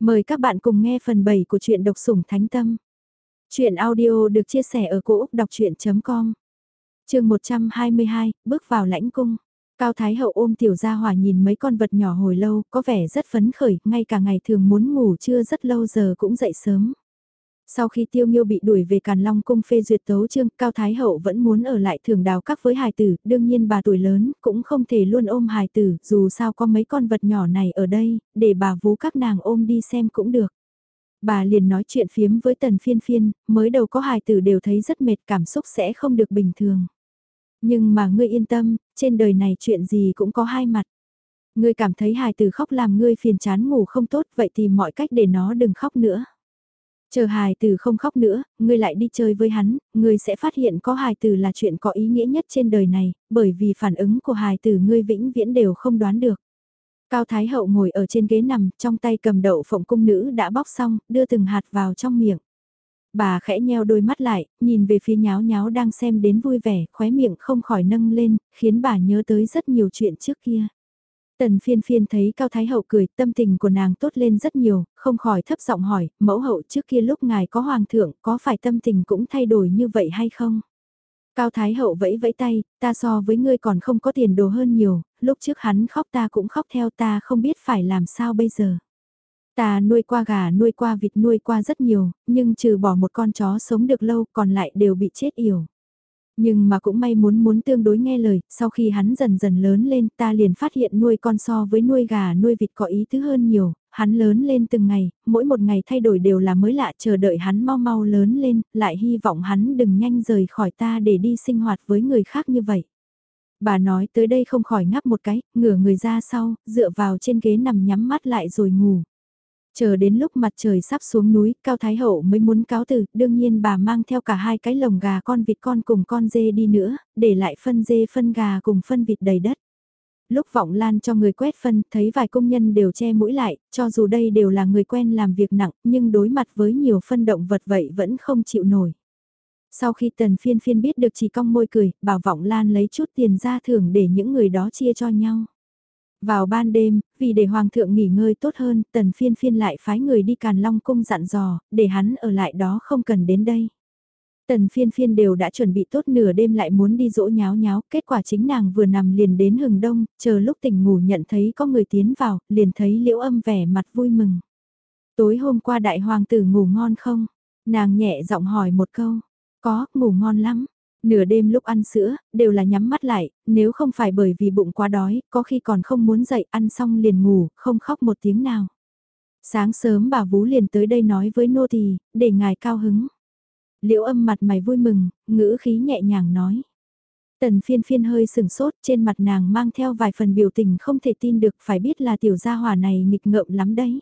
Mời các bạn cùng nghe phần 7 của truyện độc sủng thánh tâm. truyện audio được chia sẻ ở cỗ đọc chuyện.com Trường 122, bước vào lãnh cung. Cao Thái Hậu ôm tiểu gia hỏa nhìn mấy con vật nhỏ hồi lâu, có vẻ rất phấn khởi, ngay cả ngày thường muốn ngủ chưa rất lâu giờ cũng dậy sớm. Sau khi tiêu nghiêu bị đuổi về Càn Long cung phê duyệt tấu chương, Cao Thái Hậu vẫn muốn ở lại thường đào các với hài tử, đương nhiên bà tuổi lớn, cũng không thể luôn ôm hài tử, dù sao có mấy con vật nhỏ này ở đây, để bà vú các nàng ôm đi xem cũng được. Bà liền nói chuyện phiếm với tần phiên phiên, mới đầu có hài tử đều thấy rất mệt cảm xúc sẽ không được bình thường. Nhưng mà ngươi yên tâm, trên đời này chuyện gì cũng có hai mặt. Ngươi cảm thấy hài tử khóc làm ngươi phiền chán ngủ không tốt vậy thì mọi cách để nó đừng khóc nữa. Chờ hài tử không khóc nữa, ngươi lại đi chơi với hắn, ngươi sẽ phát hiện có hài tử là chuyện có ý nghĩa nhất trên đời này, bởi vì phản ứng của hài tử ngươi vĩnh viễn đều không đoán được. Cao Thái Hậu ngồi ở trên ghế nằm, trong tay cầm đậu phộng cung nữ đã bóc xong, đưa từng hạt vào trong miệng. Bà khẽ nheo đôi mắt lại, nhìn về phía nháo nháo đang xem đến vui vẻ, khóe miệng không khỏi nâng lên, khiến bà nhớ tới rất nhiều chuyện trước kia. Tần phiên phiên thấy Cao Thái Hậu cười, tâm tình của nàng tốt lên rất nhiều, không khỏi thấp giọng hỏi, mẫu hậu trước kia lúc ngài có hoàng thượng, có phải tâm tình cũng thay đổi như vậy hay không? Cao Thái Hậu vẫy vẫy tay, ta so với ngươi còn không có tiền đồ hơn nhiều, lúc trước hắn khóc ta cũng khóc theo ta không biết phải làm sao bây giờ. Ta nuôi qua gà nuôi qua vịt nuôi qua rất nhiều, nhưng trừ bỏ một con chó sống được lâu còn lại đều bị chết yểu. Nhưng mà cũng may muốn muốn tương đối nghe lời, sau khi hắn dần dần lớn lên ta liền phát hiện nuôi con so với nuôi gà nuôi vịt có ý tứ hơn nhiều, hắn lớn lên từng ngày, mỗi một ngày thay đổi đều là mới lạ chờ đợi hắn mau mau lớn lên, lại hy vọng hắn đừng nhanh rời khỏi ta để đi sinh hoạt với người khác như vậy. Bà nói tới đây không khỏi ngắp một cái, ngửa người ra sau, dựa vào trên ghế nằm nhắm mắt lại rồi ngủ. Chờ đến lúc mặt trời sắp xuống núi, Cao Thái Hậu mới muốn cáo từ, đương nhiên bà mang theo cả hai cái lồng gà con vịt con cùng con dê đi nữa, để lại phân dê phân gà cùng phân vịt đầy đất. Lúc vọng lan cho người quét phân, thấy vài công nhân đều che mũi lại, cho dù đây đều là người quen làm việc nặng, nhưng đối mặt với nhiều phân động vật vậy vẫn không chịu nổi. Sau khi tần phiên phiên biết được chỉ cong môi cười, bảo vọng lan lấy chút tiền ra thưởng để những người đó chia cho nhau. Vào ban đêm, vì để hoàng thượng nghỉ ngơi tốt hơn, tần phiên phiên lại phái người đi càn long cung dặn dò, để hắn ở lại đó không cần đến đây. Tần phiên phiên đều đã chuẩn bị tốt nửa đêm lại muốn đi dỗ nháo nháo, kết quả chính nàng vừa nằm liền đến hừng đông, chờ lúc tỉnh ngủ nhận thấy có người tiến vào, liền thấy liễu âm vẻ mặt vui mừng. Tối hôm qua đại hoàng tử ngủ ngon không? Nàng nhẹ giọng hỏi một câu. Có, ngủ ngon lắm nửa đêm lúc ăn sữa, đều là nhắm mắt lại, nếu không phải bởi vì bụng quá đói, có khi còn không muốn dậy ăn xong liền ngủ, không khóc một tiếng nào. Sáng sớm bà Vú liền tới đây nói với nô tỳ, để ngài cao hứng. Liễu âm mặt mày vui mừng, ngữ khí nhẹ nhàng nói. Tần phiên phiên hơi sừng sốt, trên mặt nàng mang theo vài phần biểu tình không thể tin được phải biết là tiểu gia hỏa này nghịch ngợm lắm đấy.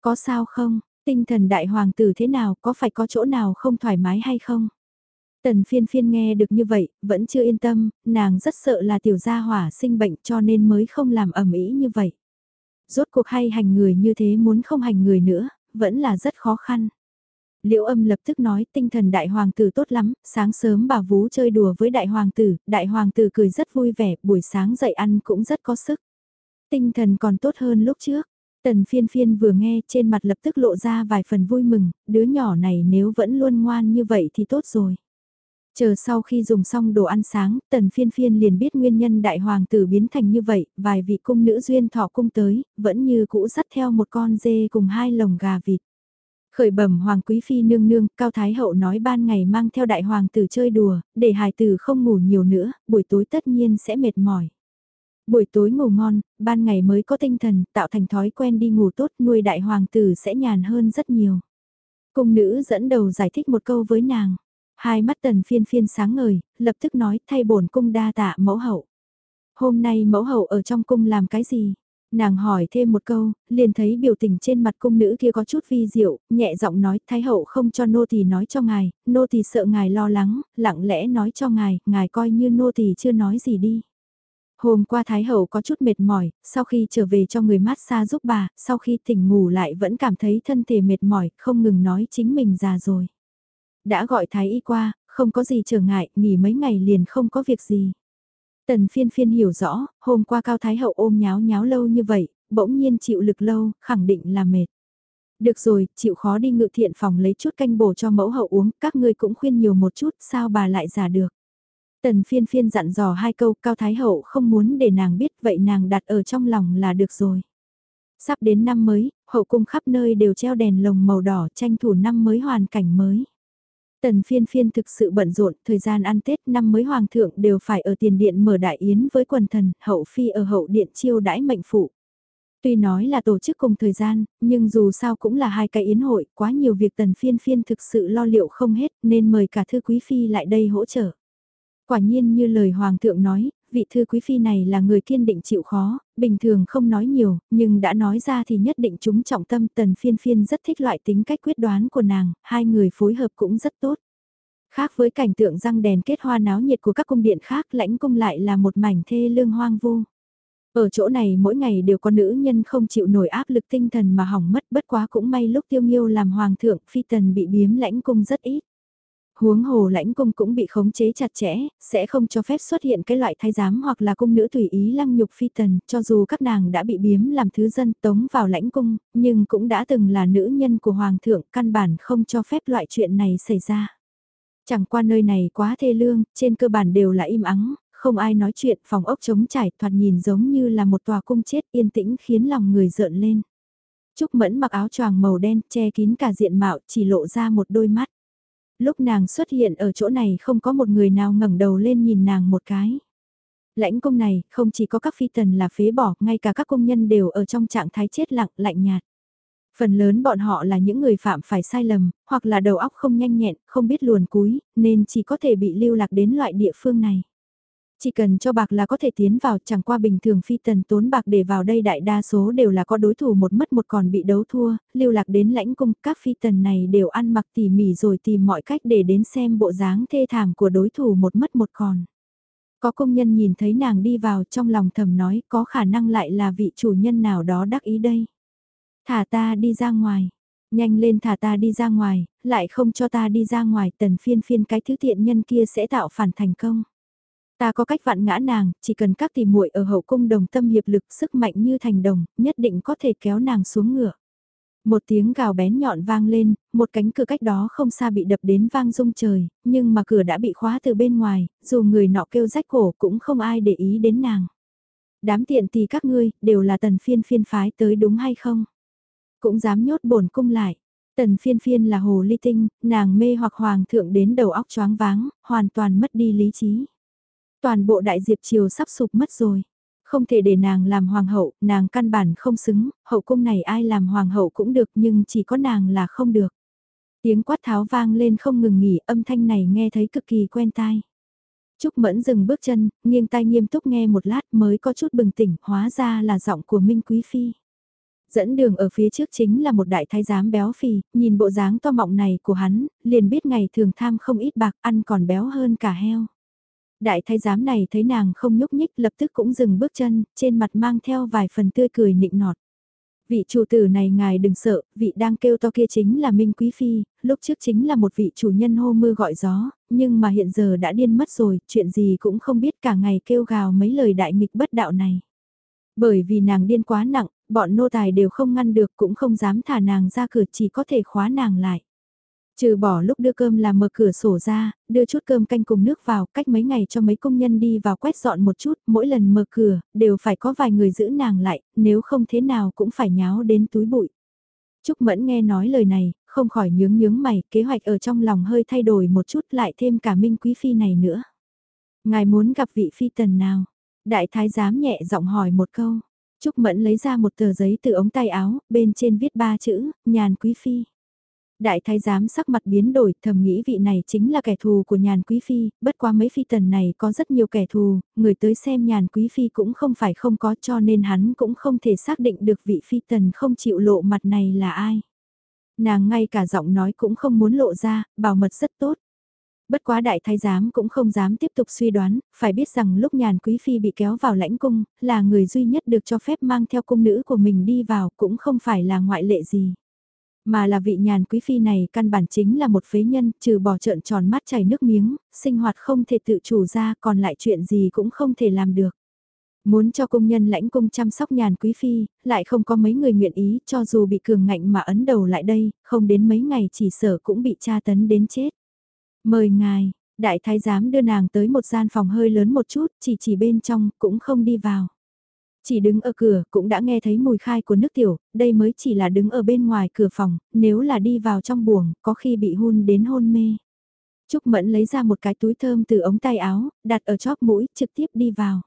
Có sao không, tinh thần đại hoàng tử thế nào, có phải có chỗ nào không thoải mái hay không? Tần phiên phiên nghe được như vậy, vẫn chưa yên tâm, nàng rất sợ là tiểu gia hỏa sinh bệnh cho nên mới không làm ẩm ý như vậy. Rốt cuộc hay hành người như thế muốn không hành người nữa, vẫn là rất khó khăn. Liễu âm lập tức nói tinh thần đại hoàng tử tốt lắm, sáng sớm bà vú chơi đùa với đại hoàng tử, đại hoàng tử cười rất vui vẻ, buổi sáng dậy ăn cũng rất có sức. Tinh thần còn tốt hơn lúc trước. Tần phiên phiên vừa nghe trên mặt lập tức lộ ra vài phần vui mừng, đứa nhỏ này nếu vẫn luôn ngoan như vậy thì tốt rồi. Chờ sau khi dùng xong đồ ăn sáng, tần phiên phiên liền biết nguyên nhân đại hoàng tử biến thành như vậy, vài vị cung nữ duyên thọ cung tới, vẫn như cũ dắt theo một con dê cùng hai lồng gà vịt. Khởi bẩm hoàng quý phi nương nương, cao thái hậu nói ban ngày mang theo đại hoàng tử chơi đùa, để hài tử không ngủ nhiều nữa, buổi tối tất nhiên sẽ mệt mỏi. Buổi tối ngủ ngon, ban ngày mới có tinh thần, tạo thành thói quen đi ngủ tốt, nuôi đại hoàng tử sẽ nhàn hơn rất nhiều. Cung nữ dẫn đầu giải thích một câu với nàng. Hai mắt tần phiên phiên sáng ngời, lập tức nói thay bổn cung đa tạ mẫu hậu. Hôm nay mẫu hậu ở trong cung làm cái gì? Nàng hỏi thêm một câu, liền thấy biểu tình trên mặt cung nữ kia có chút vi diệu, nhẹ giọng nói thái hậu không cho nô tỳ nói cho ngài, nô tỳ sợ ngài lo lắng, lặng lẽ nói cho ngài, ngài coi như nô tỳ chưa nói gì đi. Hôm qua Thái Hậu có chút mệt mỏi, sau khi trở về cho người mát xa giúp bà, sau khi tỉnh ngủ lại vẫn cảm thấy thân thể mệt mỏi, không ngừng nói chính mình già rồi đã gọi thái y qua, không có gì trở ngại, nghỉ mấy ngày liền không có việc gì. Tần phiên phiên hiểu rõ, hôm qua Cao Thái Hậu ôm nháo nháo lâu như vậy, bỗng nhiên chịu lực lâu, khẳng định là mệt. Được rồi, chịu khó đi ngự thiện phòng lấy chút canh bổ cho mẫu hậu uống, các ngươi cũng khuyên nhiều một chút, sao bà lại giả được. Tần phiên phiên dặn dò hai câu, Cao Thái Hậu không muốn để nàng biết, vậy nàng đặt ở trong lòng là được rồi. Sắp đến năm mới, hậu cung khắp nơi đều treo đèn lồng màu đỏ tranh thủ năm mới hoàn cảnh mới. Tần phiên phiên thực sự bận rộn, thời gian ăn Tết năm mới hoàng thượng đều phải ở tiền điện mở đại yến với quần thần, hậu phi ở hậu điện chiêu đãi mệnh phụ. Tuy nói là tổ chức cùng thời gian, nhưng dù sao cũng là hai cái yến hội, quá nhiều việc tần phiên phiên thực sự lo liệu không hết nên mời cả thư quý phi lại đây hỗ trợ. Quả nhiên như lời hoàng thượng nói, vị thư quý phi này là người kiên định chịu khó, bình thường không nói nhiều, nhưng đã nói ra thì nhất định chúng trọng tâm tần phiên phiên rất thích loại tính cách quyết đoán của nàng, hai người phối hợp cũng rất tốt. Khác với cảnh tượng răng đèn kết hoa náo nhiệt của các cung điện khác lãnh cung lại là một mảnh thê lương hoang vu. Ở chỗ này mỗi ngày đều có nữ nhân không chịu nổi áp lực tinh thần mà hỏng mất bất quá cũng may lúc tiêu nghiêu làm hoàng thượng phi tần bị biếm lãnh cung rất ít. Huống hồ lãnh cung cũng bị khống chế chặt chẽ, sẽ không cho phép xuất hiện cái loại thái giám hoặc là cung nữ tùy ý lăng nhục phi tần, cho dù các nàng đã bị biếm làm thứ dân tống vào lãnh cung, nhưng cũng đã từng là nữ nhân của hoàng thượng, căn bản không cho phép loại chuyện này xảy ra. Chẳng qua nơi này quá thê lương, trên cơ bản đều là im ắng, không ai nói chuyện, phòng ốc trống trải thoạt nhìn giống như là một tòa cung chết yên tĩnh khiến lòng người rợn lên. Trúc Mẫn mặc áo choàng màu đen che kín cả diện mạo chỉ lộ ra một đôi mắt. Lúc nàng xuất hiện ở chỗ này không có một người nào ngẩng đầu lên nhìn nàng một cái. Lãnh cung này không chỉ có các phi tần là phế bỏ, ngay cả các công nhân đều ở trong trạng thái chết lặng, lạnh nhạt. Phần lớn bọn họ là những người phạm phải sai lầm, hoặc là đầu óc không nhanh nhẹn, không biết luồn cúi, nên chỉ có thể bị lưu lạc đến loại địa phương này. Chỉ cần cho bạc là có thể tiến vào chẳng qua bình thường phi tần tốn bạc để vào đây đại đa số đều là có đối thủ một mất một còn bị đấu thua, lưu lạc đến lãnh cung các phi tần này đều ăn mặc tỉ mỉ rồi tìm mọi cách để đến xem bộ dáng thê thảm của đối thủ một mất một còn. Có công nhân nhìn thấy nàng đi vào trong lòng thầm nói có khả năng lại là vị chủ nhân nào đó đắc ý đây. Thả ta đi ra ngoài, nhanh lên thả ta đi ra ngoài, lại không cho ta đi ra ngoài tần phiên phiên cái thứ tiện nhân kia sẽ tạo phản thành công. Ta có cách vạn ngã nàng, chỉ cần các tỷ muội ở hậu cung đồng tâm hiệp lực sức mạnh như thành đồng, nhất định có thể kéo nàng xuống ngựa. Một tiếng gào bén nhọn vang lên, một cánh cửa cách đó không xa bị đập đến vang rung trời, nhưng mà cửa đã bị khóa từ bên ngoài, dù người nọ kêu rách cổ cũng không ai để ý đến nàng. Đám tiện thì các ngươi, đều là tần phiên phiên phái tới đúng hay không? Cũng dám nhốt bổn cung lại. Tần phiên phiên là hồ ly tinh, nàng mê hoặc hoàng thượng đến đầu óc choáng váng, hoàn toàn mất đi lý trí. Toàn bộ đại diệp triều sắp sụp mất rồi. Không thể để nàng làm hoàng hậu, nàng căn bản không xứng, hậu cung này ai làm hoàng hậu cũng được nhưng chỉ có nàng là không được. Tiếng quát tháo vang lên không ngừng nghỉ, âm thanh này nghe thấy cực kỳ quen tai. Trúc Mẫn dừng bước chân, nghiêng tai nghiêm túc nghe một lát mới có chút bừng tỉnh, hóa ra là giọng của Minh Quý Phi. Dẫn đường ở phía trước chính là một đại thái giám béo phì, nhìn bộ dáng to mọng này của hắn, liền biết ngày thường tham không ít bạc ăn còn béo hơn cả heo. Đại thái giám này thấy nàng không nhúc nhích lập tức cũng dừng bước chân, trên mặt mang theo vài phần tươi cười nịnh nọt. Vị chủ tử này ngài đừng sợ, vị đang kêu to kia chính là Minh Quý Phi, lúc trước chính là một vị chủ nhân hô mưa gọi gió, nhưng mà hiện giờ đã điên mất rồi, chuyện gì cũng không biết cả ngày kêu gào mấy lời đại nghịch bất đạo này. Bởi vì nàng điên quá nặng, bọn nô tài đều không ngăn được cũng không dám thả nàng ra cửa chỉ có thể khóa nàng lại. Trừ bỏ lúc đưa cơm là mở cửa sổ ra, đưa chút cơm canh cùng nước vào, cách mấy ngày cho mấy công nhân đi vào quét dọn một chút, mỗi lần mở cửa, đều phải có vài người giữ nàng lại, nếu không thế nào cũng phải nháo đến túi bụi. Trúc Mẫn nghe nói lời này, không khỏi nhướng nhướng mày, kế hoạch ở trong lòng hơi thay đổi một chút lại thêm cả Minh Quý Phi này nữa. Ngài muốn gặp vị phi tần nào? Đại thái giám nhẹ giọng hỏi một câu. Trúc Mẫn lấy ra một tờ giấy từ ống tay áo, bên trên viết ba chữ, nhàn quý phi. Đại thái giám sắc mặt biến đổi, thầm nghĩ vị này chính là kẻ thù của nhàn quý phi, bất qua mấy phi tần này có rất nhiều kẻ thù, người tới xem nhàn quý phi cũng không phải không có cho nên hắn cũng không thể xác định được vị phi tần không chịu lộ mặt này là ai. Nàng ngay cả giọng nói cũng không muốn lộ ra, bảo mật rất tốt. Bất quá đại thái giám cũng không dám tiếp tục suy đoán, phải biết rằng lúc nhàn quý phi bị kéo vào lãnh cung, là người duy nhất được cho phép mang theo cung nữ của mình đi vào, cũng không phải là ngoại lệ gì. Mà là vị nhàn quý phi này căn bản chính là một phế nhân, trừ bỏ trợn tròn mắt chảy nước miếng, sinh hoạt không thể tự chủ ra còn lại chuyện gì cũng không thể làm được. Muốn cho công nhân lãnh cung chăm sóc nhàn quý phi, lại không có mấy người nguyện ý cho dù bị cường ngạnh mà ấn đầu lại đây, không đến mấy ngày chỉ sở cũng bị tra tấn đến chết. Mời ngài, đại thái giám đưa nàng tới một gian phòng hơi lớn một chút, chỉ chỉ bên trong, cũng không đi vào. Chỉ đứng ở cửa cũng đã nghe thấy mùi khai của nước tiểu, đây mới chỉ là đứng ở bên ngoài cửa phòng, nếu là đi vào trong buồng, có khi bị hun đến hôn mê. Trúc Mẫn lấy ra một cái túi thơm từ ống tay áo, đặt ở chóp mũi, trực tiếp đi vào.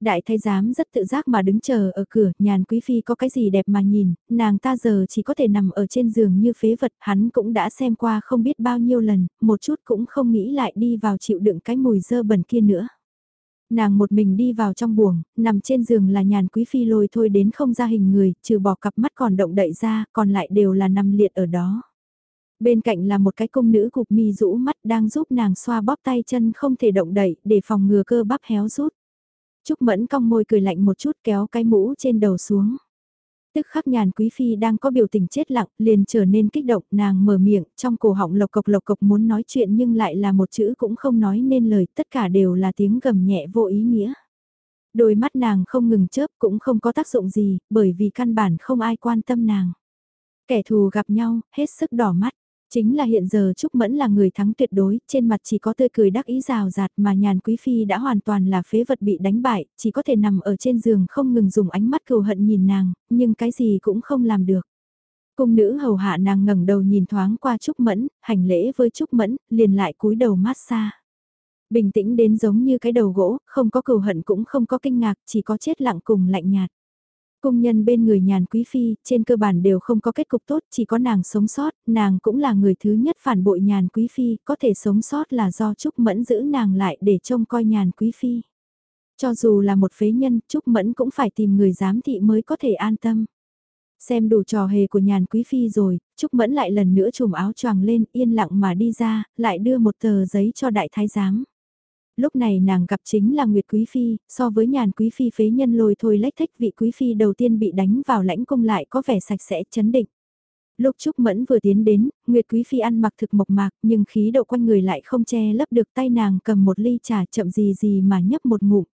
Đại thái giám rất tự giác mà đứng chờ ở cửa, nhàn quý phi có cái gì đẹp mà nhìn, nàng ta giờ chỉ có thể nằm ở trên giường như phế vật, hắn cũng đã xem qua không biết bao nhiêu lần, một chút cũng không nghĩ lại đi vào chịu đựng cái mùi dơ bẩn kia nữa. Nàng một mình đi vào trong buồng, nằm trên giường là nhàn quý phi lôi thôi đến không ra hình người, trừ bỏ cặp mắt còn động đậy ra, còn lại đều là nằm liệt ở đó. Bên cạnh là một cái công nữ cục mi rũ mắt đang giúp nàng xoa bóp tay chân không thể động đậy để phòng ngừa cơ bắp héo rút. Trúc Mẫn cong môi cười lạnh một chút kéo cái mũ trên đầu xuống. Tức khắc nhàn quý phi đang có biểu tình chết lặng, liền trở nên kích động, nàng mở miệng, trong cổ họng lộc cộc lộc cộc muốn nói chuyện nhưng lại là một chữ cũng không nói nên lời, tất cả đều là tiếng gầm nhẹ vô ý nghĩa. Đôi mắt nàng không ngừng chớp cũng không có tác dụng gì, bởi vì căn bản không ai quan tâm nàng. Kẻ thù gặp nhau, hết sức đỏ mắt. Chính là hiện giờ Trúc Mẫn là người thắng tuyệt đối, trên mặt chỉ có tươi cười đắc ý rào rạt mà nhàn quý phi đã hoàn toàn là phế vật bị đánh bại, chỉ có thể nằm ở trên giường không ngừng dùng ánh mắt cừu hận nhìn nàng, nhưng cái gì cũng không làm được. Cung nữ hầu hạ nàng ngẩng đầu nhìn thoáng qua Trúc Mẫn, hành lễ với Trúc Mẫn, liền lại cúi đầu mát xa. Bình tĩnh đến giống như cái đầu gỗ, không có cừu hận cũng không có kinh ngạc, chỉ có chết lặng cùng lạnh nhạt. Công nhân bên người nhàn quý phi, trên cơ bản đều không có kết cục tốt, chỉ có nàng sống sót, nàng cũng là người thứ nhất phản bội nhàn quý phi, có thể sống sót là do Trúc Mẫn giữ nàng lại để trông coi nhàn quý phi. Cho dù là một phế nhân, Trúc Mẫn cũng phải tìm người giám thị mới có thể an tâm. Xem đủ trò hề của nhàn quý phi rồi, Trúc Mẫn lại lần nữa trùm áo choàng lên yên lặng mà đi ra, lại đưa một tờ giấy cho đại thái giám lúc này nàng gặp chính là Nguyệt Quý Phi, so với nhàn Quý Phi phế nhân lôi thôi lách thách vị Quý Phi đầu tiên bị đánh vào lãnh cung lại có vẻ sạch sẽ chấn định. Lúc Trúc Mẫn vừa tiến đến, Nguyệt Quý Phi ăn mặc thực mộc mạc nhưng khí độ quanh người lại không che lấp được tay nàng cầm một ly trà chậm gì gì mà nhấp một ngụm.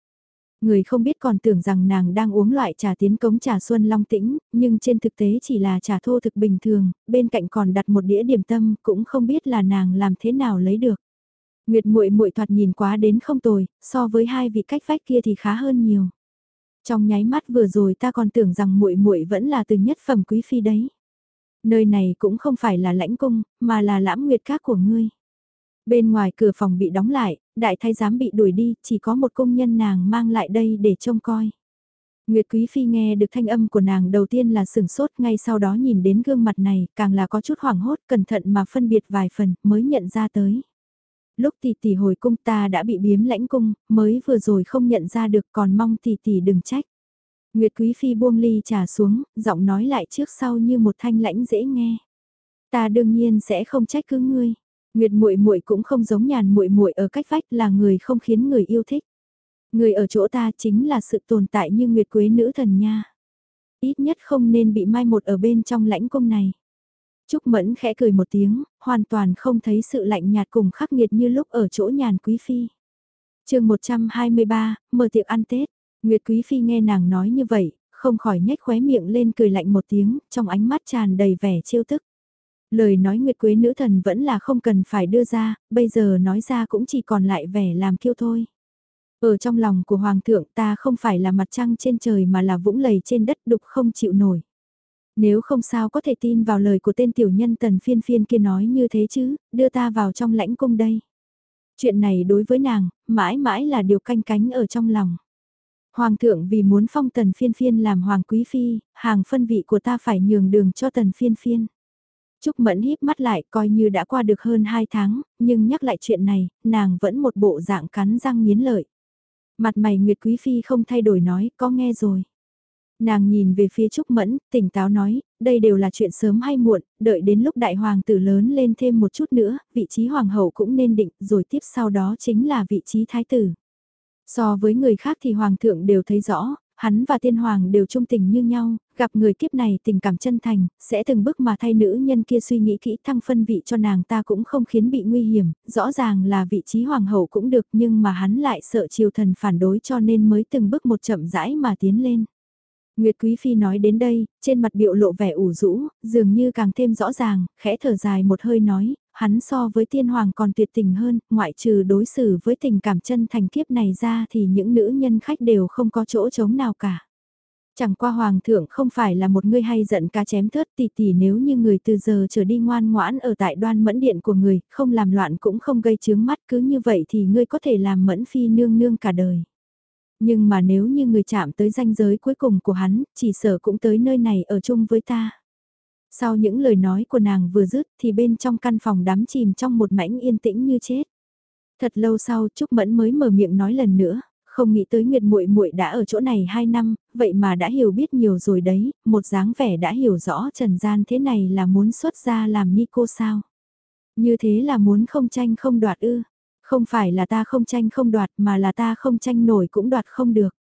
Người không biết còn tưởng rằng nàng đang uống loại trà tiến cống trà xuân long tĩnh, nhưng trên thực tế chỉ là trà thô thực bình thường, bên cạnh còn đặt một đĩa điểm tâm cũng không biết là nàng làm thế nào lấy được. Nguyệt muội muội thoạt nhìn quá đến không tồi, so với hai vị cách vách kia thì khá hơn nhiều. Trong nháy mắt vừa rồi ta còn tưởng rằng muội muội vẫn là từ nhất phẩm quý phi đấy. Nơi này cũng không phải là lãnh cung, mà là lãm nguyệt các của ngươi. Bên ngoài cửa phòng bị đóng lại, đại thái giám bị đuổi đi, chỉ có một công nhân nàng mang lại đây để trông coi. Nguyệt Quý Phi nghe được thanh âm của nàng đầu tiên là sửng sốt ngay sau đó nhìn đến gương mặt này càng là có chút hoảng hốt cẩn thận mà phân biệt vài phần mới nhận ra tới lúc tỷ tỷ hồi cung ta đã bị biếm lãnh cung, mới vừa rồi không nhận ra được còn mong tỷ tỷ đừng trách. Nguyệt Quý Phi buông ly trà xuống, giọng nói lại trước sau như một thanh lãnh dễ nghe. Ta đương nhiên sẽ không trách cứ ngươi. Nguyệt muội muội cũng không giống nhàn muội muội ở cách vách là người không khiến người yêu thích. Người ở chỗ ta chính là sự tồn tại như Nguyệt Quế nữ thần nha. Ít nhất không nên bị mai một ở bên trong lãnh cung này. Trúc Mẫn khẽ cười một tiếng, hoàn toàn không thấy sự lạnh nhạt cùng khắc nghiệt như lúc ở chỗ nhàn quý phi. chương 123, mở tiệc ăn Tết. Nguyệt quý phi nghe nàng nói như vậy, không khỏi nhếch khóe miệng lên cười lạnh một tiếng, trong ánh mắt tràn đầy vẻ chiêu tức. Lời nói Nguyệt Quế nữ thần vẫn là không cần phải đưa ra, bây giờ nói ra cũng chỉ còn lại vẻ làm kiêu thôi. Ở trong lòng của Hoàng thượng ta không phải là mặt trăng trên trời mà là vũng lầy trên đất đục không chịu nổi. Nếu không sao có thể tin vào lời của tên tiểu nhân tần phiên phiên kia nói như thế chứ, đưa ta vào trong lãnh cung đây. Chuyện này đối với nàng, mãi mãi là điều canh cánh ở trong lòng. Hoàng thượng vì muốn phong tần phiên phiên làm hoàng quý phi, hàng phân vị của ta phải nhường đường cho tần phiên phiên. Trúc Mẫn híp mắt lại coi như đã qua được hơn 2 tháng, nhưng nhắc lại chuyện này, nàng vẫn một bộ dạng cắn răng nghiến lợi. Mặt mày Nguyệt Quý Phi không thay đổi nói, có nghe rồi. Nàng nhìn về phía Trúc Mẫn, tỉnh táo nói, đây đều là chuyện sớm hay muộn, đợi đến lúc đại hoàng tử lớn lên thêm một chút nữa, vị trí hoàng hậu cũng nên định, rồi tiếp sau đó chính là vị trí thái tử. So với người khác thì hoàng thượng đều thấy rõ, hắn và tiên hoàng đều trung tình như nhau, gặp người kiếp này tình cảm chân thành, sẽ từng bước mà thay nữ nhân kia suy nghĩ kỹ thăng phân vị cho nàng ta cũng không khiến bị nguy hiểm, rõ ràng là vị trí hoàng hậu cũng được nhưng mà hắn lại sợ triều thần phản đối cho nên mới từng bước một chậm rãi mà tiến lên. Nguyệt Quý Phi nói đến đây, trên mặt biểu lộ vẻ ủ rũ, dường như càng thêm rõ ràng, khẽ thở dài một hơi nói, hắn so với tiên hoàng còn tuyệt tình hơn, ngoại trừ đối xử với tình cảm chân thành kiếp này ra thì những nữ nhân khách đều không có chỗ trống nào cả. Chẳng qua hoàng thượng không phải là một người hay giận cá chém thớt tỷ tỷ nếu như người từ giờ trở đi ngoan ngoãn ở tại đoan mẫn điện của người, không làm loạn cũng không gây chướng mắt cứ như vậy thì ngươi có thể làm mẫn phi nương nương cả đời. Nhưng mà nếu như người chạm tới ranh giới cuối cùng của hắn, chỉ sợ cũng tới nơi này ở chung với ta. Sau những lời nói của nàng vừa dứt thì bên trong căn phòng đắm chìm trong một mảnh yên tĩnh như chết. Thật lâu sau Trúc Mẫn mới mở miệng nói lần nữa, không nghĩ tới Nguyệt muội muội đã ở chỗ này 2 năm, vậy mà đã hiểu biết nhiều rồi đấy, một dáng vẻ đã hiểu rõ trần gian thế này là muốn xuất ra làm ni cô sao. Như thế là muốn không tranh không đoạt ư, không phải là ta không tranh không đoạt mà là ta không tranh nổi cũng đoạt không được.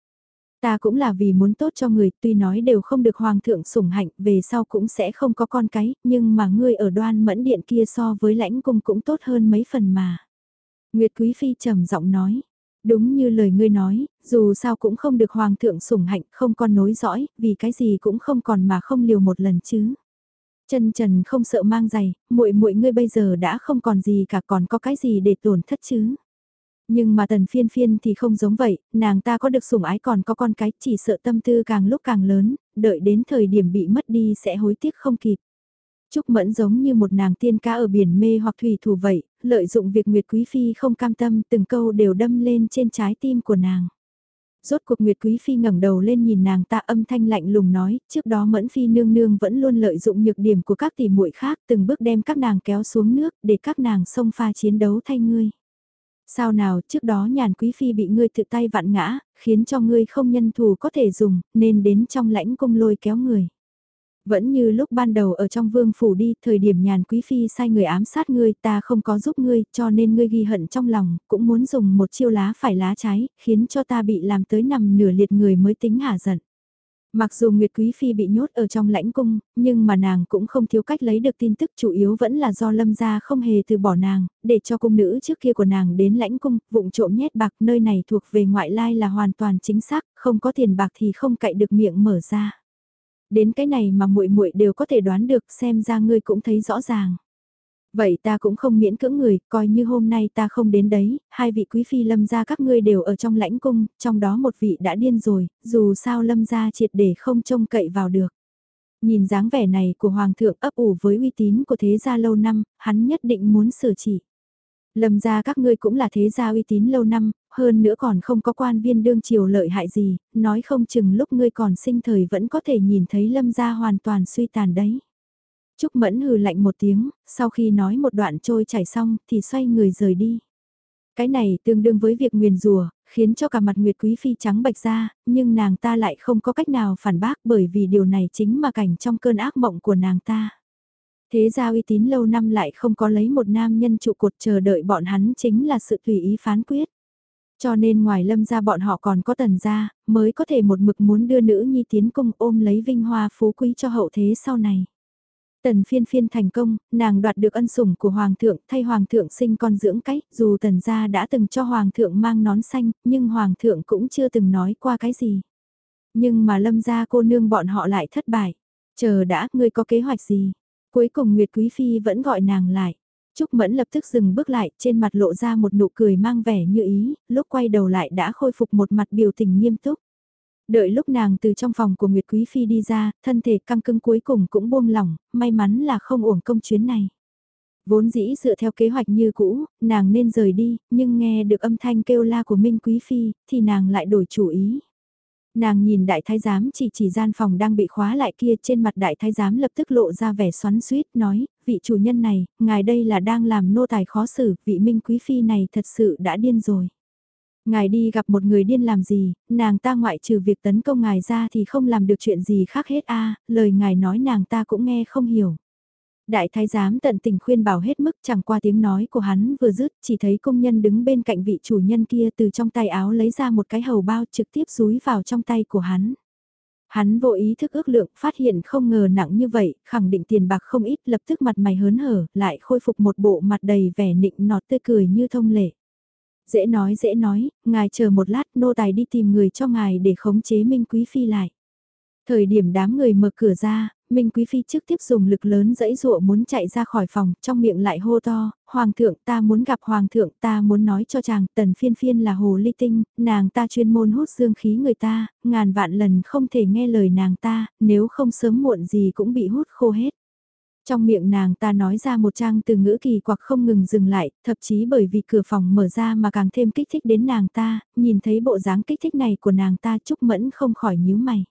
Ta cũng là vì muốn tốt cho người, tuy nói đều không được hoàng thượng sủng hạnh, về sau cũng sẽ không có con cái, nhưng mà ngươi ở đoan mẫn điện kia so với lãnh cung cũng tốt hơn mấy phần mà. Nguyệt Quý Phi trầm giọng nói, đúng như lời ngươi nói, dù sao cũng không được hoàng thượng sủng hạnh, không con nối dõi, vì cái gì cũng không còn mà không liều một lần chứ. Chân trần không sợ mang giày, muội muội ngươi bây giờ đã không còn gì cả còn có cái gì để tổn thất chứ. Nhưng mà tần phiên phiên thì không giống vậy, nàng ta có được sủng ái còn có con cái chỉ sợ tâm tư càng lúc càng lớn, đợi đến thời điểm bị mất đi sẽ hối tiếc không kịp. Trúc Mẫn giống như một nàng tiên ca ở biển mê hoặc thủy thủ vậy, lợi dụng việc Nguyệt Quý Phi không cam tâm từng câu đều đâm lên trên trái tim của nàng. Rốt cuộc Nguyệt Quý Phi ngẩng đầu lên nhìn nàng ta âm thanh lạnh lùng nói, trước đó Mẫn Phi nương nương vẫn luôn lợi dụng nhược điểm của các tỷ muội khác từng bước đem các nàng kéo xuống nước để các nàng xông pha chiến đấu thay ngươi. Sao nào trước đó nhàn quý phi bị ngươi tự tay vặn ngã, khiến cho ngươi không nhân thù có thể dùng, nên đến trong lãnh cung lôi kéo người. Vẫn như lúc ban đầu ở trong vương phủ đi, thời điểm nhàn quý phi sai người ám sát ngươi, ta không có giúp ngươi, cho nên ngươi ghi hận trong lòng, cũng muốn dùng một chiêu lá phải lá trái, khiến cho ta bị làm tới nằm nửa liệt người mới tính hả giận. Mặc dù Nguyệt Quý Phi bị nhốt ở trong lãnh cung, nhưng mà nàng cũng không thiếu cách lấy được tin tức chủ yếu vẫn là do lâm gia không hề từ bỏ nàng, để cho cung nữ trước kia của nàng đến lãnh cung, vụng trộm nhét bạc nơi này thuộc về ngoại lai là hoàn toàn chính xác, không có tiền bạc thì không cậy được miệng mở ra. Đến cái này mà muội muội đều có thể đoán được xem ra ngươi cũng thấy rõ ràng. Vậy ta cũng không miễn cưỡng người, coi như hôm nay ta không đến đấy, hai vị quý phi lâm gia các ngươi đều ở trong lãnh cung, trong đó một vị đã điên rồi, dù sao lâm gia triệt để không trông cậy vào được. Nhìn dáng vẻ này của hoàng thượng ấp ủ với uy tín của thế gia lâu năm, hắn nhất định muốn sửa chỉ. Lâm gia các ngươi cũng là thế gia uy tín lâu năm, hơn nữa còn không có quan viên đương triều lợi hại gì, nói không chừng lúc ngươi còn sinh thời vẫn có thể nhìn thấy lâm gia hoàn toàn suy tàn đấy. Trúc Mẫn hừ lạnh một tiếng, sau khi nói một đoạn trôi chảy xong thì xoay người rời đi. Cái này tương đương với việc nguyền rùa, khiến cho cả mặt Nguyệt Quý Phi trắng bạch ra, nhưng nàng ta lại không có cách nào phản bác bởi vì điều này chính mà cảnh trong cơn ác mộng của nàng ta. Thế ra uy tín lâu năm lại không có lấy một nam nhân trụ cột chờ đợi bọn hắn chính là sự tùy ý phán quyết. Cho nên ngoài lâm gia bọn họ còn có tần gia, mới có thể một mực muốn đưa nữ nhi tiến cung ôm lấy vinh hoa phú quý cho hậu thế sau này. Tần phiên phiên thành công, nàng đoạt được ân sủng của Hoàng thượng thay Hoàng thượng sinh con dưỡng cách, dù tần gia đã từng cho Hoàng thượng mang nón xanh, nhưng Hoàng thượng cũng chưa từng nói qua cái gì. Nhưng mà lâm gia cô nương bọn họ lại thất bại. Chờ đã, ngươi có kế hoạch gì? Cuối cùng Nguyệt Quý Phi vẫn gọi nàng lại. Trúc Mẫn lập tức dừng bước lại, trên mặt lộ ra một nụ cười mang vẻ như ý, lúc quay đầu lại đã khôi phục một mặt biểu tình nghiêm túc. Đợi lúc nàng từ trong phòng của Nguyệt Quý Phi đi ra, thân thể căng cứng cuối cùng cũng buông lỏng, may mắn là không uổng công chuyến này. Vốn dĩ dựa theo kế hoạch như cũ, nàng nên rời đi, nhưng nghe được âm thanh kêu la của Minh Quý Phi, thì nàng lại đổi chủ ý. Nàng nhìn đại thái giám chỉ chỉ gian phòng đang bị khóa lại kia trên mặt đại thái giám lập tức lộ ra vẻ xoắn suýt nói, vị chủ nhân này, ngài đây là đang làm nô tài khó xử, vị Minh Quý Phi này thật sự đã điên rồi. Ngài đi gặp một người điên làm gì, nàng ta ngoại trừ việc tấn công ngài ra thì không làm được chuyện gì khác hết a lời ngài nói nàng ta cũng nghe không hiểu. Đại thái giám tận tình khuyên bảo hết mức chẳng qua tiếng nói của hắn vừa dứt chỉ thấy công nhân đứng bên cạnh vị chủ nhân kia từ trong tay áo lấy ra một cái hầu bao trực tiếp rúi vào trong tay của hắn. Hắn vô ý thức ước lượng phát hiện không ngờ nặng như vậy, khẳng định tiền bạc không ít lập tức mặt mày hớn hở, lại khôi phục một bộ mặt đầy vẻ nịnh nọt tươi cười như thông lệ. Dễ nói dễ nói, ngài chờ một lát nô tài đi tìm người cho ngài để khống chế Minh Quý Phi lại. Thời điểm đám người mở cửa ra, Minh Quý Phi trước tiếp dùng lực lớn dẫy dụa muốn chạy ra khỏi phòng, trong miệng lại hô to, Hoàng thượng ta muốn gặp Hoàng thượng ta muốn nói cho chàng, tần phiên phiên là hồ ly tinh, nàng ta chuyên môn hút dương khí người ta, ngàn vạn lần không thể nghe lời nàng ta, nếu không sớm muộn gì cũng bị hút khô hết. Trong miệng nàng ta nói ra một trang từ ngữ kỳ quặc không ngừng dừng lại, thậm chí bởi vì cửa phòng mở ra mà càng thêm kích thích đến nàng ta, nhìn thấy bộ dáng kích thích này của nàng ta Trúc Mẫn không khỏi nhíu mày.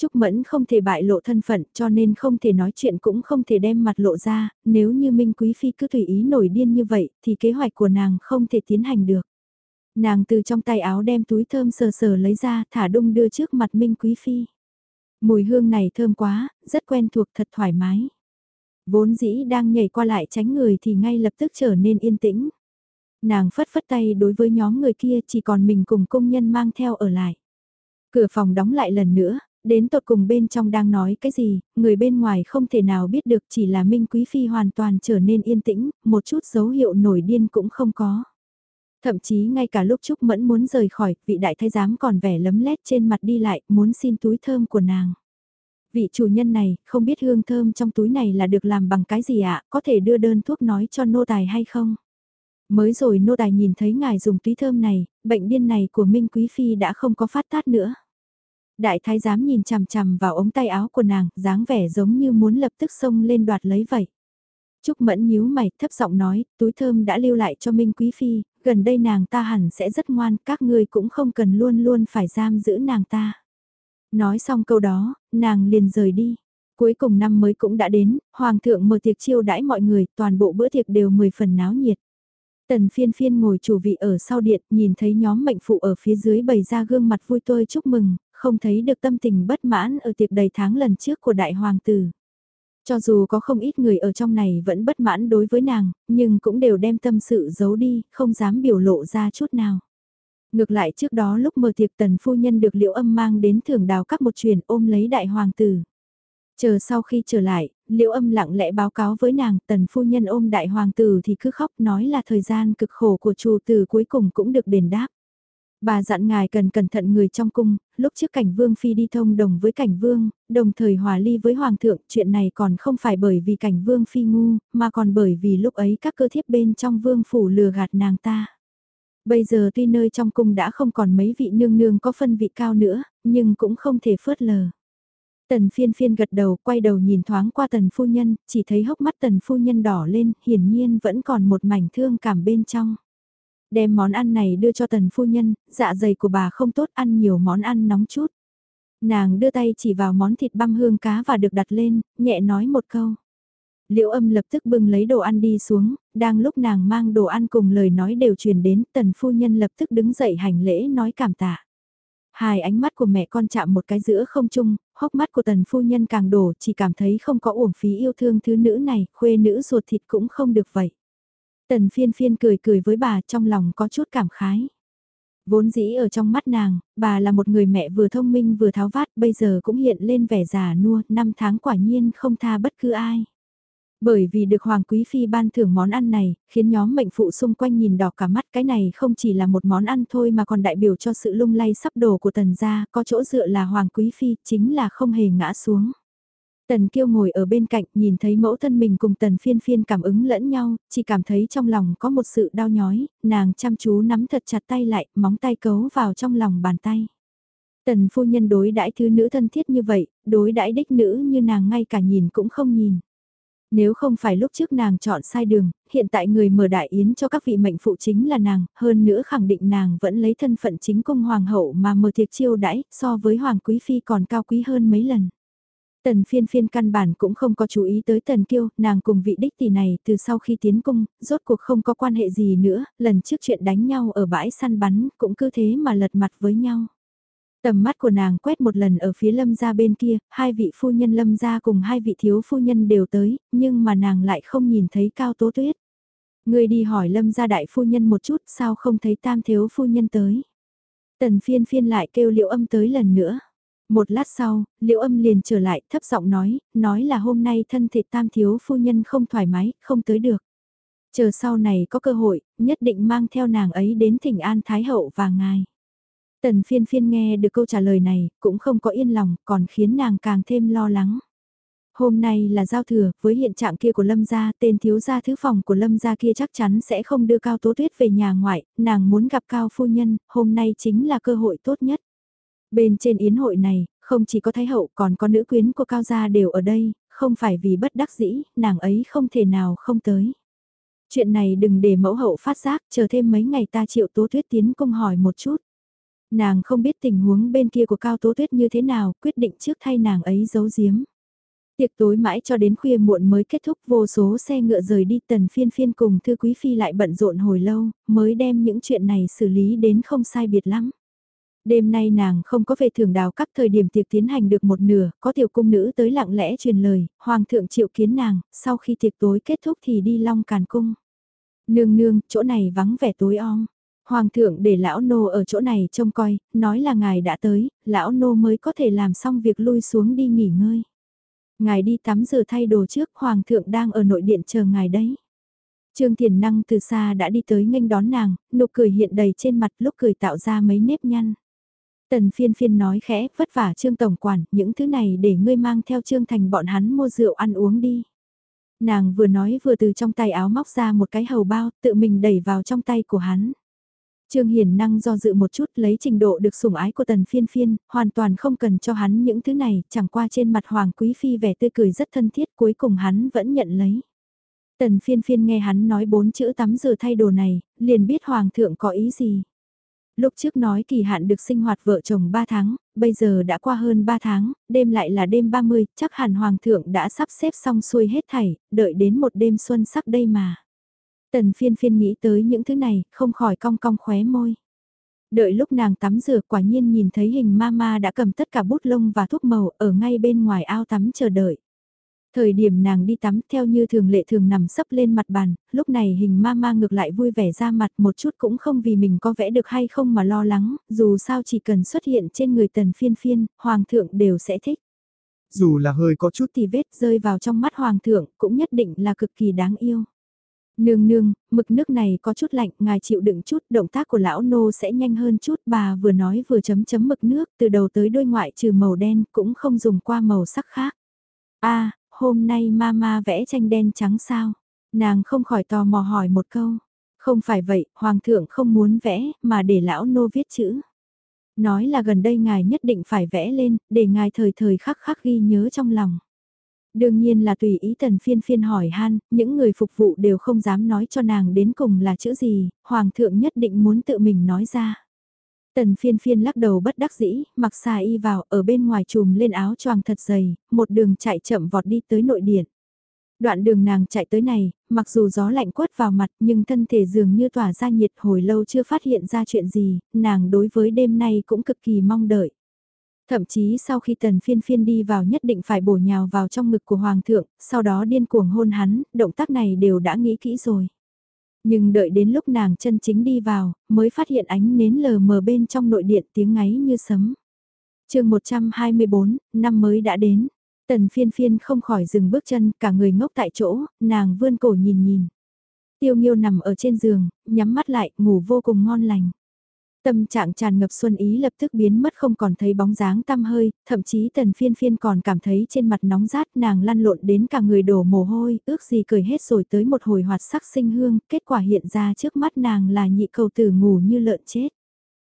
Trúc Mẫn không thể bại lộ thân phận cho nên không thể nói chuyện cũng không thể đem mặt lộ ra, nếu như Minh Quý Phi cứ tùy ý nổi điên như vậy thì kế hoạch của nàng không thể tiến hành được. Nàng từ trong tay áo đem túi thơm sờ sờ lấy ra thả đung đưa trước mặt Minh Quý Phi. Mùi hương này thơm quá, rất quen thuộc thật thoải mái. Vốn dĩ đang nhảy qua lại tránh người thì ngay lập tức trở nên yên tĩnh. Nàng phất phất tay đối với nhóm người kia chỉ còn mình cùng công nhân mang theo ở lại. Cửa phòng đóng lại lần nữa, đến tột cùng bên trong đang nói cái gì, người bên ngoài không thể nào biết được chỉ là Minh Quý Phi hoàn toàn trở nên yên tĩnh, một chút dấu hiệu nổi điên cũng không có. Thậm chí ngay cả lúc Trúc Mẫn muốn rời khỏi, vị đại thái giám còn vẻ lấm lét trên mặt đi lại, muốn xin túi thơm của nàng. Vị chủ nhân này, không biết hương thơm trong túi này là được làm bằng cái gì ạ, có thể đưa đơn thuốc nói cho nô tài hay không? Mới rồi nô tài nhìn thấy ngài dùng túi thơm này, bệnh điên này của Minh Quý Phi đã không có phát tát nữa. Đại thái giám nhìn chằm chằm vào ống tay áo của nàng, dáng vẻ giống như muốn lập tức xông lên đoạt lấy vậy. Trúc Mẫn nhíu mày, thấp giọng nói, túi thơm đã lưu lại cho Minh Quý Phi, gần đây nàng ta hẳn sẽ rất ngoan, các ngươi cũng không cần luôn luôn phải giam giữ nàng ta. Nói xong câu đó, nàng liền rời đi. Cuối cùng năm mới cũng đã đến, Hoàng thượng mở tiệc chiêu đãi mọi người, toàn bộ bữa tiệc đều 10 phần náo nhiệt. Tần phiên phiên ngồi chủ vị ở sau điện, nhìn thấy nhóm mệnh phụ ở phía dưới bày ra gương mặt vui tươi chúc mừng, không thấy được tâm tình bất mãn ở tiệc đầy tháng lần trước của đại hoàng tử. Cho dù có không ít người ở trong này vẫn bất mãn đối với nàng, nhưng cũng đều đem tâm sự giấu đi, không dám biểu lộ ra chút nào. Ngược lại trước đó lúc mở tiệc tần phu nhân được liệu âm mang đến thưởng đào các một truyền ôm lấy đại hoàng tử. Chờ sau khi trở lại, liệu âm lặng lẽ báo cáo với nàng tần phu nhân ôm đại hoàng tử thì cứ khóc nói là thời gian cực khổ của chủ tử cuối cùng cũng được đền đáp. Bà dặn ngài cần cẩn thận người trong cung, lúc trước cảnh vương phi đi thông đồng với cảnh vương, đồng thời hòa ly với hoàng thượng, chuyện này còn không phải bởi vì cảnh vương phi ngu, mà còn bởi vì lúc ấy các cơ thiếp bên trong vương phủ lừa gạt nàng ta. Bây giờ tuy nơi trong cung đã không còn mấy vị nương nương có phân vị cao nữa, nhưng cũng không thể phớt lờ. Tần phiên phiên gật đầu, quay đầu nhìn thoáng qua tần phu nhân, chỉ thấy hốc mắt tần phu nhân đỏ lên, hiển nhiên vẫn còn một mảnh thương cảm bên trong. Đem món ăn này đưa cho tần phu nhân, dạ dày của bà không tốt ăn nhiều món ăn nóng chút. Nàng đưa tay chỉ vào món thịt băm hương cá và được đặt lên, nhẹ nói một câu. Liễu âm lập tức bưng lấy đồ ăn đi xuống, đang lúc nàng mang đồ ăn cùng lời nói đều truyền đến, tần phu nhân lập tức đứng dậy hành lễ nói cảm tạ. Hai ánh mắt của mẹ con chạm một cái giữa không chung, hốc mắt của tần phu nhân càng đổ, chỉ cảm thấy không có uổng phí yêu thương thứ nữ này, khuê nữ ruột thịt cũng không được vậy. Tần phiên phiên cười cười với bà trong lòng có chút cảm khái. Vốn dĩ ở trong mắt nàng, bà là một người mẹ vừa thông minh vừa tháo vát, bây giờ cũng hiện lên vẻ già nua, năm tháng quả nhiên không tha bất cứ ai. Bởi vì được Hoàng Quý Phi ban thưởng món ăn này, khiến nhóm mệnh phụ xung quanh nhìn đỏ cả mắt cái này không chỉ là một món ăn thôi mà còn đại biểu cho sự lung lay sắp đổ của tần gia, có chỗ dựa là Hoàng Quý Phi, chính là không hề ngã xuống. Tần kiêu ngồi ở bên cạnh nhìn thấy mẫu thân mình cùng tần phiên phiên cảm ứng lẫn nhau, chỉ cảm thấy trong lòng có một sự đau nhói, nàng chăm chú nắm thật chặt tay lại, móng tay cấu vào trong lòng bàn tay. Tần phu nhân đối đãi thứ nữ thân thiết như vậy, đối đãi đích nữ như nàng ngay cả nhìn cũng không nhìn. Nếu không phải lúc trước nàng chọn sai đường, hiện tại người mở đại yến cho các vị mệnh phụ chính là nàng, hơn nữa khẳng định nàng vẫn lấy thân phận chính cung hoàng hậu mà mở tiệc chiêu đãi, so với hoàng quý phi còn cao quý hơn mấy lần. Tần phiên phiên căn bản cũng không có chú ý tới tần kiêu, nàng cùng vị đích tỷ này từ sau khi tiến cung, rốt cuộc không có quan hệ gì nữa, lần trước chuyện đánh nhau ở bãi săn bắn cũng cứ thế mà lật mặt với nhau. Tầm mắt của nàng quét một lần ở phía lâm gia bên kia, hai vị phu nhân lâm gia cùng hai vị thiếu phu nhân đều tới, nhưng mà nàng lại không nhìn thấy cao tố tuyết. Người đi hỏi lâm gia đại phu nhân một chút sao không thấy tam thiếu phu nhân tới. Tần phiên phiên lại kêu liệu âm tới lần nữa. Một lát sau, liễu âm liền trở lại thấp giọng nói, nói là hôm nay thân thể tam thiếu phu nhân không thoải mái, không tới được. Chờ sau này có cơ hội, nhất định mang theo nàng ấy đến thỉnh an Thái Hậu và ngài. Tần phiên phiên nghe được câu trả lời này, cũng không có yên lòng, còn khiến nàng càng thêm lo lắng. Hôm nay là giao thừa, với hiện trạng kia của Lâm gia, tên thiếu gia thứ phòng của Lâm gia kia chắc chắn sẽ không đưa Cao Tố Tuyết về nhà ngoại, nàng muốn gặp Cao Phu Nhân, hôm nay chính là cơ hội tốt nhất. Bên trên yến hội này, không chỉ có Thái Hậu còn có nữ quyến của Cao gia đều ở đây, không phải vì bất đắc dĩ, nàng ấy không thể nào không tới. Chuyện này đừng để mẫu hậu phát giác, chờ thêm mấy ngày ta chịu Tố Tuyết tiến công hỏi một chút. Nàng không biết tình huống bên kia của Cao Tố Tuyết như thế nào, quyết định trước thay nàng ấy giấu giếm. Tiệc tối mãi cho đến khuya muộn mới kết thúc vô số xe ngựa rời đi tần phiên phiên cùng thư quý phi lại bận rộn hồi lâu, mới đem những chuyện này xử lý đến không sai biệt lắm. Đêm nay nàng không có về thường đào các thời điểm tiệc tiến hành được một nửa, có tiểu cung nữ tới lặng lẽ truyền lời, hoàng thượng triệu kiến nàng, sau khi tiệc tối kết thúc thì đi long càn cung. Nương nương, chỗ này vắng vẻ tối om. Hoàng thượng để lão nô ở chỗ này trông coi, nói là ngài đã tới, lão nô mới có thể làm xong việc lui xuống đi nghỉ ngơi. Ngài đi tắm rửa thay đồ trước, Hoàng thượng đang ở nội điện chờ ngài đấy. Trương Thiền Năng từ xa đã đi tới nghênh đón nàng, nụ cười hiện đầy trên mặt lúc cười tạo ra mấy nếp nhăn. Tần phiên phiên nói khẽ, vất vả Trương Tổng Quản, những thứ này để ngươi mang theo Trương Thành bọn hắn mua rượu ăn uống đi. Nàng vừa nói vừa từ trong tay áo móc ra một cái hầu bao, tự mình đẩy vào trong tay của hắn. Trương Hiền năng do dự một chút lấy trình độ được sủng ái của tần phiên phiên, hoàn toàn không cần cho hắn những thứ này, chẳng qua trên mặt Hoàng Quý Phi vẻ tươi cười rất thân thiết cuối cùng hắn vẫn nhận lấy. Tần phiên phiên nghe hắn nói bốn chữ tắm rửa thay đồ này, liền biết Hoàng thượng có ý gì. Lúc trước nói kỳ hạn được sinh hoạt vợ chồng 3 tháng, bây giờ đã qua hơn 3 tháng, đêm lại là đêm 30, chắc hẳn Hoàng thượng đã sắp xếp xong xuôi hết thảy, đợi đến một đêm xuân sắc đây mà. Tần phiên phiên nghĩ tới những thứ này, không khỏi cong cong khóe môi. Đợi lúc nàng tắm rửa quả nhiên nhìn thấy hình mama đã cầm tất cả bút lông và thuốc màu ở ngay bên ngoài ao tắm chờ đợi. Thời điểm nàng đi tắm theo như thường lệ thường nằm sấp lên mặt bàn, lúc này hình mama ngược lại vui vẻ ra mặt một chút cũng không vì mình có vẽ được hay không mà lo lắng, dù sao chỉ cần xuất hiện trên người tần phiên phiên, hoàng thượng đều sẽ thích. Dù là hơi có chút thì vết rơi vào trong mắt hoàng thượng cũng nhất định là cực kỳ đáng yêu. Nương nương, mực nước này có chút lạnh, ngài chịu đựng chút, động tác của lão nô sẽ nhanh hơn chút. Bà vừa nói vừa chấm chấm mực nước, từ đầu tới đôi ngoại trừ màu đen, cũng không dùng qua màu sắc khác. a hôm nay mama vẽ tranh đen trắng sao? Nàng không khỏi tò mò hỏi một câu. Không phải vậy, hoàng thượng không muốn vẽ, mà để lão nô viết chữ. Nói là gần đây ngài nhất định phải vẽ lên, để ngài thời thời khắc khắc ghi nhớ trong lòng. Đương nhiên là tùy ý tần phiên phiên hỏi han, những người phục vụ đều không dám nói cho nàng đến cùng là chữ gì, hoàng thượng nhất định muốn tự mình nói ra. Tần phiên phiên lắc đầu bất đắc dĩ, mặc xà y vào, ở bên ngoài chùm lên áo choàng thật dày, một đường chạy chậm vọt đi tới nội điện. Đoạn đường nàng chạy tới này, mặc dù gió lạnh quất vào mặt nhưng thân thể dường như tỏa ra nhiệt hồi lâu chưa phát hiện ra chuyện gì, nàng đối với đêm nay cũng cực kỳ mong đợi. Thậm chí sau khi tần phiên phiên đi vào nhất định phải bổ nhào vào trong ngực của hoàng thượng, sau đó điên cuồng hôn hắn, động tác này đều đã nghĩ kỹ rồi. Nhưng đợi đến lúc nàng chân chính đi vào, mới phát hiện ánh nến lờ mờ bên trong nội điện tiếng ngáy như sấm. chương 124, năm mới đã đến. Tần phiên phiên không khỏi dừng bước chân, cả người ngốc tại chỗ, nàng vươn cổ nhìn nhìn. Tiêu nghiêu nằm ở trên giường, nhắm mắt lại, ngủ vô cùng ngon lành. Tâm trạng tràn ngập xuân ý lập tức biến mất không còn thấy bóng dáng tăm hơi, thậm chí tần phiên phiên còn cảm thấy trên mặt nóng rát nàng lăn lộn đến cả người đổ mồ hôi, ước gì cười hết rồi tới một hồi hoạt sắc sinh hương, kết quả hiện ra trước mắt nàng là nhị cầu tử ngủ như lợn chết.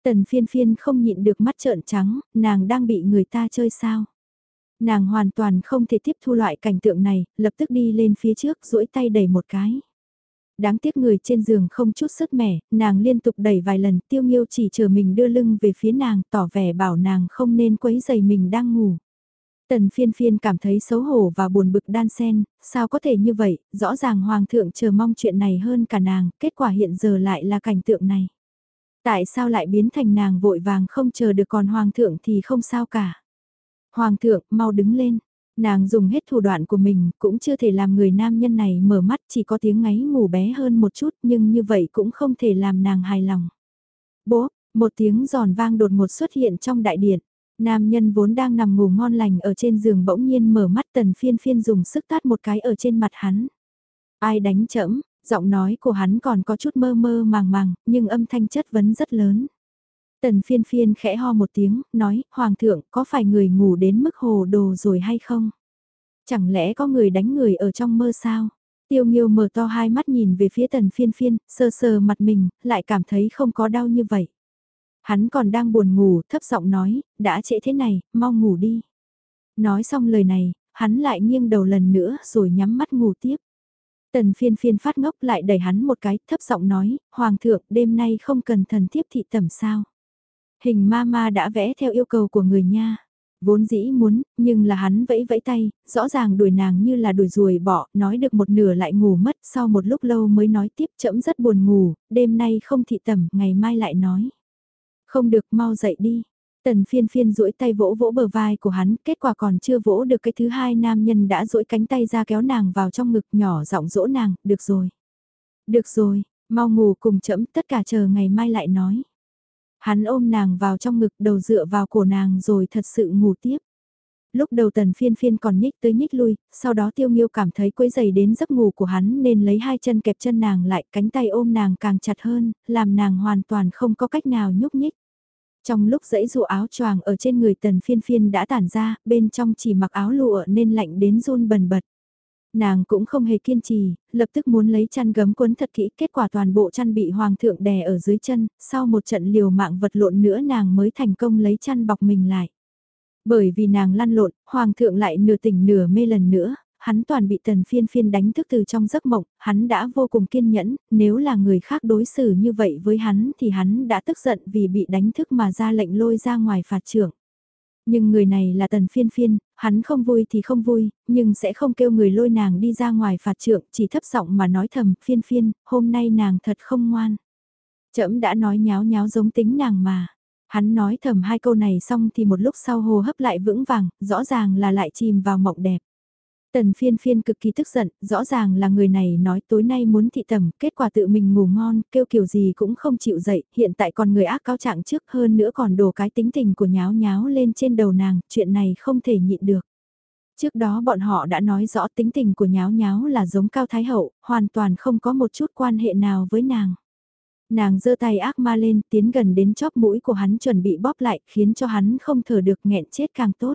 Tần phiên phiên không nhịn được mắt trợn trắng, nàng đang bị người ta chơi sao. Nàng hoàn toàn không thể tiếp thu loại cảnh tượng này, lập tức đi lên phía trước duỗi tay đẩy một cái đáng tiếc người trên giường không chút sức mẻ, nàng liên tục đẩy vài lần tiêu nghiêu chỉ chờ mình đưa lưng về phía nàng tỏ vẻ bảo nàng không nên quấy giày mình đang ngủ. Tần phiên phiên cảm thấy xấu hổ và buồn bực đan sen, sao có thể như vậy, rõ ràng hoàng thượng chờ mong chuyện này hơn cả nàng, kết quả hiện giờ lại là cảnh tượng này. Tại sao lại biến thành nàng vội vàng không chờ được còn hoàng thượng thì không sao cả. Hoàng thượng, mau đứng lên. Nàng dùng hết thủ đoạn của mình, cũng chưa thể làm người nam nhân này mở mắt chỉ có tiếng ngáy ngủ bé hơn một chút nhưng như vậy cũng không thể làm nàng hài lòng. Bố, một tiếng giòn vang đột ngột xuất hiện trong đại điện. Nam nhân vốn đang nằm ngủ ngon lành ở trên giường bỗng nhiên mở mắt tần phiên phiên dùng sức tát một cái ở trên mặt hắn. Ai đánh chẫm, giọng nói của hắn còn có chút mơ mơ màng màng, nhưng âm thanh chất vấn rất lớn. Tần phiên phiên khẽ ho một tiếng, nói, Hoàng thượng, có phải người ngủ đến mức hồ đồ rồi hay không? Chẳng lẽ có người đánh người ở trong mơ sao? Tiêu nghiêu mở to hai mắt nhìn về phía tần phiên phiên, sơ sờ mặt mình, lại cảm thấy không có đau như vậy. Hắn còn đang buồn ngủ, thấp giọng nói, đã trễ thế này, mau ngủ đi. Nói xong lời này, hắn lại nghiêng đầu lần nữa rồi nhắm mắt ngủ tiếp. Tần phiên phiên phát ngốc lại đẩy hắn một cái, thấp giọng nói, Hoàng thượng, đêm nay không cần thần thiếp thị tẩm sao. Hình ma ma đã vẽ theo yêu cầu của người nha. Vốn dĩ muốn, nhưng là hắn vẫy vẫy tay, rõ ràng đuổi nàng như là đuổi ruồi bỏ, nói được một nửa lại ngủ mất, sau một lúc lâu mới nói tiếp chậm rất buồn ngủ, đêm nay không thị tẩm, ngày mai lại nói. Không được mau dậy đi. Tần phiên phiên duỗi tay vỗ vỗ bờ vai của hắn, kết quả còn chưa vỗ được cái thứ hai nam nhân đã duỗi cánh tay ra kéo nàng vào trong ngực nhỏ giọng dỗ nàng, được rồi. Được rồi, mau ngủ cùng chậm tất cả chờ ngày mai lại nói. Hắn ôm nàng vào trong ngực đầu dựa vào cổ nàng rồi thật sự ngủ tiếp. Lúc đầu tần phiên phiên còn nhích tới nhích lui, sau đó tiêu nghiêu cảm thấy quấy dày đến giấc ngủ của hắn nên lấy hai chân kẹp chân nàng lại cánh tay ôm nàng càng chặt hơn, làm nàng hoàn toàn không có cách nào nhúc nhích. Trong lúc dãy dụ áo choàng ở trên người tần phiên phiên đã tản ra, bên trong chỉ mặc áo lụa nên lạnh đến run bần bật. Nàng cũng không hề kiên trì, lập tức muốn lấy chăn gấm quấn thật kỹ, kết quả toàn bộ chăn bị hoàng thượng đè ở dưới chân, sau một trận liều mạng vật lộn nữa nàng mới thành công lấy chăn bọc mình lại. Bởi vì nàng lăn lộn, hoàng thượng lại nửa tỉnh nửa mê lần nữa, hắn toàn bị tần phiên phiên đánh thức từ trong giấc mộng, hắn đã vô cùng kiên nhẫn, nếu là người khác đối xử như vậy với hắn thì hắn đã tức giận vì bị đánh thức mà ra lệnh lôi ra ngoài phạt trưởng. Nhưng người này là tần phiên phiên, hắn không vui thì không vui, nhưng sẽ không kêu người lôi nàng đi ra ngoài phạt trượng, chỉ thấp giọng mà nói thầm, phiên phiên, hôm nay nàng thật không ngoan. Trẫm đã nói nháo nháo giống tính nàng mà. Hắn nói thầm hai câu này xong thì một lúc sau hồ hấp lại vững vàng, rõ ràng là lại chìm vào mộng đẹp. Tần phiên phiên cực kỳ tức giận, rõ ràng là người này nói tối nay muốn thị tầm, kết quả tự mình ngủ ngon, kêu kiểu gì cũng không chịu dậy, hiện tại còn người ác cáo trạng trước hơn nữa còn đổ cái tính tình của nháo nháo lên trên đầu nàng, chuyện này không thể nhịn được. Trước đó bọn họ đã nói rõ tính tình của nháo nháo là giống cao thái hậu, hoàn toàn không có một chút quan hệ nào với nàng. Nàng giơ tay ác ma lên, tiến gần đến chóp mũi của hắn chuẩn bị bóp lại, khiến cho hắn không thở được nghẹn chết càng tốt.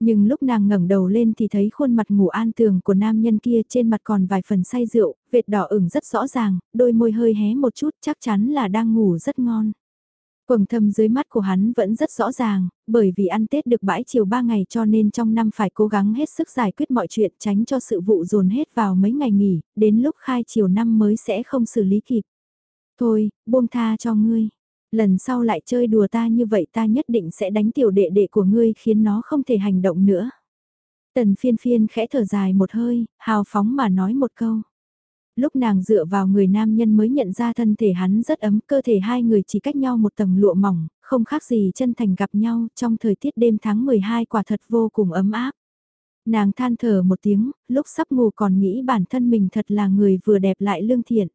Nhưng lúc nàng ngẩng đầu lên thì thấy khuôn mặt ngủ an tường của nam nhân kia trên mặt còn vài phần say rượu, vệt đỏ ửng rất rõ ràng, đôi môi hơi hé một chút chắc chắn là đang ngủ rất ngon. Quầng thâm dưới mắt của hắn vẫn rất rõ ràng, bởi vì ăn Tết được bãi chiều 3 ngày cho nên trong năm phải cố gắng hết sức giải quyết mọi chuyện tránh cho sự vụ dồn hết vào mấy ngày nghỉ, đến lúc khai chiều năm mới sẽ không xử lý kịp. Thôi, buông tha cho ngươi lần sau lại chơi đùa ta như vậy ta nhất định sẽ đánh tiểu đệ đệ của ngươi khiến nó không thể hành động nữa. Tần phiên phiên khẽ thở dài một hơi, hào phóng mà nói một câu. Lúc nàng dựa vào người nam nhân mới nhận ra thân thể hắn rất ấm, cơ thể hai người chỉ cách nhau một tầng lụa mỏng, không khác gì chân thành gặp nhau trong thời tiết đêm tháng 12 quả thật vô cùng ấm áp. Nàng than thở một tiếng, lúc sắp ngủ còn nghĩ bản thân mình thật là người vừa đẹp lại lương thiện.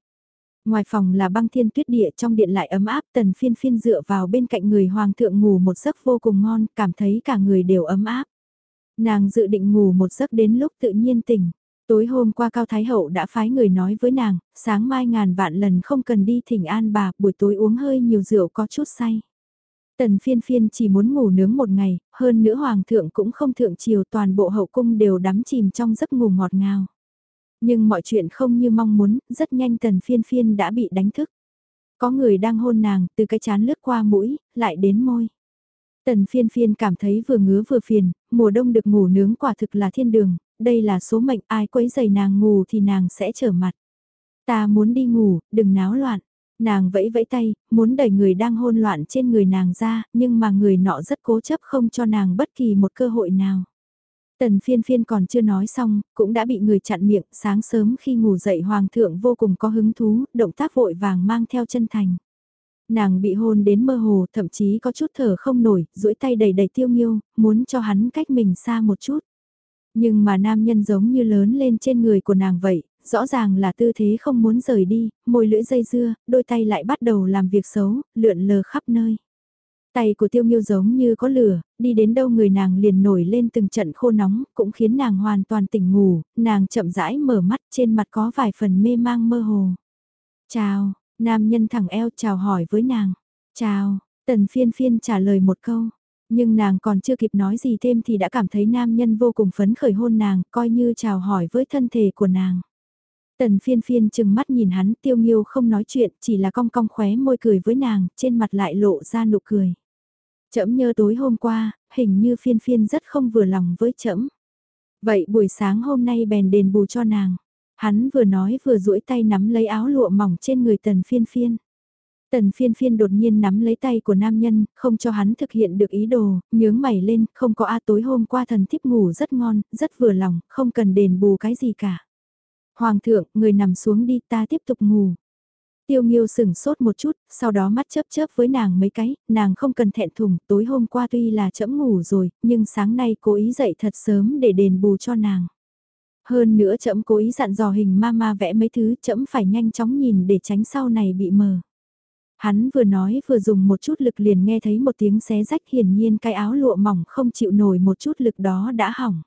Ngoài phòng là băng thiên tuyết địa trong điện lại ấm áp tần phiên phiên dựa vào bên cạnh người hoàng thượng ngủ một giấc vô cùng ngon, cảm thấy cả người đều ấm áp. Nàng dự định ngủ một giấc đến lúc tự nhiên tỉnh. Tối hôm qua Cao Thái Hậu đã phái người nói với nàng, sáng mai ngàn vạn lần không cần đi thỉnh an bà, buổi tối uống hơi nhiều rượu có chút say. Tần phiên phiên chỉ muốn ngủ nướng một ngày, hơn nữa hoàng thượng cũng không thượng chiều toàn bộ hậu cung đều đắm chìm trong giấc ngủ ngọt ngào. Nhưng mọi chuyện không như mong muốn, rất nhanh tần phiên phiên đã bị đánh thức. Có người đang hôn nàng, từ cái chán lướt qua mũi, lại đến môi. Tần phiên phiên cảm thấy vừa ngứa vừa phiền, mùa đông được ngủ nướng quả thực là thiên đường, đây là số mệnh ai quấy giày nàng ngủ thì nàng sẽ trở mặt. Ta muốn đi ngủ, đừng náo loạn. Nàng vẫy vẫy tay, muốn đẩy người đang hôn loạn trên người nàng ra, nhưng mà người nọ rất cố chấp không cho nàng bất kỳ một cơ hội nào. Tần phiên phiên còn chưa nói xong, cũng đã bị người chặn miệng, sáng sớm khi ngủ dậy hoàng thượng vô cùng có hứng thú, động tác vội vàng mang theo chân thành. Nàng bị hôn đến mơ hồ, thậm chí có chút thở không nổi, duỗi tay đầy đầy tiêu nghiêu, muốn cho hắn cách mình xa một chút. Nhưng mà nam nhân giống như lớn lên trên người của nàng vậy, rõ ràng là tư thế không muốn rời đi, môi lưỡi dây dưa, đôi tay lại bắt đầu làm việc xấu, lượn lờ khắp nơi. Tay của tiêu nghiêu giống như có lửa, đi đến đâu người nàng liền nổi lên từng trận khô nóng, cũng khiến nàng hoàn toàn tỉnh ngủ, nàng chậm rãi mở mắt trên mặt có vài phần mê mang mơ hồ. Chào, nam nhân thẳng eo chào hỏi với nàng. Chào, tần phiên phiên trả lời một câu. Nhưng nàng còn chưa kịp nói gì thêm thì đã cảm thấy nam nhân vô cùng phấn khởi hôn nàng, coi như chào hỏi với thân thể của nàng. Tần phiên phiên chừng mắt nhìn hắn tiêu nghiêu không nói chuyện, chỉ là cong cong khóe môi cười với nàng, trên mặt lại lộ ra nụ cười. Chậm nhớ tối hôm qua, hình như phiên phiên rất không vừa lòng với chậm. Vậy buổi sáng hôm nay bèn đền bù cho nàng. Hắn vừa nói vừa duỗi tay nắm lấy áo lụa mỏng trên người tần phiên phiên. Tần phiên phiên đột nhiên nắm lấy tay của nam nhân, không cho hắn thực hiện được ý đồ, nhướng mày lên, không có a tối hôm qua thần thiếp ngủ rất ngon, rất vừa lòng, không cần đền bù cái gì cả. Hoàng thượng, người nằm xuống đi ta tiếp tục ngủ. Tiêu Nghiêu sừng sốt một chút, sau đó mắt chớp chớp với nàng mấy cái, nàng không cần thẹn thùng, tối hôm qua tuy là chậm ngủ rồi, nhưng sáng nay cố ý dậy thật sớm để đền bù cho nàng. Hơn nữa chậm cố ý dặn dò hình ma ma vẽ mấy thứ chậm phải nhanh chóng nhìn để tránh sau này bị mờ. Hắn vừa nói vừa dùng một chút lực liền nghe thấy một tiếng xé rách hiển nhiên cái áo lụa mỏng không chịu nổi một chút lực đó đã hỏng.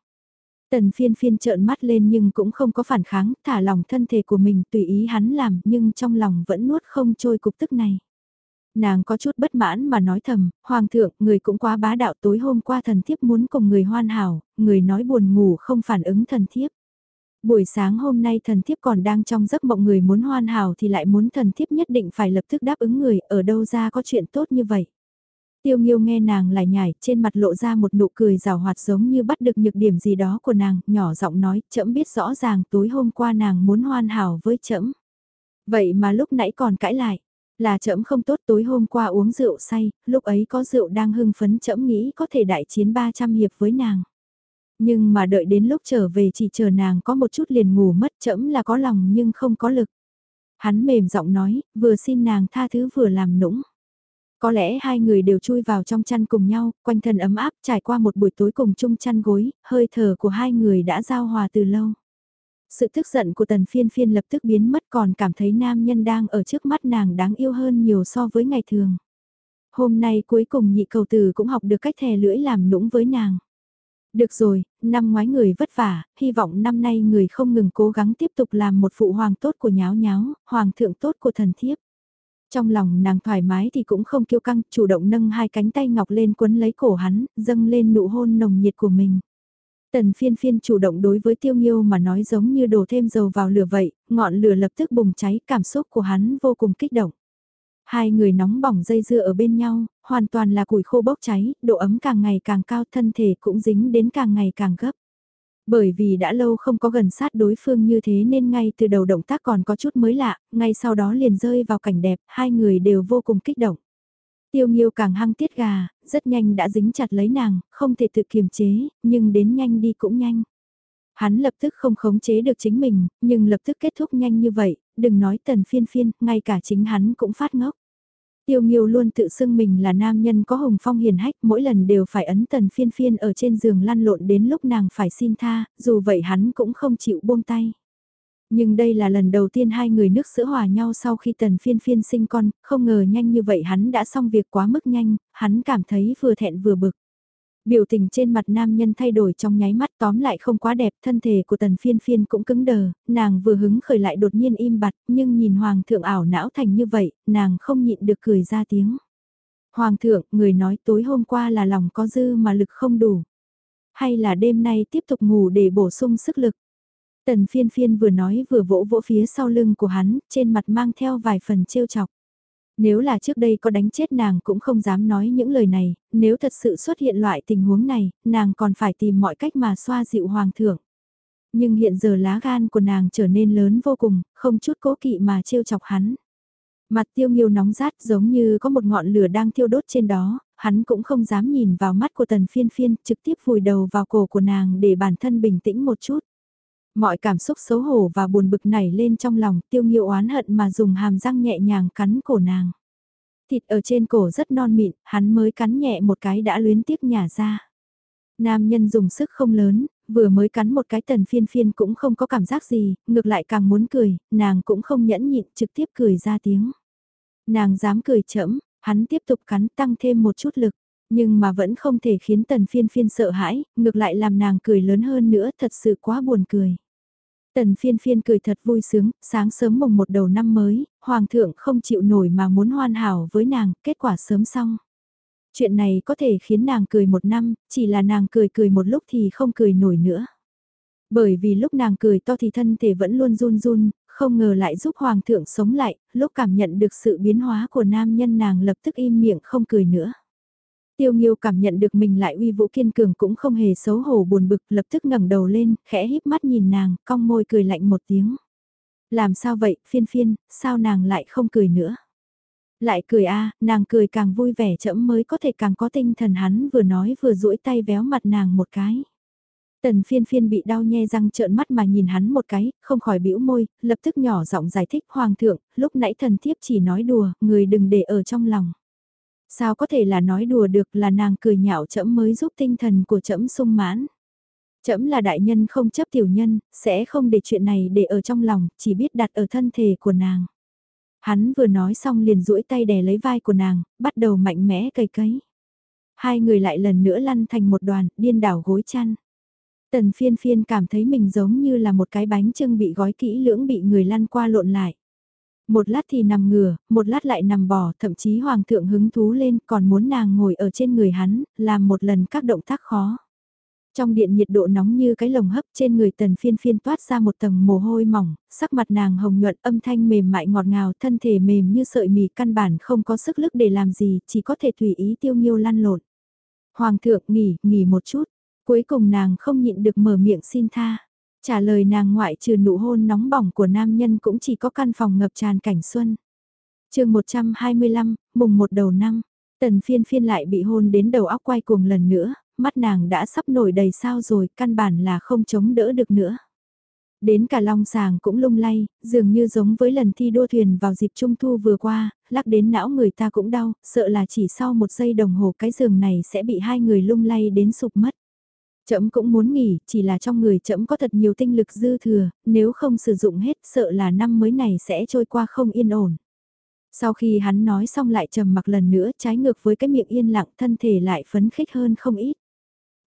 Tần phiên phiên trợn mắt lên nhưng cũng không có phản kháng, thả lòng thân thể của mình tùy ý hắn làm nhưng trong lòng vẫn nuốt không trôi cục tức này. Nàng có chút bất mãn mà nói thầm, Hoàng thượng, người cũng quá bá đạo tối hôm qua thần thiếp muốn cùng người hoan hảo, người nói buồn ngủ không phản ứng thần thiếp. Buổi sáng hôm nay thần thiếp còn đang trong giấc mộng người muốn hoan hảo thì lại muốn thần thiếp nhất định phải lập tức đáp ứng người, ở đâu ra có chuyện tốt như vậy. Tiêu Nghiêu nghe nàng lại nhảy, trên mặt lộ ra một nụ cười rào hoạt giống như bắt được nhược điểm gì đó của nàng, nhỏ giọng nói, trẫm biết rõ ràng tối hôm qua nàng muốn hoan hảo với trẫm. Vậy mà lúc nãy còn cãi lại, là trẫm không tốt tối hôm qua uống rượu say, lúc ấy có rượu đang hưng phấn trẫm nghĩ có thể đại chiến 300 hiệp với nàng. Nhưng mà đợi đến lúc trở về chỉ chờ nàng có một chút liền ngủ mất trẫm là có lòng nhưng không có lực. Hắn mềm giọng nói, vừa xin nàng tha thứ vừa làm nũng. Có lẽ hai người đều chui vào trong chăn cùng nhau, quanh thân ấm áp trải qua một buổi tối cùng chung chăn gối, hơi thở của hai người đã giao hòa từ lâu. Sự tức giận của tần phiên phiên lập tức biến mất còn cảm thấy nam nhân đang ở trước mắt nàng đáng yêu hơn nhiều so với ngày thường. Hôm nay cuối cùng nhị cầu tử cũng học được cách thè lưỡi làm nũng với nàng. Được rồi, năm ngoái người vất vả, hy vọng năm nay người không ngừng cố gắng tiếp tục làm một phụ hoàng tốt của nháo nháo, hoàng thượng tốt của thần thiếp. Trong lòng nàng thoải mái thì cũng không kiêu căng, chủ động nâng hai cánh tay ngọc lên quấn lấy cổ hắn, dâng lên nụ hôn nồng nhiệt của mình. Tần phiên phiên chủ động đối với tiêu nghiêu mà nói giống như đổ thêm dầu vào lửa vậy, ngọn lửa lập tức bùng cháy, cảm xúc của hắn vô cùng kích động. Hai người nóng bỏng dây dưa ở bên nhau, hoàn toàn là củi khô bốc cháy, độ ấm càng ngày càng cao thân thể cũng dính đến càng ngày càng gấp. Bởi vì đã lâu không có gần sát đối phương như thế nên ngay từ đầu động tác còn có chút mới lạ, ngay sau đó liền rơi vào cảnh đẹp, hai người đều vô cùng kích động. Tiêu Nghiêu càng hăng tiết gà, rất nhanh đã dính chặt lấy nàng, không thể tự kiềm chế, nhưng đến nhanh đi cũng nhanh. Hắn lập tức không khống chế được chính mình, nhưng lập tức kết thúc nhanh như vậy, đừng nói tần phiên phiên, ngay cả chính hắn cũng phát ngốc. Tiêu Nghiêu luôn tự xưng mình là nam nhân có hồng phong hiền hách, mỗi lần đều phải ấn tần phiên phiên ở trên giường lăn lộn đến lúc nàng phải xin tha, dù vậy hắn cũng không chịu buông tay. Nhưng đây là lần đầu tiên hai người nước sữa hòa nhau sau khi tần phiên phiên sinh con, không ngờ nhanh như vậy hắn đã xong việc quá mức nhanh, hắn cảm thấy vừa thẹn vừa bực. Biểu tình trên mặt nam nhân thay đổi trong nháy mắt tóm lại không quá đẹp, thân thể của tần phiên phiên cũng cứng đờ, nàng vừa hứng khởi lại đột nhiên im bặt, nhưng nhìn hoàng thượng ảo não thành như vậy, nàng không nhịn được cười ra tiếng. Hoàng thượng, người nói tối hôm qua là lòng có dư mà lực không đủ. Hay là đêm nay tiếp tục ngủ để bổ sung sức lực. Tần phiên phiên vừa nói vừa vỗ vỗ phía sau lưng của hắn, trên mặt mang theo vài phần trêu chọc. Nếu là trước đây có đánh chết nàng cũng không dám nói những lời này, nếu thật sự xuất hiện loại tình huống này, nàng còn phải tìm mọi cách mà xoa dịu hoàng thượng. Nhưng hiện giờ lá gan của nàng trở nên lớn vô cùng, không chút cố kỵ mà trêu chọc hắn. Mặt tiêu nghiêu nóng rát giống như có một ngọn lửa đang thiêu đốt trên đó, hắn cũng không dám nhìn vào mắt của tần phiên phiên, trực tiếp vùi đầu vào cổ của nàng để bản thân bình tĩnh một chút. Mọi cảm xúc xấu hổ và buồn bực nảy lên trong lòng tiêu nghiêu oán hận mà dùng hàm răng nhẹ nhàng cắn cổ nàng. Thịt ở trên cổ rất non mịn, hắn mới cắn nhẹ một cái đã luyến tiếp nhả ra. Nam nhân dùng sức không lớn, vừa mới cắn một cái tần phiên phiên cũng không có cảm giác gì, ngược lại càng muốn cười, nàng cũng không nhẫn nhịn trực tiếp cười ra tiếng. Nàng dám cười chẫm, hắn tiếp tục cắn tăng thêm một chút lực, nhưng mà vẫn không thể khiến tần phiên phiên sợ hãi, ngược lại làm nàng cười lớn hơn nữa thật sự quá buồn cười. Tần phiên phiên cười thật vui sướng, sáng sớm mùng một đầu năm mới, hoàng thượng không chịu nổi mà muốn hoàn hảo với nàng, kết quả sớm xong. Chuyện này có thể khiến nàng cười một năm, chỉ là nàng cười cười một lúc thì không cười nổi nữa. Bởi vì lúc nàng cười to thì thân thể vẫn luôn run run, không ngờ lại giúp hoàng thượng sống lại, lúc cảm nhận được sự biến hóa của nam nhân nàng lập tức im miệng không cười nữa. Tiêu Nghiêu cảm nhận được mình lại uy vũ kiên cường cũng không hề xấu hổ buồn bực, lập tức ngẩng đầu lên, khẽ híp mắt nhìn nàng, cong môi cười lạnh một tiếng. Làm sao vậy, phiên phiên, sao nàng lại không cười nữa? Lại cười a, nàng cười càng vui vẻ chậm mới có thể càng có tinh thần hắn vừa nói vừa duỗi tay véo mặt nàng một cái. Tần phiên phiên bị đau nhe răng trợn mắt mà nhìn hắn một cái, không khỏi bĩu môi, lập tức nhỏ giọng giải thích hoàng thượng, lúc nãy thần thiếp chỉ nói đùa, người đừng để ở trong lòng. Sao có thể là nói đùa được là nàng cười nhạo chậm mới giúp tinh thần của chậm sung mãn. Chậm là đại nhân không chấp tiểu nhân, sẽ không để chuyện này để ở trong lòng, chỉ biết đặt ở thân thể của nàng. Hắn vừa nói xong liền duỗi tay đè lấy vai của nàng, bắt đầu mạnh mẽ cầy cấy. Hai người lại lần nữa lăn thành một đoàn, điên đảo gối chăn. Tần phiên phiên cảm thấy mình giống như là một cái bánh trưng bị gói kỹ lưỡng bị người lăn qua lộn lại. Một lát thì nằm ngửa, một lát lại nằm bò, thậm chí hoàng thượng hứng thú lên còn muốn nàng ngồi ở trên người hắn, làm một lần các động tác khó. Trong điện nhiệt độ nóng như cái lồng hấp trên người tần phiên phiên toát ra một tầng mồ hôi mỏng, sắc mặt nàng hồng nhuận âm thanh mềm mại ngọt ngào thân thể mềm như sợi mì căn bản không có sức lực để làm gì, chỉ có thể tùy ý tiêu nghiêu lăn lộn. Hoàng thượng nghỉ, nghỉ một chút, cuối cùng nàng không nhịn được mở miệng xin tha. Trả lời nàng ngoại trừ nụ hôn nóng bỏng của nam nhân cũng chỉ có căn phòng ngập tràn cảnh xuân. chương 125, mùng một đầu năm, tần phiên phiên lại bị hôn đến đầu óc quay cuồng lần nữa, mắt nàng đã sắp nổi đầy sao rồi, căn bản là không chống đỡ được nữa. Đến cả long sàng cũng lung lay, dường như giống với lần thi đua thuyền vào dịp trung thu vừa qua, lắc đến não người ta cũng đau, sợ là chỉ sau một giây đồng hồ cái giường này sẽ bị hai người lung lay đến sụp mất. Chậm cũng muốn nghỉ, chỉ là trong người chậm có thật nhiều tinh lực dư thừa, nếu không sử dụng hết sợ là năm mới này sẽ trôi qua không yên ổn. Sau khi hắn nói xong lại trầm mặc lần nữa trái ngược với cái miệng yên lặng thân thể lại phấn khích hơn không ít.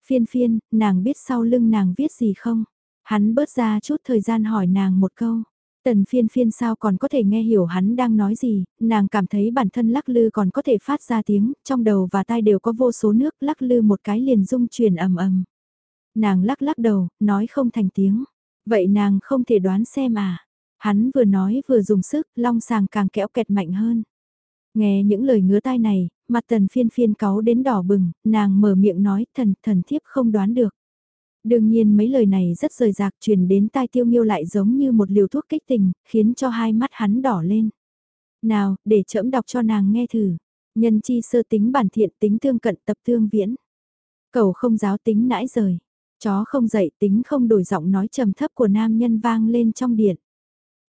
Phiên phiên, nàng biết sau lưng nàng viết gì không? Hắn bớt ra chút thời gian hỏi nàng một câu. Tần phiên phiên sao còn có thể nghe hiểu hắn đang nói gì, nàng cảm thấy bản thân lắc lư còn có thể phát ra tiếng, trong đầu và tai đều có vô số nước lắc lư một cái liền rung truyền ầm ầm. Nàng lắc lắc đầu, nói không thành tiếng. Vậy nàng không thể đoán xem à. Hắn vừa nói vừa dùng sức, long sàng càng kẽo kẹt mạnh hơn. Nghe những lời ngứa tai này, mặt tần phiên phiên cáu đến đỏ bừng, nàng mở miệng nói thần thần thiếp không đoán được. Đương nhiên mấy lời này rất rời rạc truyền đến tai tiêu nghiêu lại giống như một liều thuốc kích tình, khiến cho hai mắt hắn đỏ lên. Nào, để trẫm đọc cho nàng nghe thử. Nhân chi sơ tính bản thiện tính tương cận tập tương viễn. Cầu không giáo tính nãi rời. Chó không dậy tính không đổi giọng nói trầm thấp của nam nhân vang lên trong điện.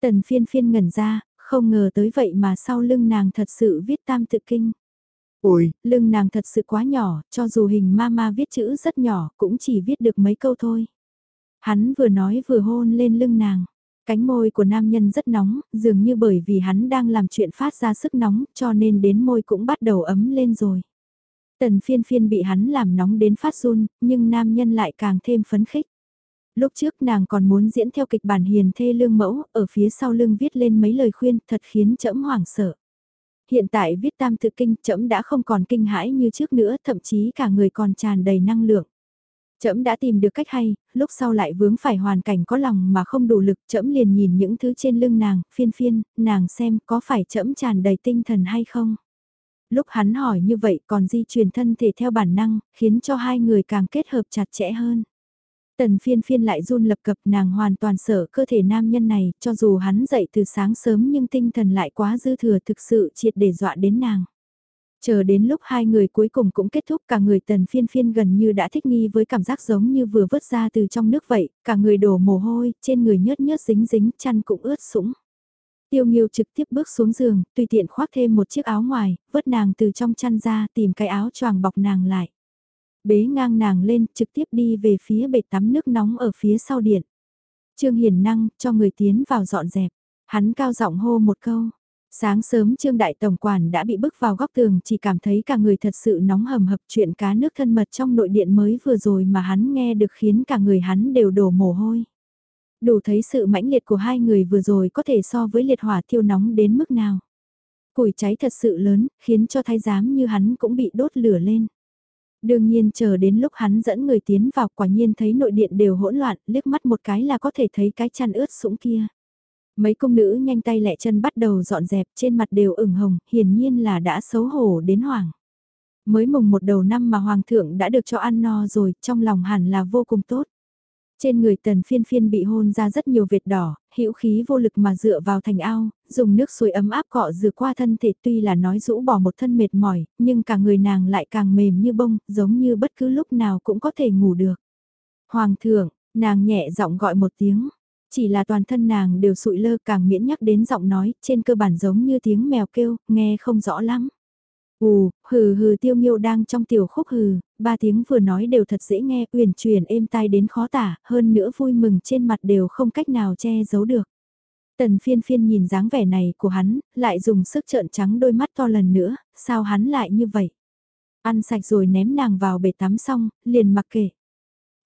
Tần phiên phiên ngẩn ra, không ngờ tới vậy mà sau lưng nàng thật sự viết tam tự kinh. Ôi, lưng nàng thật sự quá nhỏ, cho dù hình ma ma viết chữ rất nhỏ, cũng chỉ viết được mấy câu thôi. Hắn vừa nói vừa hôn lên lưng nàng. Cánh môi của nam nhân rất nóng, dường như bởi vì hắn đang làm chuyện phát ra sức nóng, cho nên đến môi cũng bắt đầu ấm lên rồi. Tần phiên phiên bị hắn làm nóng đến phát run, nhưng nam nhân lại càng thêm phấn khích. Lúc trước nàng còn muốn diễn theo kịch bản hiền thê lương mẫu, ở phía sau lưng viết lên mấy lời khuyên thật khiến trẫm hoảng sợ. Hiện tại viết tam tự kinh trẫm đã không còn kinh hãi như trước nữa, thậm chí cả người còn tràn đầy năng lượng. Trẫm đã tìm được cách hay, lúc sau lại vướng phải hoàn cảnh có lòng mà không đủ lực, trẫm liền nhìn những thứ trên lưng nàng, phiên phiên, nàng xem có phải trẫm tràn đầy tinh thần hay không. Lúc hắn hỏi như vậy còn di truyền thân thể theo bản năng, khiến cho hai người càng kết hợp chặt chẽ hơn. Tần phiên phiên lại run lập cập nàng hoàn toàn sợ cơ thể nam nhân này, cho dù hắn dậy từ sáng sớm nhưng tinh thần lại quá dư thừa thực sự triệt để dọa đến nàng. Chờ đến lúc hai người cuối cùng cũng kết thúc cả người tần phiên phiên gần như đã thích nghi với cảm giác giống như vừa vớt ra từ trong nước vậy, cả người đổ mồ hôi, trên người nhớt nhớt dính dính chăn cũng ướt sũng. Tiêu Nghiêu trực tiếp bước xuống giường, tùy tiện khoác thêm một chiếc áo ngoài, vớt nàng từ trong chăn ra tìm cái áo choàng bọc nàng lại. Bế ngang nàng lên, trực tiếp đi về phía bể tắm nước nóng ở phía sau điện. Trương Hiền Năng, cho người tiến vào dọn dẹp. Hắn cao giọng hô một câu. Sáng sớm Trương Đại Tổng Quản đã bị bức vào góc tường chỉ cảm thấy cả người thật sự nóng hầm hập chuyện cá nước thân mật trong nội điện mới vừa rồi mà hắn nghe được khiến cả người hắn đều đổ mồ hôi. Đủ thấy sự mãnh liệt của hai người vừa rồi có thể so với liệt hỏa thiêu nóng đến mức nào. Củi cháy thật sự lớn, khiến cho thái giám như hắn cũng bị đốt lửa lên. Đương nhiên chờ đến lúc hắn dẫn người tiến vào quả nhiên thấy nội điện đều hỗn loạn, liếc mắt một cái là có thể thấy cái chăn ướt sũng kia. Mấy công nữ nhanh tay lẹ chân bắt đầu dọn dẹp trên mặt đều ửng hồng, hiển nhiên là đã xấu hổ đến hoảng. Mới mùng một đầu năm mà hoàng thượng đã được cho ăn no rồi, trong lòng hẳn là vô cùng tốt. Trên người tần phiên phiên bị hôn ra rất nhiều vệt đỏ, hữu khí vô lực mà dựa vào thành ao, dùng nước suối ấm áp cọ rửa qua thân thể tuy là nói rũ bỏ một thân mệt mỏi, nhưng cả người nàng lại càng mềm như bông, giống như bất cứ lúc nào cũng có thể ngủ được. Hoàng thượng, nàng nhẹ giọng gọi một tiếng, chỉ là toàn thân nàng đều sụi lơ càng miễn nhắc đến giọng nói, trên cơ bản giống như tiếng mèo kêu, nghe không rõ lắm. Ù, hừ hừ tiêu nghiêu đang trong tiểu khúc hừ, ba tiếng vừa nói đều thật dễ nghe, uyển chuyển êm tai đến khó tả, hơn nữa vui mừng trên mặt đều không cách nào che giấu được. Tần phiên phiên nhìn dáng vẻ này của hắn, lại dùng sức trợn trắng đôi mắt to lần nữa, sao hắn lại như vậy? Ăn sạch rồi ném nàng vào bể tắm xong, liền mặc kệ.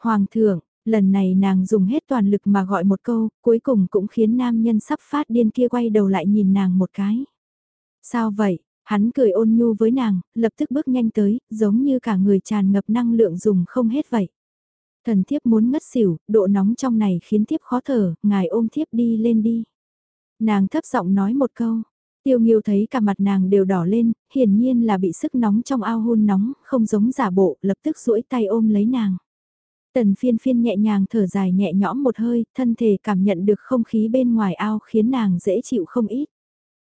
Hoàng thượng, lần này nàng dùng hết toàn lực mà gọi một câu, cuối cùng cũng khiến nam nhân sắp phát điên kia quay đầu lại nhìn nàng một cái. Sao vậy? Hắn cười ôn nhu với nàng, lập tức bước nhanh tới, giống như cả người tràn ngập năng lượng dùng không hết vậy. Thần thiếp muốn ngất xỉu, độ nóng trong này khiến thiếp khó thở, ngài ôm thiếp đi lên đi. Nàng thấp giọng nói một câu, tiêu nghiêu thấy cả mặt nàng đều đỏ lên, hiển nhiên là bị sức nóng trong ao hôn nóng, không giống giả bộ, lập tức duỗi tay ôm lấy nàng. Tần phiên phiên nhẹ nhàng thở dài nhẹ nhõm một hơi, thân thể cảm nhận được không khí bên ngoài ao khiến nàng dễ chịu không ít.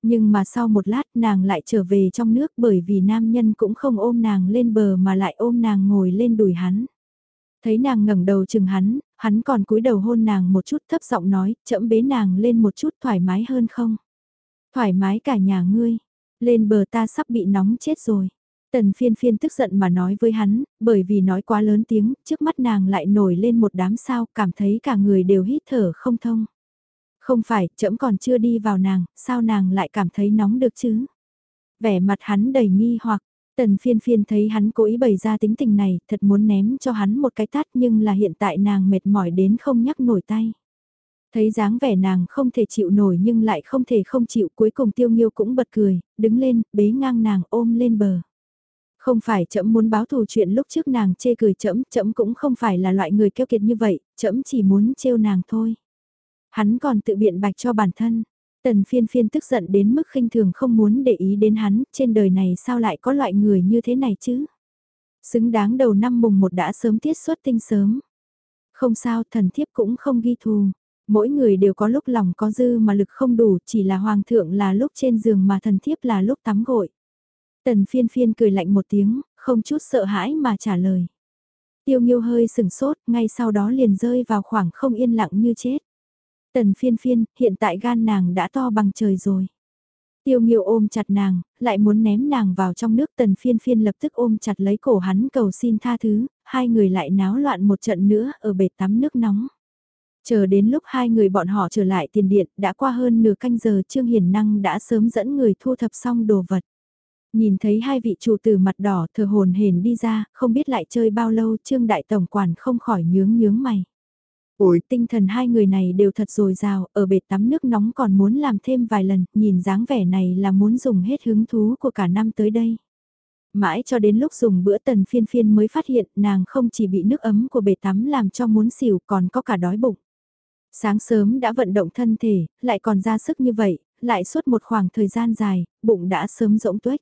Nhưng mà sau một lát nàng lại trở về trong nước bởi vì nam nhân cũng không ôm nàng lên bờ mà lại ôm nàng ngồi lên đùi hắn. Thấy nàng ngẩng đầu chừng hắn, hắn còn cúi đầu hôn nàng một chút thấp giọng nói, chậm bế nàng lên một chút thoải mái hơn không? Thoải mái cả nhà ngươi, lên bờ ta sắp bị nóng chết rồi. Tần phiên phiên tức giận mà nói với hắn, bởi vì nói quá lớn tiếng, trước mắt nàng lại nổi lên một đám sao, cảm thấy cả người đều hít thở không thông. Không phải, trẫm còn chưa đi vào nàng, sao nàng lại cảm thấy nóng được chứ? Vẻ mặt hắn đầy nghi hoặc, tần phiên phiên thấy hắn cố ý bày ra tính tình này, thật muốn ném cho hắn một cái tát nhưng là hiện tại nàng mệt mỏi đến không nhắc nổi tay. Thấy dáng vẻ nàng không thể chịu nổi nhưng lại không thể không chịu cuối cùng tiêu nghiêu cũng bật cười, đứng lên, bế ngang nàng ôm lên bờ. Không phải chậm muốn báo thù chuyện lúc trước nàng chê cười chậm, chậm cũng không phải là loại người keo kiệt như vậy, chậm chỉ muốn trêu nàng thôi. Hắn còn tự biện bạch cho bản thân. Tần phiên phiên tức giận đến mức khinh thường không muốn để ý đến hắn, trên đời này sao lại có loại người như thế này chứ? Xứng đáng đầu năm mùng một đã sớm tiết xuất tinh sớm. Không sao, thần thiếp cũng không ghi thù. Mỗi người đều có lúc lòng có dư mà lực không đủ, chỉ là hoàng thượng là lúc trên giường mà thần thiếp là lúc tắm gội. Tần phiên phiên cười lạnh một tiếng, không chút sợ hãi mà trả lời. Tiêu nghiêu hơi sừng sốt, ngay sau đó liền rơi vào khoảng không yên lặng như chết. Tần phiên phiên, hiện tại gan nàng đã to bằng trời rồi. Tiêu nghiêu ôm chặt nàng, lại muốn ném nàng vào trong nước tần phiên phiên lập tức ôm chặt lấy cổ hắn cầu xin tha thứ, hai người lại náo loạn một trận nữa ở bể tắm nước nóng. Chờ đến lúc hai người bọn họ trở lại tiền điện, đã qua hơn nửa canh giờ Trương Hiền Năng đã sớm dẫn người thu thập xong đồ vật. Nhìn thấy hai vị chủ tử mặt đỏ thờ hồn hền đi ra, không biết lại chơi bao lâu Trương Đại Tổng Quản không khỏi nhướng nhướng mày. Ủi tinh thần hai người này đều thật dồi dào, ở bệt tắm nước nóng còn muốn làm thêm vài lần, nhìn dáng vẻ này là muốn dùng hết hứng thú của cả năm tới đây. Mãi cho đến lúc dùng bữa tần phiên phiên mới phát hiện nàng không chỉ bị nước ấm của bể tắm làm cho muốn xỉu còn có cả đói bụng. Sáng sớm đã vận động thân thể, lại còn ra sức như vậy, lại suốt một khoảng thời gian dài, bụng đã sớm rỗng tuếch.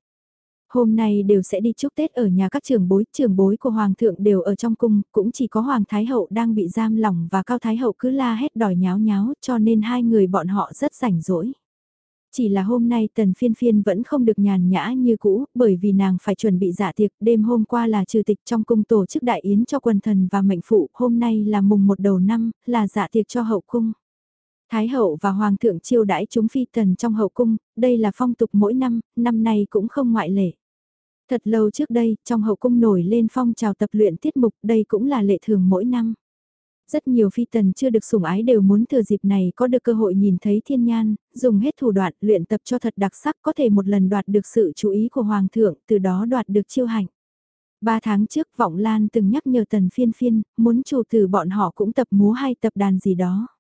Hôm nay đều sẽ đi chúc Tết ở nhà các trưởng bối, trưởng bối của Hoàng thượng đều ở trong cung, cũng chỉ có Hoàng Thái Hậu đang bị giam lỏng và Cao Thái Hậu cứ la hét đòi nháo nháo cho nên hai người bọn họ rất rảnh rỗi. Chỉ là hôm nay tần phiên phiên vẫn không được nhàn nhã như cũ, bởi vì nàng phải chuẩn bị dạ tiệc, đêm hôm qua là trừ tịch trong cung tổ chức đại yến cho quần thần và mệnh phụ, hôm nay là mùng một đầu năm, là dạ tiệc cho hậu cung. Thái hậu và hoàng thượng chiêu đãi chúng phi tần trong hậu cung, đây là phong tục mỗi năm, năm nay cũng không ngoại lệ. Thật lâu trước đây, trong hậu cung nổi lên phong trào tập luyện tiết mục, đây cũng là lệ thường mỗi năm. Rất nhiều phi tần chưa được sủng ái đều muốn thừa dịp này có được cơ hội nhìn thấy thiên nhan, dùng hết thủ đoạn luyện tập cho thật đặc sắc có thể một lần đoạt được sự chú ý của hoàng thượng, từ đó đoạt được chiêu hạnh. Ba tháng trước Vọng Lan từng nhắc nhở tần phiên phiên, muốn chủ từ bọn họ cũng tập múa hay tập đàn gì đó.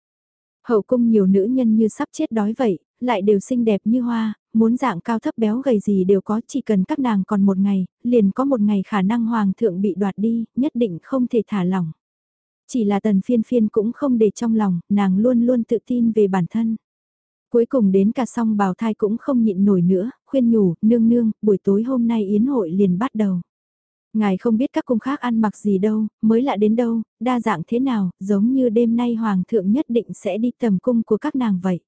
Hậu cung nhiều nữ nhân như sắp chết đói vậy, lại đều xinh đẹp như hoa, muốn dạng cao thấp béo gầy gì đều có chỉ cần các nàng còn một ngày, liền có một ngày khả năng hoàng thượng bị đoạt đi, nhất định không thể thả lỏng. Chỉ là tần phiên phiên cũng không để trong lòng, nàng luôn luôn tự tin về bản thân. Cuối cùng đến cả song bào thai cũng không nhịn nổi nữa, khuyên nhủ, nương nương, buổi tối hôm nay yến hội liền bắt đầu. Ngài không biết các cung khác ăn mặc gì đâu, mới lạ đến đâu, đa dạng thế nào, giống như đêm nay hoàng thượng nhất định sẽ đi tầm cung của các nàng vậy.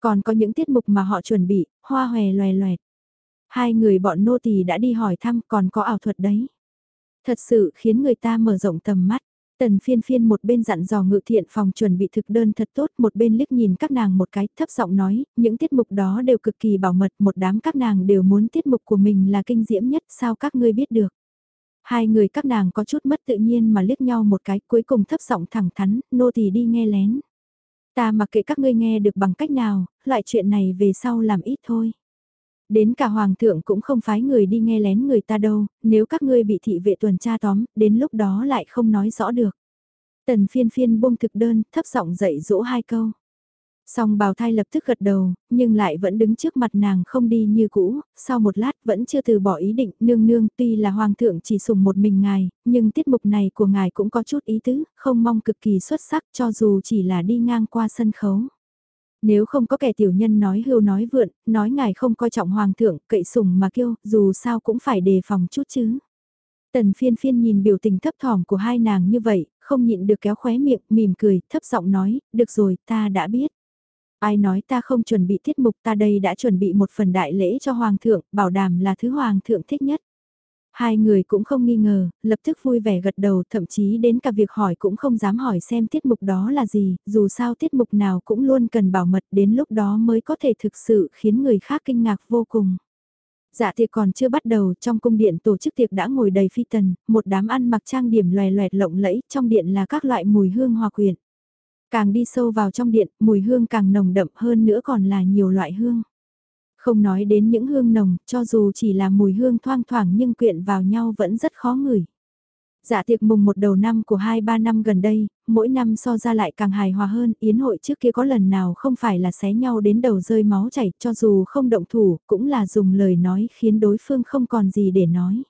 Còn có những tiết mục mà họ chuẩn bị, hoa hòe loè loẹt. Hai người bọn nô tỳ đã đi hỏi thăm còn có ảo thuật đấy. Thật sự khiến người ta mở rộng tầm mắt. Tần phiên phiên một bên dặn dò ngự thiện phòng chuẩn bị thực đơn thật tốt, một bên liếc nhìn các nàng một cái, thấp giọng nói, những tiết mục đó đều cực kỳ bảo mật, một đám các nàng đều muốn tiết mục của mình là kinh diễm nhất, sao các ngươi biết được. Hai người các nàng có chút mất tự nhiên mà liếc nhau một cái, cuối cùng thấp giọng thẳng thắn, nô tỳ đi nghe lén. Ta mặc kệ các ngươi nghe được bằng cách nào, loại chuyện này về sau làm ít thôi. Đến cả hoàng thượng cũng không phái người đi nghe lén người ta đâu, nếu các ngươi bị thị vệ tuần tra tóm, đến lúc đó lại không nói rõ được. Tần phiên phiên buông thực đơn, thấp giọng dạy dỗ hai câu. Song bào thai lập tức gật đầu, nhưng lại vẫn đứng trước mặt nàng không đi như cũ, sau một lát vẫn chưa từ bỏ ý định, nương nương tuy là hoàng thượng chỉ sùng một mình ngài, nhưng tiết mục này của ngài cũng có chút ý tứ, không mong cực kỳ xuất sắc cho dù chỉ là đi ngang qua sân khấu. Nếu không có kẻ tiểu nhân nói hưu nói vượn, nói ngài không coi trọng hoàng thượng, cậy sùng mà kêu, dù sao cũng phải đề phòng chút chứ. Tần phiên phiên nhìn biểu tình thấp thỏm của hai nàng như vậy, không nhịn được kéo khóe miệng, mỉm cười, thấp giọng nói, được rồi, ta đã biết. Ai nói ta không chuẩn bị tiết mục ta đây đã chuẩn bị một phần đại lễ cho Hoàng thượng, bảo đảm là thứ Hoàng thượng thích nhất. Hai người cũng không nghi ngờ, lập tức vui vẻ gật đầu thậm chí đến cả việc hỏi cũng không dám hỏi xem tiết mục đó là gì, dù sao tiết mục nào cũng luôn cần bảo mật đến lúc đó mới có thể thực sự khiến người khác kinh ngạc vô cùng. Dạ tiệc còn chưa bắt đầu trong cung điện tổ chức tiệc đã ngồi đầy phi tần, một đám ăn mặc trang điểm loè loẹt lộng lẫy trong điện là các loại mùi hương hòa quyện. Càng đi sâu vào trong điện, mùi hương càng nồng đậm hơn nữa còn là nhiều loại hương. Không nói đến những hương nồng, cho dù chỉ là mùi hương thoang thoảng nhưng quyện vào nhau vẫn rất khó ngửi. Dạ tiệc mùng một đầu năm của 2-3 năm gần đây, mỗi năm so ra lại càng hài hòa hơn, yến hội trước kia có lần nào không phải là xé nhau đến đầu rơi máu chảy, cho dù không động thủ, cũng là dùng lời nói khiến đối phương không còn gì để nói.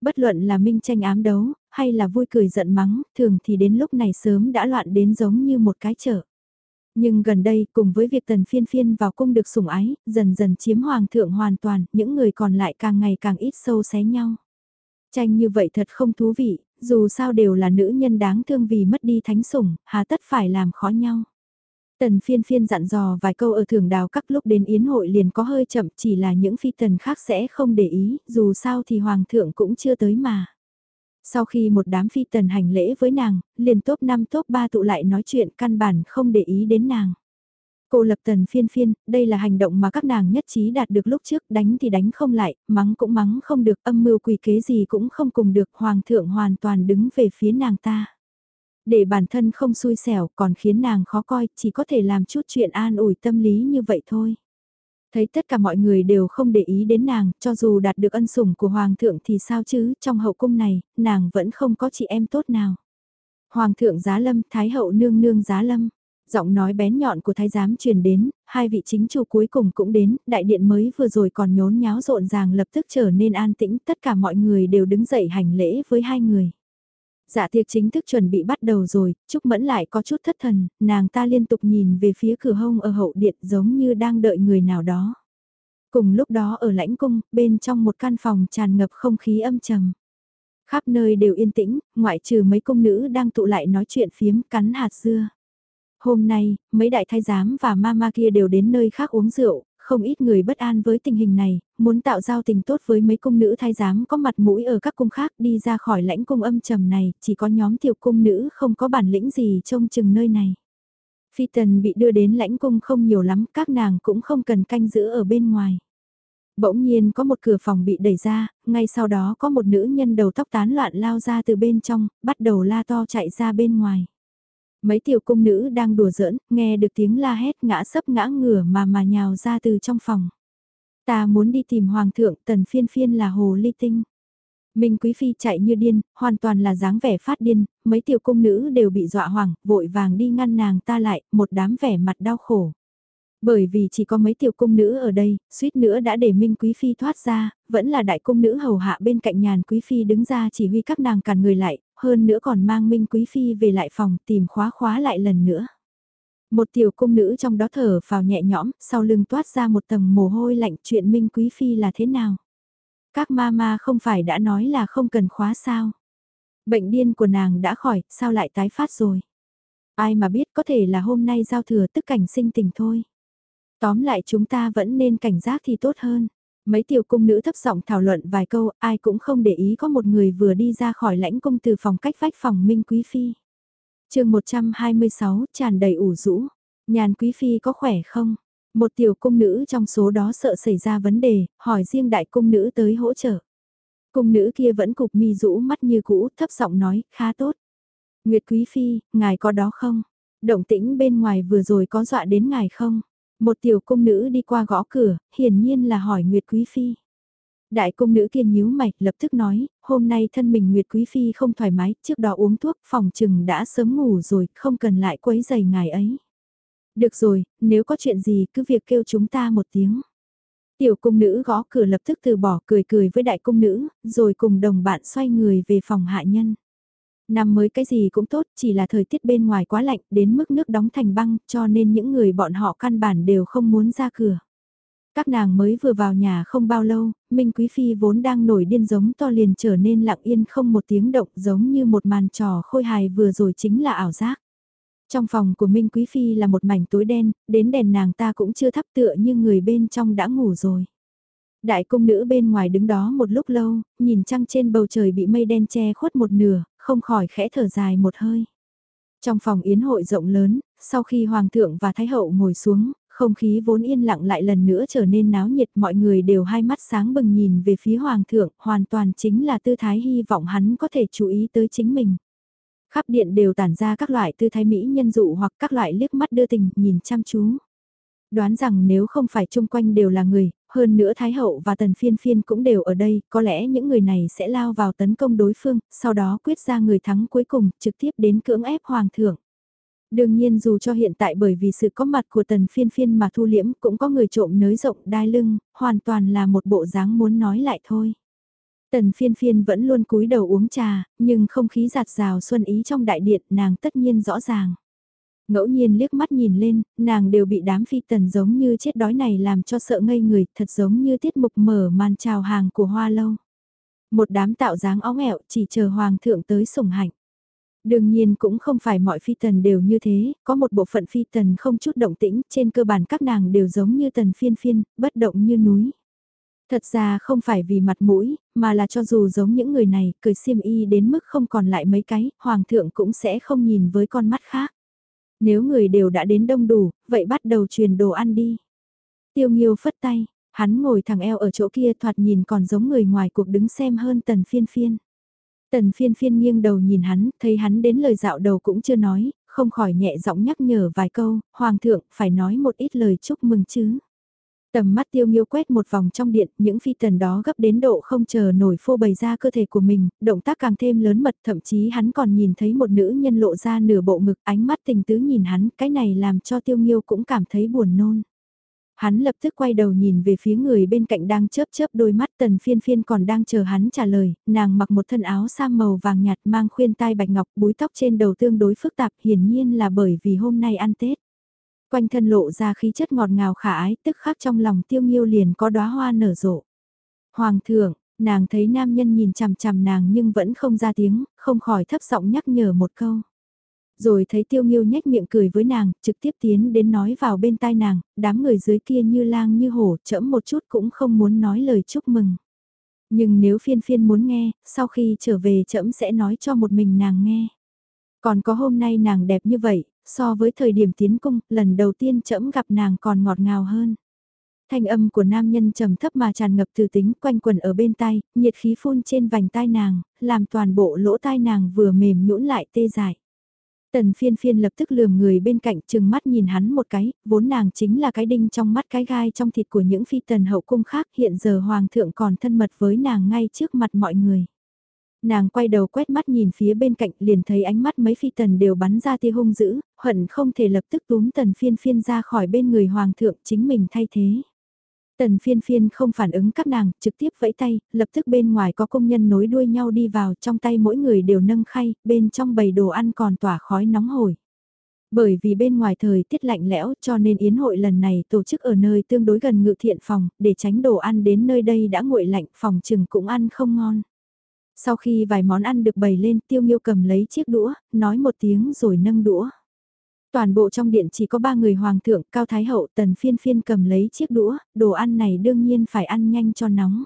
Bất luận là minh tranh ám đấu, hay là vui cười giận mắng, thường thì đến lúc này sớm đã loạn đến giống như một cái chợ. Nhưng gần đây, cùng với việc tần phiên phiên vào cung được sủng ái, dần dần chiếm hoàng thượng hoàn toàn, những người còn lại càng ngày càng ít sâu xé nhau. Tranh như vậy thật không thú vị, dù sao đều là nữ nhân đáng thương vì mất đi thánh sủng, hà tất phải làm khó nhau. Tần phiên phiên dặn dò vài câu ở thường đào các lúc đến yến hội liền có hơi chậm chỉ là những phi tần khác sẽ không để ý, dù sao thì hoàng thượng cũng chưa tới mà. Sau khi một đám phi tần hành lễ với nàng, liền top 5 top 3 tụ lại nói chuyện căn bản không để ý đến nàng. Cô lập tần phiên phiên, đây là hành động mà các nàng nhất trí đạt được lúc trước, đánh thì đánh không lại, mắng cũng mắng không được, âm mưu quỷ kế gì cũng không cùng được, hoàng thượng hoàn toàn đứng về phía nàng ta. Để bản thân không xui xẻo còn khiến nàng khó coi, chỉ có thể làm chút chuyện an ủi tâm lý như vậy thôi. Thấy tất cả mọi người đều không để ý đến nàng, cho dù đạt được ân sủng của Hoàng thượng thì sao chứ, trong hậu cung này, nàng vẫn không có chị em tốt nào. Hoàng thượng giá lâm, Thái hậu nương nương giá lâm. Giọng nói bén nhọn của thái giám truyền đến, hai vị chính chủ cuối cùng cũng đến, đại điện mới vừa rồi còn nhốn nháo rộn ràng lập tức trở nên an tĩnh, tất cả mọi người đều đứng dậy hành lễ với hai người. Dạ tiệc chính thức chuẩn bị bắt đầu rồi, Trúc Mẫn lại có chút thất thần, nàng ta liên tục nhìn về phía cửa hông ở hậu điện giống như đang đợi người nào đó. Cùng lúc đó ở lãnh cung, bên trong một căn phòng tràn ngập không khí âm trầm. Khắp nơi đều yên tĩnh, ngoại trừ mấy công nữ đang tụ lại nói chuyện phiếm cắn hạt dưa. Hôm nay, mấy đại thái giám và mama kia đều đến nơi khác uống rượu, không ít người bất an với tình hình này, muốn tạo giao tình tốt với mấy cung nữ thái giám có mặt mũi ở các cung khác đi ra khỏi lãnh cung âm trầm này, chỉ có nhóm tiểu cung nữ không có bản lĩnh gì trông chừng nơi này. Phi tần bị đưa đến lãnh cung không nhiều lắm, các nàng cũng không cần canh giữ ở bên ngoài. Bỗng nhiên có một cửa phòng bị đẩy ra, ngay sau đó có một nữ nhân đầu tóc tán loạn lao ra từ bên trong, bắt đầu la to chạy ra bên ngoài. Mấy tiểu cung nữ đang đùa giỡn, nghe được tiếng la hét ngã sấp ngã ngửa mà mà nhào ra từ trong phòng. Ta muốn đi tìm hoàng thượng, tần phiên phiên là hồ ly tinh. Minh Quý Phi chạy như điên, hoàn toàn là dáng vẻ phát điên, mấy tiểu cung nữ đều bị dọa hoảng, vội vàng đi ngăn nàng ta lại, một đám vẻ mặt đau khổ. Bởi vì chỉ có mấy tiểu cung nữ ở đây, suýt nữa đã để Minh Quý Phi thoát ra, vẫn là đại cung nữ hầu hạ bên cạnh nhàn Quý Phi đứng ra chỉ huy các nàng cản người lại, hơn nữa còn mang Minh Quý Phi về lại phòng tìm khóa khóa lại lần nữa. Một tiểu cung nữ trong đó thở vào nhẹ nhõm, sau lưng toát ra một tầng mồ hôi lạnh chuyện Minh Quý Phi là thế nào. Các ma ma không phải đã nói là không cần khóa sao. Bệnh điên của nàng đã khỏi, sao lại tái phát rồi. Ai mà biết có thể là hôm nay giao thừa tức cảnh sinh tình thôi. Tóm lại chúng ta vẫn nên cảnh giác thì tốt hơn. Mấy tiểu cung nữ thấp giọng thảo luận vài câu, ai cũng không để ý có một người vừa đi ra khỏi lãnh cung từ phòng cách vách phòng Minh Quý Phi. chương 126, tràn đầy ủ rũ. Nhàn Quý Phi có khỏe không? Một tiểu cung nữ trong số đó sợ xảy ra vấn đề, hỏi riêng đại cung nữ tới hỗ trợ. Cung nữ kia vẫn cục mi rũ mắt như cũ, thấp giọng nói, khá tốt. Nguyệt Quý Phi, ngài có đó không? Động tĩnh bên ngoài vừa rồi có dọa đến ngài không? Một tiểu cung nữ đi qua gõ cửa, hiển nhiên là hỏi Nguyệt Quý Phi. Đại cung nữ kia nhíu mày, lập tức nói, hôm nay thân mình Nguyệt Quý Phi không thoải mái, trước đó uống thuốc, phòng trừng đã sớm ngủ rồi, không cần lại quấy giày ngài ấy. Được rồi, nếu có chuyện gì cứ việc kêu chúng ta một tiếng. Tiểu cung nữ gõ cửa lập tức từ bỏ cười cười với đại cung nữ, rồi cùng đồng bạn xoay người về phòng hạ nhân. Năm mới cái gì cũng tốt, chỉ là thời tiết bên ngoài quá lạnh, đến mức nước đóng thành băng, cho nên những người bọn họ căn bản đều không muốn ra cửa. Các nàng mới vừa vào nhà không bao lâu, Minh Quý Phi vốn đang nổi điên giống to liền trở nên lặng yên không một tiếng động giống như một màn trò khôi hài vừa rồi chính là ảo giác. Trong phòng của Minh Quý Phi là một mảnh tối đen, đến đèn nàng ta cũng chưa thắp tựa như người bên trong đã ngủ rồi. Đại cung nữ bên ngoài đứng đó một lúc lâu, nhìn trăng trên bầu trời bị mây đen che khuất một nửa, không khỏi khẽ thở dài một hơi. Trong phòng yến hội rộng lớn, sau khi Hoàng thượng và Thái hậu ngồi xuống, không khí vốn yên lặng lại lần nữa trở nên náo nhiệt mọi người đều hai mắt sáng bừng nhìn về phía Hoàng thượng, hoàn toàn chính là tư thái hy vọng hắn có thể chú ý tới chính mình. Khắp điện đều tản ra các loại tư thái mỹ nhân dụ hoặc các loại liếc mắt đưa tình, nhìn chăm chú. Đoán rằng nếu không phải chung quanh đều là người, hơn nữa Thái Hậu và Tần Phiên Phiên cũng đều ở đây, có lẽ những người này sẽ lao vào tấn công đối phương, sau đó quyết ra người thắng cuối cùng, trực tiếp đến cưỡng ép Hoàng thượng. Đương nhiên dù cho hiện tại bởi vì sự có mặt của Tần Phiên Phiên mà thu liễm cũng có người trộm nới rộng đai lưng, hoàn toàn là một bộ dáng muốn nói lại thôi. Tần phiên phiên vẫn luôn cúi đầu uống trà, nhưng không khí giạt rào xuân ý trong đại điện nàng tất nhiên rõ ràng. Ngẫu nhiên liếc mắt nhìn lên, nàng đều bị đám phi tần giống như chết đói này làm cho sợ ngây người, thật giống như tiết mục mở màn chào hàng của hoa lâu. Một đám tạo dáng óng ẹo chỉ chờ hoàng thượng tới sủng hạnh. Đương nhiên cũng không phải mọi phi tần đều như thế, có một bộ phận phi tần không chút động tĩnh, trên cơ bản các nàng đều giống như tần phiên phiên, bất động như núi. Thật ra không phải vì mặt mũi, mà là cho dù giống những người này, cười xiêm y đến mức không còn lại mấy cái, hoàng thượng cũng sẽ không nhìn với con mắt khác. Nếu người đều đã đến đông đủ, vậy bắt đầu truyền đồ ăn đi. Tiêu Nghiêu phất tay, hắn ngồi thẳng eo ở chỗ kia thoạt nhìn còn giống người ngoài cuộc đứng xem hơn tần phiên phiên. Tần phiên phiên nghiêng đầu nhìn hắn, thấy hắn đến lời dạo đầu cũng chưa nói, không khỏi nhẹ giọng nhắc nhở vài câu, Hoàng thượng phải nói một ít lời chúc mừng chứ. Tầm mắt tiêu nghiêu quét một vòng trong điện, những phi tần đó gấp đến độ không chờ nổi phô bày ra cơ thể của mình, động tác càng thêm lớn mật, thậm chí hắn còn nhìn thấy một nữ nhân lộ ra nửa bộ ngực, ánh mắt tình tứ nhìn hắn, cái này làm cho tiêu nghiêu cũng cảm thấy buồn nôn. Hắn lập tức quay đầu nhìn về phía người bên cạnh đang chớp chớp đôi mắt tần phiên phiên còn đang chờ hắn trả lời, nàng mặc một thân áo sam màu vàng nhạt mang khuyên tai bạch ngọc búi tóc trên đầu tương đối phức tạp hiển nhiên là bởi vì hôm nay ăn Tết quanh thân lộ ra khí chất ngọt ngào khả ái tức khắc trong lòng tiêu nghiêu liền có đóa hoa nở rộ. Hoàng thượng, nàng thấy nam nhân nhìn chằm chằm nàng nhưng vẫn không ra tiếng, không khỏi thấp giọng nhắc nhở một câu. Rồi thấy tiêu nghiêu nhếch miệng cười với nàng, trực tiếp tiến đến nói vào bên tai nàng, đám người dưới kia như lang như hổ, chẫm một chút cũng không muốn nói lời chúc mừng. Nhưng nếu phiên phiên muốn nghe, sau khi trở về chậm sẽ nói cho một mình nàng nghe. Còn có hôm nay nàng đẹp như vậy, so với thời điểm tiến cung, lần đầu tiên trẫm gặp nàng còn ngọt ngào hơn. Thanh âm của nam nhân trầm thấp mà tràn ngập từ tính quanh quần ở bên tai, nhiệt khí phun trên vành tai nàng, làm toàn bộ lỗ tai nàng vừa mềm nhũn lại tê dại. Tần phiên phiên lập tức lườm người bên cạnh chừng mắt nhìn hắn một cái, vốn nàng chính là cái đinh trong mắt cái gai trong thịt của những phi tần hậu cung khác hiện giờ hoàng thượng còn thân mật với nàng ngay trước mặt mọi người. Nàng quay đầu quét mắt nhìn phía bên cạnh liền thấy ánh mắt mấy phi tần đều bắn ra tia hung dữ, hận không thể lập tức túm tần phiên phiên ra khỏi bên người hoàng thượng chính mình thay thế. Tần phiên phiên không phản ứng các nàng, trực tiếp vẫy tay, lập tức bên ngoài có công nhân nối đuôi nhau đi vào, trong tay mỗi người đều nâng khay, bên trong bầy đồ ăn còn tỏa khói nóng hổi. Bởi vì bên ngoài thời tiết lạnh lẽo cho nên yến hội lần này tổ chức ở nơi tương đối gần ngự thiện phòng, để tránh đồ ăn đến nơi đây đã nguội lạnh phòng chừng cũng ăn không ngon. Sau khi vài món ăn được bày lên tiêu nghiêu cầm lấy chiếc đũa, nói một tiếng rồi nâng đũa. Toàn bộ trong điện chỉ có ba người hoàng thượng, cao thái hậu, tần phiên phiên cầm lấy chiếc đũa, đồ ăn này đương nhiên phải ăn nhanh cho nóng.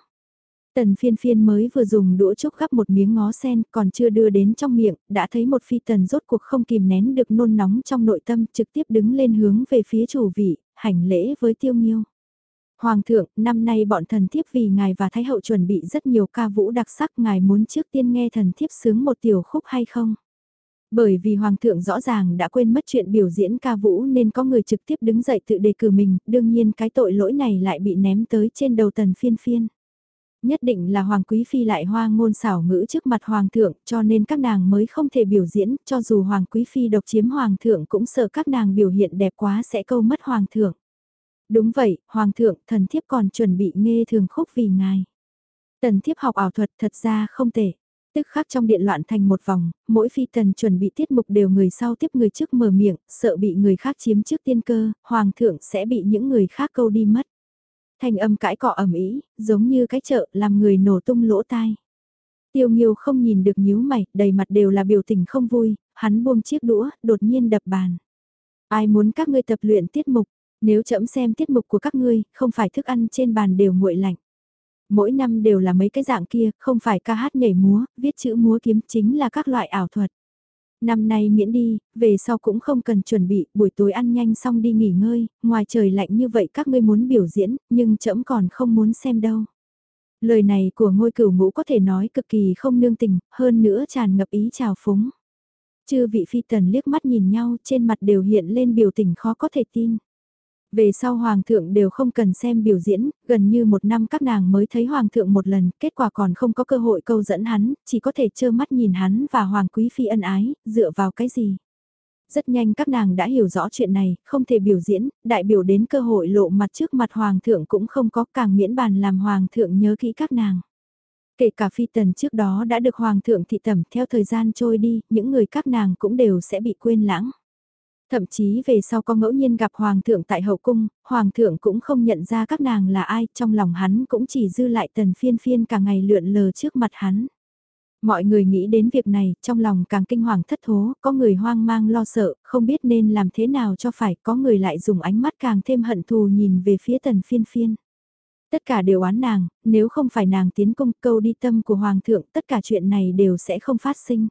Tần phiên phiên mới vừa dùng đũa chúc gắp một miếng ngó sen, còn chưa đưa đến trong miệng, đã thấy một phi tần rốt cuộc không kìm nén được nôn nóng trong nội tâm, trực tiếp đứng lên hướng về phía chủ vị, hành lễ với tiêu nghiêu. Hoàng thượng, năm nay bọn thần thiếp vì ngài và thái hậu chuẩn bị rất nhiều ca vũ đặc sắc, ngài muốn trước tiên nghe thần thiếp sướng một tiểu khúc hay không? Bởi vì Hoàng thượng rõ ràng đã quên mất chuyện biểu diễn ca vũ nên có người trực tiếp đứng dậy tự đề cử mình, đương nhiên cái tội lỗi này lại bị ném tới trên đầu tần phiên phiên. Nhất định là Hoàng Quý Phi lại hoa ngôn xảo ngữ trước mặt Hoàng thượng cho nên các nàng mới không thể biểu diễn, cho dù Hoàng Quý Phi độc chiếm Hoàng thượng cũng sợ các nàng biểu hiện đẹp quá sẽ câu mất Hoàng thượng. Đúng vậy, Hoàng thượng, thần thiếp còn chuẩn bị nghe thường khúc vì ngài. Tần thiếp học ảo thuật thật ra không tệ. Tức khắc trong điện loạn thành một vòng, mỗi phi tần chuẩn bị tiết mục đều người sau tiếp người trước mở miệng, sợ bị người khác chiếm trước tiên cơ, hoàng thượng sẽ bị những người khác câu đi mất. Thành âm cãi cọ ẩm ý, giống như cái chợ làm người nổ tung lỗ tai. Tiêu Nghiêu không nhìn được nhíu mày, đầy mặt đều là biểu tình không vui, hắn buông chiếc đũa, đột nhiên đập bàn. Ai muốn các ngươi tập luyện tiết mục, nếu chậm xem tiết mục của các ngươi, không phải thức ăn trên bàn đều nguội lạnh. Mỗi năm đều là mấy cái dạng kia, không phải ca hát nhảy múa, viết chữ múa kiếm chính là các loại ảo thuật. Năm nay miễn đi, về sau cũng không cần chuẩn bị, buổi tối ăn nhanh xong đi nghỉ ngơi, ngoài trời lạnh như vậy các ngươi muốn biểu diễn, nhưng trẫm còn không muốn xem đâu. Lời này của ngôi cửu ngũ có thể nói cực kỳ không nương tình, hơn nữa tràn ngập ý trào phúng. Chư vị phi tần liếc mắt nhìn nhau trên mặt đều hiện lên biểu tình khó có thể tin. Về sau Hoàng thượng đều không cần xem biểu diễn, gần như một năm các nàng mới thấy Hoàng thượng một lần, kết quả còn không có cơ hội câu dẫn hắn, chỉ có thể trơ mắt nhìn hắn và Hoàng Quý Phi ân ái, dựa vào cái gì. Rất nhanh các nàng đã hiểu rõ chuyện này, không thể biểu diễn, đại biểu đến cơ hội lộ mặt trước mặt Hoàng thượng cũng không có càng miễn bàn làm Hoàng thượng nhớ kỹ các nàng. Kể cả phi tần trước đó đã được Hoàng thượng thị tẩm theo thời gian trôi đi, những người các nàng cũng đều sẽ bị quên lãng. Thậm chí về sau có ngẫu nhiên gặp Hoàng thượng tại hậu cung, Hoàng thượng cũng không nhận ra các nàng là ai, trong lòng hắn cũng chỉ dư lại tần phiên phiên cả ngày lượn lờ trước mặt hắn. Mọi người nghĩ đến việc này, trong lòng càng kinh hoàng thất thố, có người hoang mang lo sợ, không biết nên làm thế nào cho phải, có người lại dùng ánh mắt càng thêm hận thù nhìn về phía tần phiên phiên. Tất cả đều oán nàng, nếu không phải nàng tiến công câu đi tâm của Hoàng thượng, tất cả chuyện này đều sẽ không phát sinh.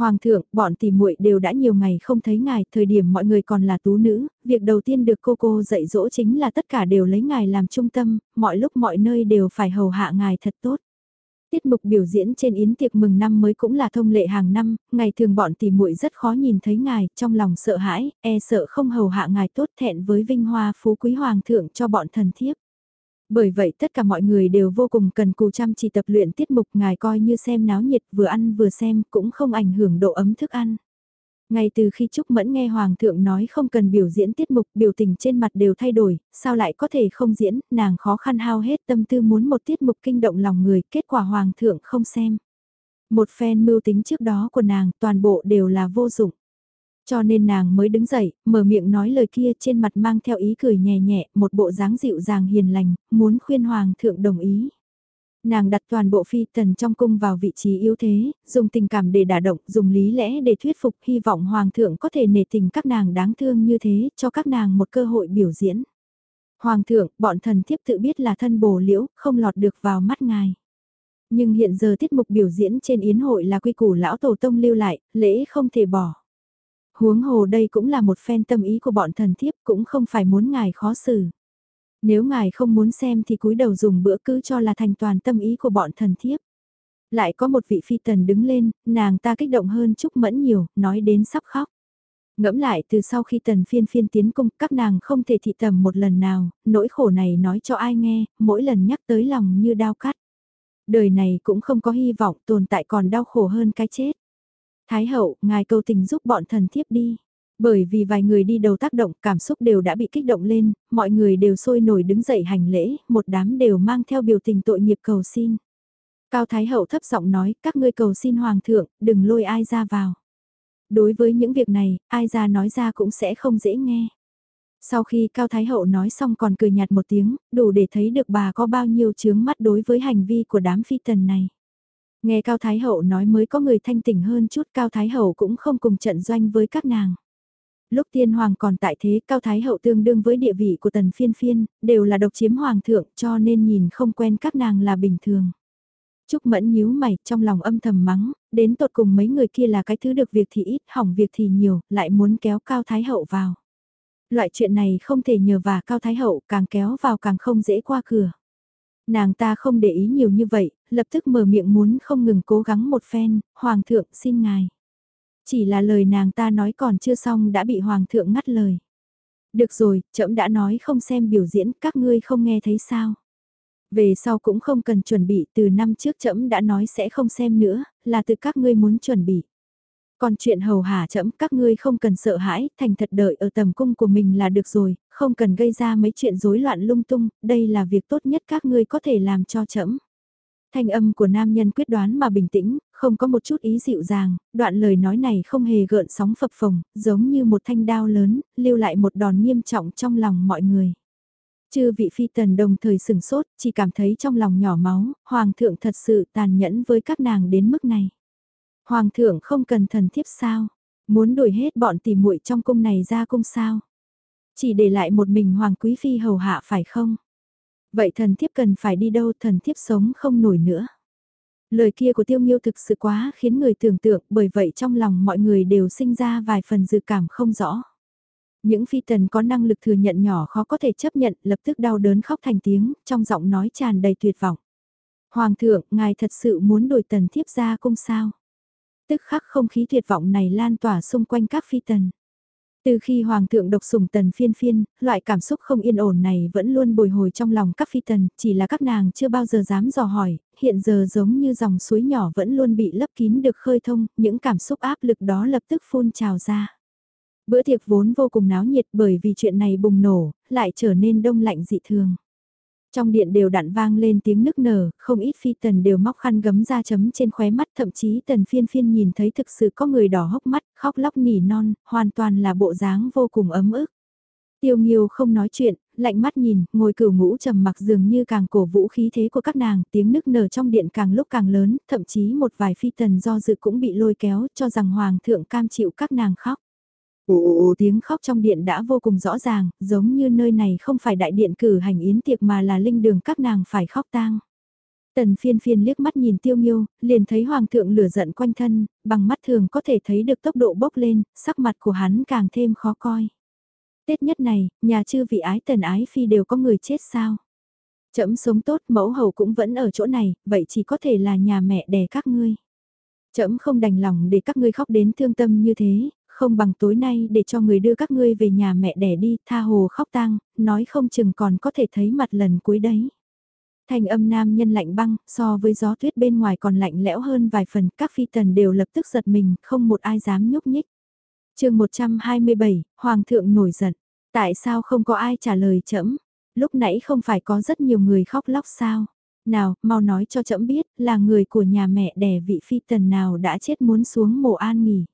Hoàng thượng, bọn tỷ muội đều đã nhiều ngày không thấy ngài, thời điểm mọi người còn là tú nữ, việc đầu tiên được cô cô dạy dỗ chính là tất cả đều lấy ngài làm trung tâm, mọi lúc mọi nơi đều phải hầu hạ ngài thật tốt. Tiết mục biểu diễn trên yến tiệc mừng năm mới cũng là thông lệ hàng năm, ngày thường bọn tỷ muội rất khó nhìn thấy ngài, trong lòng sợ hãi, e sợ không hầu hạ ngài tốt thẹn với vinh hoa phú quý hoàng thượng cho bọn thần thiếp. Bởi vậy tất cả mọi người đều vô cùng cần cù chăm chỉ tập luyện tiết mục ngài coi như xem náo nhiệt vừa ăn vừa xem cũng không ảnh hưởng độ ấm thức ăn. Ngay từ khi Trúc Mẫn nghe Hoàng thượng nói không cần biểu diễn tiết mục biểu tình trên mặt đều thay đổi, sao lại có thể không diễn, nàng khó khăn hao hết tâm tư muốn một tiết mục kinh động lòng người, kết quả Hoàng thượng không xem. Một phen mưu tính trước đó của nàng toàn bộ đều là vô dụng. Cho nên nàng mới đứng dậy, mở miệng nói lời kia trên mặt mang theo ý cười nhẹ nhẹ, một bộ dáng dịu dàng hiền lành, muốn khuyên hoàng thượng đồng ý. Nàng đặt toàn bộ phi tần trong cung vào vị trí yếu thế, dùng tình cảm để đả động, dùng lý lẽ để thuyết phục, hy vọng hoàng thượng có thể nể tình các nàng đáng thương như thế, cho các nàng một cơ hội biểu diễn. Hoàng thượng, bọn thần thiếp tự biết là thân bồ liễu, không lọt được vào mắt ngài. Nhưng hiện giờ tiết mục biểu diễn trên yến hội là quy củ lão tổ tông lưu lại, lễ không thể bỏ. Huống hồ đây cũng là một phen tâm ý của bọn thần thiếp cũng không phải muốn ngài khó xử. Nếu ngài không muốn xem thì cúi đầu dùng bữa cứ cho là thành toàn tâm ý của bọn thần thiếp. Lại có một vị phi tần đứng lên, nàng ta kích động hơn Trúc Mẫn nhiều, nói đến sắp khóc. Ngẫm lại từ sau khi tần phiên phiên tiến cung các nàng không thể thị tầm một lần nào, nỗi khổ này nói cho ai nghe, mỗi lần nhắc tới lòng như đau cắt. Đời này cũng không có hy vọng tồn tại còn đau khổ hơn cái chết. Thái hậu, ngài cầu tình giúp bọn thần thiếp đi. Bởi vì vài người đi đầu tác động cảm xúc đều đã bị kích động lên, mọi người đều sôi nổi đứng dậy hành lễ, một đám đều mang theo biểu tình tội nghiệp cầu xin. Cao Thái Hậu thấp giọng nói, các ngươi cầu xin Hoàng thượng, đừng lôi ai ra vào. Đối với những việc này, ai ra nói ra cũng sẽ không dễ nghe. Sau khi Cao Thái Hậu nói xong còn cười nhạt một tiếng, đủ để thấy được bà có bao nhiêu chướng mắt đối với hành vi của đám phi tần này. Nghe Cao Thái Hậu nói mới có người thanh tỉnh hơn chút Cao Thái Hậu cũng không cùng trận doanh với các nàng. Lúc tiên hoàng còn tại thế Cao Thái Hậu tương đương với địa vị của tần phiên phiên, đều là độc chiếm hoàng thượng cho nên nhìn không quen các nàng là bình thường. Trúc Mẫn nhíu mày trong lòng âm thầm mắng, đến tột cùng mấy người kia là cái thứ được việc thì ít, hỏng việc thì nhiều, lại muốn kéo Cao Thái Hậu vào. Loại chuyện này không thể nhờ vả Cao Thái Hậu càng kéo vào càng không dễ qua cửa. Nàng ta không để ý nhiều như vậy, lập tức mở miệng muốn không ngừng cố gắng một phen, Hoàng thượng xin ngài. Chỉ là lời nàng ta nói còn chưa xong đã bị Hoàng thượng ngắt lời. Được rồi, trẫm đã nói không xem biểu diễn, các ngươi không nghe thấy sao. Về sau cũng không cần chuẩn bị, từ năm trước trẫm đã nói sẽ không xem nữa, là từ các ngươi muốn chuẩn bị. Còn chuyện hầu hạ trẫm các ngươi không cần sợ hãi, thành thật đợi ở tầm cung của mình là được rồi, không cần gây ra mấy chuyện rối loạn lung tung, đây là việc tốt nhất các ngươi có thể làm cho trẫm. Thanh âm của nam nhân quyết đoán mà bình tĩnh, không có một chút ý dịu dàng, đoạn lời nói này không hề gợn sóng phập phồng, giống như một thanh đao lớn, lưu lại một đòn nghiêm trọng trong lòng mọi người. Chư vị phi tần đồng thời sừng sốt, chỉ cảm thấy trong lòng nhỏ máu, hoàng thượng thật sự tàn nhẫn với các nàng đến mức này. Hoàng thượng không cần thần thiếp sao? Muốn đuổi hết bọn tỉ muội trong cung này ra cung sao? Chỉ để lại một mình hoàng quý phi hầu hạ phải không? Vậy thần thiếp cần phải đi đâu thần thiếp sống không nổi nữa. Lời kia của tiêu nghiêu thực sự quá khiến người tưởng tượng bởi vậy trong lòng mọi người đều sinh ra vài phần dự cảm không rõ. Những phi tần có năng lực thừa nhận nhỏ khó có thể chấp nhận lập tức đau đớn khóc thành tiếng, trong giọng nói tràn đầy tuyệt vọng. Hoàng thượng, ngài thật sự muốn đổi tần thiếp ra cung sao? Tức khắc không khí tuyệt vọng này lan tỏa xung quanh các phi tần. Từ khi Hoàng thượng độc sủng tần phiên phiên, loại cảm xúc không yên ổn này vẫn luôn bồi hồi trong lòng các phi tần, chỉ là các nàng chưa bao giờ dám dò hỏi, hiện giờ giống như dòng suối nhỏ vẫn luôn bị lấp kín được khơi thông, những cảm xúc áp lực đó lập tức phun trào ra. Bữa tiệc vốn vô cùng náo nhiệt bởi vì chuyện này bùng nổ, lại trở nên đông lạnh dị thường. Trong điện đều đặn vang lên tiếng nức nở, không ít phi tần đều móc khăn gấm ra chấm trên khóe mắt thậm chí tần phiên phiên nhìn thấy thực sự có người đỏ hốc mắt, khóc lóc nỉ non, hoàn toàn là bộ dáng vô cùng ấm ức. Tiêu Nghiêu không nói chuyện, lạnh mắt nhìn, ngồi cửu ngũ trầm mặc dường như càng cổ vũ khí thế của các nàng, tiếng nức nở trong điện càng lúc càng lớn, thậm chí một vài phi tần do dự cũng bị lôi kéo cho rằng hoàng thượng cam chịu các nàng khóc. Ồ, tiếng khóc trong điện đã vô cùng rõ ràng, giống như nơi này không phải đại điện cử hành yến tiệc mà là linh đường các nàng phải khóc tang. Tần phiên phiên liếc mắt nhìn tiêu nghiêu, liền thấy hoàng thượng lửa giận quanh thân, bằng mắt thường có thể thấy được tốc độ bốc lên, sắc mặt của hắn càng thêm khó coi. Tết nhất này, nhà chư vị ái tần ái phi đều có người chết sao? Chấm sống tốt mẫu hầu cũng vẫn ở chỗ này, vậy chỉ có thể là nhà mẹ đẻ các ngươi. Chấm không đành lòng để các ngươi khóc đến thương tâm như thế, không bằng tối nay để cho người đưa các ngươi về nhà mẹ đẻ đi, tha hồ khóc tang, nói không chừng còn có thể thấy mặt lần cuối đấy. Thành âm nam nhân lạnh băng, so với gió tuyết bên ngoài còn lạnh lẽo hơn vài phần, các phi tần đều lập tức giật mình, không một ai dám nhúc nhích. chương 127, Hoàng thượng nổi giận, tại sao không có ai trả lời chậm lúc nãy không phải có rất nhiều người khóc lóc sao? Nào, mau nói cho chậm biết, là người của nhà mẹ đẻ vị phi tần nào đã chết muốn xuống mộ an nghỉ.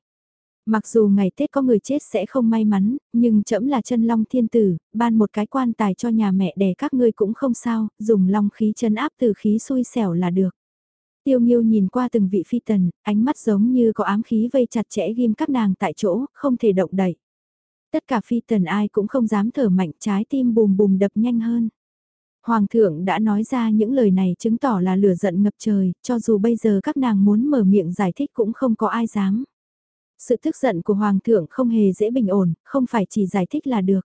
Mặc dù ngày Tết có người chết sẽ không may mắn, nhưng trẫm là chân long thiên tử, ban một cái quan tài cho nhà mẹ đẻ các ngươi cũng không sao, dùng long khí chân áp từ khí xui xẻo là được. Tiêu Nghiêu nhìn qua từng vị phi tần, ánh mắt giống như có ám khí vây chặt chẽ ghim các nàng tại chỗ, không thể động đậy. Tất cả phi tần ai cũng không dám thở mạnh trái tim bùm bùm đập nhanh hơn. Hoàng thượng đã nói ra những lời này chứng tỏ là lửa giận ngập trời, cho dù bây giờ các nàng muốn mở miệng giải thích cũng không có ai dám. Sự tức giận của Hoàng thượng không hề dễ bình ổn, không phải chỉ giải thích là được.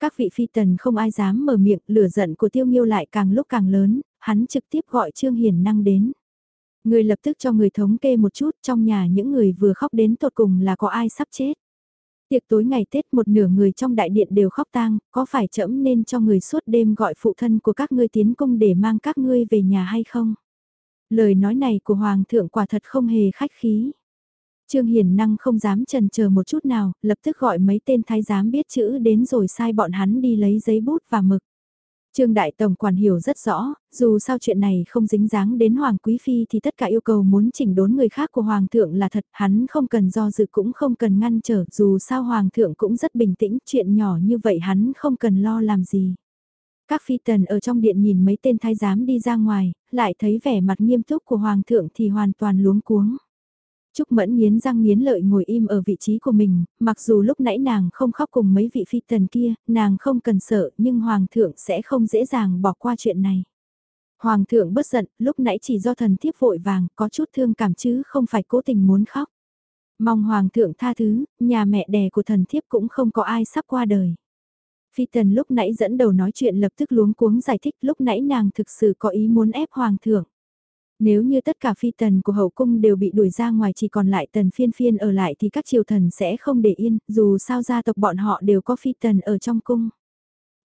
Các vị phi tần không ai dám mở miệng, lửa giận của tiêu nghiêu lại càng lúc càng lớn, hắn trực tiếp gọi Trương Hiền Năng đến. Người lập tức cho người thống kê một chút trong nhà những người vừa khóc đến tột cùng là có ai sắp chết. Tiệc tối ngày Tết một nửa người trong đại điện đều khóc tang, có phải trẫm nên cho người suốt đêm gọi phụ thân của các ngươi tiến cung để mang các ngươi về nhà hay không? Lời nói này của Hoàng thượng quả thật không hề khách khí. Trương Hiền Năng không dám trần chờ một chút nào, lập tức gọi mấy tên thái giám biết chữ đến rồi sai bọn hắn đi lấy giấy bút và mực. Trương Đại Tổng quản hiểu rất rõ, dù sao chuyện này không dính dáng đến Hoàng Quý Phi thì tất cả yêu cầu muốn chỉnh đốn người khác của Hoàng thượng là thật, hắn không cần do dự cũng không cần ngăn trở, dù sao Hoàng thượng cũng rất bình tĩnh, chuyện nhỏ như vậy hắn không cần lo làm gì. Các phi tần ở trong điện nhìn mấy tên thái giám đi ra ngoài, lại thấy vẻ mặt nghiêm túc của Hoàng thượng thì hoàn toàn luống cuống. Trúc Mẫn nghiến răng nghiến lợi ngồi im ở vị trí của mình, mặc dù lúc nãy nàng không khóc cùng mấy vị phi tần kia, nàng không cần sợ nhưng Hoàng thượng sẽ không dễ dàng bỏ qua chuyện này. Hoàng thượng bất giận, lúc nãy chỉ do thần thiếp vội vàng, có chút thương cảm chứ không phải cố tình muốn khóc. Mong Hoàng thượng tha thứ, nhà mẹ đẻ của thần thiếp cũng không có ai sắp qua đời. Phi tần lúc nãy dẫn đầu nói chuyện lập tức luống cuống giải thích lúc nãy nàng thực sự có ý muốn ép Hoàng thượng. Nếu như tất cả phi tần của hậu cung đều bị đuổi ra ngoài chỉ còn lại tần phiên phiên ở lại thì các triều thần sẽ không để yên, dù sao gia tộc bọn họ đều có phi tần ở trong cung.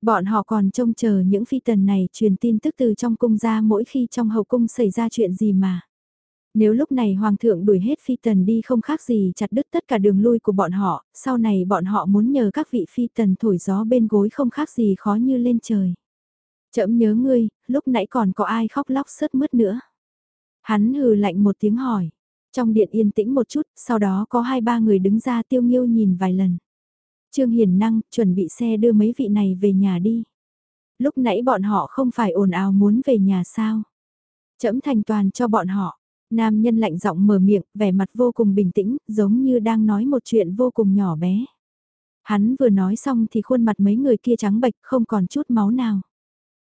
Bọn họ còn trông chờ những phi tần này truyền tin tức từ trong cung ra mỗi khi trong hậu cung xảy ra chuyện gì mà. Nếu lúc này hoàng thượng đuổi hết phi tần đi không khác gì chặt đứt tất cả đường lui của bọn họ, sau này bọn họ muốn nhờ các vị phi tần thổi gió bên gối không khác gì khó như lên trời. Chậm nhớ ngươi, lúc nãy còn có ai khóc lóc sớt mướt nữa. Hắn hừ lạnh một tiếng hỏi. Trong điện yên tĩnh một chút, sau đó có hai ba người đứng ra tiêu nghiêu nhìn vài lần. Trương Hiền Năng chuẩn bị xe đưa mấy vị này về nhà đi. Lúc nãy bọn họ không phải ồn ào muốn về nhà sao. Chấm thành toàn cho bọn họ. Nam nhân lạnh giọng mở miệng, vẻ mặt vô cùng bình tĩnh, giống như đang nói một chuyện vô cùng nhỏ bé. Hắn vừa nói xong thì khuôn mặt mấy người kia trắng bệch không còn chút máu nào.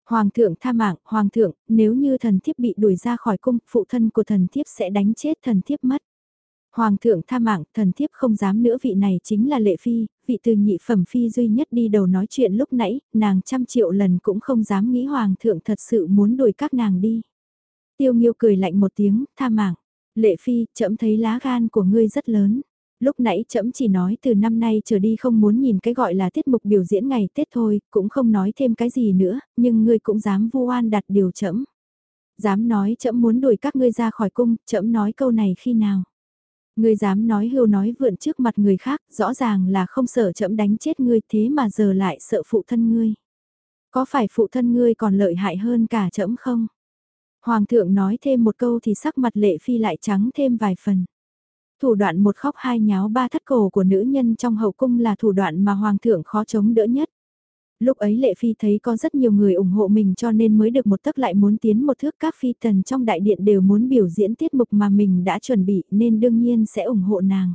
Hoàng thượng tha mạng, hoàng thượng, nếu như thần thiếp bị đuổi ra khỏi cung, phụ thân của thần thiếp sẽ đánh chết thần thiếp mất. Hoàng thượng tha mạng, thần thiếp không dám nữa vị này chính là lệ phi, vị từ nhị phẩm phi duy nhất đi đầu nói chuyện lúc nãy, nàng trăm triệu lần cũng không dám nghĩ hoàng thượng thật sự muốn đuổi các nàng đi. Tiêu nghiêu cười lạnh một tiếng, tha mạng. Lệ phi, chậm thấy lá gan của ngươi rất lớn. Lúc nãy trẫm chỉ nói từ năm nay trở đi không muốn nhìn cái gọi là tiết mục biểu diễn ngày Tết thôi, cũng không nói thêm cái gì nữa, nhưng ngươi cũng dám vu oan đặt điều trẫm. Dám nói trẫm muốn đuổi các ngươi ra khỏi cung, trẫm nói câu này khi nào? Ngươi dám nói hưu nói vượn trước mặt người khác, rõ ràng là không sợ trẫm đánh chết ngươi thế mà giờ lại sợ phụ thân ngươi. Có phải phụ thân ngươi còn lợi hại hơn cả trẫm không? Hoàng thượng nói thêm một câu thì sắc mặt lệ phi lại trắng thêm vài phần. Thủ đoạn một khóc hai nháo ba thất cổ của nữ nhân trong hậu cung là thủ đoạn mà hoàng thượng khó chống đỡ nhất. Lúc ấy Lệ Phi thấy có rất nhiều người ủng hộ mình cho nên mới được một tấc lại muốn tiến một thước các phi tần trong đại điện đều muốn biểu diễn tiết mục mà mình đã chuẩn bị nên đương nhiên sẽ ủng hộ nàng.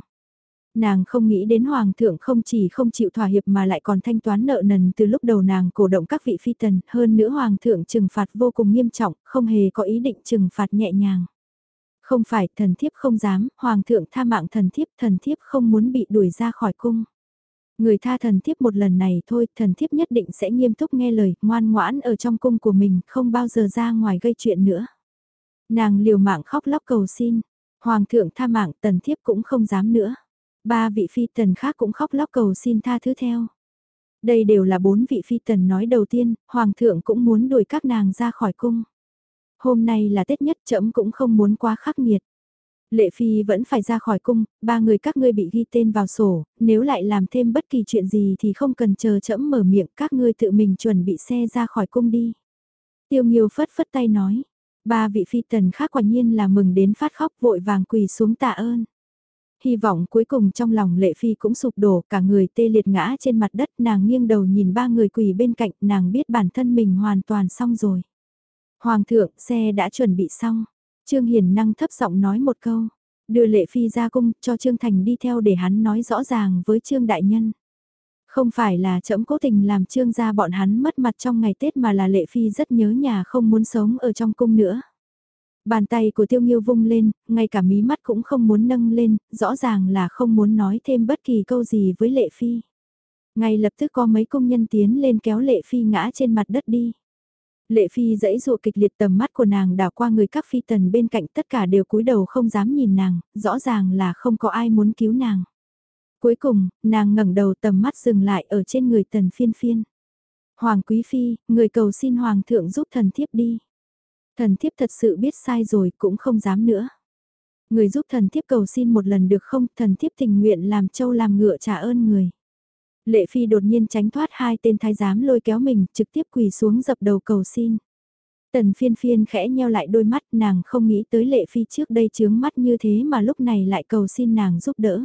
Nàng không nghĩ đến Hoàng thượng không chỉ không chịu thỏa hiệp mà lại còn thanh toán nợ nần từ lúc đầu nàng cổ động các vị phi tần, hơn nữa Hoàng thượng trừng phạt vô cùng nghiêm trọng, không hề có ý định trừng phạt nhẹ nhàng. Không phải, thần thiếp không dám, hoàng thượng tha mạng thần thiếp, thần thiếp không muốn bị đuổi ra khỏi cung. Người tha thần thiếp một lần này thôi, thần thiếp nhất định sẽ nghiêm túc nghe lời, ngoan ngoãn ở trong cung của mình, không bao giờ ra ngoài gây chuyện nữa. Nàng liều mạng khóc lóc cầu xin, hoàng thượng tha mạng tần thiếp cũng không dám nữa. Ba vị phi tần khác cũng khóc lóc cầu xin tha thứ theo. Đây đều là bốn vị phi tần nói đầu tiên, hoàng thượng cũng muốn đuổi các nàng ra khỏi cung hôm nay là Tết nhất trẫm cũng không muốn quá khắc nghiệt. Lệ Phi vẫn phải ra khỏi cung, ba người các ngươi bị ghi tên vào sổ, nếu lại làm thêm bất kỳ chuyện gì thì không cần chờ trẫm mở miệng các ngươi tự mình chuẩn bị xe ra khỏi cung đi. Tiêu Nghiêu phất phất tay nói, ba vị phi tần khác quả nhiên là mừng đến phát khóc vội vàng quỳ xuống tạ ơn. Hy vọng cuối cùng trong lòng Lệ Phi cũng sụp đổ cả người tê liệt ngã trên mặt đất nàng nghiêng đầu nhìn ba người quỳ bên cạnh nàng biết bản thân mình hoàn toàn xong rồi. Hoàng thượng, xe đã chuẩn bị xong. Trương Hiền năng thấp giọng nói một câu. Đưa Lệ Phi ra cung, cho Trương Thành đi theo để hắn nói rõ ràng với Trương Đại Nhân. Không phải là trẫm cố tình làm Trương gia bọn hắn mất mặt trong ngày Tết mà là Lệ Phi rất nhớ nhà không muốn sống ở trong cung nữa. Bàn tay của tiêu nghiêu vung lên, ngay cả mí mắt cũng không muốn nâng lên, rõ ràng là không muốn nói thêm bất kỳ câu gì với Lệ Phi. Ngay lập tức có mấy công nhân tiến lên kéo Lệ Phi ngã trên mặt đất đi. Lệ Phi dãy dụa kịch liệt tầm mắt của nàng đảo qua người các phi tần bên cạnh tất cả đều cúi đầu không dám nhìn nàng, rõ ràng là không có ai muốn cứu nàng. Cuối cùng, nàng ngẩng đầu tầm mắt dừng lại ở trên người tần phiên phiên. Hoàng Quý Phi, người cầu xin Hoàng thượng giúp thần thiếp đi. Thần thiếp thật sự biết sai rồi cũng không dám nữa. Người giúp thần thiếp cầu xin một lần được không, thần thiếp tình nguyện làm châu làm ngựa trả ơn người. Lệ Phi đột nhiên tránh thoát hai tên thái giám lôi kéo mình, trực tiếp quỳ xuống dập đầu cầu xin. Tần phiên phiên khẽ nheo lại đôi mắt nàng không nghĩ tới Lệ Phi trước đây chướng mắt như thế mà lúc này lại cầu xin nàng giúp đỡ.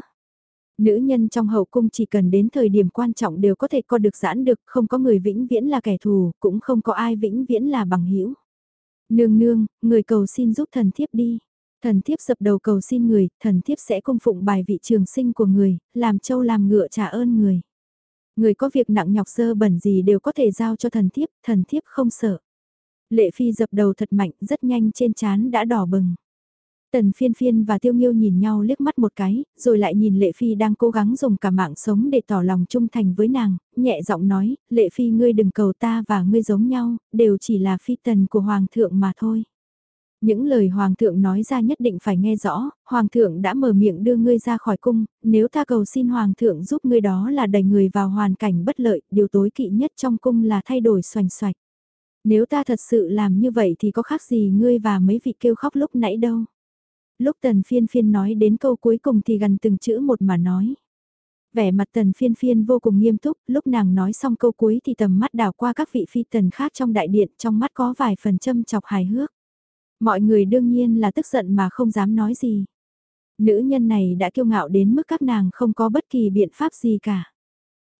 Nữ nhân trong hậu cung chỉ cần đến thời điểm quan trọng đều có thể co được giãn được, không có người vĩnh viễn là kẻ thù, cũng không có ai vĩnh viễn là bằng hữu Nương nương, người cầu xin giúp thần thiếp đi. Thần thiếp dập đầu cầu xin người, thần thiếp sẽ cung phụng bài vị trường sinh của người, làm châu làm ngựa trả ơn người. Người có việc nặng nhọc sơ bẩn gì đều có thể giao cho thần thiếp, thần thiếp không sợ. Lệ phi dập đầu thật mạnh, rất nhanh trên chán đã đỏ bừng. Tần phiên phiên và tiêu nghiêu nhìn nhau liếc mắt một cái, rồi lại nhìn Lệ Phi đang cố gắng dùng cả mạng sống để tỏ lòng trung thành với nàng, nhẹ giọng nói, Lệ Phi ngươi đừng cầu ta và ngươi giống nhau, đều chỉ là phi tần của Hoàng thượng mà thôi. Những lời Hoàng thượng nói ra nhất định phải nghe rõ, Hoàng thượng đã mở miệng đưa ngươi ra khỏi cung, nếu ta cầu xin Hoàng thượng giúp ngươi đó là đẩy người vào hoàn cảnh bất lợi, điều tối kỵ nhất trong cung là thay đổi xoành xoạch. Nếu ta thật sự làm như vậy thì có khác gì ngươi và mấy vị kêu khóc lúc nãy đâu. Lúc tần phiên phiên nói đến câu cuối cùng thì gần từng chữ một mà nói. Vẻ mặt tần phiên phiên vô cùng nghiêm túc, lúc nàng nói xong câu cuối thì tầm mắt đảo qua các vị phi tần khác trong đại điện, trong mắt có vài phần châm chọc hài hước. Mọi người đương nhiên là tức giận mà không dám nói gì. Nữ nhân này đã kiêu ngạo đến mức các nàng không có bất kỳ biện pháp gì cả.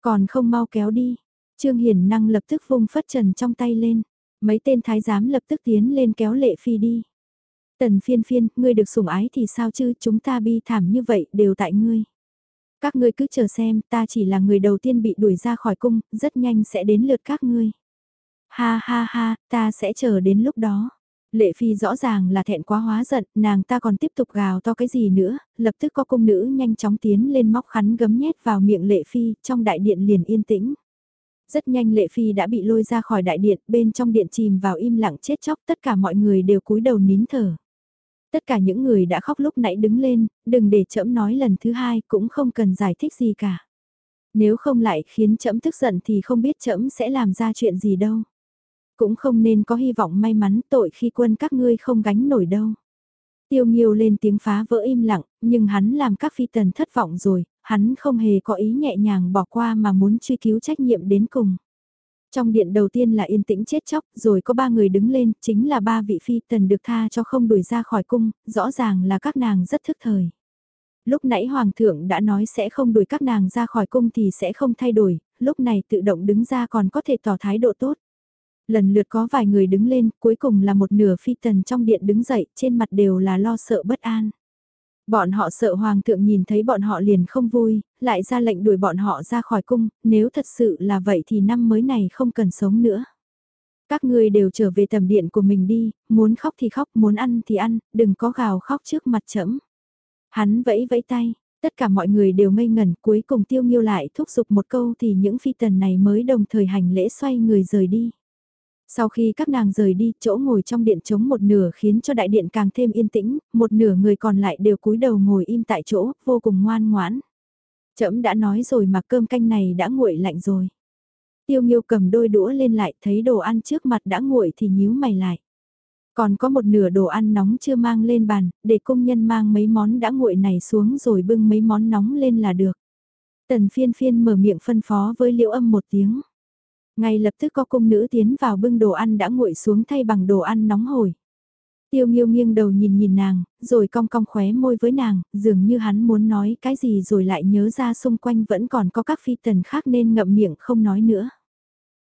Còn không mau kéo đi. Trương Hiền năng lập tức vung phất trần trong tay lên. Mấy tên thái giám lập tức tiến lên kéo lệ phi đi. Tần phiên phiên, ngươi được sủng ái thì sao chứ, chúng ta bi thảm như vậy đều tại ngươi. Các ngươi cứ chờ xem, ta chỉ là người đầu tiên bị đuổi ra khỏi cung, rất nhanh sẽ đến lượt các ngươi. Ha ha ha, ta sẽ chờ đến lúc đó. Lệ Phi rõ ràng là thẹn quá hóa giận, nàng ta còn tiếp tục gào to cái gì nữa, lập tức có cung nữ nhanh chóng tiến lên móc khắn gấm nhét vào miệng Lệ Phi, trong đại điện liền yên tĩnh. Rất nhanh Lệ Phi đã bị lôi ra khỏi đại điện, bên trong điện chìm vào im lặng chết chóc, tất cả mọi người đều cúi đầu nín thở. Tất cả những người đã khóc lúc nãy đứng lên, đừng để trẫm nói lần thứ hai cũng không cần giải thích gì cả. Nếu không lại khiến trẫm tức giận thì không biết trẫm sẽ làm ra chuyện gì đâu. Cũng không nên có hy vọng may mắn tội khi quân các ngươi không gánh nổi đâu. Tiêu Nghiêu lên tiếng phá vỡ im lặng, nhưng hắn làm các phi tần thất vọng rồi, hắn không hề có ý nhẹ nhàng bỏ qua mà muốn truy cứu trách nhiệm đến cùng. Trong điện đầu tiên là yên tĩnh chết chóc, rồi có ba người đứng lên, chính là ba vị phi tần được tha cho không đuổi ra khỏi cung, rõ ràng là các nàng rất thức thời. Lúc nãy Hoàng thượng đã nói sẽ không đuổi các nàng ra khỏi cung thì sẽ không thay đổi, lúc này tự động đứng ra còn có thể tỏ thái độ tốt. Lần lượt có vài người đứng lên, cuối cùng là một nửa phi tần trong điện đứng dậy, trên mặt đều là lo sợ bất an. Bọn họ sợ hoàng thượng nhìn thấy bọn họ liền không vui, lại ra lệnh đuổi bọn họ ra khỏi cung, nếu thật sự là vậy thì năm mới này không cần sống nữa. Các ngươi đều trở về tầm điện của mình đi, muốn khóc thì khóc, muốn ăn thì ăn, đừng có gào khóc trước mặt chấm. Hắn vẫy vẫy tay, tất cả mọi người đều ngây ngẩn cuối cùng tiêu nghiêu lại thúc giục một câu thì những phi tần này mới đồng thời hành lễ xoay người rời đi. Sau khi các nàng rời đi, chỗ ngồi trong điện trống một nửa khiến cho đại điện càng thêm yên tĩnh, một nửa người còn lại đều cúi đầu ngồi im tại chỗ, vô cùng ngoan ngoãn. Trẫm đã nói rồi mà cơm canh này đã nguội lạnh rồi. Tiêu Nghiêu cầm đôi đũa lên lại, thấy đồ ăn trước mặt đã nguội thì nhíu mày lại. Còn có một nửa đồ ăn nóng chưa mang lên bàn, để công nhân mang mấy món đã nguội này xuống rồi bưng mấy món nóng lên là được. Tần phiên phiên mở miệng phân phó với liễu âm một tiếng. Ngay lập tức có cung nữ tiến vào bưng đồ ăn đã nguội xuống thay bằng đồ ăn nóng hổi. Tiêu nghiêu nghiêng đầu nhìn nhìn nàng, rồi cong cong khóe môi với nàng, dường như hắn muốn nói cái gì rồi lại nhớ ra xung quanh vẫn còn có các phi tần khác nên ngậm miệng không nói nữa.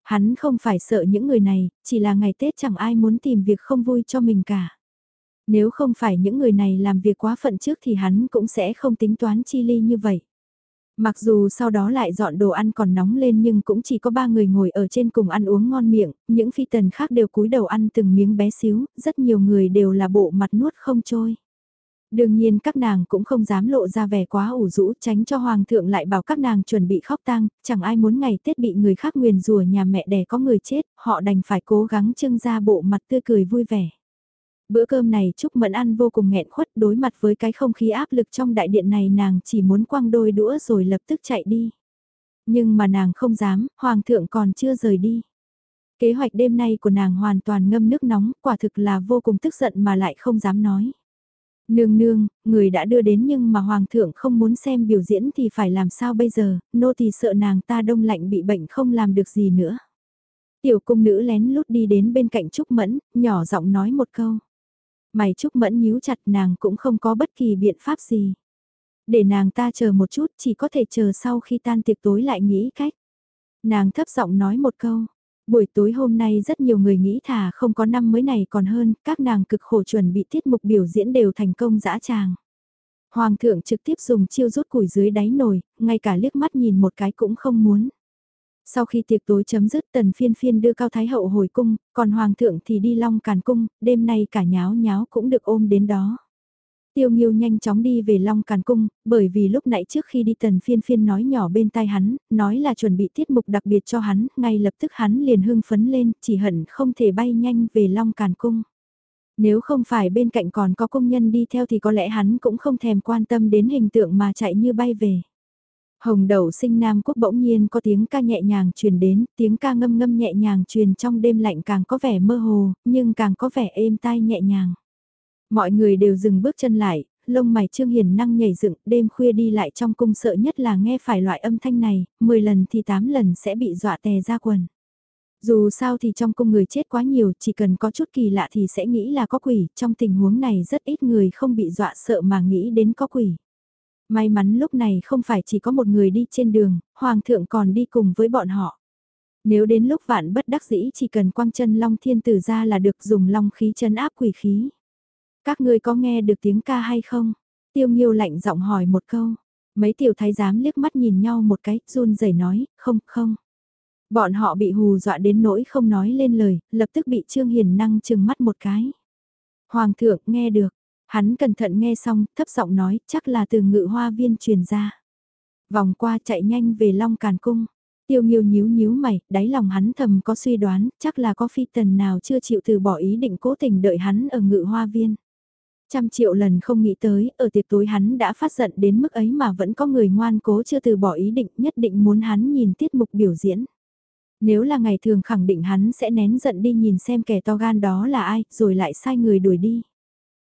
Hắn không phải sợ những người này, chỉ là ngày Tết chẳng ai muốn tìm việc không vui cho mình cả. Nếu không phải những người này làm việc quá phận trước thì hắn cũng sẽ không tính toán chi ly như vậy. Mặc dù sau đó lại dọn đồ ăn còn nóng lên nhưng cũng chỉ có ba người ngồi ở trên cùng ăn uống ngon miệng, những phi tần khác đều cúi đầu ăn từng miếng bé xíu, rất nhiều người đều là bộ mặt nuốt không trôi. Đương nhiên các nàng cũng không dám lộ ra vẻ quá ủ rũ tránh cho hoàng thượng lại bảo các nàng chuẩn bị khóc tang, chẳng ai muốn ngày Tết bị người khác nguyền rủa nhà mẹ đẻ có người chết, họ đành phải cố gắng trưng ra bộ mặt tươi cười vui vẻ. Bữa cơm này Trúc Mẫn ăn vô cùng nghẹn khuất đối mặt với cái không khí áp lực trong đại điện này nàng chỉ muốn quăng đôi đũa rồi lập tức chạy đi. Nhưng mà nàng không dám, hoàng thượng còn chưa rời đi. Kế hoạch đêm nay của nàng hoàn toàn ngâm nước nóng, quả thực là vô cùng tức giận mà lại không dám nói. Nương nương, người đã đưa đến nhưng mà hoàng thượng không muốn xem biểu diễn thì phải làm sao bây giờ, nô thì sợ nàng ta đông lạnh bị bệnh không làm được gì nữa. Tiểu cung nữ lén lút đi đến bên cạnh Trúc Mẫn, nhỏ giọng nói một câu. Mày Trúc Mẫn nhíu chặt nàng cũng không có bất kỳ biện pháp gì. Để nàng ta chờ một chút chỉ có thể chờ sau khi tan tiệc tối lại nghĩ cách. Nàng thấp giọng nói một câu. Buổi tối hôm nay rất nhiều người nghĩ thà không có năm mới này còn hơn, các nàng cực khổ chuẩn bị tiết mục biểu diễn đều thành công dã tràng. Hoàng thượng trực tiếp dùng chiêu rút củi dưới đáy nồi, ngay cả liếc mắt nhìn một cái cũng không muốn. Sau khi tiệc tối chấm dứt tần phiên phiên đưa Cao Thái Hậu hồi cung, còn Hoàng thượng thì đi long càn cung, đêm nay cả nháo nháo cũng được ôm đến đó. Tiêu Nghiêu nhanh chóng đi về Long Càn Cung, bởi vì lúc nãy trước khi đi tần phiên phiên nói nhỏ bên tai hắn, nói là chuẩn bị tiết mục đặc biệt cho hắn, ngay lập tức hắn liền hưng phấn lên, chỉ hận không thể bay nhanh về Long Càn Cung. Nếu không phải bên cạnh còn có công nhân đi theo thì có lẽ hắn cũng không thèm quan tâm đến hình tượng mà chạy như bay về. Hồng đầu sinh Nam Quốc bỗng nhiên có tiếng ca nhẹ nhàng truyền đến, tiếng ca ngâm ngâm nhẹ nhàng truyền trong đêm lạnh càng có vẻ mơ hồ, nhưng càng có vẻ êm tai nhẹ nhàng. Mọi người đều dừng bước chân lại, lông mày Trương Hiền năng nhảy dựng, đêm khuya đi lại trong cung sợ nhất là nghe phải loại âm thanh này, 10 lần thì 8 lần sẽ bị dọa tè ra quần. Dù sao thì trong cung người chết quá nhiều, chỉ cần có chút kỳ lạ thì sẽ nghĩ là có quỷ, trong tình huống này rất ít người không bị dọa sợ mà nghĩ đến có quỷ. May mắn lúc này không phải chỉ có một người đi trên đường, hoàng thượng còn đi cùng với bọn họ. Nếu đến lúc vạn bất đắc dĩ chỉ cần quang chân long thiên tử ra là được dùng long khí chân áp quỷ khí. Các ngươi có nghe được tiếng ca hay không? Tiêu Nghiêu lạnh giọng hỏi một câu. Mấy tiểu thái giám liếc mắt nhìn nhau một cái, run rẩy nói, không, không. Bọn họ bị hù dọa đến nỗi không nói lên lời, lập tức bị Trương Hiền năng chừng mắt một cái. Hoàng thượng nghe được, hắn cẩn thận nghe xong, thấp giọng nói, chắc là từ ngự hoa viên truyền ra. Vòng qua chạy nhanh về Long Càn Cung. Tiêu Nghiêu nhíu nhíu mày, đáy lòng hắn thầm có suy đoán, chắc là có phi tần nào chưa chịu từ bỏ ý định cố tình đợi hắn ở ngự hoa viên. Trăm triệu lần không nghĩ tới, ở tiệc tối hắn đã phát giận đến mức ấy mà vẫn có người ngoan cố chưa từ bỏ ý định nhất định muốn hắn nhìn tiết mục biểu diễn. Nếu là ngày thường khẳng định hắn sẽ nén giận đi nhìn xem kẻ to gan đó là ai, rồi lại sai người đuổi đi.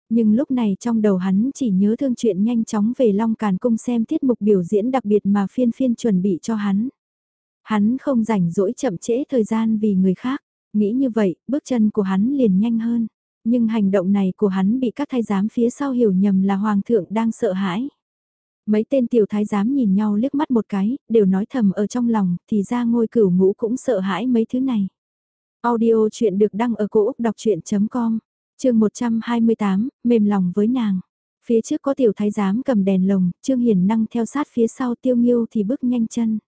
Nhưng lúc này trong đầu hắn chỉ nhớ thương chuyện nhanh chóng về Long Càn Cung xem tiết mục biểu diễn đặc biệt mà phiên phiên chuẩn bị cho hắn. Hắn không rảnh rỗi chậm trễ thời gian vì người khác, nghĩ như vậy, bước chân của hắn liền nhanh hơn. Nhưng hành động này của hắn bị các thái giám phía sau hiểu nhầm là hoàng thượng đang sợ hãi. Mấy tên tiểu thái giám nhìn nhau liếc mắt một cái, đều nói thầm ở trong lòng, thì ra ngôi cửu ngũ cũng sợ hãi mấy thứ này. Audio chuyện được đăng ở cổ Úc đọc chuyện.com, chương 128, mềm lòng với nàng. Phía trước có tiểu thái giám cầm đèn lồng, Trương Hiền năng theo sát phía sau tiêu nghiêu thì bước nhanh chân.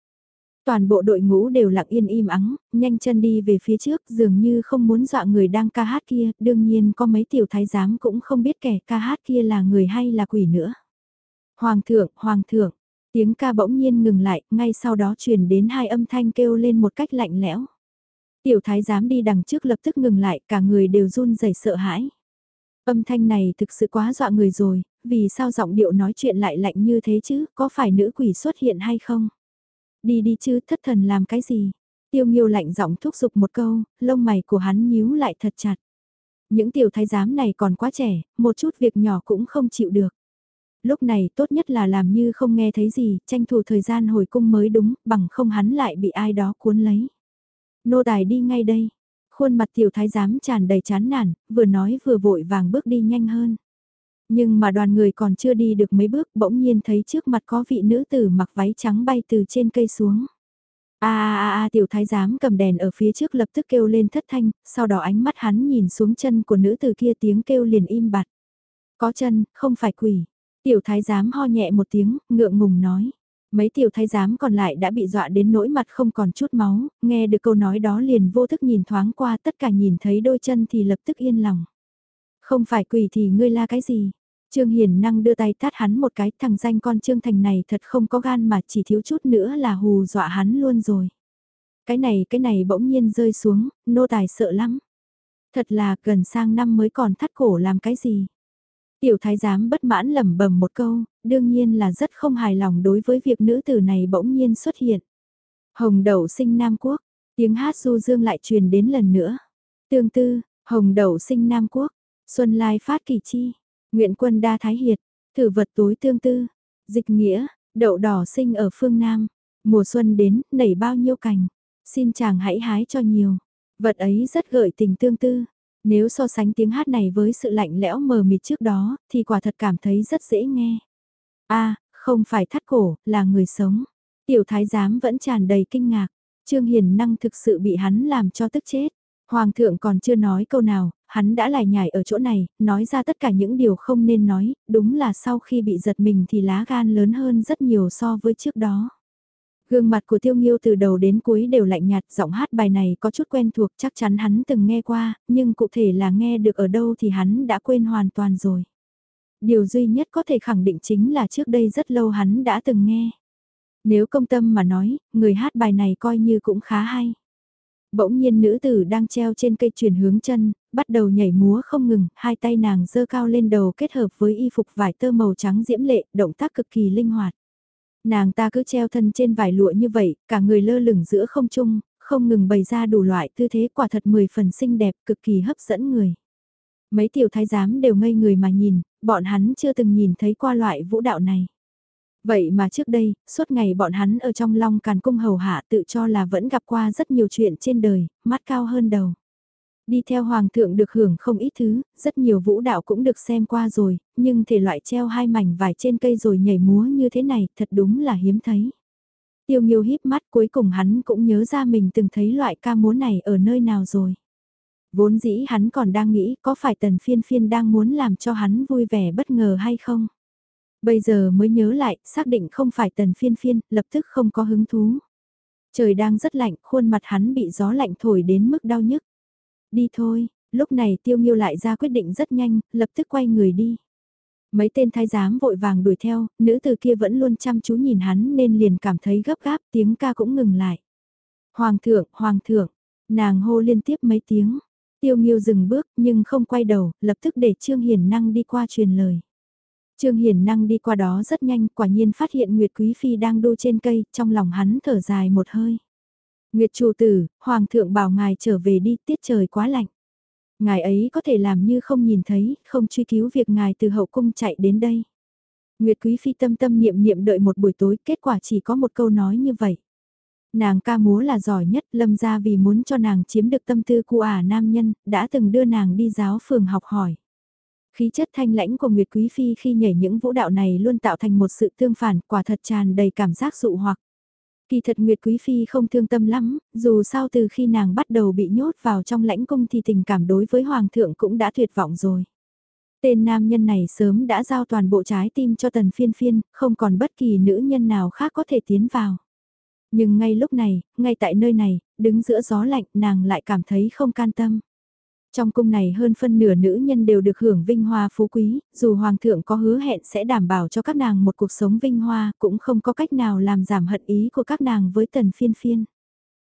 Toàn bộ đội ngũ đều lặng yên im ắng, nhanh chân đi về phía trước dường như không muốn dọa người đang ca hát kia, đương nhiên có mấy tiểu thái giám cũng không biết kẻ ca hát kia là người hay là quỷ nữa. Hoàng thượng, hoàng thượng, tiếng ca bỗng nhiên ngừng lại, ngay sau đó truyền đến hai âm thanh kêu lên một cách lạnh lẽo. Tiểu thái giám đi đằng trước lập tức ngừng lại, cả người đều run rẩy sợ hãi. Âm thanh này thực sự quá dọa người rồi, vì sao giọng điệu nói chuyện lại lạnh như thế chứ, có phải nữ quỷ xuất hiện hay không? Đi đi chứ thất thần làm cái gì? Tiêu nghiêu lạnh giọng thúc giục một câu, lông mày của hắn nhíu lại thật chặt. Những tiểu thái giám này còn quá trẻ, một chút việc nhỏ cũng không chịu được. Lúc này tốt nhất là làm như không nghe thấy gì, tranh thủ thời gian hồi cung mới đúng, bằng không hắn lại bị ai đó cuốn lấy. Nô tài đi ngay đây. Khuôn mặt tiểu thái giám tràn đầy chán nản, vừa nói vừa vội vàng bước đi nhanh hơn. Nhưng mà đoàn người còn chưa đi được mấy bước bỗng nhiên thấy trước mặt có vị nữ tử mặc váy trắng bay từ trên cây xuống. A a a tiểu thái giám cầm đèn ở phía trước lập tức kêu lên thất thanh, sau đó ánh mắt hắn nhìn xuống chân của nữ tử kia tiếng kêu liền im bặt. Có chân, không phải quỷ. Tiểu thái giám ho nhẹ một tiếng, ngượng ngùng nói. Mấy tiểu thái giám còn lại đã bị dọa đến nỗi mặt không còn chút máu, nghe được câu nói đó liền vô thức nhìn thoáng qua tất cả nhìn thấy đôi chân thì lập tức yên lòng. Không phải quỷ thì ngươi la cái gì? Trương Hiền năng đưa tay tát hắn một cái thằng danh con Trương Thành này thật không có gan mà chỉ thiếu chút nữa là hù dọa hắn luôn rồi. Cái này cái này bỗng nhiên rơi xuống, nô tài sợ lắm. Thật là gần sang năm mới còn thắt cổ làm cái gì. Tiểu thái giám bất mãn lẩm bẩm một câu, đương nhiên là rất không hài lòng đối với việc nữ tử này bỗng nhiên xuất hiện. Hồng đậu sinh Nam Quốc, tiếng hát du dương lại truyền đến lần nữa. Tương tư, hồng đậu sinh Nam Quốc, xuân lai phát kỳ chi, nguyện quân đa thái hiệt, thử vật tối tương tư, dịch nghĩa, đậu đỏ sinh ở phương Nam, mùa xuân đến, nảy bao nhiêu cành, xin chàng hãy hái cho nhiều, vật ấy rất gợi tình tương tư. Nếu so sánh tiếng hát này với sự lạnh lẽo mờ mịt trước đó, thì quả thật cảm thấy rất dễ nghe a không phải thắt cổ, là người sống. Tiểu thái giám vẫn tràn đầy kinh ngạc. Trương Hiền Năng thực sự bị hắn làm cho tức chết. Hoàng thượng còn chưa nói câu nào, hắn đã lại nhảy ở chỗ này, nói ra tất cả những điều không nên nói, đúng là sau khi bị giật mình thì lá gan lớn hơn rất nhiều so với trước đó. Gương mặt của Tiêu Nghiêu từ đầu đến cuối đều lạnh nhạt, giọng hát bài này có chút quen thuộc chắc chắn hắn từng nghe qua, nhưng cụ thể là nghe được ở đâu thì hắn đã quên hoàn toàn rồi. Điều duy nhất có thể khẳng định chính là trước đây rất lâu hắn đã từng nghe. Nếu công tâm mà nói, người hát bài này coi như cũng khá hay. Bỗng nhiên nữ tử đang treo trên cây chuyển hướng chân, bắt đầu nhảy múa không ngừng, hai tay nàng dơ cao lên đầu kết hợp với y phục vải tơ màu trắng diễm lệ, động tác cực kỳ linh hoạt. Nàng ta cứ treo thân trên vải lụa như vậy, cả người lơ lửng giữa không trung, không ngừng bày ra đủ loại tư thế quả thật mười phần xinh đẹp, cực kỳ hấp dẫn người. Mấy tiểu thái giám đều ngây người mà nhìn, bọn hắn chưa từng nhìn thấy qua loại vũ đạo này. Vậy mà trước đây, suốt ngày bọn hắn ở trong long càn cung hầu hạ tự cho là vẫn gặp qua rất nhiều chuyện trên đời, mắt cao hơn đầu. Đi theo hoàng thượng được hưởng không ít thứ, rất nhiều vũ đạo cũng được xem qua rồi, nhưng thể loại treo hai mảnh vải trên cây rồi nhảy múa như thế này thật đúng là hiếm thấy. Tiêu nghiêu híp mắt cuối cùng hắn cũng nhớ ra mình từng thấy loại ca múa này ở nơi nào rồi. Vốn dĩ hắn còn đang nghĩ có phải tần phiên phiên đang muốn làm cho hắn vui vẻ bất ngờ hay không. Bây giờ mới nhớ lại, xác định không phải tần phiên phiên, lập tức không có hứng thú. Trời đang rất lạnh, khuôn mặt hắn bị gió lạnh thổi đến mức đau nhức. Đi thôi, lúc này tiêu nghiêu lại ra quyết định rất nhanh, lập tức quay người đi. Mấy tên thái giám vội vàng đuổi theo, nữ từ kia vẫn luôn chăm chú nhìn hắn nên liền cảm thấy gấp gáp tiếng ca cũng ngừng lại. Hoàng thượng, hoàng thượng, nàng hô liên tiếp mấy tiếng. Tiêu nghiêu dừng bước nhưng không quay đầu, lập tức để Trương Hiền Năng đi qua truyền lời. Trương Hiền Năng đi qua đó rất nhanh, quả nhiên phát hiện Nguyệt Quý Phi đang đô trên cây, trong lòng hắn thở dài một hơi. Nguyệt chủ tử, Hoàng thượng bảo ngài trở về đi, tiết trời quá lạnh. Ngài ấy có thể làm như không nhìn thấy, không truy cứu việc ngài từ hậu cung chạy đến đây. Nguyệt Quý Phi tâm tâm niệm niệm đợi một buổi tối, kết quả chỉ có một câu nói như vậy. Nàng ca múa là giỏi nhất, lâm ra vì muốn cho nàng chiếm được tâm tư của ả nam nhân, đã từng đưa nàng đi giáo phường học hỏi. Khí chất thanh lãnh của Nguyệt Quý Phi khi nhảy những vũ đạo này luôn tạo thành một sự tương phản, quả thật tràn đầy cảm giác dụ hoặc. Kỳ thật Nguyệt Quý Phi không thương tâm lắm, dù sao từ khi nàng bắt đầu bị nhốt vào trong lãnh cung thì tình cảm đối với Hoàng thượng cũng đã tuyệt vọng rồi. Tên nam nhân này sớm đã giao toàn bộ trái tim cho tần phiên phiên, không còn bất kỳ nữ nhân nào khác có thể tiến vào. Nhưng ngay lúc này, ngay tại nơi này, đứng giữa gió lạnh nàng lại cảm thấy không can tâm. Trong cung này hơn phân nửa nữ nhân đều được hưởng vinh hoa phú quý, dù hoàng thượng có hứa hẹn sẽ đảm bảo cho các nàng một cuộc sống vinh hoa, cũng không có cách nào làm giảm hận ý của các nàng với tần phiên phiên.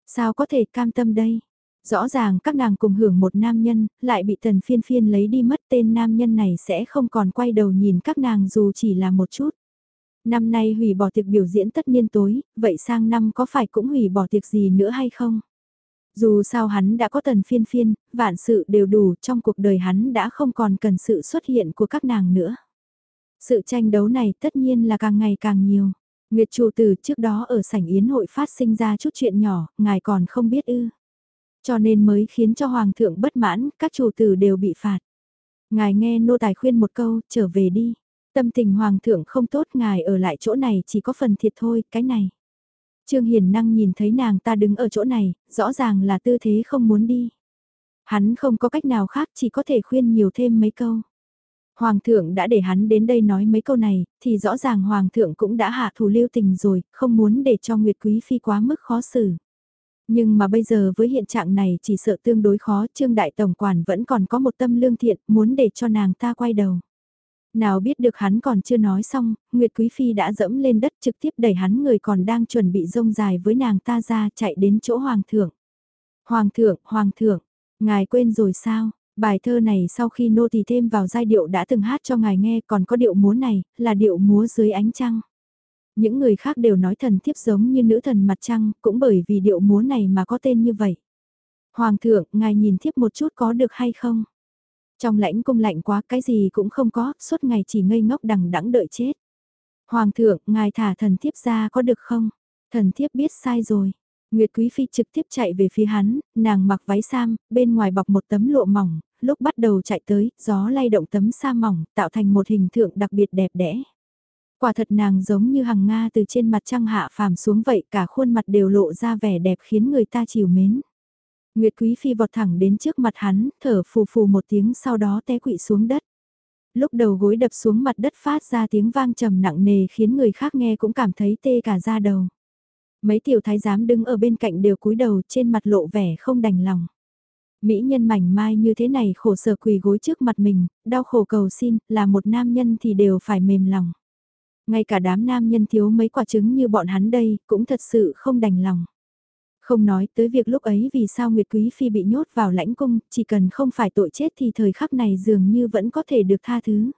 Sao có thể cam tâm đây? Rõ ràng các nàng cùng hưởng một nam nhân, lại bị tần phiên phiên lấy đi mất tên nam nhân này sẽ không còn quay đầu nhìn các nàng dù chỉ là một chút. Năm nay hủy bỏ tiệc biểu diễn tất niên tối, vậy sang năm có phải cũng hủy bỏ tiệc gì nữa hay không? Dù sao hắn đã có tần phiên phiên, vạn sự đều đủ, trong cuộc đời hắn đã không còn cần sự xuất hiện của các nàng nữa. Sự tranh đấu này tất nhiên là càng ngày càng nhiều. Nguyệt chủ từ trước đó ở sảnh yến hội phát sinh ra chút chuyện nhỏ, ngài còn không biết ư. Cho nên mới khiến cho hoàng thượng bất mãn, các chủ tử đều bị phạt. Ngài nghe nô tài khuyên một câu, trở về đi. Tâm tình hoàng thượng không tốt ngài ở lại chỗ này chỉ có phần thiệt thôi, cái này. Trương Hiền Năng nhìn thấy nàng ta đứng ở chỗ này, rõ ràng là tư thế không muốn đi. Hắn không có cách nào khác chỉ có thể khuyên nhiều thêm mấy câu. Hoàng thượng đã để hắn đến đây nói mấy câu này, thì rõ ràng Hoàng thượng cũng đã hạ thủ lưu tình rồi, không muốn để cho Nguyệt Quý Phi quá mức khó xử. Nhưng mà bây giờ với hiện trạng này chỉ sợ tương đối khó, Trương Đại Tổng Quản vẫn còn có một tâm lương thiện, muốn để cho nàng ta quay đầu. Nào biết được hắn còn chưa nói xong, Nguyệt Quý Phi đã dẫm lên đất trực tiếp đẩy hắn người còn đang chuẩn bị rông dài với nàng ta ra chạy đến chỗ Hoàng thượng. Hoàng thượng, Hoàng thượng, ngài quên rồi sao? Bài thơ này sau khi nô tỳ thêm vào giai điệu đã từng hát cho ngài nghe còn có điệu múa này, là điệu múa dưới ánh trăng. Những người khác đều nói thần thiếp giống như nữ thần mặt trăng, cũng bởi vì điệu múa này mà có tên như vậy. Hoàng thượng, ngài nhìn thiếp một chút có được hay không? Trong lãnh cung lạnh quá cái gì cũng không có, suốt ngày chỉ ngây ngốc đằng đẵng đợi chết. Hoàng thượng, ngài thả thần thiếp ra có được không? Thần thiếp biết sai rồi. Nguyệt Quý Phi trực tiếp chạy về phía hắn, nàng mặc váy sam, bên ngoài bọc một tấm lụa mỏng, lúc bắt đầu chạy tới, gió lay động tấm sa mỏng, tạo thành một hình tượng đặc biệt đẹp đẽ. Quả thật nàng giống như hằng Nga từ trên mặt trăng hạ phàm xuống vậy, cả khuôn mặt đều lộ ra vẻ đẹp khiến người ta chiều mến. Nguyệt Quý Phi vọt thẳng đến trước mặt hắn, thở phù phù một tiếng sau đó té quỵ xuống đất. Lúc đầu gối đập xuống mặt đất phát ra tiếng vang trầm nặng nề khiến người khác nghe cũng cảm thấy tê cả da đầu. Mấy tiểu thái giám đứng ở bên cạnh đều cúi đầu trên mặt lộ vẻ không đành lòng. Mỹ nhân mảnh mai như thế này khổ sở quỳ gối trước mặt mình, đau khổ cầu xin, là một nam nhân thì đều phải mềm lòng. Ngay cả đám nam nhân thiếu mấy quả trứng như bọn hắn đây, cũng thật sự không đành lòng. Không nói tới việc lúc ấy vì sao Nguyệt Quý Phi bị nhốt vào lãnh cung, chỉ cần không phải tội chết thì thời khắc này dường như vẫn có thể được tha thứ.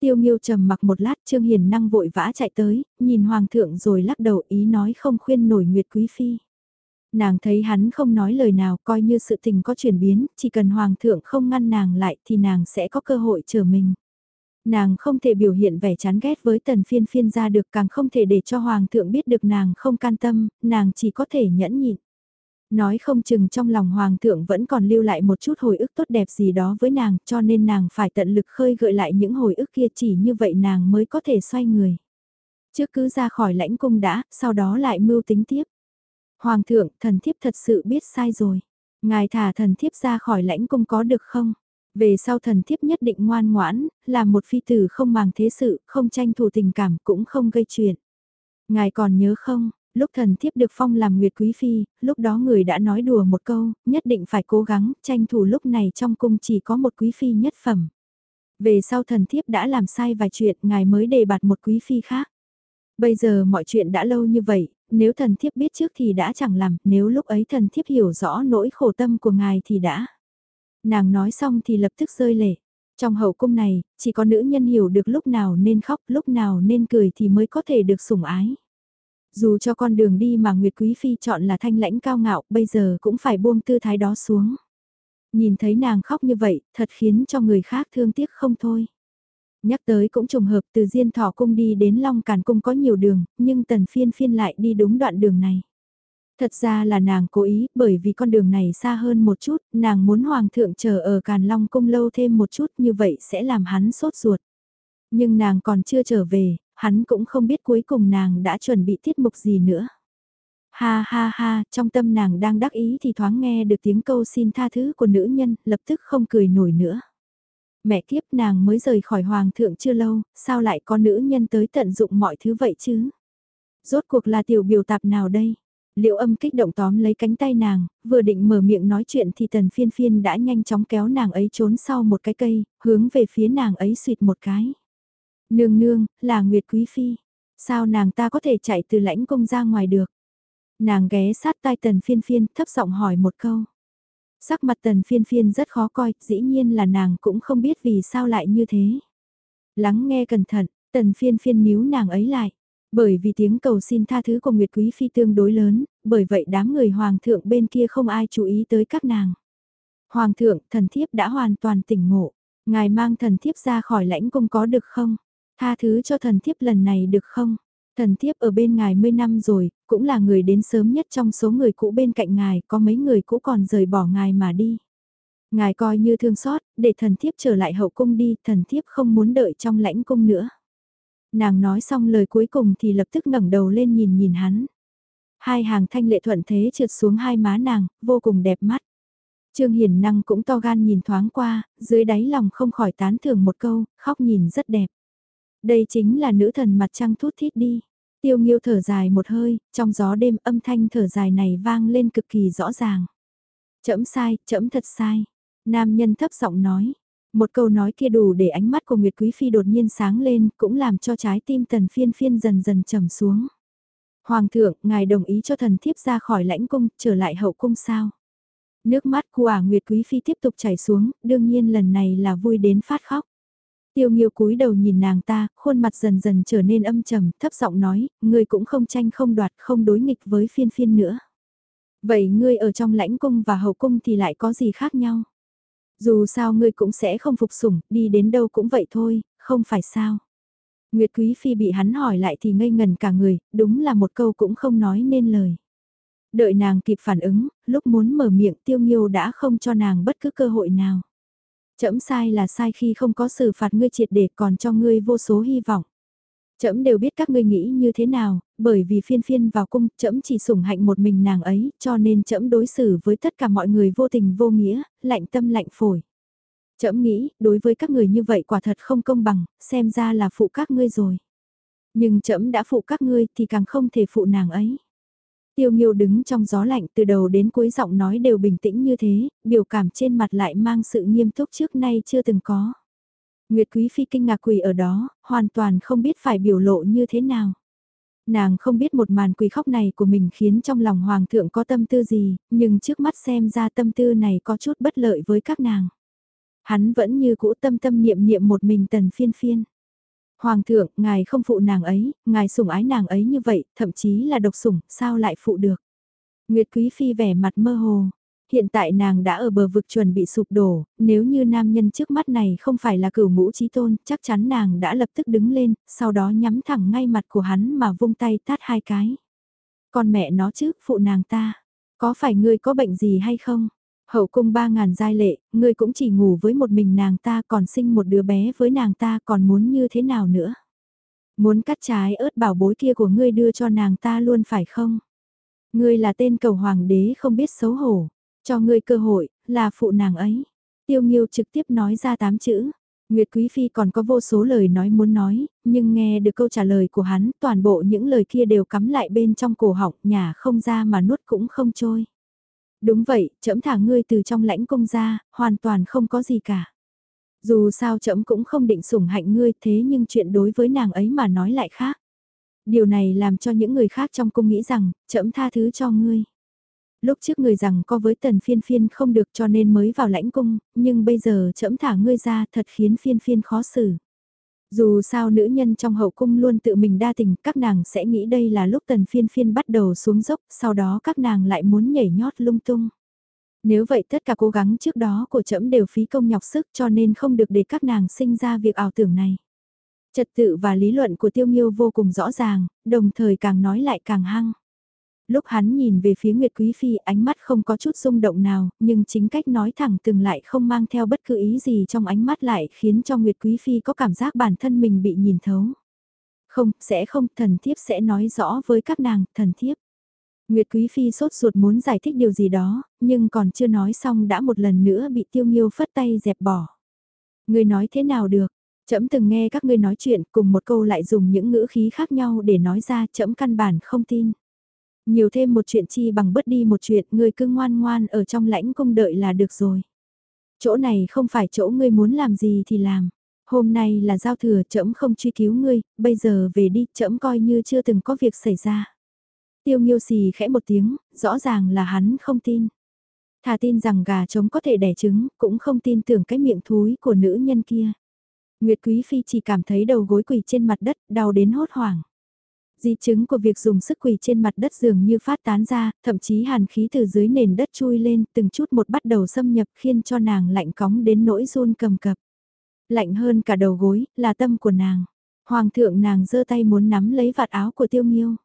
Tiêu Nghiêu trầm mặc một lát Trương Hiền năng vội vã chạy tới, nhìn Hoàng thượng rồi lắc đầu ý nói không khuyên nổi Nguyệt Quý Phi. Nàng thấy hắn không nói lời nào coi như sự tình có chuyển biến, chỉ cần Hoàng thượng không ngăn nàng lại thì nàng sẽ có cơ hội trở mình. Nàng không thể biểu hiện vẻ chán ghét với tần phiên phiên ra được càng không thể để cho Hoàng thượng biết được nàng không can tâm, nàng chỉ có thể nhẫn nhịn. Nói không chừng trong lòng Hoàng thượng vẫn còn lưu lại một chút hồi ức tốt đẹp gì đó với nàng cho nên nàng phải tận lực khơi gợi lại những hồi ức kia chỉ như vậy nàng mới có thể xoay người. Trước cứ ra khỏi lãnh cung đã, sau đó lại mưu tính tiếp. Hoàng thượng, thần thiếp thật sự biết sai rồi. Ngài thả thần thiếp ra khỏi lãnh cung có được không? Về sau thần thiếp nhất định ngoan ngoãn, là một phi tử không màng thế sự, không tranh thủ tình cảm cũng không gây chuyện. Ngài còn nhớ không, lúc thần thiếp được phong làm Nguyệt Quý Phi, lúc đó người đã nói đùa một câu, nhất định phải cố gắng, tranh thủ lúc này trong cung chỉ có một Quý Phi nhất phẩm. Về sau thần thiếp đã làm sai vài chuyện, ngài mới đề bạt một Quý Phi khác. Bây giờ mọi chuyện đã lâu như vậy, nếu thần thiếp biết trước thì đã chẳng làm, nếu lúc ấy thần thiếp hiểu rõ nỗi khổ tâm của ngài thì đã. Nàng nói xong thì lập tức rơi lệ. Trong hậu cung này, chỉ có nữ nhân hiểu được lúc nào nên khóc, lúc nào nên cười thì mới có thể được sủng ái. Dù cho con đường đi mà Nguyệt Quý Phi chọn là thanh lãnh cao ngạo, bây giờ cũng phải buông tư thái đó xuống. Nhìn thấy nàng khóc như vậy, thật khiến cho người khác thương tiếc không thôi. Nhắc tới cũng trùng hợp từ Diên Thọ Cung đi đến Long Càn Cung có nhiều đường, nhưng Tần Phiên Phiên lại đi đúng đoạn đường này. Thật ra là nàng cố ý, bởi vì con đường này xa hơn một chút, nàng muốn Hoàng thượng chờ ở Càn Long Cung lâu thêm một chút như vậy sẽ làm hắn sốt ruột. Nhưng nàng còn chưa trở về, hắn cũng không biết cuối cùng nàng đã chuẩn bị tiết mục gì nữa. Ha ha ha, trong tâm nàng đang đắc ý thì thoáng nghe được tiếng câu xin tha thứ của nữ nhân, lập tức không cười nổi nữa. Mẹ kiếp nàng mới rời khỏi hoàng thượng chưa lâu, sao lại có nữ nhân tới tận dụng mọi thứ vậy chứ? Rốt cuộc là tiểu biểu tạp nào đây? Liệu âm kích động tóm lấy cánh tay nàng, vừa định mở miệng nói chuyện thì tần phiên phiên đã nhanh chóng kéo nàng ấy trốn sau một cái cây, hướng về phía nàng ấy suyệt một cái. Nương nương, là Nguyệt Quý Phi. Sao nàng ta có thể chạy từ lãnh công ra ngoài được? Nàng ghé sát tai tần phiên phiên thấp giọng hỏi một câu. Sắc mặt tần phiên phiên rất khó coi, dĩ nhiên là nàng cũng không biết vì sao lại như thế. Lắng nghe cẩn thận, tần phiên phiên níu nàng ấy lại. Bởi vì tiếng cầu xin tha thứ của Nguyệt Quý Phi tương đối lớn, bởi vậy đám người hoàng thượng bên kia không ai chú ý tới các nàng. Hoàng thượng, thần thiếp đã hoàn toàn tỉnh ngộ. Ngài mang thần thiếp ra khỏi lãnh cung có được không? Tha thứ cho thần thiếp lần này được không? Thần thiếp ở bên ngài 10 năm rồi, cũng là người đến sớm nhất trong số người cũ bên cạnh ngài, có mấy người cũ còn rời bỏ ngài mà đi. Ngài coi như thương xót, để thần thiếp trở lại hậu cung đi, thần thiếp không muốn đợi trong lãnh cung nữa. Nàng nói xong lời cuối cùng thì lập tức ngẩng đầu lên nhìn nhìn hắn. Hai hàng thanh lệ thuận thế trượt xuống hai má nàng, vô cùng đẹp mắt. Trương Hiền Năng cũng to gan nhìn thoáng qua, dưới đáy lòng không khỏi tán thưởng một câu, khóc nhìn rất đẹp. Đây chính là nữ thần mặt trăng thút thít đi. Tiêu Nghiêu thở dài một hơi, trong gió đêm âm thanh thở dài này vang lên cực kỳ rõ ràng. Chậm sai, chậm thật sai. Nam nhân thấp giọng nói. Một câu nói kia đủ để ánh mắt của Nguyệt Quý Phi đột nhiên sáng lên, cũng làm cho trái tim tần phiên phiên dần dần trầm xuống. Hoàng thượng, ngài đồng ý cho thần thiếp ra khỏi lãnh cung, trở lại hậu cung sao? Nước mắt của ả Nguyệt Quý Phi tiếp tục chảy xuống, đương nhiên lần này là vui đến phát khóc. Tiêu Nghiêu cúi đầu nhìn nàng ta, khuôn mặt dần dần trở nên âm trầm, thấp giọng nói, ngươi cũng không tranh không đoạt, không đối nghịch với phiên phiên nữa. Vậy ngươi ở trong lãnh cung và hậu cung thì lại có gì khác nhau? Dù sao ngươi cũng sẽ không phục sủng, đi đến đâu cũng vậy thôi, không phải sao? Nguyệt Quý Phi bị hắn hỏi lại thì ngây ngần cả người, đúng là một câu cũng không nói nên lời. Đợi nàng kịp phản ứng, lúc muốn mở miệng tiêu nghiêu đã không cho nàng bất cứ cơ hội nào. Chấm sai là sai khi không có xử phạt ngươi triệt để còn cho ngươi vô số hy vọng. Trẫm đều biết các ngươi nghĩ như thế nào, bởi vì phiên phiên vào cung, trẫm chỉ sủng hạnh một mình nàng ấy, cho nên trẫm đối xử với tất cả mọi người vô tình vô nghĩa, lạnh tâm lạnh phổi. Trẫm nghĩ, đối với các người như vậy quả thật không công bằng, xem ra là phụ các ngươi rồi. Nhưng trẫm đã phụ các ngươi thì càng không thể phụ nàng ấy. Tiêu Nghiêu đứng trong gió lạnh từ đầu đến cuối giọng nói đều bình tĩnh như thế, biểu cảm trên mặt lại mang sự nghiêm túc trước nay chưa từng có. Nguyệt Quý Phi kinh ngạc quỳ ở đó, hoàn toàn không biết phải biểu lộ như thế nào. Nàng không biết một màn quỳ khóc này của mình khiến trong lòng Hoàng thượng có tâm tư gì, nhưng trước mắt xem ra tâm tư này có chút bất lợi với các nàng. Hắn vẫn như cũ tâm tâm niệm niệm một mình tần phiên phiên. Hoàng thượng, ngài không phụ nàng ấy, ngài sủng ái nàng ấy như vậy, thậm chí là độc sủng, sao lại phụ được? Nguyệt Quý Phi vẻ mặt mơ hồ. Hiện tại nàng đã ở bờ vực chuẩn bị sụp đổ, nếu như nam nhân trước mắt này không phải là cửu ngũ trí tôn, chắc chắn nàng đã lập tức đứng lên, sau đó nhắm thẳng ngay mặt của hắn mà vung tay tát hai cái. Con mẹ nó chứ, phụ nàng ta, có phải ngươi có bệnh gì hay không? Hậu cung ba ngàn giai lệ, ngươi cũng chỉ ngủ với một mình nàng ta còn sinh một đứa bé với nàng ta còn muốn như thế nào nữa? Muốn cắt trái ớt bảo bối kia của ngươi đưa cho nàng ta luôn phải không? Ngươi là tên cầu hoàng đế không biết xấu hổ, cho ngươi cơ hội, là phụ nàng ấy. Tiêu Nghiêu trực tiếp nói ra tám chữ. Nguyệt Quý Phi còn có vô số lời nói muốn nói, nhưng nghe được câu trả lời của hắn, toàn bộ những lời kia đều cắm lại bên trong cổ họng, nhà không ra mà nuốt cũng không trôi. Đúng vậy, trẫm thả ngươi từ trong lãnh công ra, hoàn toàn không có gì cả. Dù sao trẫm cũng không định sủng hạnh ngươi thế nhưng chuyện đối với nàng ấy mà nói lại khác. Điều này làm cho những người khác trong cung nghĩ rằng, trẫm tha thứ cho ngươi. Lúc trước người rằng có với tần phiên phiên không được cho nên mới vào lãnh cung, nhưng bây giờ trẫm thả ngươi ra thật khiến phiên phiên khó xử. Dù sao nữ nhân trong hậu cung luôn tự mình đa tình, các nàng sẽ nghĩ đây là lúc tần phiên phiên bắt đầu xuống dốc, sau đó các nàng lại muốn nhảy nhót lung tung. Nếu vậy tất cả cố gắng trước đó của trẫm đều phí công nhọc sức cho nên không được để các nàng sinh ra việc ảo tưởng này. Trật tự và lý luận của tiêu nghiêu vô cùng rõ ràng, đồng thời càng nói lại càng hăng. Lúc hắn nhìn về phía Nguyệt Quý Phi ánh mắt không có chút rung động nào, nhưng chính cách nói thẳng từng lại không mang theo bất cứ ý gì trong ánh mắt lại khiến cho Nguyệt Quý Phi có cảm giác bản thân mình bị nhìn thấu. Không, sẽ không, thần thiếp sẽ nói rõ với các nàng, thần thiếp. Nguyệt Quý Phi sốt ruột muốn giải thích điều gì đó, nhưng còn chưa nói xong đã một lần nữa bị tiêu nghiêu phất tay dẹp bỏ. Người nói thế nào được, Trẫm từng nghe các ngươi nói chuyện cùng một câu lại dùng những ngữ khí khác nhau để nói ra trẫm căn bản không tin. Nhiều thêm một chuyện chi bằng bớt đi một chuyện, ngươi cứ ngoan ngoan ở trong lãnh cung đợi là được rồi. Chỗ này không phải chỗ ngươi muốn làm gì thì làm. Hôm nay là giao thừa trẫm không truy cứu ngươi, bây giờ về đi, trẫm coi như chưa từng có việc xảy ra. Tiêu nghiêu xì khẽ một tiếng, rõ ràng là hắn không tin. Thà tin rằng gà trống có thể đẻ trứng, cũng không tin tưởng cái miệng thúi của nữ nhân kia. Nguyệt Quý Phi chỉ cảm thấy đầu gối quỳ trên mặt đất, đau đến hốt hoảng. Di chứng của việc dùng sức quỳ trên mặt đất dường như phát tán ra, thậm chí hàn khí từ dưới nền đất chui lên từng chút một bắt đầu xâm nhập khiến cho nàng lạnh cóng đến nỗi run cầm cập. Lạnh hơn cả đầu gối, là tâm của nàng. Hoàng thượng nàng giơ tay muốn nắm lấy vạt áo của tiêu nghiêu.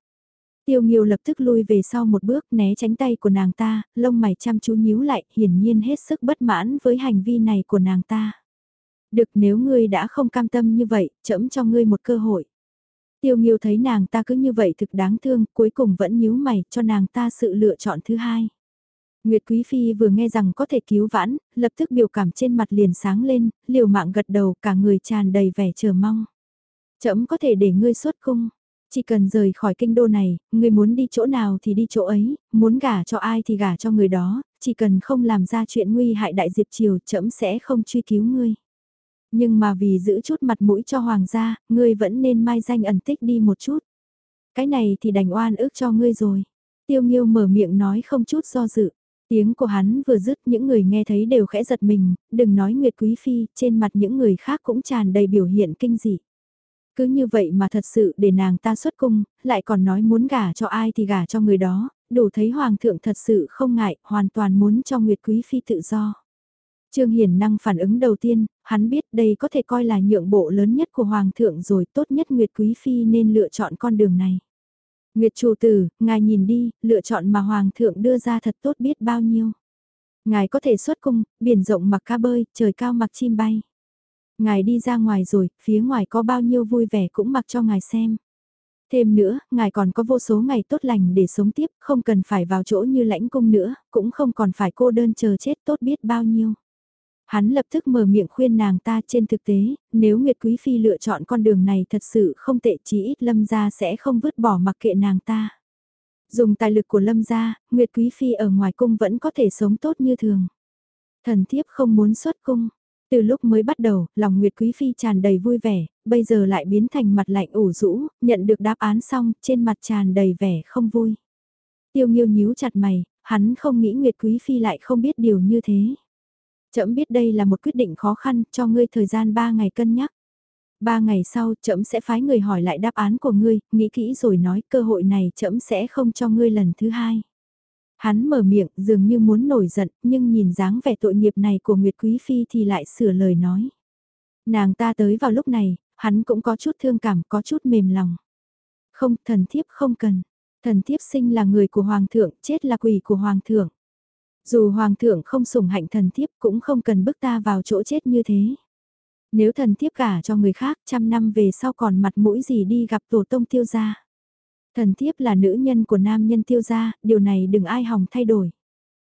Tiêu nghiêu lập tức lui về sau một bước né tránh tay của nàng ta, lông mày chăm chú nhíu lại, hiển nhiên hết sức bất mãn với hành vi này của nàng ta. Được nếu ngươi đã không cam tâm như vậy, chẫm cho ngươi một cơ hội. Tiêu Nghiêu thấy nàng ta cứ như vậy thực đáng thương, cuối cùng vẫn nhíu mày cho nàng ta sự lựa chọn thứ hai. Nguyệt Quý Phi vừa nghe rằng có thể cứu vãn, lập tức biểu cảm trên mặt liền sáng lên, liều mạng gật đầu cả người tràn đầy vẻ chờ mong. Chấm có thể để ngươi xuất cung. Chỉ cần rời khỏi kinh đô này, ngươi muốn đi chỗ nào thì đi chỗ ấy, muốn gả cho ai thì gả cho người đó, chỉ cần không làm ra chuyện nguy hại đại diệp triều chấm sẽ không truy cứu ngươi. Nhưng mà vì giữ chút mặt mũi cho hoàng gia, ngươi vẫn nên mai danh ẩn tích đi một chút. Cái này thì đành oan ước cho ngươi rồi. Tiêu nghiêu mở miệng nói không chút do dự. Tiếng của hắn vừa dứt những người nghe thấy đều khẽ giật mình, đừng nói Nguyệt Quý Phi, trên mặt những người khác cũng tràn đầy biểu hiện kinh dị. Cứ như vậy mà thật sự để nàng ta xuất cung, lại còn nói muốn gả cho ai thì gả cho người đó, đủ thấy Hoàng thượng thật sự không ngại, hoàn toàn muốn cho Nguyệt Quý Phi tự do. Trương Hiền năng phản ứng đầu tiên, hắn biết đây có thể coi là nhượng bộ lớn nhất của Hoàng thượng rồi tốt nhất Nguyệt Quý Phi nên lựa chọn con đường này. Nguyệt chủ tử, ngài nhìn đi, lựa chọn mà Hoàng thượng đưa ra thật tốt biết bao nhiêu. Ngài có thể xuất cung, biển rộng mặc cá bơi, trời cao mặc chim bay. Ngài đi ra ngoài rồi, phía ngoài có bao nhiêu vui vẻ cũng mặc cho ngài xem. Thêm nữa, ngài còn có vô số ngày tốt lành để sống tiếp, không cần phải vào chỗ như lãnh cung nữa, cũng không còn phải cô đơn chờ chết tốt biết bao nhiêu. Hắn lập tức mở miệng khuyên nàng ta trên thực tế, nếu Nguyệt Quý Phi lựa chọn con đường này thật sự không tệ chí ít lâm gia sẽ không vứt bỏ mặc kệ nàng ta. Dùng tài lực của lâm gia, Nguyệt Quý Phi ở ngoài cung vẫn có thể sống tốt như thường. Thần thiếp không muốn xuất cung. Từ lúc mới bắt đầu, lòng Nguyệt Quý Phi tràn đầy vui vẻ, bây giờ lại biến thành mặt lạnh ủ rũ, nhận được đáp án xong, trên mặt tràn đầy vẻ không vui. Tiêu nghiêu nhíu chặt mày, hắn không nghĩ Nguyệt Quý Phi lại không biết điều như thế. Chậm biết đây là một quyết định khó khăn, cho ngươi thời gian 3 ngày cân nhắc. Ba ngày sau, chậm sẽ phái người hỏi lại đáp án của ngươi, nghĩ kỹ rồi nói cơ hội này chậm sẽ không cho ngươi lần thứ hai. Hắn mở miệng dường như muốn nổi giận, nhưng nhìn dáng vẻ tội nghiệp này của Nguyệt Quý Phi thì lại sửa lời nói. Nàng ta tới vào lúc này, hắn cũng có chút thương cảm, có chút mềm lòng. Không, thần thiếp không cần. Thần thiếp sinh là người của Hoàng thượng, chết là quỷ của Hoàng thượng. Dù Hoàng thượng không sủng hạnh thần thiếp cũng không cần bức ta vào chỗ chết như thế. Nếu thần thiếp gả cho người khác trăm năm về sau còn mặt mũi gì đi gặp tổ tông tiêu gia. Thần thiếp là nữ nhân của nam nhân tiêu gia, điều này đừng ai hòng thay đổi.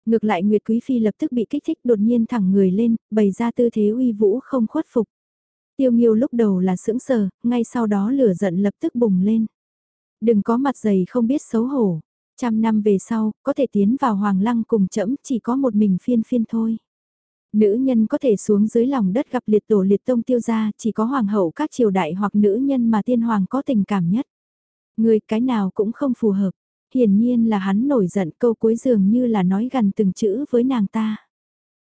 Ngược lại Nguyệt Quý Phi lập tức bị kích thích đột nhiên thẳng người lên, bày ra tư thế uy vũ không khuất phục. Tiêu nghiêu lúc đầu là sững sờ, ngay sau đó lửa giận lập tức bùng lên. Đừng có mặt dày không biết xấu hổ. Trăm năm về sau, có thể tiến vào hoàng lăng cùng chẫm chỉ có một mình phiên phiên thôi. Nữ nhân có thể xuống dưới lòng đất gặp liệt tổ liệt tông tiêu gia chỉ có hoàng hậu các triều đại hoặc nữ nhân mà tiên hoàng có tình cảm nhất. Người cái nào cũng không phù hợp. Hiển nhiên là hắn nổi giận câu cuối dường như là nói gần từng chữ với nàng ta.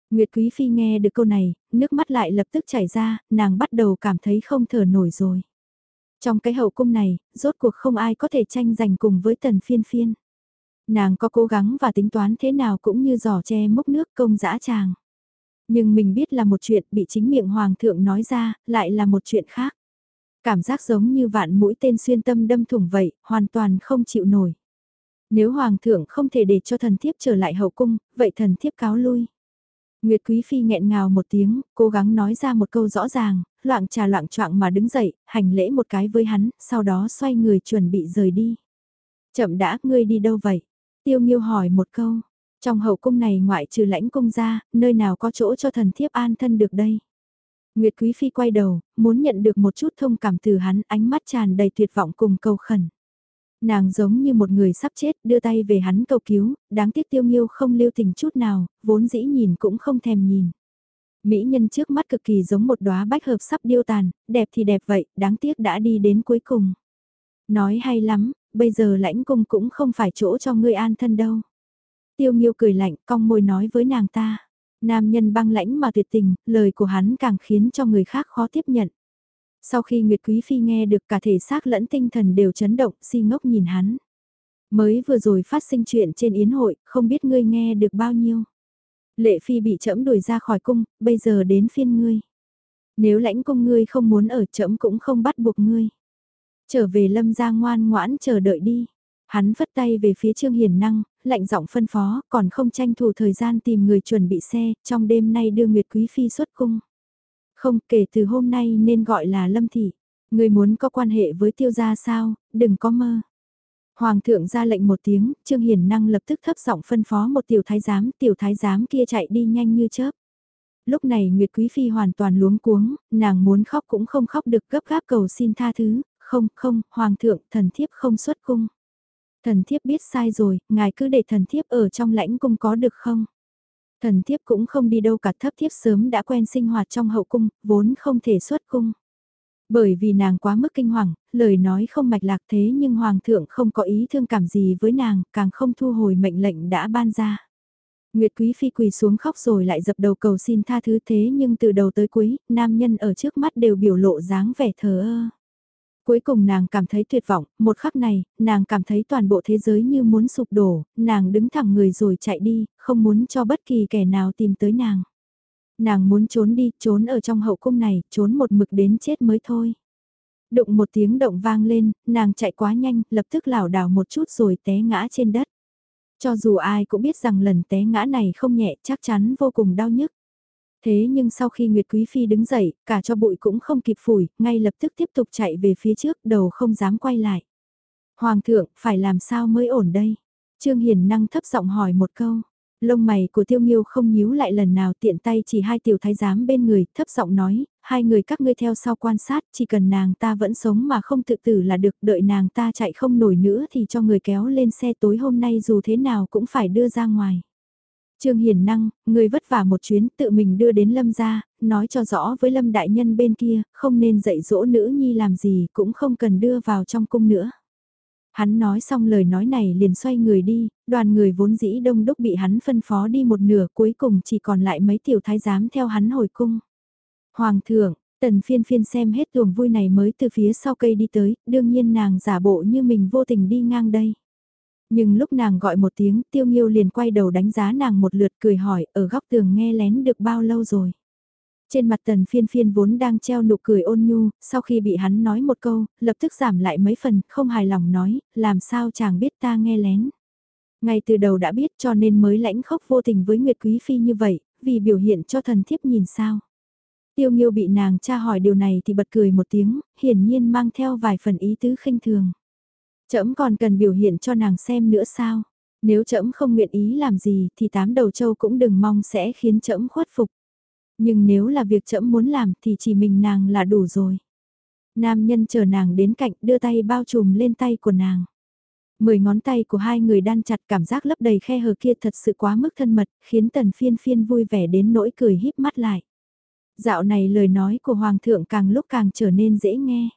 Nguyệt Quý Phi nghe được câu này, nước mắt lại lập tức chảy ra, nàng bắt đầu cảm thấy không thở nổi rồi. Trong cái hậu cung này, rốt cuộc không ai có thể tranh giành cùng với tần phiên phiên. Nàng có cố gắng và tính toán thế nào cũng như giỏ che mốc nước công dã tràng. Nhưng mình biết là một chuyện bị chính miệng hoàng thượng nói ra, lại là một chuyện khác. Cảm giác giống như vạn mũi tên xuyên tâm đâm thủng vậy, hoàn toàn không chịu nổi. Nếu hoàng thượng không thể để cho thần thiếp trở lại hậu cung, vậy thần thiếp cáo lui. Nguyệt Quý Phi nghẹn ngào một tiếng, cố gắng nói ra một câu rõ ràng, loạn trà loạn trọng mà đứng dậy, hành lễ một cái với hắn, sau đó xoay người chuẩn bị rời đi. Chậm đã, ngươi đi đâu vậy? Tiêu Nghiêu hỏi một câu, trong hậu cung này ngoại trừ lãnh cung ra, nơi nào có chỗ cho thần thiếp an thân được đây? Nguyệt Quý Phi quay đầu, muốn nhận được một chút thông cảm từ hắn, ánh mắt tràn đầy tuyệt vọng cùng cầu khẩn. Nàng giống như một người sắp chết, đưa tay về hắn cầu cứu, đáng tiếc tiêu nghiêu không lưu tình chút nào, vốn dĩ nhìn cũng không thèm nhìn. Mỹ nhân trước mắt cực kỳ giống một đóa bách hợp sắp điêu tàn, đẹp thì đẹp vậy, đáng tiếc đã đi đến cuối cùng. Nói hay lắm, bây giờ lãnh cung cũng không phải chỗ cho ngươi an thân đâu. Tiêu nghiêu cười lạnh, cong môi nói với nàng ta. Nam nhân băng lãnh mà tuyệt tình, lời của hắn càng khiến cho người khác khó tiếp nhận. Sau khi Nguyệt Quý Phi nghe được cả thể xác lẫn tinh thần đều chấn động, si ngốc nhìn hắn. Mới vừa rồi phát sinh chuyện trên yến hội, không biết ngươi nghe được bao nhiêu. Lệ Phi bị trẫm đuổi ra khỏi cung, bây giờ đến phiên ngươi. Nếu lãnh cung ngươi không muốn ở trẫm cũng không bắt buộc ngươi. Trở về lâm gia ngoan ngoãn chờ đợi đi. Hắn vất tay về phía Trương Hiền Năng, lạnh giọng phân phó, còn không tranh thủ thời gian tìm người chuẩn bị xe, trong đêm nay đưa Nguyệt Quý Phi xuất cung. Không, kể từ hôm nay nên gọi là Lâm Thị. Người muốn có quan hệ với tiêu gia sao, đừng có mơ. Hoàng thượng ra lệnh một tiếng, Trương Hiền Năng lập tức thấp giọng phân phó một tiểu thái giám, tiểu thái giám kia chạy đi nhanh như chớp. Lúc này Nguyệt Quý Phi hoàn toàn luống cuống, nàng muốn khóc cũng không khóc được gấp gáp cầu xin tha thứ, không, không, Hoàng thượng, thần thiếp không xuất cung. Thần thiếp biết sai rồi, ngài cứ để thần thiếp ở trong lãnh cung có được không? Thần thiếp cũng không đi đâu cả thấp thiếp sớm đã quen sinh hoạt trong hậu cung, vốn không thể xuất cung. Bởi vì nàng quá mức kinh hoàng, lời nói không mạch lạc thế nhưng Hoàng thượng không có ý thương cảm gì với nàng, càng không thu hồi mệnh lệnh đã ban ra. Nguyệt Quý Phi quỳ xuống khóc rồi lại dập đầu cầu xin tha thứ thế nhưng từ đầu tới cuối, nam nhân ở trước mắt đều biểu lộ dáng vẻ thờ ơ. Cuối cùng nàng cảm thấy tuyệt vọng, một khắc này, nàng cảm thấy toàn bộ thế giới như muốn sụp đổ, nàng đứng thẳng người rồi chạy đi, không muốn cho bất kỳ kẻ nào tìm tới nàng. Nàng muốn trốn đi, trốn ở trong hậu cung này, trốn một mực đến chết mới thôi. Đụng một tiếng động vang lên, nàng chạy quá nhanh, lập tức lảo đảo một chút rồi té ngã trên đất. Cho dù ai cũng biết rằng lần té ngã này không nhẹ chắc chắn vô cùng đau nhức. Thế nhưng sau khi Nguyệt Quý Phi đứng dậy, cả cho bụi cũng không kịp phủi, ngay lập tức tiếp tục chạy về phía trước, đầu không dám quay lại. Hoàng thượng, phải làm sao mới ổn đây? Trương Hiền năng thấp giọng hỏi một câu. Lông mày của tiêu nghiêu không nhíu lại lần nào tiện tay chỉ hai tiểu thái giám bên người, thấp giọng nói, hai người các ngươi theo sau quan sát, chỉ cần nàng ta vẫn sống mà không tự tử là được, đợi nàng ta chạy không nổi nữa thì cho người kéo lên xe tối hôm nay dù thế nào cũng phải đưa ra ngoài. Trương Hiền Năng, người vất vả một chuyến tự mình đưa đến Lâm ra, nói cho rõ với Lâm Đại Nhân bên kia, không nên dạy dỗ nữ nhi làm gì cũng không cần đưa vào trong cung nữa. Hắn nói xong lời nói này liền xoay người đi, đoàn người vốn dĩ đông đúc bị hắn phân phó đi một nửa cuối cùng chỉ còn lại mấy tiểu thái giám theo hắn hồi cung. Hoàng thượng, tần phiên phiên xem hết tuồng vui này mới từ phía sau cây đi tới, đương nhiên nàng giả bộ như mình vô tình đi ngang đây. Nhưng lúc nàng gọi một tiếng tiêu nghiêu liền quay đầu đánh giá nàng một lượt cười hỏi ở góc tường nghe lén được bao lâu rồi. Trên mặt tần phiên phiên vốn đang treo nụ cười ôn nhu, sau khi bị hắn nói một câu, lập tức giảm lại mấy phần, không hài lòng nói, làm sao chàng biết ta nghe lén. Ngay từ đầu đã biết cho nên mới lãnh khốc vô tình với Nguyệt Quý Phi như vậy, vì biểu hiện cho thần thiếp nhìn sao. Tiêu Nghiêu bị nàng tra hỏi điều này thì bật cười một tiếng, hiển nhiên mang theo vài phần ý tứ khinh thường. Trẫm còn cần biểu hiện cho nàng xem nữa sao? Nếu trẫm không nguyện ý làm gì thì tám đầu châu cũng đừng mong sẽ khiến trẫm khuất phục. Nhưng nếu là việc trẫm muốn làm thì chỉ mình nàng là đủ rồi. Nam nhân chờ nàng đến cạnh đưa tay bao trùm lên tay của nàng. Mười ngón tay của hai người đan chặt cảm giác lấp đầy khe hở kia thật sự quá mức thân mật, khiến tần phiên phiên vui vẻ đến nỗi cười híp mắt lại. Dạo này lời nói của Hoàng thượng càng lúc càng trở nên dễ nghe.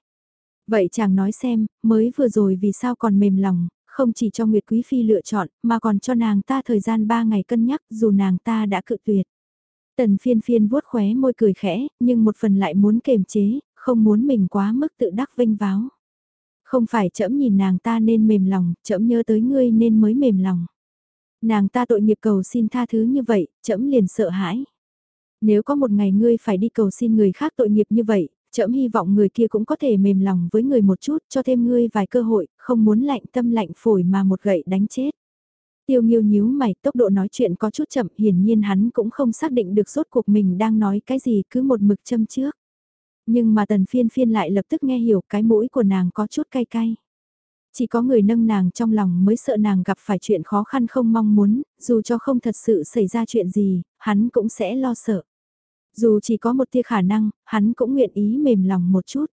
Vậy chàng nói xem, mới vừa rồi vì sao còn mềm lòng, không chỉ cho Nguyệt Quý Phi lựa chọn, mà còn cho nàng ta thời gian ba ngày cân nhắc dù nàng ta đã cự tuyệt. Tần phiên phiên vuốt khóe môi cười khẽ, nhưng một phần lại muốn kềm chế, không muốn mình quá mức tự đắc vinh váo. Không phải trẫm nhìn nàng ta nên mềm lòng, trẫm nhớ tới ngươi nên mới mềm lòng. Nàng ta tội nghiệp cầu xin tha thứ như vậy, trẫm liền sợ hãi. Nếu có một ngày ngươi phải đi cầu xin người khác tội nghiệp như vậy, trẫm hy vọng người kia cũng có thể mềm lòng với người một chút, cho thêm ngươi vài cơ hội, không muốn lạnh tâm lạnh phổi mà một gậy đánh chết. Tiêu nghiêu nhíu mày, tốc độ nói chuyện có chút chậm, hiển nhiên hắn cũng không xác định được rốt cuộc mình đang nói cái gì, cứ một mực châm trước. Nhưng mà tần phiên phiên lại lập tức nghe hiểu cái mũi của nàng có chút cay cay. Chỉ có người nâng nàng trong lòng mới sợ nàng gặp phải chuyện khó khăn không mong muốn, dù cho không thật sự xảy ra chuyện gì, hắn cũng sẽ lo sợ. Dù chỉ có một tia khả năng, hắn cũng nguyện ý mềm lòng một chút.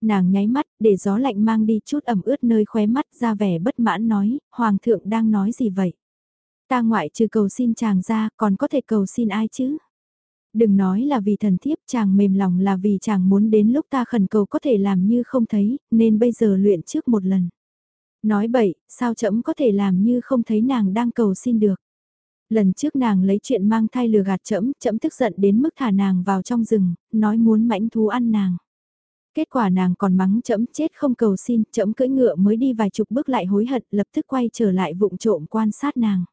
Nàng nháy mắt, để gió lạnh mang đi chút ẩm ướt nơi khóe mắt ra vẻ bất mãn nói, Hoàng thượng đang nói gì vậy? Ta ngoại trừ cầu xin chàng ra, còn có thể cầu xin ai chứ? Đừng nói là vì thần thiếp chàng mềm lòng là vì chàng muốn đến lúc ta khẩn cầu có thể làm như không thấy, nên bây giờ luyện trước một lần. Nói bậy, sao chậm có thể làm như không thấy nàng đang cầu xin được. Lần trước nàng lấy chuyện mang thai lừa gạt chậm, chậm tức giận đến mức thả nàng vào trong rừng, nói muốn mãnh thú ăn nàng. Kết quả nàng còn mắng chậm chết không cầu xin, chậm cưỡi ngựa mới đi vài chục bước lại hối hận, lập tức quay trở lại vụng trộm quan sát nàng.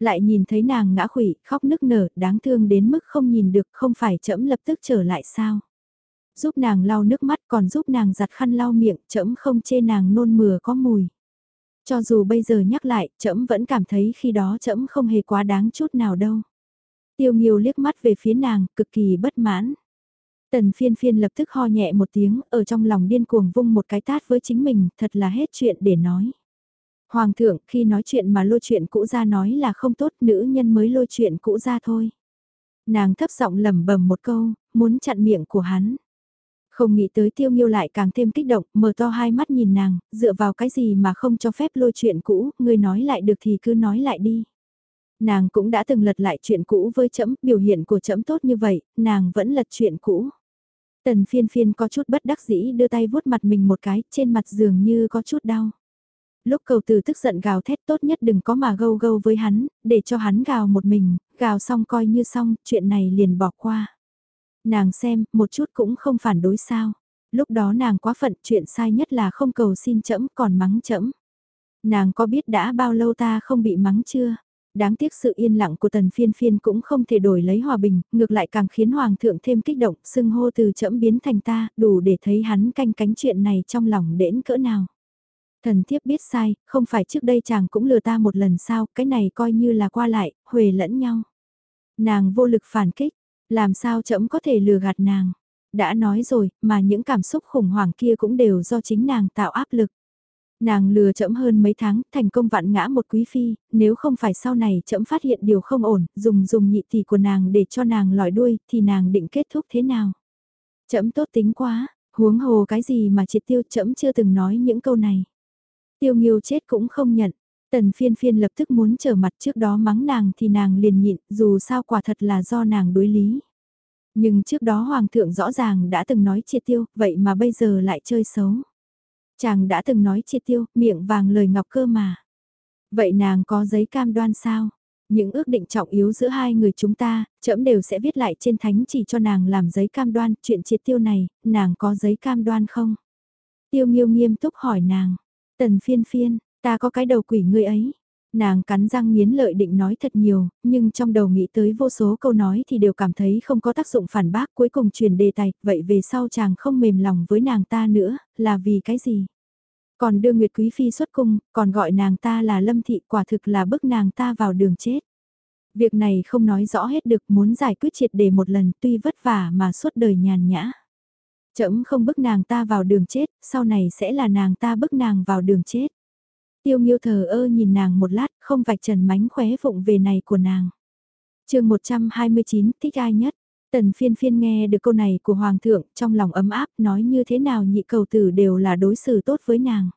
Lại nhìn thấy nàng ngã khủy, khóc nức nở, đáng thương đến mức không nhìn được, không phải chậm lập tức trở lại sao. Giúp nàng lau nước mắt còn giúp nàng giặt khăn lau miệng, chậm không chê nàng nôn mửa có mùi. Cho dù bây giờ nhắc lại, trẫm vẫn cảm thấy khi đó trẫm không hề quá đáng chút nào đâu. Tiêu Nghiêu liếc mắt về phía nàng, cực kỳ bất mãn. Tần phiên phiên lập tức ho nhẹ một tiếng, ở trong lòng điên cuồng vung một cái tát với chính mình, thật là hết chuyện để nói. Hoàng thượng khi nói chuyện mà lôi chuyện cũ ra nói là không tốt nữ nhân mới lôi chuyện cũ ra thôi. Nàng thấp giọng lẩm bẩm một câu, muốn chặn miệng của hắn. Không nghĩ tới tiêu nghiêu lại càng thêm kích động, mở to hai mắt nhìn nàng, dựa vào cái gì mà không cho phép lôi chuyện cũ, người nói lại được thì cứ nói lại đi. Nàng cũng đã từng lật lại chuyện cũ với chấm, biểu hiện của chấm tốt như vậy, nàng vẫn lật chuyện cũ. Tần phiên phiên có chút bất đắc dĩ đưa tay vuốt mặt mình một cái, trên mặt dường như có chút đau. Lúc cầu từ tức giận gào thét tốt nhất đừng có mà gâu gâu với hắn, để cho hắn gào một mình, gào xong coi như xong, chuyện này liền bỏ qua. Nàng xem, một chút cũng không phản đối sao. Lúc đó nàng quá phận chuyện sai nhất là không cầu xin chẫm còn mắng chẫm. Nàng có biết đã bao lâu ta không bị mắng chưa? Đáng tiếc sự yên lặng của tần phiên phiên cũng không thể đổi lấy hòa bình, ngược lại càng khiến hoàng thượng thêm kích động, xưng hô từ chẫm biến thành ta, đủ để thấy hắn canh cánh chuyện này trong lòng đến cỡ nào. Thần thiếp biết sai, không phải trước đây chàng cũng lừa ta một lần sao, cái này coi như là qua lại, huề lẫn nhau. Nàng vô lực phản kích, làm sao chậm có thể lừa gạt nàng. Đã nói rồi, mà những cảm xúc khủng hoảng kia cũng đều do chính nàng tạo áp lực. Nàng lừa chậm hơn mấy tháng, thành công vạn ngã một quý phi, nếu không phải sau này chậm phát hiện điều không ổn, dùng dùng nhị tỷ của nàng để cho nàng lòi đuôi, thì nàng định kết thúc thế nào? Chậm tốt tính quá, huống hồ cái gì mà triệt tiêu chậm chưa từng nói những câu này. Tiêu nghiêu chết cũng không nhận. Tần phiên phiên lập tức muốn trở mặt trước đó mắng nàng thì nàng liền nhịn, dù sao quả thật là do nàng đối lý. Nhưng trước đó hoàng thượng rõ ràng đã từng nói triệt tiêu, vậy mà bây giờ lại chơi xấu. Chàng đã từng nói triệt tiêu, miệng vàng lời ngọc cơ mà. Vậy nàng có giấy cam đoan sao? Những ước định trọng yếu giữa hai người chúng ta, trẫm đều sẽ viết lại trên thánh chỉ cho nàng làm giấy cam đoan, chuyện triệt tiêu này, nàng có giấy cam đoan không? Tiêu nghiêu nghiêm túc hỏi nàng, Tần phiên phiên, ta có cái đầu quỷ ngươi ấy. Nàng cắn răng nghiến lợi định nói thật nhiều, nhưng trong đầu nghĩ tới vô số câu nói thì đều cảm thấy không có tác dụng phản bác cuối cùng truyền đề tài, vậy về sau chàng không mềm lòng với nàng ta nữa, là vì cái gì? Còn đưa Nguyệt Quý Phi xuất cung, còn gọi nàng ta là Lâm Thị quả thực là bức nàng ta vào đường chết. Việc này không nói rõ hết được muốn giải quyết triệt đề một lần tuy vất vả mà suốt đời nhàn nhã. Chậm không bức nàng ta vào đường chết, sau này sẽ là nàng ta bức nàng vào đường chết. Tiêu nghiêu thờ ơ nhìn nàng một lát, không vạch trần mánh khóe vụng về này của nàng. chương 129, thích ai nhất? Tần phiên phiên nghe được câu này của Hoàng thượng, trong lòng ấm áp, nói như thế nào nhị cầu tử đều là đối xử tốt với nàng.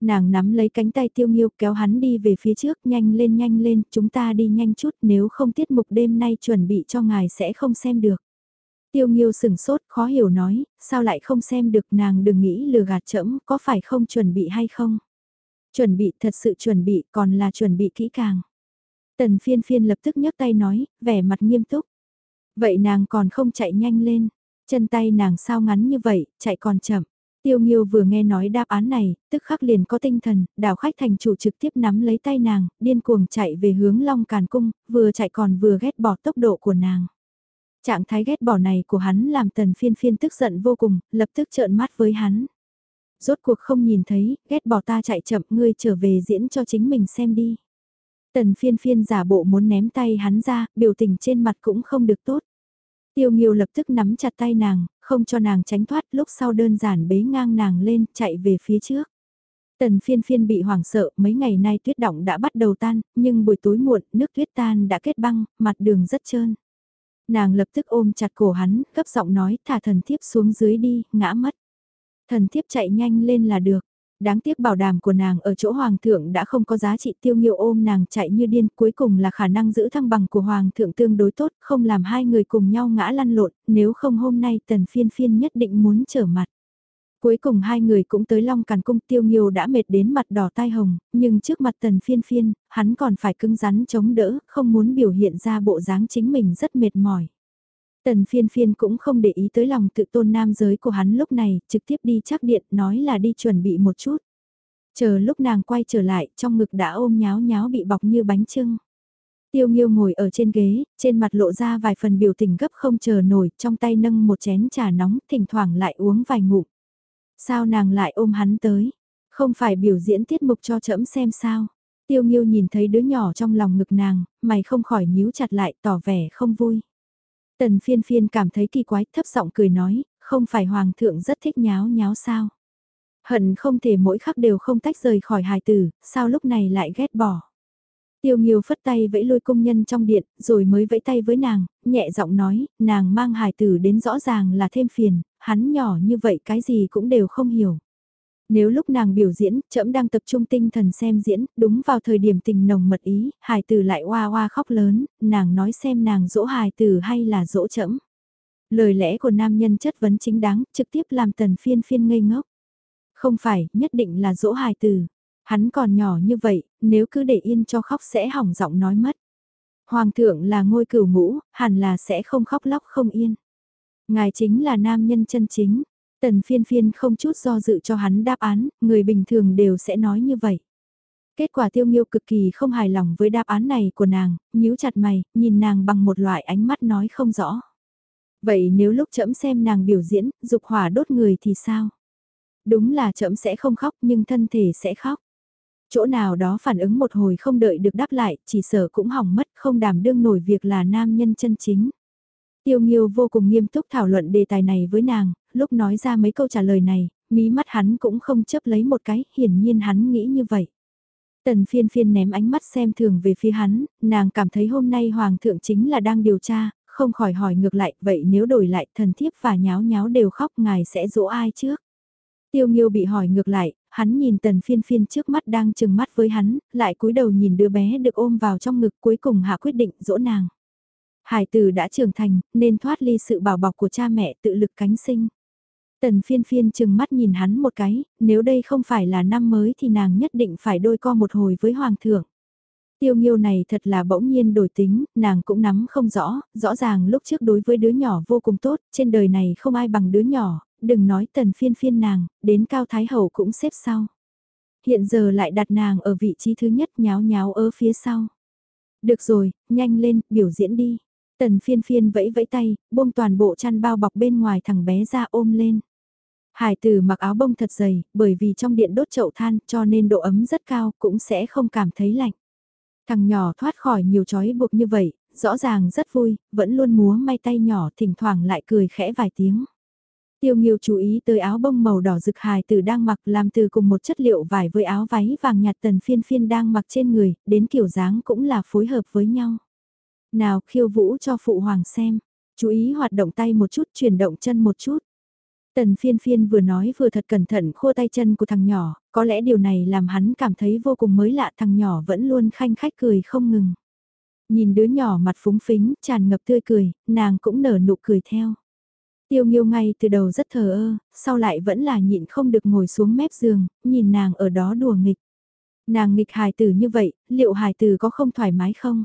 Nàng nắm lấy cánh tay tiêu nghiêu kéo hắn đi về phía trước, nhanh lên nhanh lên, chúng ta đi nhanh chút nếu không tiết mục đêm nay chuẩn bị cho ngài sẽ không xem được. Tiêu Nghiêu sừng sốt, khó hiểu nói, sao lại không xem được nàng đừng nghĩ lừa gạt chẫm, có phải không chuẩn bị hay không? Chuẩn bị, thật sự chuẩn bị, còn là chuẩn bị kỹ càng. Tần phiên phiên lập tức nhấc tay nói, vẻ mặt nghiêm túc. Vậy nàng còn không chạy nhanh lên, chân tay nàng sao ngắn như vậy, chạy còn chậm. Tiêu Nghiêu vừa nghe nói đáp án này, tức khắc liền có tinh thần, đảo khách thành chủ trực tiếp nắm lấy tay nàng, điên cuồng chạy về hướng Long Càn Cung, vừa chạy còn vừa ghét bỏ tốc độ của nàng. Trạng thái ghét bỏ này của hắn làm tần phiên phiên tức giận vô cùng, lập tức trợn mắt với hắn. Rốt cuộc không nhìn thấy, ghét bỏ ta chạy chậm ngươi trở về diễn cho chính mình xem đi. Tần phiên phiên giả bộ muốn ném tay hắn ra, biểu tình trên mặt cũng không được tốt. Tiêu Nghiêu lập tức nắm chặt tay nàng, không cho nàng tránh thoát, lúc sau đơn giản bế ngang nàng lên, chạy về phía trước. Tần phiên phiên bị hoảng sợ, mấy ngày nay tuyết động đã bắt đầu tan, nhưng buổi tối muộn, nước tuyết tan đã kết băng, mặt đường rất trơn. Nàng lập tức ôm chặt cổ hắn, gấp giọng nói thả thần thiếp xuống dưới đi, ngã mất. Thần thiếp chạy nhanh lên là được. Đáng tiếc bảo đảm của nàng ở chỗ hoàng thượng đã không có giá trị tiêu nghiêu ôm nàng chạy như điên cuối cùng là khả năng giữ thăng bằng của hoàng thượng tương đối tốt không làm hai người cùng nhau ngã lăn lộn nếu không hôm nay tần phiên phiên nhất định muốn trở mặt. Cuối cùng hai người cũng tới Long Càn Cung tiêu nghiêu đã mệt đến mặt đỏ tai hồng, nhưng trước mặt tần phiên phiên, hắn còn phải cứng rắn chống đỡ, không muốn biểu hiện ra bộ dáng chính mình rất mệt mỏi. Tần phiên phiên cũng không để ý tới lòng tự tôn nam giới của hắn lúc này, trực tiếp đi chắc điện nói là đi chuẩn bị một chút. Chờ lúc nàng quay trở lại, trong ngực đã ôm nháo nháo bị bọc như bánh trưng. Tiêu Nghiêu ngồi ở trên ghế, trên mặt lộ ra vài phần biểu tình gấp không chờ nổi, trong tay nâng một chén trà nóng, thỉnh thoảng lại uống vài ngụm. Sao nàng lại ôm hắn tới? Không phải biểu diễn tiết mục cho trẫm xem sao? Tiêu Nghiêu nhìn thấy đứa nhỏ trong lòng ngực nàng, mày không khỏi nhíu chặt lại tỏ vẻ không vui. Tần phiên phiên cảm thấy kỳ quái thấp giọng cười nói, không phải hoàng thượng rất thích nháo nháo sao? Hận không thể mỗi khắc đều không tách rời khỏi hài tử, sao lúc này lại ghét bỏ. Tiêu Nghiêu phất tay vẫy lôi công nhân trong điện, rồi mới vẫy tay với nàng, nhẹ giọng nói, nàng mang hài tử đến rõ ràng là thêm phiền, hắn nhỏ như vậy cái gì cũng đều không hiểu. Nếu lúc nàng biểu diễn, trẫm đang tập trung tinh thần xem diễn, đúng vào thời điểm tình nồng mật ý, hài tử lại oa oa khóc lớn, nàng nói xem nàng dỗ hài tử hay là dỗ trẫm. Lời lẽ của nam nhân chất vấn chính đáng, trực tiếp làm tần phiên phiên ngây ngốc. Không phải, nhất định là dỗ hài tử. Hắn còn nhỏ như vậy, nếu cứ để yên cho khóc sẽ hỏng giọng nói mất. Hoàng thượng là ngôi cửu ngũ, hẳn là sẽ không khóc lóc không yên. Ngài chính là nam nhân chân chính. Tần phiên phiên không chút do dự cho hắn đáp án, người bình thường đều sẽ nói như vậy. Kết quả tiêu nghiêu cực kỳ không hài lòng với đáp án này của nàng, nhíu chặt mày, nhìn nàng bằng một loại ánh mắt nói không rõ. Vậy nếu lúc chậm xem nàng biểu diễn, dục hỏa đốt người thì sao? Đúng là chậm sẽ không khóc nhưng thân thể sẽ khóc. Chỗ nào đó phản ứng một hồi không đợi được đáp lại, chỉ sợ cũng hỏng mất không đảm đương nổi việc là nam nhân chân chính. Tiêu Nghiêu vô cùng nghiêm túc thảo luận đề tài này với nàng, lúc nói ra mấy câu trả lời này, mí mắt hắn cũng không chấp lấy một cái, hiển nhiên hắn nghĩ như vậy. Tần phiên phiên ném ánh mắt xem thường về phía hắn, nàng cảm thấy hôm nay Hoàng thượng chính là đang điều tra, không khỏi hỏi ngược lại, vậy nếu đổi lại thần thiếp và nháo nháo đều khóc ngài sẽ dỗ ai trước? Tiêu Nghiêu bị hỏi ngược lại, hắn nhìn tần phiên phiên trước mắt đang chừng mắt với hắn, lại cúi đầu nhìn đứa bé được ôm vào trong ngực cuối cùng hạ quyết định dỗ nàng. Hải tử đã trưởng thành, nên thoát ly sự bảo bọc của cha mẹ tự lực cánh sinh. Tần phiên phiên chừng mắt nhìn hắn một cái, nếu đây không phải là năm mới thì nàng nhất định phải đôi co một hồi với hoàng thượng. Tiêu nghiêu này thật là bỗng nhiên đổi tính, nàng cũng nắm không rõ, rõ ràng lúc trước đối với đứa nhỏ vô cùng tốt, trên đời này không ai bằng đứa nhỏ, đừng nói tần phiên phiên nàng, đến cao thái hậu cũng xếp sau. Hiện giờ lại đặt nàng ở vị trí thứ nhất nháo nháo ở phía sau. Được rồi, nhanh lên, biểu diễn đi. Tần phiên phiên vẫy vẫy tay, buông toàn bộ chăn bao bọc bên ngoài thằng bé ra ôm lên. Hải tử mặc áo bông thật dày, bởi vì trong điện đốt chậu than cho nên độ ấm rất cao cũng sẽ không cảm thấy lạnh. Thằng nhỏ thoát khỏi nhiều chói buộc như vậy, rõ ràng rất vui, vẫn luôn múa may tay nhỏ thỉnh thoảng lại cười khẽ vài tiếng. Tiêu Nghiêu chú ý tới áo bông màu đỏ rực hài tử đang mặc làm từ cùng một chất liệu vải với áo váy vàng nhạt tần phiên phiên đang mặc trên người, đến kiểu dáng cũng là phối hợp với nhau. Nào khiêu vũ cho phụ hoàng xem, chú ý hoạt động tay một chút chuyển động chân một chút. Tần phiên phiên vừa nói vừa thật cẩn thận khô tay chân của thằng nhỏ, có lẽ điều này làm hắn cảm thấy vô cùng mới lạ thằng nhỏ vẫn luôn khanh khách cười không ngừng. Nhìn đứa nhỏ mặt phúng phính, tràn ngập tươi cười, nàng cũng nở nụ cười theo. Tiêu nghiêu ngay từ đầu rất thờ ơ, sau lại vẫn là nhịn không được ngồi xuống mép giường, nhìn nàng ở đó đùa nghịch. Nàng nghịch hài tử như vậy, liệu hài tử có không thoải mái không?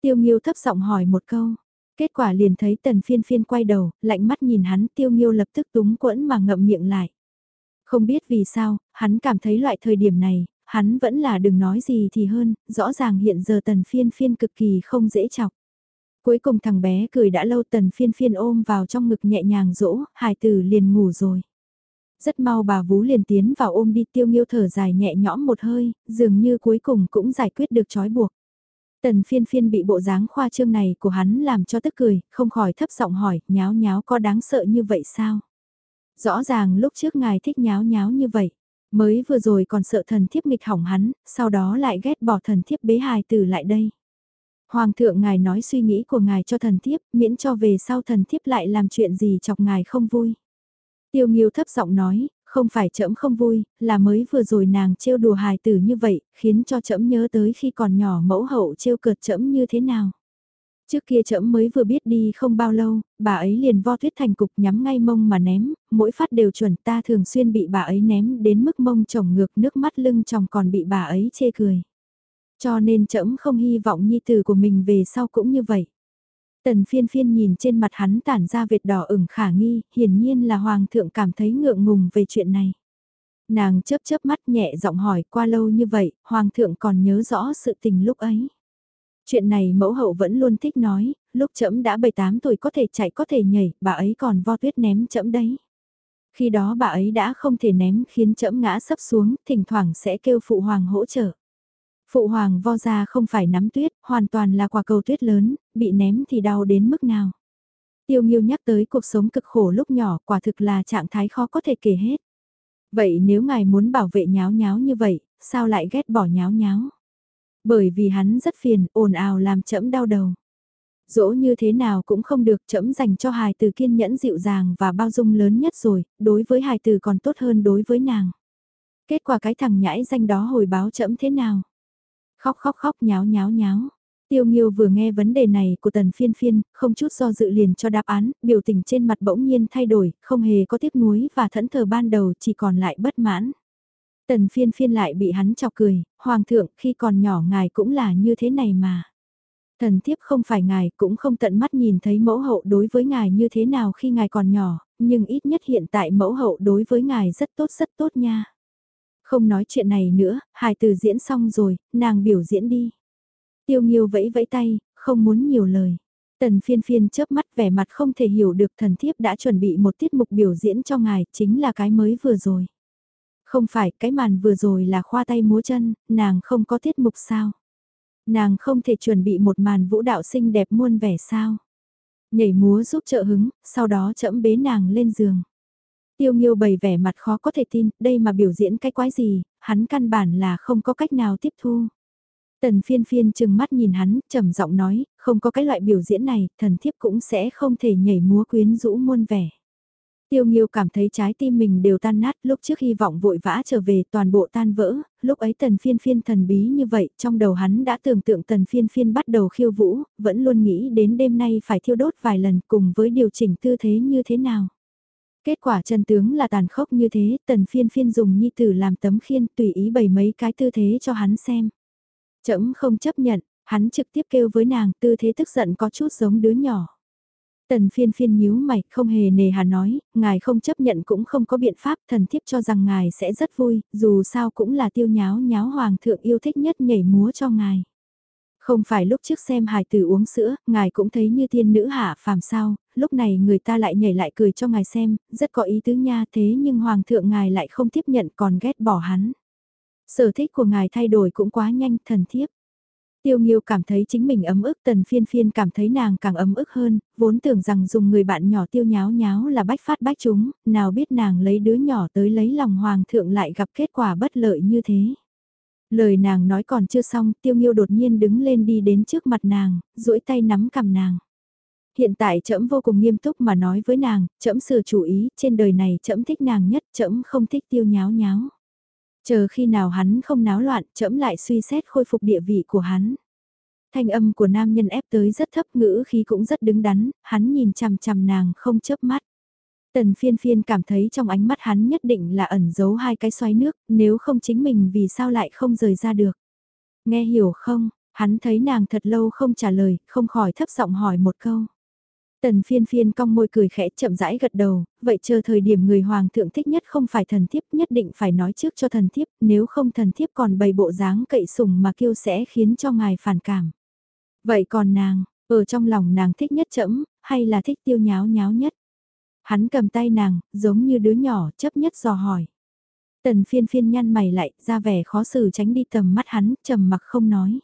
Tiêu nghiêu thấp giọng hỏi một câu. Kết quả liền thấy tần phiên phiên quay đầu, lạnh mắt nhìn hắn tiêu nghiêu lập tức túng quẫn mà ngậm miệng lại. Không biết vì sao, hắn cảm thấy loại thời điểm này, hắn vẫn là đừng nói gì thì hơn, rõ ràng hiện giờ tần phiên phiên cực kỳ không dễ chọc. Cuối cùng thằng bé cười đã lâu tần phiên phiên ôm vào trong ngực nhẹ nhàng dỗ, hài tử liền ngủ rồi. Rất mau bà vú liền tiến vào ôm đi tiêu nghiêu thở dài nhẹ nhõm một hơi, dường như cuối cùng cũng giải quyết được trói buộc. Tần phiên phiên bị bộ dáng khoa trương này của hắn làm cho tức cười, không khỏi thấp giọng hỏi, nháo nháo có đáng sợ như vậy sao? Rõ ràng lúc trước ngài thích nháo nháo như vậy, mới vừa rồi còn sợ thần thiếp nghịch hỏng hắn, sau đó lại ghét bỏ thần thiếp bế hài từ lại đây. Hoàng thượng ngài nói suy nghĩ của ngài cho thần thiếp, miễn cho về sau thần thiếp lại làm chuyện gì chọc ngài không vui. Tiêu Nghiêu thấp giọng nói, không phải trẫm không vui, là mới vừa rồi nàng trêu đùa hài tử như vậy, khiến cho trẫm nhớ tới khi còn nhỏ mẫu hậu trêu cợt trẫm như thế nào. Trước kia trẫm mới vừa biết đi không bao lâu, bà ấy liền vo tuyết thành cục nhắm ngay mông mà ném, mỗi phát đều chuẩn ta thường xuyên bị bà ấy ném đến mức mông trồng ngược nước mắt lưng chồng còn bị bà ấy chê cười. Cho nên trẫm không hy vọng nhi tử của mình về sau cũng như vậy. Tần phiên phiên nhìn trên mặt hắn tản ra vệt đỏ ửng khả nghi, hiển nhiên là hoàng thượng cảm thấy ngượng ngùng về chuyện này. Nàng chớp chớp mắt nhẹ giọng hỏi qua lâu như vậy, hoàng thượng còn nhớ rõ sự tình lúc ấy. Chuyện này mẫu hậu vẫn luôn thích nói, lúc trẫm đã 7-8 tuổi có thể chạy có thể nhảy, bà ấy còn vo tuyết ném trẫm đấy. Khi đó bà ấy đã không thể ném khiến trẫm ngã sấp xuống, thỉnh thoảng sẽ kêu phụ hoàng hỗ trợ. Phụ hoàng vo ra không phải nắm tuyết, hoàn toàn là quả cầu tuyết lớn, bị ném thì đau đến mức nào. Tiêu Nghiêu nhắc tới cuộc sống cực khổ lúc nhỏ quả thực là trạng thái khó có thể kể hết. Vậy nếu ngài muốn bảo vệ nháo nháo như vậy, sao lại ghét bỏ nháo nháo? Bởi vì hắn rất phiền, ồn ào làm chậm đau đầu. Dỗ như thế nào cũng không được chậm dành cho hài từ kiên nhẫn dịu dàng và bao dung lớn nhất rồi, đối với hài từ còn tốt hơn đối với nàng. Kết quả cái thằng nhãi danh đó hồi báo chậm thế nào? Khóc khóc khóc nháo nháo nháo. Tiêu Nghiêu vừa nghe vấn đề này của tần phiên phiên, không chút do dự liền cho đáp án, biểu tình trên mặt bỗng nhiên thay đổi, không hề có tiếc nuối và thẫn thờ ban đầu chỉ còn lại bất mãn. Tần phiên phiên lại bị hắn chọc cười, Hoàng thượng khi còn nhỏ ngài cũng là như thế này mà. Thần thiếp không phải ngài cũng không tận mắt nhìn thấy mẫu hậu đối với ngài như thế nào khi ngài còn nhỏ, nhưng ít nhất hiện tại mẫu hậu đối với ngài rất tốt rất tốt nha. Không nói chuyện này nữa, hài từ diễn xong rồi, nàng biểu diễn đi. Tiêu nghiêu vẫy vẫy tay, không muốn nhiều lời. Tần phiên phiên chớp mắt vẻ mặt không thể hiểu được thần thiếp đã chuẩn bị một tiết mục biểu diễn cho ngài, chính là cái mới vừa rồi. Không phải, cái màn vừa rồi là khoa tay múa chân, nàng không có tiết mục sao. Nàng không thể chuẩn bị một màn vũ đạo xinh đẹp muôn vẻ sao. Nhảy múa giúp trợ hứng, sau đó chẫm bế nàng lên giường. Tiêu Nghiêu bày vẻ mặt khó có thể tin, đây mà biểu diễn cái quái gì, hắn căn bản là không có cách nào tiếp thu. Tần phiên phiên chừng mắt nhìn hắn, trầm giọng nói, không có cái loại biểu diễn này, thần thiếp cũng sẽ không thể nhảy múa quyến rũ muôn vẻ. Tiêu Nghiêu cảm thấy trái tim mình đều tan nát, lúc trước hy vọng vội vã trở về toàn bộ tan vỡ, lúc ấy tần phiên phiên thần bí như vậy, trong đầu hắn đã tưởng tượng tần phiên phiên bắt đầu khiêu vũ, vẫn luôn nghĩ đến đêm nay phải thiêu đốt vài lần cùng với điều chỉnh tư thế như thế nào. Kết quả chân tướng là tàn khốc như thế, tần phiên phiên dùng nhi tử làm tấm khiên tùy ý bày mấy cái tư thế cho hắn xem. Chấm không chấp nhận, hắn trực tiếp kêu với nàng tư thế tức giận có chút giống đứa nhỏ. Tần phiên phiên nhíu mày, không hề nề hà nói, ngài không chấp nhận cũng không có biện pháp, thần thiếp cho rằng ngài sẽ rất vui, dù sao cũng là tiêu nháo nháo hoàng thượng yêu thích nhất nhảy múa cho ngài. Không phải lúc trước xem hài tử uống sữa, ngài cũng thấy như thiên nữ hạ phàm sao, lúc này người ta lại nhảy lại cười cho ngài xem, rất có ý tứ nha thế nhưng hoàng thượng ngài lại không tiếp nhận còn ghét bỏ hắn. Sở thích của ngài thay đổi cũng quá nhanh, thần thiếp. Tiêu Nghiêu cảm thấy chính mình ấm ức tần phiên phiên cảm thấy nàng càng ấm ức hơn, vốn tưởng rằng dùng người bạn nhỏ tiêu nháo nháo là bách phát bách chúng, nào biết nàng lấy đứa nhỏ tới lấy lòng hoàng thượng lại gặp kết quả bất lợi như thế. Lời nàng nói còn chưa xong, tiêu nghiêu đột nhiên đứng lên đi đến trước mặt nàng, duỗi tay nắm cầm nàng. Hiện tại trẫm vô cùng nghiêm túc mà nói với nàng, trẫm sửa chủ ý, trên đời này trẫm thích nàng nhất, trẫm không thích tiêu nháo nháo. Chờ khi nào hắn không náo loạn, trẫm lại suy xét khôi phục địa vị của hắn. Thanh âm của nam nhân ép tới rất thấp ngữ khí cũng rất đứng đắn, hắn nhìn chằm chằm nàng không chớp mắt. Tần phiên phiên cảm thấy trong ánh mắt hắn nhất định là ẩn giấu hai cái xoáy nước, nếu không chính mình vì sao lại không rời ra được. Nghe hiểu không, hắn thấy nàng thật lâu không trả lời, không khỏi thấp giọng hỏi một câu. Tần phiên phiên cong môi cười khẽ chậm rãi gật đầu, vậy chờ thời điểm người hoàng thượng thích nhất không phải thần thiếp nhất định phải nói trước cho thần thiếp, nếu không thần thiếp còn bày bộ dáng cậy sùng mà kêu sẽ khiến cho ngài phản cảm. Vậy còn nàng, ở trong lòng nàng thích nhất chậm, hay là thích tiêu nháo nháo nhất? Hắn cầm tay nàng, giống như đứa nhỏ, chấp nhất dò hỏi. Tần phiên phiên nhăn mày lại, ra vẻ khó xử tránh đi tầm mắt hắn, trầm mặc không nói.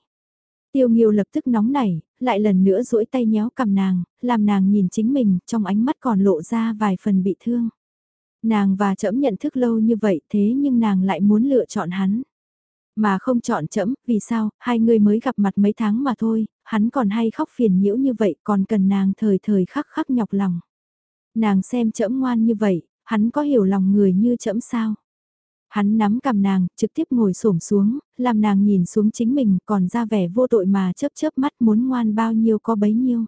Tiêu Nghiêu lập tức nóng nảy, lại lần nữa duỗi tay nhéo cầm nàng, làm nàng nhìn chính mình, trong ánh mắt còn lộ ra vài phần bị thương. Nàng và trẫm nhận thức lâu như vậy thế nhưng nàng lại muốn lựa chọn hắn. Mà không chọn trẫm, vì sao, hai người mới gặp mặt mấy tháng mà thôi, hắn còn hay khóc phiền nhiễu như vậy còn cần nàng thời thời khắc khắc nhọc lòng. Nàng xem trẫm ngoan như vậy, hắn có hiểu lòng người như trẫm sao? Hắn nắm cầm nàng, trực tiếp ngồi xổm xuống, làm nàng nhìn xuống chính mình còn ra vẻ vô tội mà chớp chớp mắt muốn ngoan bao nhiêu có bấy nhiêu.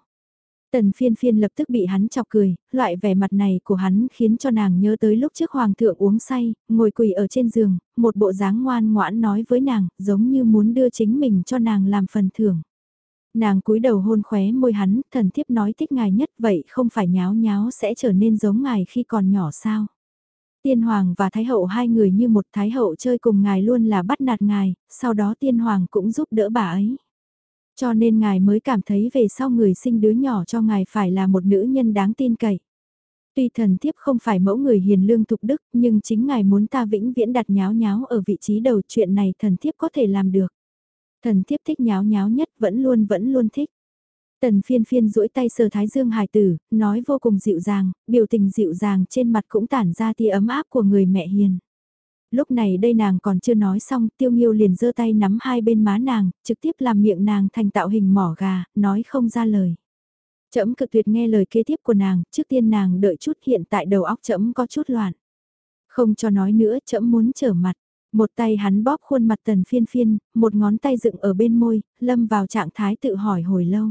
Tần phiên phiên lập tức bị hắn chọc cười, loại vẻ mặt này của hắn khiến cho nàng nhớ tới lúc trước hoàng thượng uống say, ngồi quỳ ở trên giường, một bộ dáng ngoan ngoãn nói với nàng, giống như muốn đưa chính mình cho nàng làm phần thưởng. Nàng cúi đầu hôn khóe môi hắn, thần thiếp nói thích ngài nhất vậy không phải nháo nháo sẽ trở nên giống ngài khi còn nhỏ sao. Tiên Hoàng và Thái Hậu hai người như một Thái Hậu chơi cùng ngài luôn là bắt nạt ngài, sau đó Tiên Hoàng cũng giúp đỡ bà ấy. Cho nên ngài mới cảm thấy về sau người sinh đứa nhỏ cho ngài phải là một nữ nhân đáng tin cậy. Tuy thần thiếp không phải mẫu người hiền lương thục đức, nhưng chính ngài muốn ta vĩnh viễn đặt nháo nháo ở vị trí đầu chuyện này thần thiếp có thể làm được. Thần thiếp thích nháo nháo nhất vẫn luôn vẫn luôn thích. Tần phiên phiên duỗi tay sờ thái dương hài tử, nói vô cùng dịu dàng, biểu tình dịu dàng trên mặt cũng tản ra tia ấm áp của người mẹ hiền. Lúc này đây nàng còn chưa nói xong, tiêu nghiêu liền giơ tay nắm hai bên má nàng, trực tiếp làm miệng nàng thành tạo hình mỏ gà, nói không ra lời. Chấm cực tuyệt nghe lời kế tiếp của nàng, trước tiên nàng đợi chút hiện tại đầu óc chấm có chút loạn. Không cho nói nữa, chấm muốn trở mặt. Một tay hắn bóp khuôn mặt tần phiên phiên, một ngón tay dựng ở bên môi, lâm vào trạng thái tự hỏi hồi lâu.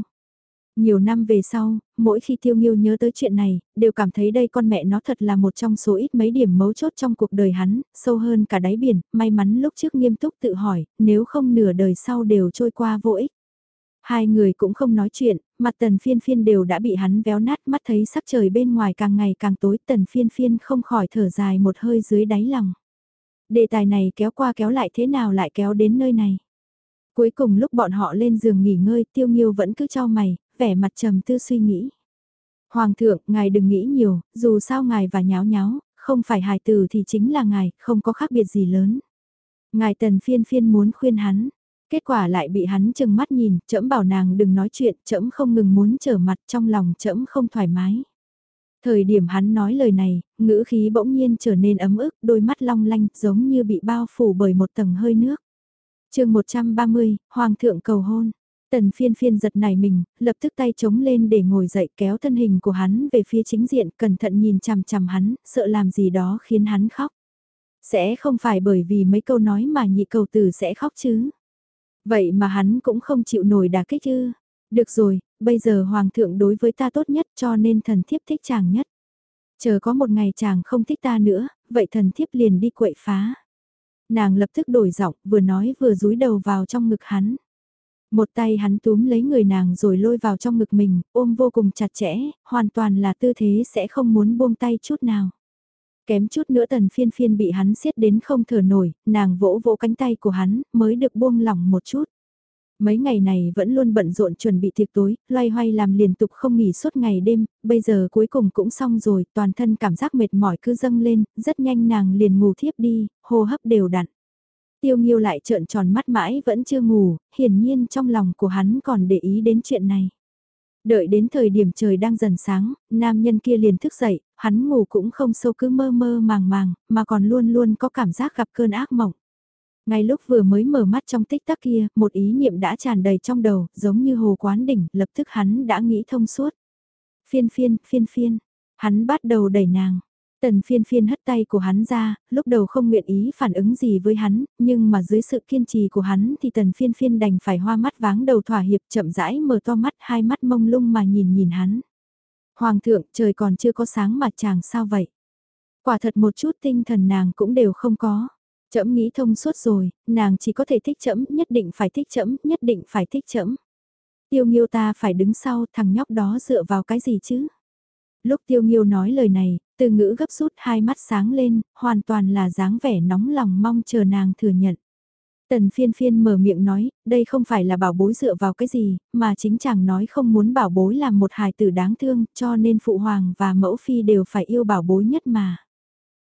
Nhiều năm về sau, mỗi khi tiêu nghiêu nhớ tới chuyện này, đều cảm thấy đây con mẹ nó thật là một trong số ít mấy điểm mấu chốt trong cuộc đời hắn, sâu hơn cả đáy biển, may mắn lúc trước nghiêm túc tự hỏi, nếu không nửa đời sau đều trôi qua vô ích. Hai người cũng không nói chuyện, mặt tần phiên phiên đều đã bị hắn véo nát mắt thấy sắc trời bên ngoài càng ngày càng tối tần phiên phiên không khỏi thở dài một hơi dưới đáy lòng. Đề tài này kéo qua kéo lại thế nào lại kéo đến nơi này. Cuối cùng lúc bọn họ lên giường nghỉ ngơi tiêu nghiêu vẫn cứ cho mày, vẻ mặt trầm tư suy nghĩ. Hoàng thượng, ngài đừng nghĩ nhiều, dù sao ngài và nháo nháo, không phải hài tử thì chính là ngài, không có khác biệt gì lớn. Ngài tần phiên phiên muốn khuyên hắn, kết quả lại bị hắn chừng mắt nhìn, trẫm bảo nàng đừng nói chuyện, trẫm không ngừng muốn trở mặt trong lòng trẫm không thoải mái. Thời điểm hắn nói lời này, ngữ khí bỗng nhiên trở nên ấm ức, đôi mắt long lanh giống như bị bao phủ bởi một tầng hơi nước. chương 130, Hoàng thượng cầu hôn. Tần phiên phiên giật nảy mình, lập tức tay chống lên để ngồi dậy kéo thân hình của hắn về phía chính diện, cẩn thận nhìn chằm chằm hắn, sợ làm gì đó khiến hắn khóc. Sẽ không phải bởi vì mấy câu nói mà nhị cầu tử sẽ khóc chứ. Vậy mà hắn cũng không chịu nổi đả kích ư. Được rồi, bây giờ hoàng thượng đối với ta tốt nhất cho nên thần thiếp thích chàng nhất. Chờ có một ngày chàng không thích ta nữa, vậy thần thiếp liền đi quậy phá. Nàng lập tức đổi giọng, vừa nói vừa rúi đầu vào trong ngực hắn. Một tay hắn túm lấy người nàng rồi lôi vào trong ngực mình, ôm vô cùng chặt chẽ, hoàn toàn là tư thế sẽ không muốn buông tay chút nào. Kém chút nữa tần phiên phiên bị hắn siết đến không thở nổi, nàng vỗ vỗ cánh tay của hắn, mới được buông lỏng một chút. Mấy ngày này vẫn luôn bận rộn chuẩn bị tiệc tối, loay hoay làm liên tục không nghỉ suốt ngày đêm, bây giờ cuối cùng cũng xong rồi, toàn thân cảm giác mệt mỏi cứ dâng lên, rất nhanh nàng liền ngủ thiếp đi, hô hấp đều đặn. Tiêu Nghiêu lại trợn tròn mắt mãi vẫn chưa ngủ, hiển nhiên trong lòng của hắn còn để ý đến chuyện này. Đợi đến thời điểm trời đang dần sáng, nam nhân kia liền thức dậy, hắn ngủ cũng không sâu cứ mơ mơ màng màng, mà còn luôn luôn có cảm giác gặp cơn ác mộng. Ngay lúc vừa mới mở mắt trong tích tắc kia, một ý niệm đã tràn đầy trong đầu, giống như hồ quán đỉnh, lập tức hắn đã nghĩ thông suốt. Phiên phiên, phiên phiên, hắn bắt đầu đẩy nàng, Tần phiên phiên hất tay của hắn ra, lúc đầu không nguyện ý phản ứng gì với hắn, nhưng mà dưới sự kiên trì của hắn thì tần phiên phiên đành phải hoa mắt váng đầu thỏa hiệp chậm rãi mở to mắt hai mắt mông lung mà nhìn nhìn hắn. Hoàng thượng trời còn chưa có sáng mà chàng sao vậy? Quả thật một chút tinh thần nàng cũng đều không có. Chậm nghĩ thông suốt rồi, nàng chỉ có thể thích chậm, nhất định phải thích chậm, nhất định phải thích chậm. Tiêu nghiêu ta phải đứng sau thằng nhóc đó dựa vào cái gì chứ? Lúc tiêu nghiêu nói lời này, từ ngữ gấp rút hai mắt sáng lên, hoàn toàn là dáng vẻ nóng lòng mong chờ nàng thừa nhận. Tần phiên phiên mở miệng nói, đây không phải là bảo bối dựa vào cái gì, mà chính chàng nói không muốn bảo bối làm một hài tử đáng thương, cho nên phụ hoàng và mẫu phi đều phải yêu bảo bối nhất mà.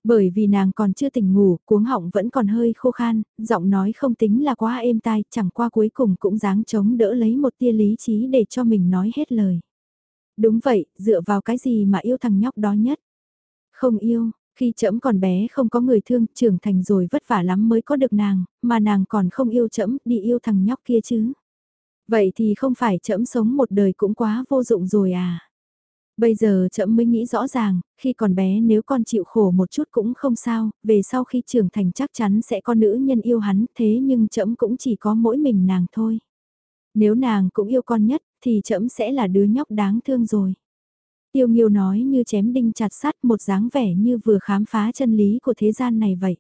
Bởi vì nàng còn chưa tỉnh ngủ, cuống họng vẫn còn hơi khô khan, giọng nói không tính là quá êm tai, chẳng qua cuối cùng cũng dáng chống đỡ lấy một tia lý trí để cho mình nói hết lời. Đúng vậy, dựa vào cái gì mà yêu thằng nhóc đó nhất? Không yêu, khi trẫm còn bé không có người thương, trưởng thành rồi vất vả lắm mới có được nàng, mà nàng còn không yêu trẫm, đi yêu thằng nhóc kia chứ. Vậy thì không phải trẫm sống một đời cũng quá vô dụng rồi à? Bây giờ chậm mới nghĩ rõ ràng, khi còn bé nếu con chịu khổ một chút cũng không sao, về sau khi trưởng thành chắc chắn sẽ có nữ nhân yêu hắn, thế nhưng chậm cũng chỉ có mỗi mình nàng thôi. Nếu nàng cũng yêu con nhất, thì chậm sẽ là đứa nhóc đáng thương rồi. Tiêu Nghiêu nói như chém đinh chặt sắt một dáng vẻ như vừa khám phá chân lý của thế gian này vậy.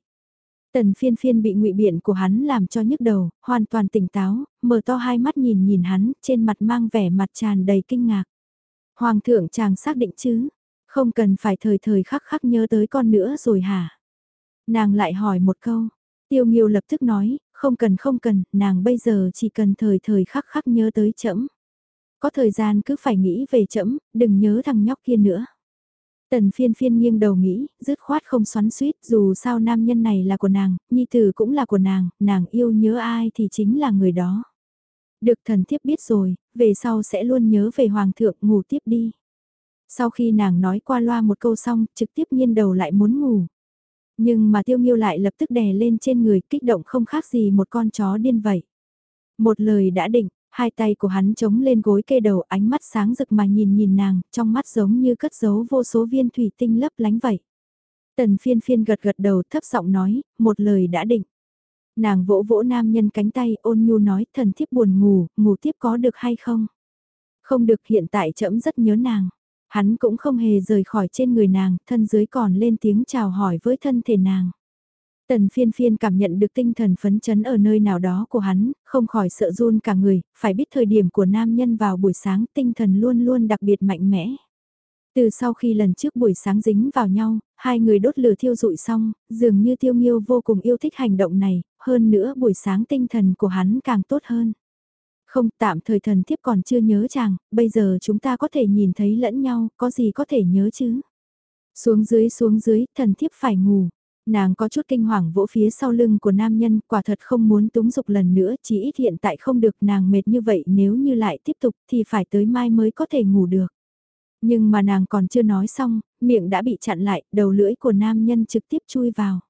Tần phiên phiên bị ngụy biện của hắn làm cho nhức đầu, hoàn toàn tỉnh táo, mở to hai mắt nhìn nhìn hắn, trên mặt mang vẻ mặt tràn đầy kinh ngạc. Hoàng thượng chàng xác định chứ, không cần phải thời thời khắc khắc nhớ tới con nữa rồi hả? Nàng lại hỏi một câu, tiêu nghiêu lập tức nói, không cần không cần, nàng bây giờ chỉ cần thời thời khắc khắc nhớ tới chậm có thời gian cứ phải nghĩ về chậm, đừng nhớ thằng nhóc kia nữa. Tần phiên phiên nghiêng đầu nghĩ, dứt khoát không xoắn suýt, dù sao nam nhân này là của nàng, nhi tử cũng là của nàng, nàng yêu nhớ ai thì chính là người đó. Được thần thiếp biết rồi, về sau sẽ luôn nhớ về hoàng thượng ngủ tiếp đi. Sau khi nàng nói qua loa một câu xong, trực tiếp nhiên đầu lại muốn ngủ. Nhưng mà tiêu nghiêu lại lập tức đè lên trên người kích động không khác gì một con chó điên vậy. Một lời đã định, hai tay của hắn chống lên gối kê đầu ánh mắt sáng rực mà nhìn nhìn nàng, trong mắt giống như cất giấu vô số viên thủy tinh lấp lánh vậy. Tần phiên phiên gật gật đầu thấp giọng nói, một lời đã định. Nàng vỗ vỗ nam nhân cánh tay ôn nhu nói thần thiếp buồn ngủ, ngủ tiếp có được hay không? Không được hiện tại trẫm rất nhớ nàng. Hắn cũng không hề rời khỏi trên người nàng, thân dưới còn lên tiếng chào hỏi với thân thể nàng. Tần phiên phiên cảm nhận được tinh thần phấn chấn ở nơi nào đó của hắn, không khỏi sợ run cả người, phải biết thời điểm của nam nhân vào buổi sáng tinh thần luôn luôn đặc biệt mạnh mẽ. Từ sau khi lần trước buổi sáng dính vào nhau, hai người đốt lửa thiêu rụi xong, dường như tiêu nghiêu vô cùng yêu thích hành động này, hơn nữa buổi sáng tinh thần của hắn càng tốt hơn. Không tạm thời thần thiếp còn chưa nhớ chàng, bây giờ chúng ta có thể nhìn thấy lẫn nhau, có gì có thể nhớ chứ. Xuống dưới xuống dưới, thần thiếp phải ngủ. Nàng có chút kinh hoàng vỗ phía sau lưng của nam nhân, quả thật không muốn túng dục lần nữa, chỉ ít hiện tại không được nàng mệt như vậy nếu như lại tiếp tục thì phải tới mai mới có thể ngủ được. Nhưng mà nàng còn chưa nói xong, miệng đã bị chặn lại, đầu lưỡi của nam nhân trực tiếp chui vào.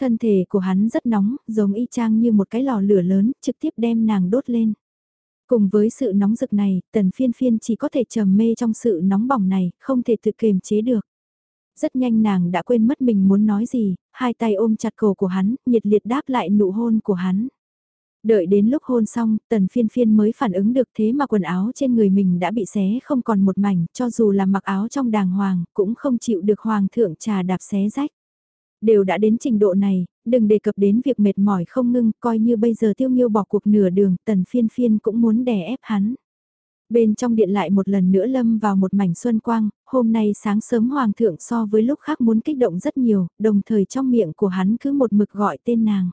Thân thể của hắn rất nóng, giống y chang như một cái lò lửa lớn, trực tiếp đem nàng đốt lên. Cùng với sự nóng rực này, tần phiên phiên chỉ có thể trầm mê trong sự nóng bỏng này, không thể tự kiềm chế được. Rất nhanh nàng đã quên mất mình muốn nói gì, hai tay ôm chặt cổ của hắn, nhiệt liệt đáp lại nụ hôn của hắn. Đợi đến lúc hôn xong, tần phiên phiên mới phản ứng được thế mà quần áo trên người mình đã bị xé không còn một mảnh, cho dù là mặc áo trong đàng hoàng, cũng không chịu được hoàng thượng trà đạp xé rách. Đều đã đến trình độ này, đừng đề cập đến việc mệt mỏi không ngưng, coi như bây giờ tiêu nghiêu bỏ cuộc nửa đường, tần phiên phiên cũng muốn đè ép hắn. Bên trong điện lại một lần nữa lâm vào một mảnh xuân quang, hôm nay sáng sớm hoàng thượng so với lúc khác muốn kích động rất nhiều, đồng thời trong miệng của hắn cứ một mực gọi tên nàng.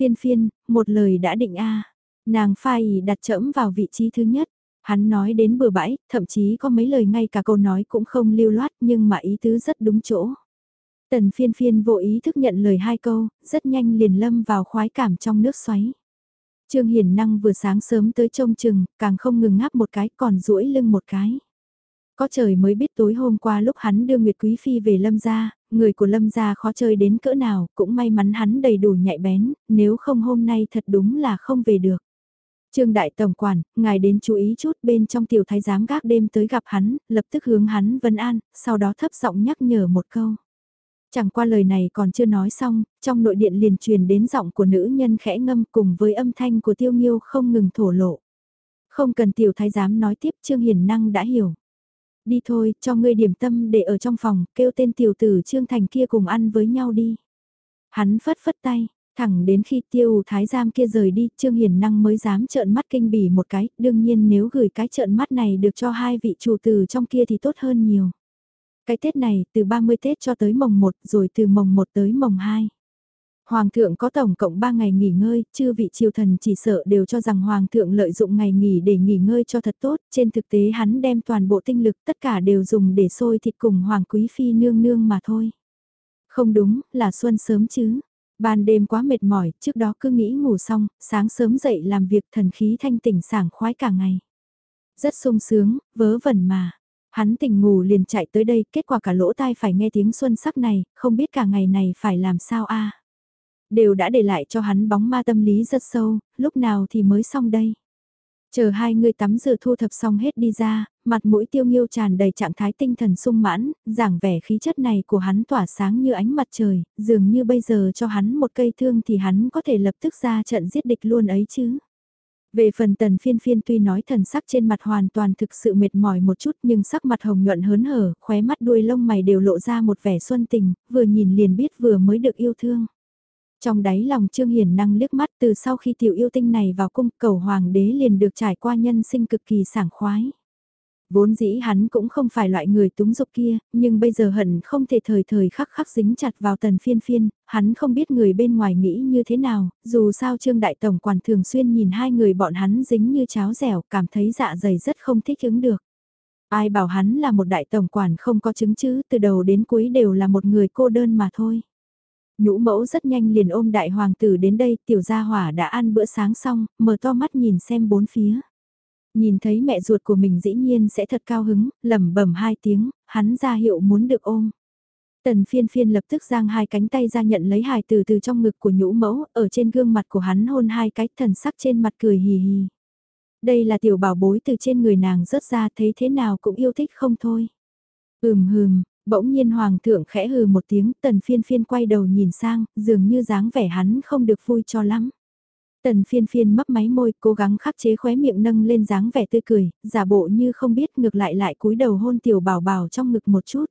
Phiên phiên, một lời đã định a nàng phai đặt chẫm vào vị trí thứ nhất. Hắn nói đến bừa bãi, thậm chí có mấy lời ngay cả câu nói cũng không lưu loát nhưng mà ý tứ rất đúng chỗ. Tần phiên phiên vô ý thức nhận lời hai câu, rất nhanh liền lâm vào khoái cảm trong nước xoáy. Trương Hiển Năng vừa sáng sớm tới trông chừng, càng không ngừng ngáp một cái còn duỗi lưng một cái. Có trời mới biết tối hôm qua lúc hắn đưa Nguyệt Quý Phi về Lâm gia, người của Lâm gia khó chơi đến cỡ nào, cũng may mắn hắn đầy đủ nhạy bén, nếu không hôm nay thật đúng là không về được. Trương Đại Tổng Quản, ngài đến chú ý chút bên trong tiểu thái giám gác đêm tới gặp hắn, lập tức hướng hắn vân an, sau đó thấp giọng nhắc nhở một câu. Chẳng qua lời này còn chưa nói xong, trong nội điện liền truyền đến giọng của nữ nhân khẽ ngâm cùng với âm thanh của tiêu nghiêu không ngừng thổ lộ. Không cần tiểu thái giám nói tiếp Trương Hiền Năng đã hiểu. Đi thôi, cho ngươi điểm tâm để ở trong phòng, kêu tên tiểu tử Trương Thành kia cùng ăn với nhau đi. Hắn phất phất tay, thẳng đến khi tiêu thái giám kia rời đi, Trương Hiền Năng mới dám trợn mắt kinh bỉ một cái, đương nhiên nếu gửi cái trợn mắt này được cho hai vị chủ tử trong kia thì tốt hơn nhiều. Cái Tết này, từ 30 Tết cho tới mồng 1, rồi từ mồng 1 tới mồng 2. Hoàng thượng có tổng cộng 3 ngày nghỉ ngơi, chư vị triều thần chỉ sợ đều cho rằng Hoàng thượng lợi dụng ngày nghỉ để nghỉ ngơi cho thật tốt, trên thực tế hắn đem toàn bộ tinh lực tất cả đều dùng để sôi thịt cùng Hoàng Quý Phi nương nương mà thôi. Không đúng, là xuân sớm chứ. Ban đêm quá mệt mỏi, trước đó cứ nghĩ ngủ xong, sáng sớm dậy làm việc thần khí thanh tỉnh sảng khoái cả ngày. Rất sung sướng, vớ vẩn mà. Hắn tỉnh ngủ liền chạy tới đây, kết quả cả lỗ tai phải nghe tiếng xuân sắc này, không biết cả ngày này phải làm sao a Đều đã để lại cho hắn bóng ma tâm lý rất sâu, lúc nào thì mới xong đây. Chờ hai người tắm rửa thu thập xong hết đi ra, mặt mũi tiêu nghiêu tràn đầy trạng thái tinh thần sung mãn, giảng vẻ khí chất này của hắn tỏa sáng như ánh mặt trời, dường như bây giờ cho hắn một cây thương thì hắn có thể lập tức ra trận giết địch luôn ấy chứ. Về phần tần phiên phiên tuy nói thần sắc trên mặt hoàn toàn thực sự mệt mỏi một chút nhưng sắc mặt hồng nhuận hớn hở, khóe mắt đuôi lông mày đều lộ ra một vẻ xuân tình, vừa nhìn liền biết vừa mới được yêu thương. Trong đáy lòng Trương hiển năng liếc mắt từ sau khi tiểu yêu tinh này vào cung cầu hoàng đế liền được trải qua nhân sinh cực kỳ sảng khoái. Vốn dĩ hắn cũng không phải loại người túng dục kia, nhưng bây giờ hận không thể thời thời khắc khắc dính chặt vào tần phiên phiên, hắn không biết người bên ngoài nghĩ như thế nào, dù sao Trương Đại Tổng quản thường xuyên nhìn hai người bọn hắn dính như cháo dẻo, cảm thấy dạ dày rất không thích ứng được. Ai bảo hắn là một đại tổng quản không có chứng chứ, từ đầu đến cuối đều là một người cô đơn mà thôi. Nhũ mẫu rất nhanh liền ôm đại hoàng tử đến đây, tiểu gia hỏa đã ăn bữa sáng xong, mở to mắt nhìn xem bốn phía. Nhìn thấy mẹ ruột của mình dĩ nhiên sẽ thật cao hứng, lẩm bẩm hai tiếng, hắn ra hiệu muốn được ôm. Tần phiên phiên lập tức giang hai cánh tay ra nhận lấy hài từ từ trong ngực của nhũ mẫu, ở trên gương mặt của hắn hôn hai cái thần sắc trên mặt cười hì hì. Đây là tiểu bảo bối từ trên người nàng rớt ra thấy thế nào cũng yêu thích không thôi. Ừm hừm, bỗng nhiên hoàng thượng khẽ hừ một tiếng tần phiên phiên quay đầu nhìn sang, dường như dáng vẻ hắn không được vui cho lắm. Tần phiên phiên mấp máy môi, cố gắng khắc chế khóe miệng nâng lên dáng vẻ tươi cười, giả bộ như không biết ngược lại lại cúi đầu hôn tiểu bảo bảo trong ngực một chút.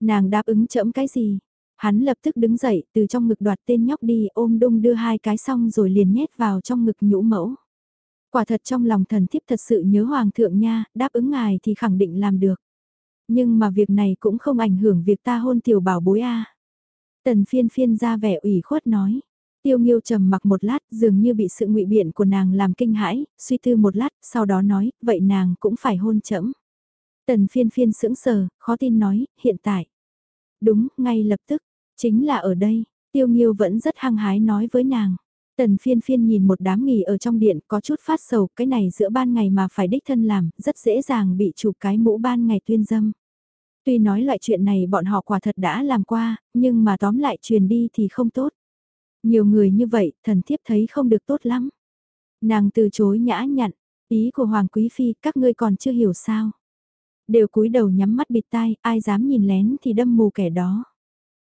Nàng đáp ứng chậm cái gì? Hắn lập tức đứng dậy, từ trong ngực đoạt tên nhóc đi, ôm đung đưa hai cái xong rồi liền nhét vào trong ngực nhũ mẫu. Quả thật trong lòng thần thiếp thật sự nhớ hoàng thượng nha, đáp ứng ngài thì khẳng định làm được. Nhưng mà việc này cũng không ảnh hưởng việc ta hôn tiểu bảo bối a. Tần phiên phiên ra vẻ ủy khuất nói. Tiêu Nghiêu trầm mặc một lát, dường như bị sự ngụy biện của nàng làm kinh hãi, suy tư một lát, sau đó nói, vậy nàng cũng phải hôn chậm. Tần phiên phiên sững sờ, khó tin nói, hiện tại. Đúng, ngay lập tức, chính là ở đây, Tiêu Nghiêu vẫn rất hăng hái nói với nàng. Tần phiên phiên nhìn một đám nghỉ ở trong điện có chút phát sầu, cái này giữa ban ngày mà phải đích thân làm, rất dễ dàng bị chụp cái mũ ban ngày tuyên dâm. Tuy nói loại chuyện này bọn họ quả thật đã làm qua, nhưng mà tóm lại truyền đi thì không tốt. Nhiều người như vậy, thần thiếp thấy không được tốt lắm. Nàng từ chối nhã nhặn, ý của Hoàng Quý Phi các ngươi còn chưa hiểu sao. Đều cúi đầu nhắm mắt bịt tai, ai dám nhìn lén thì đâm mù kẻ đó.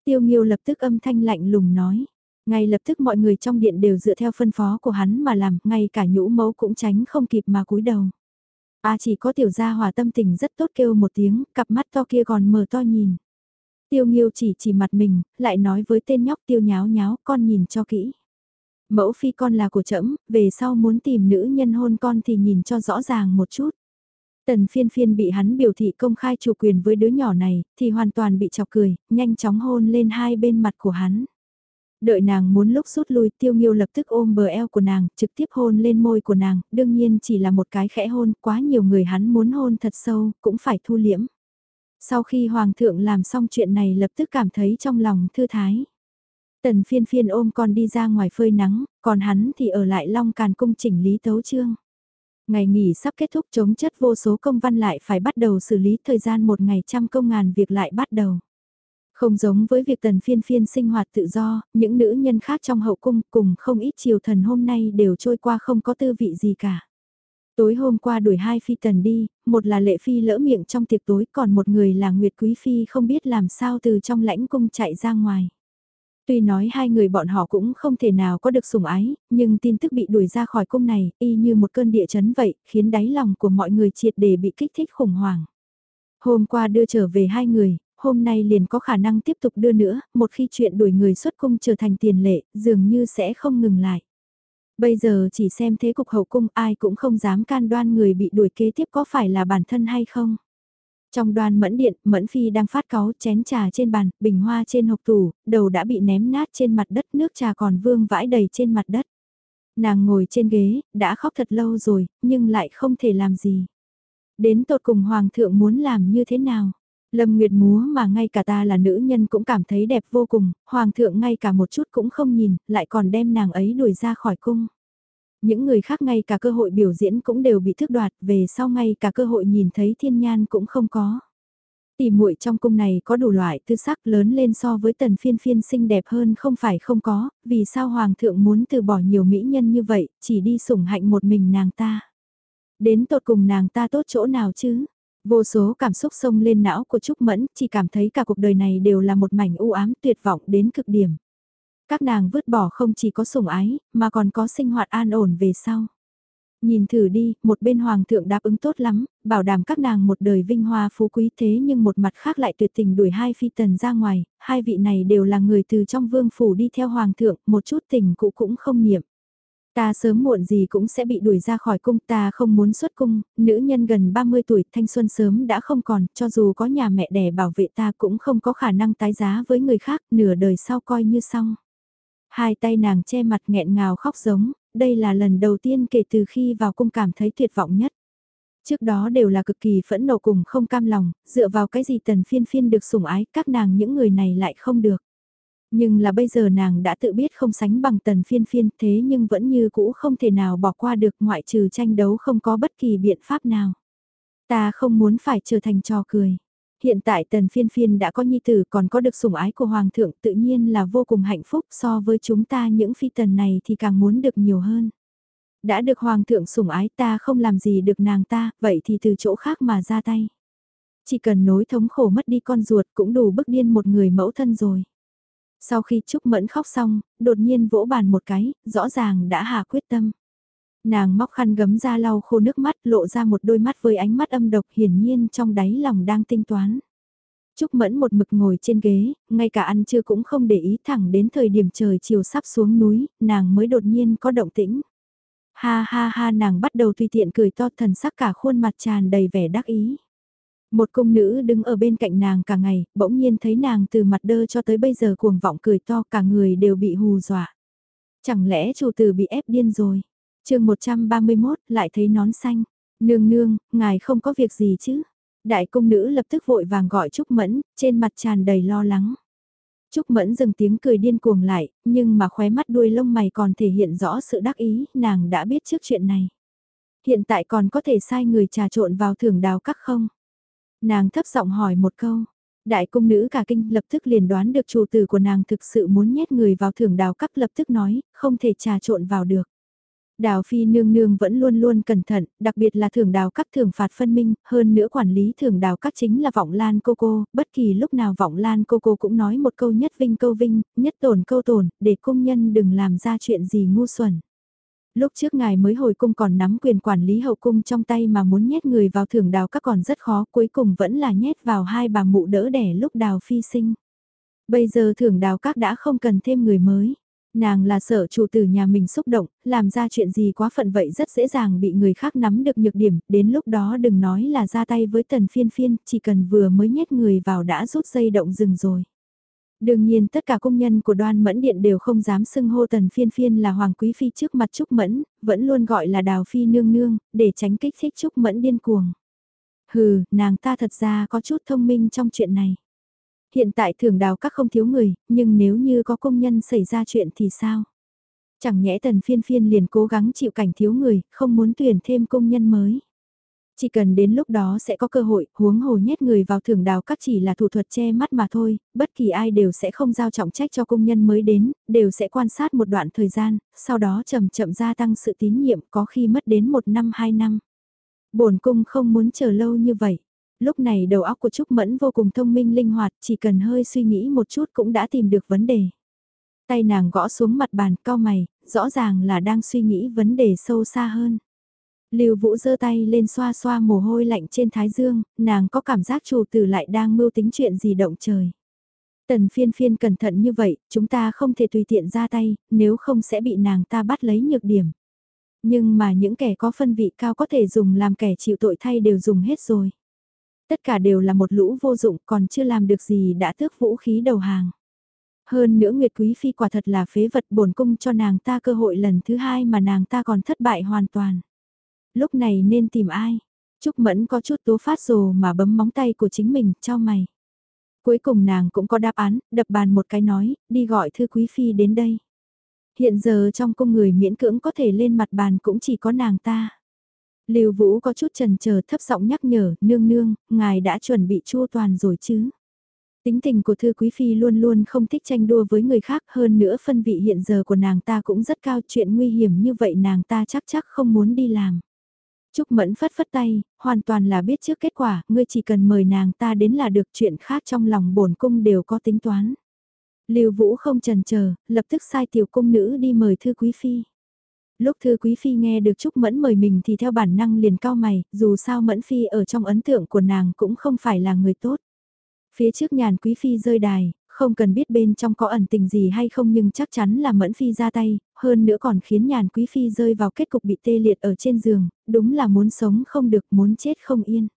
Tiêu Nghiêu lập tức âm thanh lạnh lùng nói. Ngay lập tức mọi người trong điện đều dựa theo phân phó của hắn mà làm, ngay cả nhũ mẫu cũng tránh không kịp mà cúi đầu. A chỉ có tiểu gia hòa tâm tình rất tốt kêu một tiếng, cặp mắt to kia còn mở to nhìn. Tiêu nghiêu chỉ chỉ mặt mình, lại nói với tên nhóc tiêu nháo nháo, con nhìn cho kỹ. Mẫu phi con là của trẫm về sau muốn tìm nữ nhân hôn con thì nhìn cho rõ ràng một chút. Tần phiên phiên bị hắn biểu thị công khai chủ quyền với đứa nhỏ này, thì hoàn toàn bị chọc cười, nhanh chóng hôn lên hai bên mặt của hắn. Đợi nàng muốn lúc rút lui tiêu nghiêu lập tức ôm bờ eo của nàng, trực tiếp hôn lên môi của nàng, đương nhiên chỉ là một cái khẽ hôn, quá nhiều người hắn muốn hôn thật sâu, cũng phải thu liễm. Sau khi Hoàng thượng làm xong chuyện này lập tức cảm thấy trong lòng thư thái. Tần phiên phiên ôm con đi ra ngoài phơi nắng, còn hắn thì ở lại Long Càn cung chỉnh lý tấu chương. Ngày nghỉ sắp kết thúc chống chất vô số công văn lại phải bắt đầu xử lý thời gian một ngày trăm công ngàn việc lại bắt đầu. Không giống với việc tần phiên phiên sinh hoạt tự do, những nữ nhân khác trong hậu cung cùng không ít triều thần hôm nay đều trôi qua không có tư vị gì cả. Tối hôm qua đuổi hai phi tần đi, một là lệ phi lỡ miệng trong tiệc tối còn một người là Nguyệt Quý Phi không biết làm sao từ trong lãnh cung chạy ra ngoài. Tuy nói hai người bọn họ cũng không thể nào có được sủng ái, nhưng tin tức bị đuổi ra khỏi cung này, y như một cơn địa chấn vậy, khiến đáy lòng của mọi người triệt để bị kích thích khủng hoảng. Hôm qua đưa trở về hai người, hôm nay liền có khả năng tiếp tục đưa nữa, một khi chuyện đuổi người xuất cung trở thành tiền lệ, dường như sẽ không ngừng lại. Bây giờ chỉ xem thế cục hậu cung ai cũng không dám can đoan người bị đuổi kế tiếp có phải là bản thân hay không. Trong đoàn mẫn điện, mẫn phi đang phát cáu chén trà trên bàn, bình hoa trên hộp tủ, đầu đã bị ném nát trên mặt đất nước trà còn vương vãi đầy trên mặt đất. Nàng ngồi trên ghế, đã khóc thật lâu rồi, nhưng lại không thể làm gì. Đến tột cùng hoàng thượng muốn làm như thế nào? Lâm Nguyệt múa mà ngay cả ta là nữ nhân cũng cảm thấy đẹp vô cùng, hoàng thượng ngay cả một chút cũng không nhìn, lại còn đem nàng ấy đuổi ra khỏi cung. Những người khác ngay cả cơ hội biểu diễn cũng đều bị thức đoạt, về sau ngay cả cơ hội nhìn thấy thiên nhan cũng không có. Tỷ muội trong cung này có đủ loại tư sắc lớn lên so với tần phiên phiên xinh đẹp hơn không phải không có, vì sao hoàng thượng muốn từ bỏ nhiều mỹ nhân như vậy, chỉ đi sủng hạnh một mình nàng ta. Đến tột cùng nàng ta tốt chỗ nào chứ? Vô số cảm xúc sông lên não của Trúc Mẫn, chỉ cảm thấy cả cuộc đời này đều là một mảnh u ám tuyệt vọng đến cực điểm. Các nàng vứt bỏ không chỉ có sủng ái, mà còn có sinh hoạt an ổn về sau. Nhìn thử đi, một bên hoàng thượng đáp ứng tốt lắm, bảo đảm các nàng một đời vinh hoa phú quý thế nhưng một mặt khác lại tuyệt tình đuổi hai phi tần ra ngoài, hai vị này đều là người từ trong vương phủ đi theo hoàng thượng, một chút tình cũ cũng không niệm. Ta sớm muộn gì cũng sẽ bị đuổi ra khỏi cung, ta không muốn xuất cung, nữ nhân gần 30 tuổi, thanh xuân sớm đã không còn, cho dù có nhà mẹ đẻ bảo vệ ta cũng không có khả năng tái giá với người khác, nửa đời sau coi như xong. Hai tay nàng che mặt nghẹn ngào khóc giống, đây là lần đầu tiên kể từ khi vào cung cảm thấy tuyệt vọng nhất. Trước đó đều là cực kỳ phẫn nộ cùng không cam lòng, dựa vào cái gì tần phiên phiên được sủng ái, các nàng những người này lại không được. Nhưng là bây giờ nàng đã tự biết không sánh bằng tần phiên phiên thế nhưng vẫn như cũ không thể nào bỏ qua được ngoại trừ tranh đấu không có bất kỳ biện pháp nào. Ta không muốn phải trở thành trò cười. Hiện tại tần phiên phiên đã có nhi tử còn có được sủng ái của hoàng thượng tự nhiên là vô cùng hạnh phúc so với chúng ta những phi tần này thì càng muốn được nhiều hơn. Đã được hoàng thượng sủng ái ta không làm gì được nàng ta, vậy thì từ chỗ khác mà ra tay. Chỉ cần nối thống khổ mất đi con ruột cũng đủ bức điên một người mẫu thân rồi. Sau khi Trúc Mẫn khóc xong, đột nhiên vỗ bàn một cái, rõ ràng đã hạ quyết tâm. Nàng móc khăn gấm ra lau khô nước mắt lộ ra một đôi mắt với ánh mắt âm độc hiển nhiên trong đáy lòng đang tinh toán. Trúc Mẫn một mực ngồi trên ghế, ngay cả ăn trưa cũng không để ý thẳng đến thời điểm trời chiều sắp xuống núi, nàng mới đột nhiên có động tĩnh. Ha ha ha nàng bắt đầu tùy tiện cười to thần sắc cả khuôn mặt tràn đầy vẻ đắc ý. Một cung nữ đứng ở bên cạnh nàng cả ngày, bỗng nhiên thấy nàng từ mặt đơ cho tới bây giờ cuồng vọng cười to cả người đều bị hù dọa. Chẳng lẽ chủ tử bị ép điên rồi? chương 131 lại thấy nón xanh. Nương nương, ngài không có việc gì chứ? Đại cung nữ lập tức vội vàng gọi Trúc Mẫn, trên mặt tràn đầy lo lắng. Trúc Mẫn dừng tiếng cười điên cuồng lại, nhưng mà khóe mắt đuôi lông mày còn thể hiện rõ sự đắc ý, nàng đã biết trước chuyện này. Hiện tại còn có thể sai người trà trộn vào thưởng đào các không? Nàng thấp giọng hỏi một câu. Đại cung nữ cả kinh lập tức liền đoán được chủ tử của nàng thực sự muốn nhét người vào thưởng đào các lập tức nói, không thể trà trộn vào được. Đào phi nương nương vẫn luôn luôn cẩn thận, đặc biệt là thưởng đào các thưởng phạt phân minh, hơn nữa quản lý thưởng đào các chính là vọng lan cô cô, bất kỳ lúc nào vọng lan cô cô cũng nói một câu nhất vinh câu vinh, nhất tổn câu tổn, để công nhân đừng làm ra chuyện gì ngu xuẩn. Lúc trước ngài mới hồi cung còn nắm quyền quản lý hậu cung trong tay mà muốn nhét người vào thưởng đào các còn rất khó, cuối cùng vẫn là nhét vào hai bà mụ đỡ đẻ lúc đào phi sinh. Bây giờ thưởng đào các đã không cần thêm người mới Nàng là sợ chủ tử nhà mình xúc động, làm ra chuyện gì quá phận vậy rất dễ dàng bị người khác nắm được nhược điểm, đến lúc đó đừng nói là ra tay với tần phiên phiên, chỉ cần vừa mới nhét người vào đã rút dây động rừng rồi. Đương nhiên tất cả công nhân của đoan mẫn điện đều không dám xưng hô tần phiên phiên là hoàng quý phi trước mặt Trúc Mẫn, vẫn luôn gọi là đào phi nương nương, để tránh kích thích Trúc Mẫn điên cuồng. Hừ, nàng ta thật ra có chút thông minh trong chuyện này. Hiện tại thường đào các không thiếu người, nhưng nếu như có công nhân xảy ra chuyện thì sao? Chẳng nhẽ tần phiên phiên liền cố gắng chịu cảnh thiếu người, không muốn tuyển thêm công nhân mới. Chỉ cần đến lúc đó sẽ có cơ hội, huống hồ nhét người vào thưởng đào các chỉ là thủ thuật che mắt mà thôi, bất kỳ ai đều sẽ không giao trọng trách cho công nhân mới đến, đều sẽ quan sát một đoạn thời gian, sau đó chậm chậm gia tăng sự tín nhiệm có khi mất đến một năm hai năm. bổn cung không muốn chờ lâu như vậy. Lúc này đầu óc của Trúc Mẫn vô cùng thông minh linh hoạt, chỉ cần hơi suy nghĩ một chút cũng đã tìm được vấn đề. Tay nàng gõ xuống mặt bàn, cao mày, rõ ràng là đang suy nghĩ vấn đề sâu xa hơn. Lưu Vũ giơ tay lên xoa xoa mồ hôi lạnh trên thái dương, nàng có cảm giác chủ tử lại đang mưu tính chuyện gì động trời. Tần phiên phiên cẩn thận như vậy, chúng ta không thể tùy tiện ra tay, nếu không sẽ bị nàng ta bắt lấy nhược điểm. Nhưng mà những kẻ có phân vị cao có thể dùng làm kẻ chịu tội thay đều dùng hết rồi. Tất cả đều là một lũ vô dụng còn chưa làm được gì đã tước vũ khí đầu hàng. Hơn nữa Nguyệt Quý Phi quả thật là phế vật bổn cung cho nàng ta cơ hội lần thứ hai mà nàng ta còn thất bại hoàn toàn. Lúc này nên tìm ai? Trúc Mẫn có chút tố phát rồ mà bấm móng tay của chính mình, cho mày. Cuối cùng nàng cũng có đáp án, đập bàn một cái nói, đi gọi thư quý phi đến đây. Hiện giờ trong cung người miễn cưỡng có thể lên mặt bàn cũng chỉ có nàng ta. Lưu Vũ có chút trần chờ thấp giọng nhắc nhở, nương nương, ngài đã chuẩn bị chua toàn rồi chứ. Tính tình của Thư Quý Phi luôn luôn không thích tranh đua với người khác hơn nữa phân vị hiện giờ của nàng ta cũng rất cao chuyện nguy hiểm như vậy nàng ta chắc chắc không muốn đi làm. Trúc Mẫn phất phất tay, hoàn toàn là biết trước kết quả, ngươi chỉ cần mời nàng ta đến là được chuyện khác trong lòng bổn cung đều có tính toán. Lưu Vũ không chần chờ, lập tức sai tiểu cung nữ đi mời Thư Quý Phi. Lúc thư quý phi nghe được Trúc Mẫn mời mình thì theo bản năng liền cao mày, dù sao Mẫn phi ở trong ấn tượng của nàng cũng không phải là người tốt. Phía trước nhàn quý phi rơi đài, không cần biết bên trong có ẩn tình gì hay không nhưng chắc chắn là Mẫn phi ra tay, hơn nữa còn khiến nhàn quý phi rơi vào kết cục bị tê liệt ở trên giường, đúng là muốn sống không được muốn chết không yên.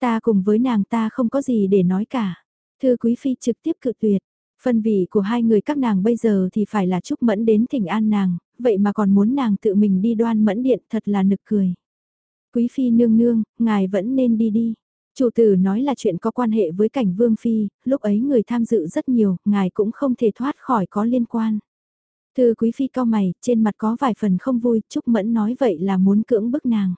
Ta cùng với nàng ta không có gì để nói cả. Thư quý phi trực tiếp cự tuyệt. Phân vị của hai người các nàng bây giờ thì phải là chúc Mẫn đến thỉnh an nàng, vậy mà còn muốn nàng tự mình đi đoan mẫn điện thật là nực cười. Quý phi nương nương, ngài vẫn nên đi đi. Chủ tử nói là chuyện có quan hệ với cảnh vương phi, lúc ấy người tham dự rất nhiều, ngài cũng không thể thoát khỏi có liên quan. Thư quý phi cao mày, trên mặt có vài phần không vui, Trúc Mẫn nói vậy là muốn cưỡng bức nàng.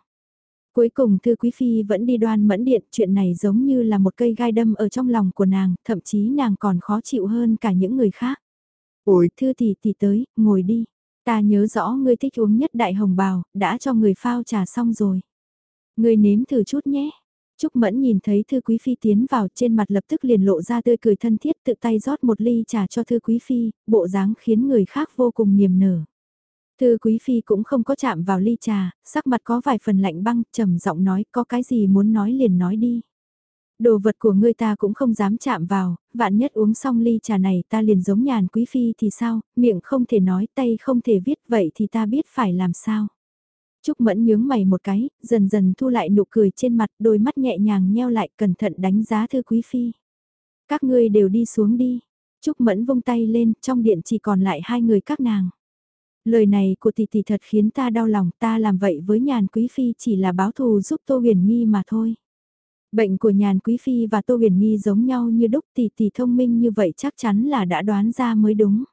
Cuối cùng Thư Quý Phi vẫn đi đoan mẫn điện, chuyện này giống như là một cây gai đâm ở trong lòng của nàng, thậm chí nàng còn khó chịu hơn cả những người khác. Ôi, Thư tỷ tỷ tới, ngồi đi. Ta nhớ rõ ngươi thích uống nhất đại hồng bào, đã cho người phao trà xong rồi. Ngươi nếm thử chút nhé. Trúc Mẫn nhìn thấy Thư Quý Phi tiến vào trên mặt lập tức liền lộ ra tươi cười thân thiết tự tay rót một ly trà cho Thư Quý Phi, bộ dáng khiến người khác vô cùng niềm nở. Thư Quý Phi cũng không có chạm vào ly trà, sắc mặt có vài phần lạnh băng, trầm giọng nói có cái gì muốn nói liền nói đi. Đồ vật của ngươi ta cũng không dám chạm vào, vạn nhất uống xong ly trà này ta liền giống nhàn quý phi thì sao, miệng không thể nói, tay không thể viết vậy thì ta biết phải làm sao. Trúc Mẫn nhướng mày một cái, dần dần thu lại nụ cười trên mặt, đôi mắt nhẹ nhàng nheo lại cẩn thận đánh giá thư quý phi. Các ngươi đều đi xuống đi. Trúc Mẫn vung tay lên, trong điện chỉ còn lại hai người các nàng. Lời này của tỷ tỷ thật khiến ta đau lòng, ta làm vậy với nhàn quý phi chỉ là báo thù giúp Tô Huyền Nghi mà thôi. Bệnh của nhàn quý phi và Tô Huyền Nghi giống nhau như đúc tỷ tỷ thông minh như vậy chắc chắn là đã đoán ra mới đúng.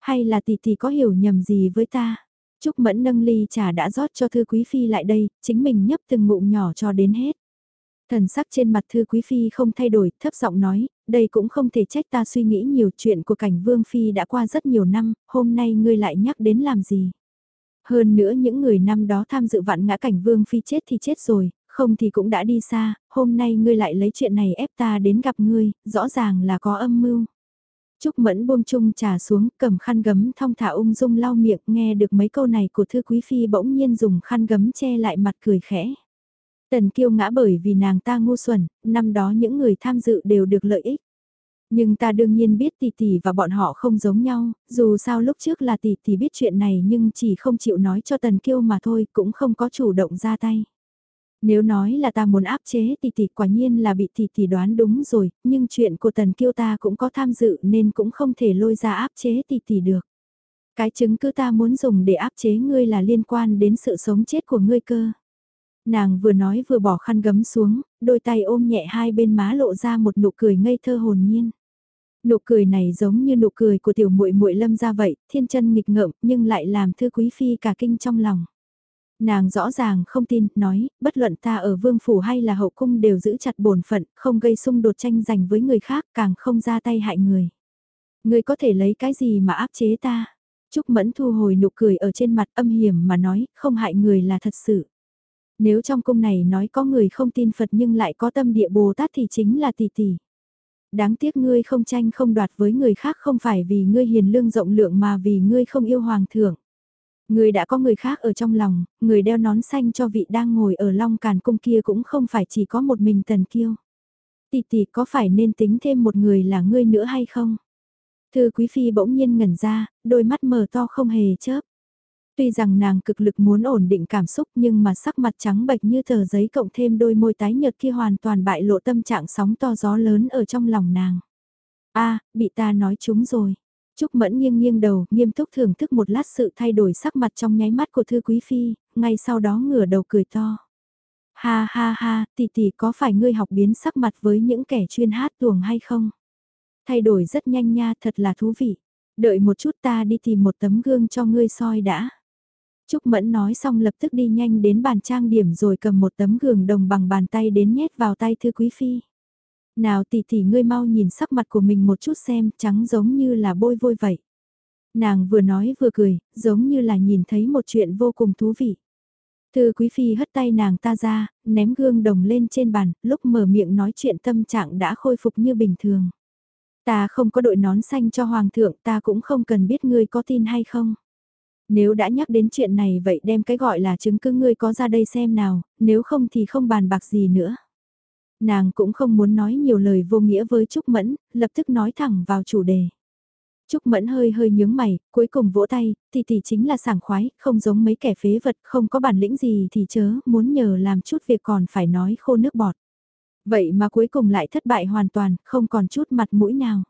Hay là tỷ tỷ có hiểu nhầm gì với ta? Trúc Mẫn nâng ly trà đã rót cho Thư Quý Phi lại đây, chính mình nhấp từng ngụm nhỏ cho đến hết. Thần sắc trên mặt Thư Quý Phi không thay đổi, thấp giọng nói, đây cũng không thể trách ta suy nghĩ nhiều chuyện của cảnh Vương Phi đã qua rất nhiều năm, hôm nay ngươi lại nhắc đến làm gì. Hơn nữa những người năm đó tham dự vạn ngã cảnh Vương Phi chết thì chết rồi, không thì cũng đã đi xa, hôm nay ngươi lại lấy chuyện này ép ta đến gặp ngươi, rõ ràng là có âm mưu. Trúc Mẫn buông chung trà xuống, cầm khăn gấm thong thả ung dung lau miệng, nghe được mấy câu này của Thư Quý Phi bỗng nhiên dùng khăn gấm che lại mặt cười khẽ. Tần kiêu ngã bởi vì nàng ta ngu xuẩn, năm đó những người tham dự đều được lợi ích. Nhưng ta đương nhiên biết tỷ tỷ và bọn họ không giống nhau, dù sao lúc trước là tỷ tỷ biết chuyện này nhưng chỉ không chịu nói cho tần kiêu mà thôi, cũng không có chủ động ra tay. Nếu nói là ta muốn áp chế tỷ tỷ quả nhiên là bị tỷ tỷ đoán đúng rồi, nhưng chuyện của tần kiêu ta cũng có tham dự nên cũng không thể lôi ra áp chế tỷ tỷ được. Cái chứng cứ ta muốn dùng để áp chế ngươi là liên quan đến sự sống chết của ngươi cơ. Nàng vừa nói vừa bỏ khăn gấm xuống, đôi tay ôm nhẹ hai bên má lộ ra một nụ cười ngây thơ hồn nhiên. Nụ cười này giống như nụ cười của tiểu muội muội lâm ra vậy, thiên chân nghịch ngợm nhưng lại làm thư quý phi cả kinh trong lòng. Nàng rõ ràng không tin, nói, bất luận ta ở vương phủ hay là hậu cung đều giữ chặt bổn phận, không gây xung đột tranh giành với người khác, càng không ra tay hại người. Người có thể lấy cái gì mà áp chế ta? Trúc Mẫn thu hồi nụ cười ở trên mặt âm hiểm mà nói, không hại người là thật sự. Nếu trong cung này nói có người không tin Phật nhưng lại có tâm địa Bồ Tát thì chính là tỷ tỷ. Đáng tiếc ngươi không tranh không đoạt với người khác không phải vì ngươi hiền lương rộng lượng mà vì ngươi không yêu hoàng thượng. Người đã có người khác ở trong lòng, người đeo nón xanh cho vị đang ngồi ở long càn cung kia cũng không phải chỉ có một mình tần kiêu. Tỷ tỷ có phải nên tính thêm một người là ngươi nữa hay không? Thư quý phi bỗng nhiên ngẩn ra, đôi mắt mờ to không hề chớp. Tuy rằng nàng cực lực muốn ổn định cảm xúc nhưng mà sắc mặt trắng bệch như tờ giấy cộng thêm đôi môi tái nhợt kia hoàn toàn bại lộ tâm trạng sóng to gió lớn ở trong lòng nàng. a bị ta nói chúng rồi. Trúc Mẫn nghiêng nghiêng đầu, nghiêm túc thưởng thức một lát sự thay đổi sắc mặt trong nháy mắt của Thư Quý Phi, ngay sau đó ngửa đầu cười to. Ha ha ha, tỷ tỷ có phải ngươi học biến sắc mặt với những kẻ chuyên hát tuồng hay không? Thay đổi rất nhanh nha, thật là thú vị. Đợi một chút ta đi tìm một tấm gương cho ngươi soi đã. Trúc Mẫn nói xong lập tức đi nhanh đến bàn trang điểm rồi cầm một tấm gương đồng bằng bàn tay đến nhét vào tay Thư Quý Phi. Nào tỷ tỷ ngươi mau nhìn sắc mặt của mình một chút xem, trắng giống như là bôi vôi vậy. Nàng vừa nói vừa cười, giống như là nhìn thấy một chuyện vô cùng thú vị. Thư quý phi hất tay nàng ta ra, ném gương đồng lên trên bàn, lúc mở miệng nói chuyện tâm trạng đã khôi phục như bình thường. Ta không có đội nón xanh cho hoàng thượng, ta cũng không cần biết ngươi có tin hay không. Nếu đã nhắc đến chuyện này vậy đem cái gọi là chứng cứ ngươi có ra đây xem nào, nếu không thì không bàn bạc gì nữa. Nàng cũng không muốn nói nhiều lời vô nghĩa với Trúc Mẫn, lập tức nói thẳng vào chủ đề. Trúc Mẫn hơi hơi nhướng mày, cuối cùng vỗ tay, tỷ tỷ chính là sảng khoái, không giống mấy kẻ phế vật, không có bản lĩnh gì thì chớ, muốn nhờ làm chút việc còn phải nói khô nước bọt. Vậy mà cuối cùng lại thất bại hoàn toàn, không còn chút mặt mũi nào.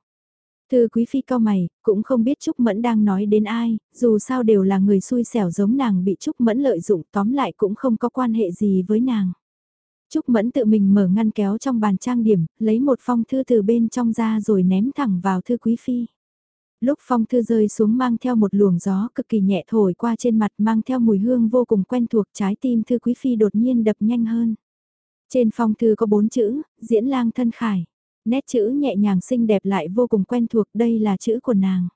Thư quý phi cao mày, cũng không biết Trúc Mẫn đang nói đến ai, dù sao đều là người xui xẻo giống nàng bị Trúc Mẫn lợi dụng tóm lại cũng không có quan hệ gì với nàng. Trúc Mẫn tự mình mở ngăn kéo trong bàn trang điểm, lấy một phong thư từ bên trong ra rồi ném thẳng vào thư quý phi. Lúc phong thư rơi xuống mang theo một luồng gió cực kỳ nhẹ thổi qua trên mặt mang theo mùi hương vô cùng quen thuộc trái tim thư quý phi đột nhiên đập nhanh hơn. Trên phong thư có bốn chữ, diễn lang thân khải. Nét chữ nhẹ nhàng xinh đẹp lại vô cùng quen thuộc đây là chữ của nàng.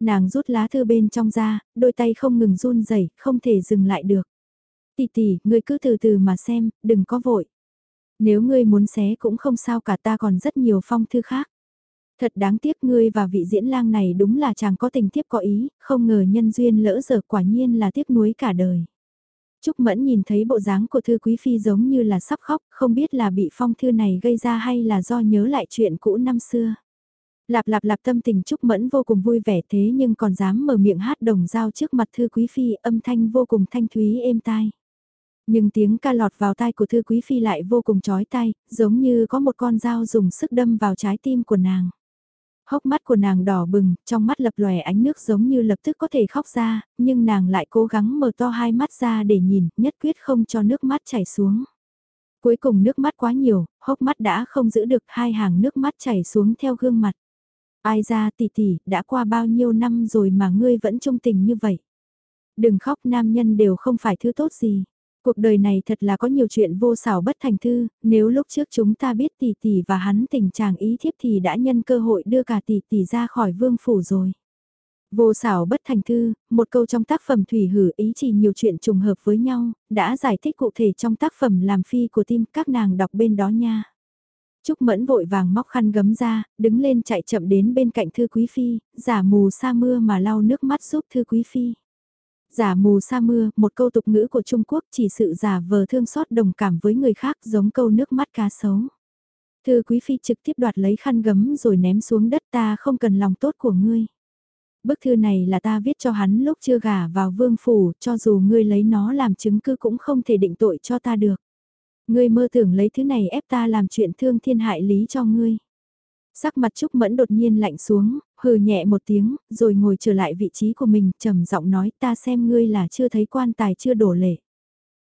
Nàng rút lá thư bên trong ra, đôi tay không ngừng run rẩy không thể dừng lại được. Tỷ tỷ, ngươi cứ từ từ mà xem, đừng có vội. Nếu ngươi muốn xé cũng không sao cả ta còn rất nhiều phong thư khác. Thật đáng tiếc ngươi và vị diễn lang này đúng là chàng có tình thiếp có ý, không ngờ nhân duyên lỡ giờ quả nhiên là tiếc nuối cả đời. Trúc Mẫn nhìn thấy bộ dáng của Thư Quý Phi giống như là sắp khóc, không biết là bị phong thư này gây ra hay là do nhớ lại chuyện cũ năm xưa. Lạp lạp lạp tâm tình Trúc Mẫn vô cùng vui vẻ thế nhưng còn dám mở miệng hát đồng dao trước mặt Thư Quý Phi âm thanh vô cùng thanh thúy êm tai. Nhưng tiếng ca lọt vào tai của Thư Quý Phi lại vô cùng chói tai, giống như có một con dao dùng sức đâm vào trái tim của nàng. Hốc mắt của nàng đỏ bừng, trong mắt lập lòe ánh nước giống như lập tức có thể khóc ra, nhưng nàng lại cố gắng mở to hai mắt ra để nhìn, nhất quyết không cho nước mắt chảy xuống. Cuối cùng nước mắt quá nhiều, hốc mắt đã không giữ được hai hàng nước mắt chảy xuống theo gương mặt. Ai ra tỷ tỷ, đã qua bao nhiêu năm rồi mà ngươi vẫn trung tình như vậy. Đừng khóc nam nhân đều không phải thứ tốt gì. Cuộc đời này thật là có nhiều chuyện vô xảo bất thành thư, nếu lúc trước chúng ta biết tỷ tỷ và hắn tình trạng ý thiếp thì đã nhân cơ hội đưa cả tỷ tỷ ra khỏi vương phủ rồi. Vô xảo bất thành thư, một câu trong tác phẩm Thủy Hử ý chỉ nhiều chuyện trùng hợp với nhau, đã giải thích cụ thể trong tác phẩm làm phi của tim các nàng đọc bên đó nha. Trúc Mẫn vội vàng móc khăn gấm ra, đứng lên chạy chậm đến bên cạnh Thư Quý Phi, giả mù sa mưa mà lau nước mắt giúp Thư Quý Phi. Giả mù sa mưa, một câu tục ngữ của Trung Quốc chỉ sự giả vờ thương xót đồng cảm với người khác giống câu nước mắt cá sấu. Thư Quý Phi trực tiếp đoạt lấy khăn gấm rồi ném xuống đất ta không cần lòng tốt của ngươi. Bức thư này là ta viết cho hắn lúc chưa gả vào vương phủ, cho dù ngươi lấy nó làm chứng cứ cũng không thể định tội cho ta được. Ngươi mơ tưởng lấy thứ này ép ta làm chuyện thương thiên hại lý cho ngươi. Sắc mặt Trúc Mẫn đột nhiên lạnh xuống, hừ nhẹ một tiếng, rồi ngồi trở lại vị trí của mình, trầm giọng nói ta xem ngươi là chưa thấy quan tài chưa đổ lệ.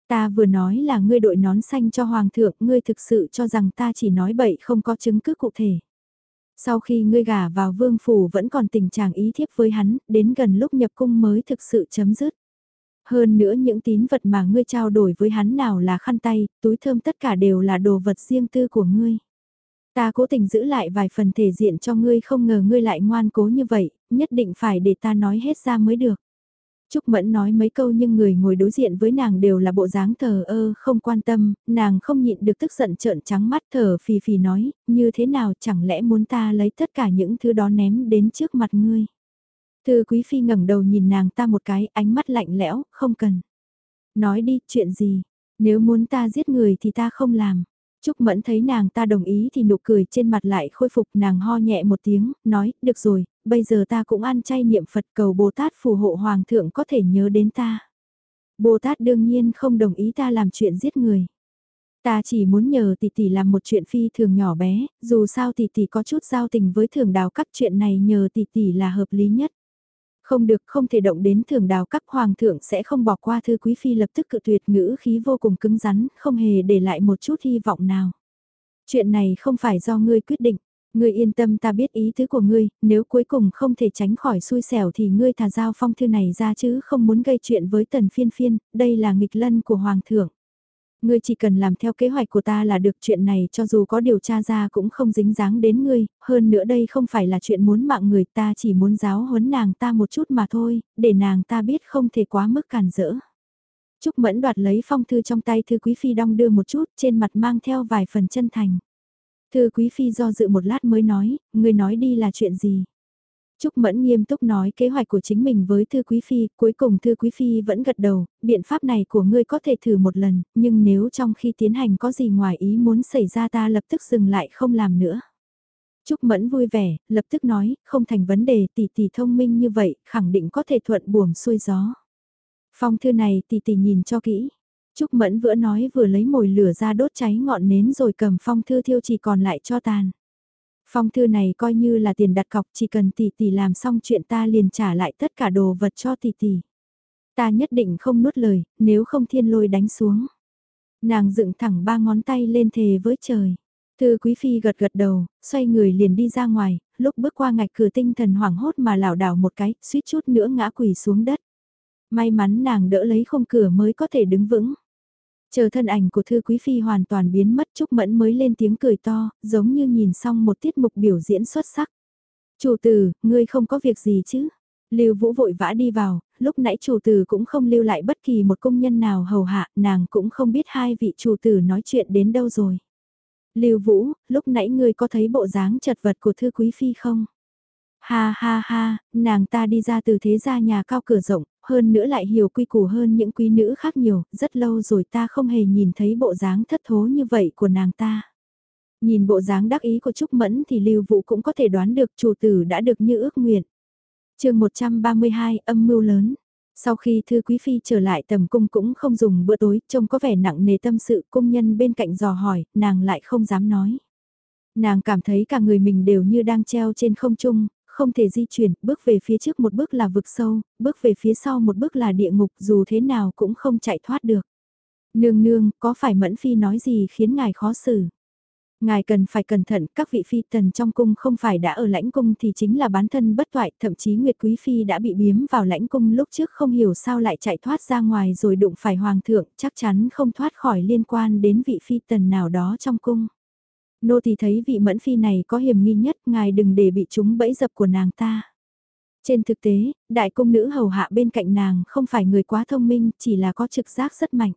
Ta vừa nói là ngươi đội nón xanh cho hoàng thượng, ngươi thực sự cho rằng ta chỉ nói bậy không có chứng cứ cụ thể. Sau khi ngươi gả vào vương phủ vẫn còn tình trạng ý thiếp với hắn, đến gần lúc nhập cung mới thực sự chấm dứt. Hơn nữa những tín vật mà ngươi trao đổi với hắn nào là khăn tay, túi thơm tất cả đều là đồ vật riêng tư của ngươi. Ta cố tình giữ lại vài phần thể diện cho ngươi không ngờ ngươi lại ngoan cố như vậy, nhất định phải để ta nói hết ra mới được. Trúc Mẫn nói mấy câu nhưng người ngồi đối diện với nàng đều là bộ dáng thờ ơ, không quan tâm, nàng không nhịn được tức giận trợn trắng mắt thở phì phì nói, như thế nào chẳng lẽ muốn ta lấy tất cả những thứ đó ném đến trước mặt ngươi. Thư Quý Phi ngẩng đầu nhìn nàng ta một cái, ánh mắt lạnh lẽo, không cần. Nói đi, chuyện gì? Nếu muốn ta giết người thì ta không làm. Trúc Mẫn thấy nàng ta đồng ý thì nụ cười trên mặt lại khôi phục nàng ho nhẹ một tiếng, nói, được rồi, bây giờ ta cũng ăn chay niệm Phật cầu Bồ Tát phù hộ Hoàng thượng có thể nhớ đến ta. Bồ Tát đương nhiên không đồng ý ta làm chuyện giết người. Ta chỉ muốn nhờ tỷ tỷ làm một chuyện phi thường nhỏ bé, dù sao tỷ tỷ có chút giao tình với thường đào các chuyện này nhờ tỷ tỷ là hợp lý nhất. Không được không thể động đến thường đào các hoàng thượng sẽ không bỏ qua thư quý phi lập tức cự tuyệt ngữ khí vô cùng cứng rắn, không hề để lại một chút hy vọng nào. Chuyện này không phải do ngươi quyết định, ngươi yên tâm ta biết ý tứ của ngươi, nếu cuối cùng không thể tránh khỏi xui xẻo thì ngươi thà giao phong thư này ra chứ không muốn gây chuyện với tần phiên phiên, đây là nghịch lân của hoàng thượng. Ngươi chỉ cần làm theo kế hoạch của ta là được chuyện này cho dù có điều tra ra cũng không dính dáng đến ngươi, hơn nữa đây không phải là chuyện muốn mạng người ta chỉ muốn giáo huấn nàng ta một chút mà thôi, để nàng ta biết không thể quá mức cản rỡ. Trúc Mẫn đoạt lấy phong thư trong tay thư quý phi đong đưa một chút trên mặt mang theo vài phần chân thành. Thư quý phi do dự một lát mới nói, ngươi nói đi là chuyện gì? Trúc Mẫn nghiêm túc nói kế hoạch của chính mình với Thư Quý Phi, cuối cùng Thư Quý Phi vẫn gật đầu, biện pháp này của ngươi có thể thử một lần, nhưng nếu trong khi tiến hành có gì ngoài ý muốn xảy ra ta lập tức dừng lại không làm nữa. Trúc Mẫn vui vẻ, lập tức nói, không thành vấn đề tỷ tỷ thông minh như vậy, khẳng định có thể thuận buồm xuôi gió. Phong thư này tỷ tỷ nhìn cho kỹ. Trúc Mẫn vừa nói vừa lấy mồi lửa ra đốt cháy ngọn nến rồi cầm phong thư thiêu chỉ còn lại cho tàn. Phong thư này coi như là tiền đặt cọc chỉ cần tỷ tỷ làm xong chuyện ta liền trả lại tất cả đồ vật cho tỷ tỷ. Ta nhất định không nuốt lời, nếu không thiên lôi đánh xuống. Nàng dựng thẳng ba ngón tay lên thề với trời. Thư quý phi gật gật đầu, xoay người liền đi ra ngoài, lúc bước qua ngạch cửa tinh thần hoảng hốt mà lảo đảo một cái, suýt chút nữa ngã quỳ xuống đất. May mắn nàng đỡ lấy không cửa mới có thể đứng vững. Chờ thân ảnh của Thư Quý Phi hoàn toàn biến mất Trúc Mẫn mới lên tiếng cười to, giống như nhìn xong một tiết mục biểu diễn xuất sắc. Chủ tử, ngươi không có việc gì chứ? Lưu Vũ vội vã đi vào, lúc nãy chủ tử cũng không lưu lại bất kỳ một công nhân nào hầu hạ, nàng cũng không biết hai vị chủ tử nói chuyện đến đâu rồi. Lưu Vũ, lúc nãy ngươi có thấy bộ dáng chật vật của Thư Quý Phi không? Ha ha ha, nàng ta đi ra từ thế gia nhà cao cửa rộng, hơn nữa lại hiểu quy củ hơn những quý nữ khác nhiều, rất lâu rồi ta không hề nhìn thấy bộ dáng thất thố như vậy của nàng ta. Nhìn bộ dáng đắc ý của Trúc Mẫn thì Lưu Vũ cũng có thể đoán được chủ tử đã được như ước nguyện. chương 132 âm mưu lớn. Sau khi Thư Quý Phi trở lại tầm cung cũng không dùng bữa tối, trông có vẻ nặng nề tâm sự cung nhân bên cạnh dò hỏi, nàng lại không dám nói. Nàng cảm thấy cả người mình đều như đang treo trên không trung, không thể di chuyển, bước về phía trước một bước là vực sâu, bước về phía sau một bước là địa ngục dù thế nào cũng không chạy thoát được. Nương nương, có phải Mẫn Phi nói gì khiến ngài khó xử? Ngài cần phải cẩn thận, các vị phi tần trong cung không phải đã ở lãnh cung thì chính là bán thân bất toại, thậm chí Nguyệt Quý Phi đã bị biếm vào lãnh cung lúc trước không hiểu sao lại chạy thoát ra ngoài rồi đụng phải hoàng thượng, chắc chắn không thoát khỏi liên quan đến vị phi tần nào đó trong cung. Nô thì thấy vị mẫn phi này có hiểm nghi nhất, ngài đừng để bị chúng bẫy dập của nàng ta. Trên thực tế, đại cung nữ hầu hạ bên cạnh nàng không phải người quá thông minh, chỉ là có trực giác rất mạnh.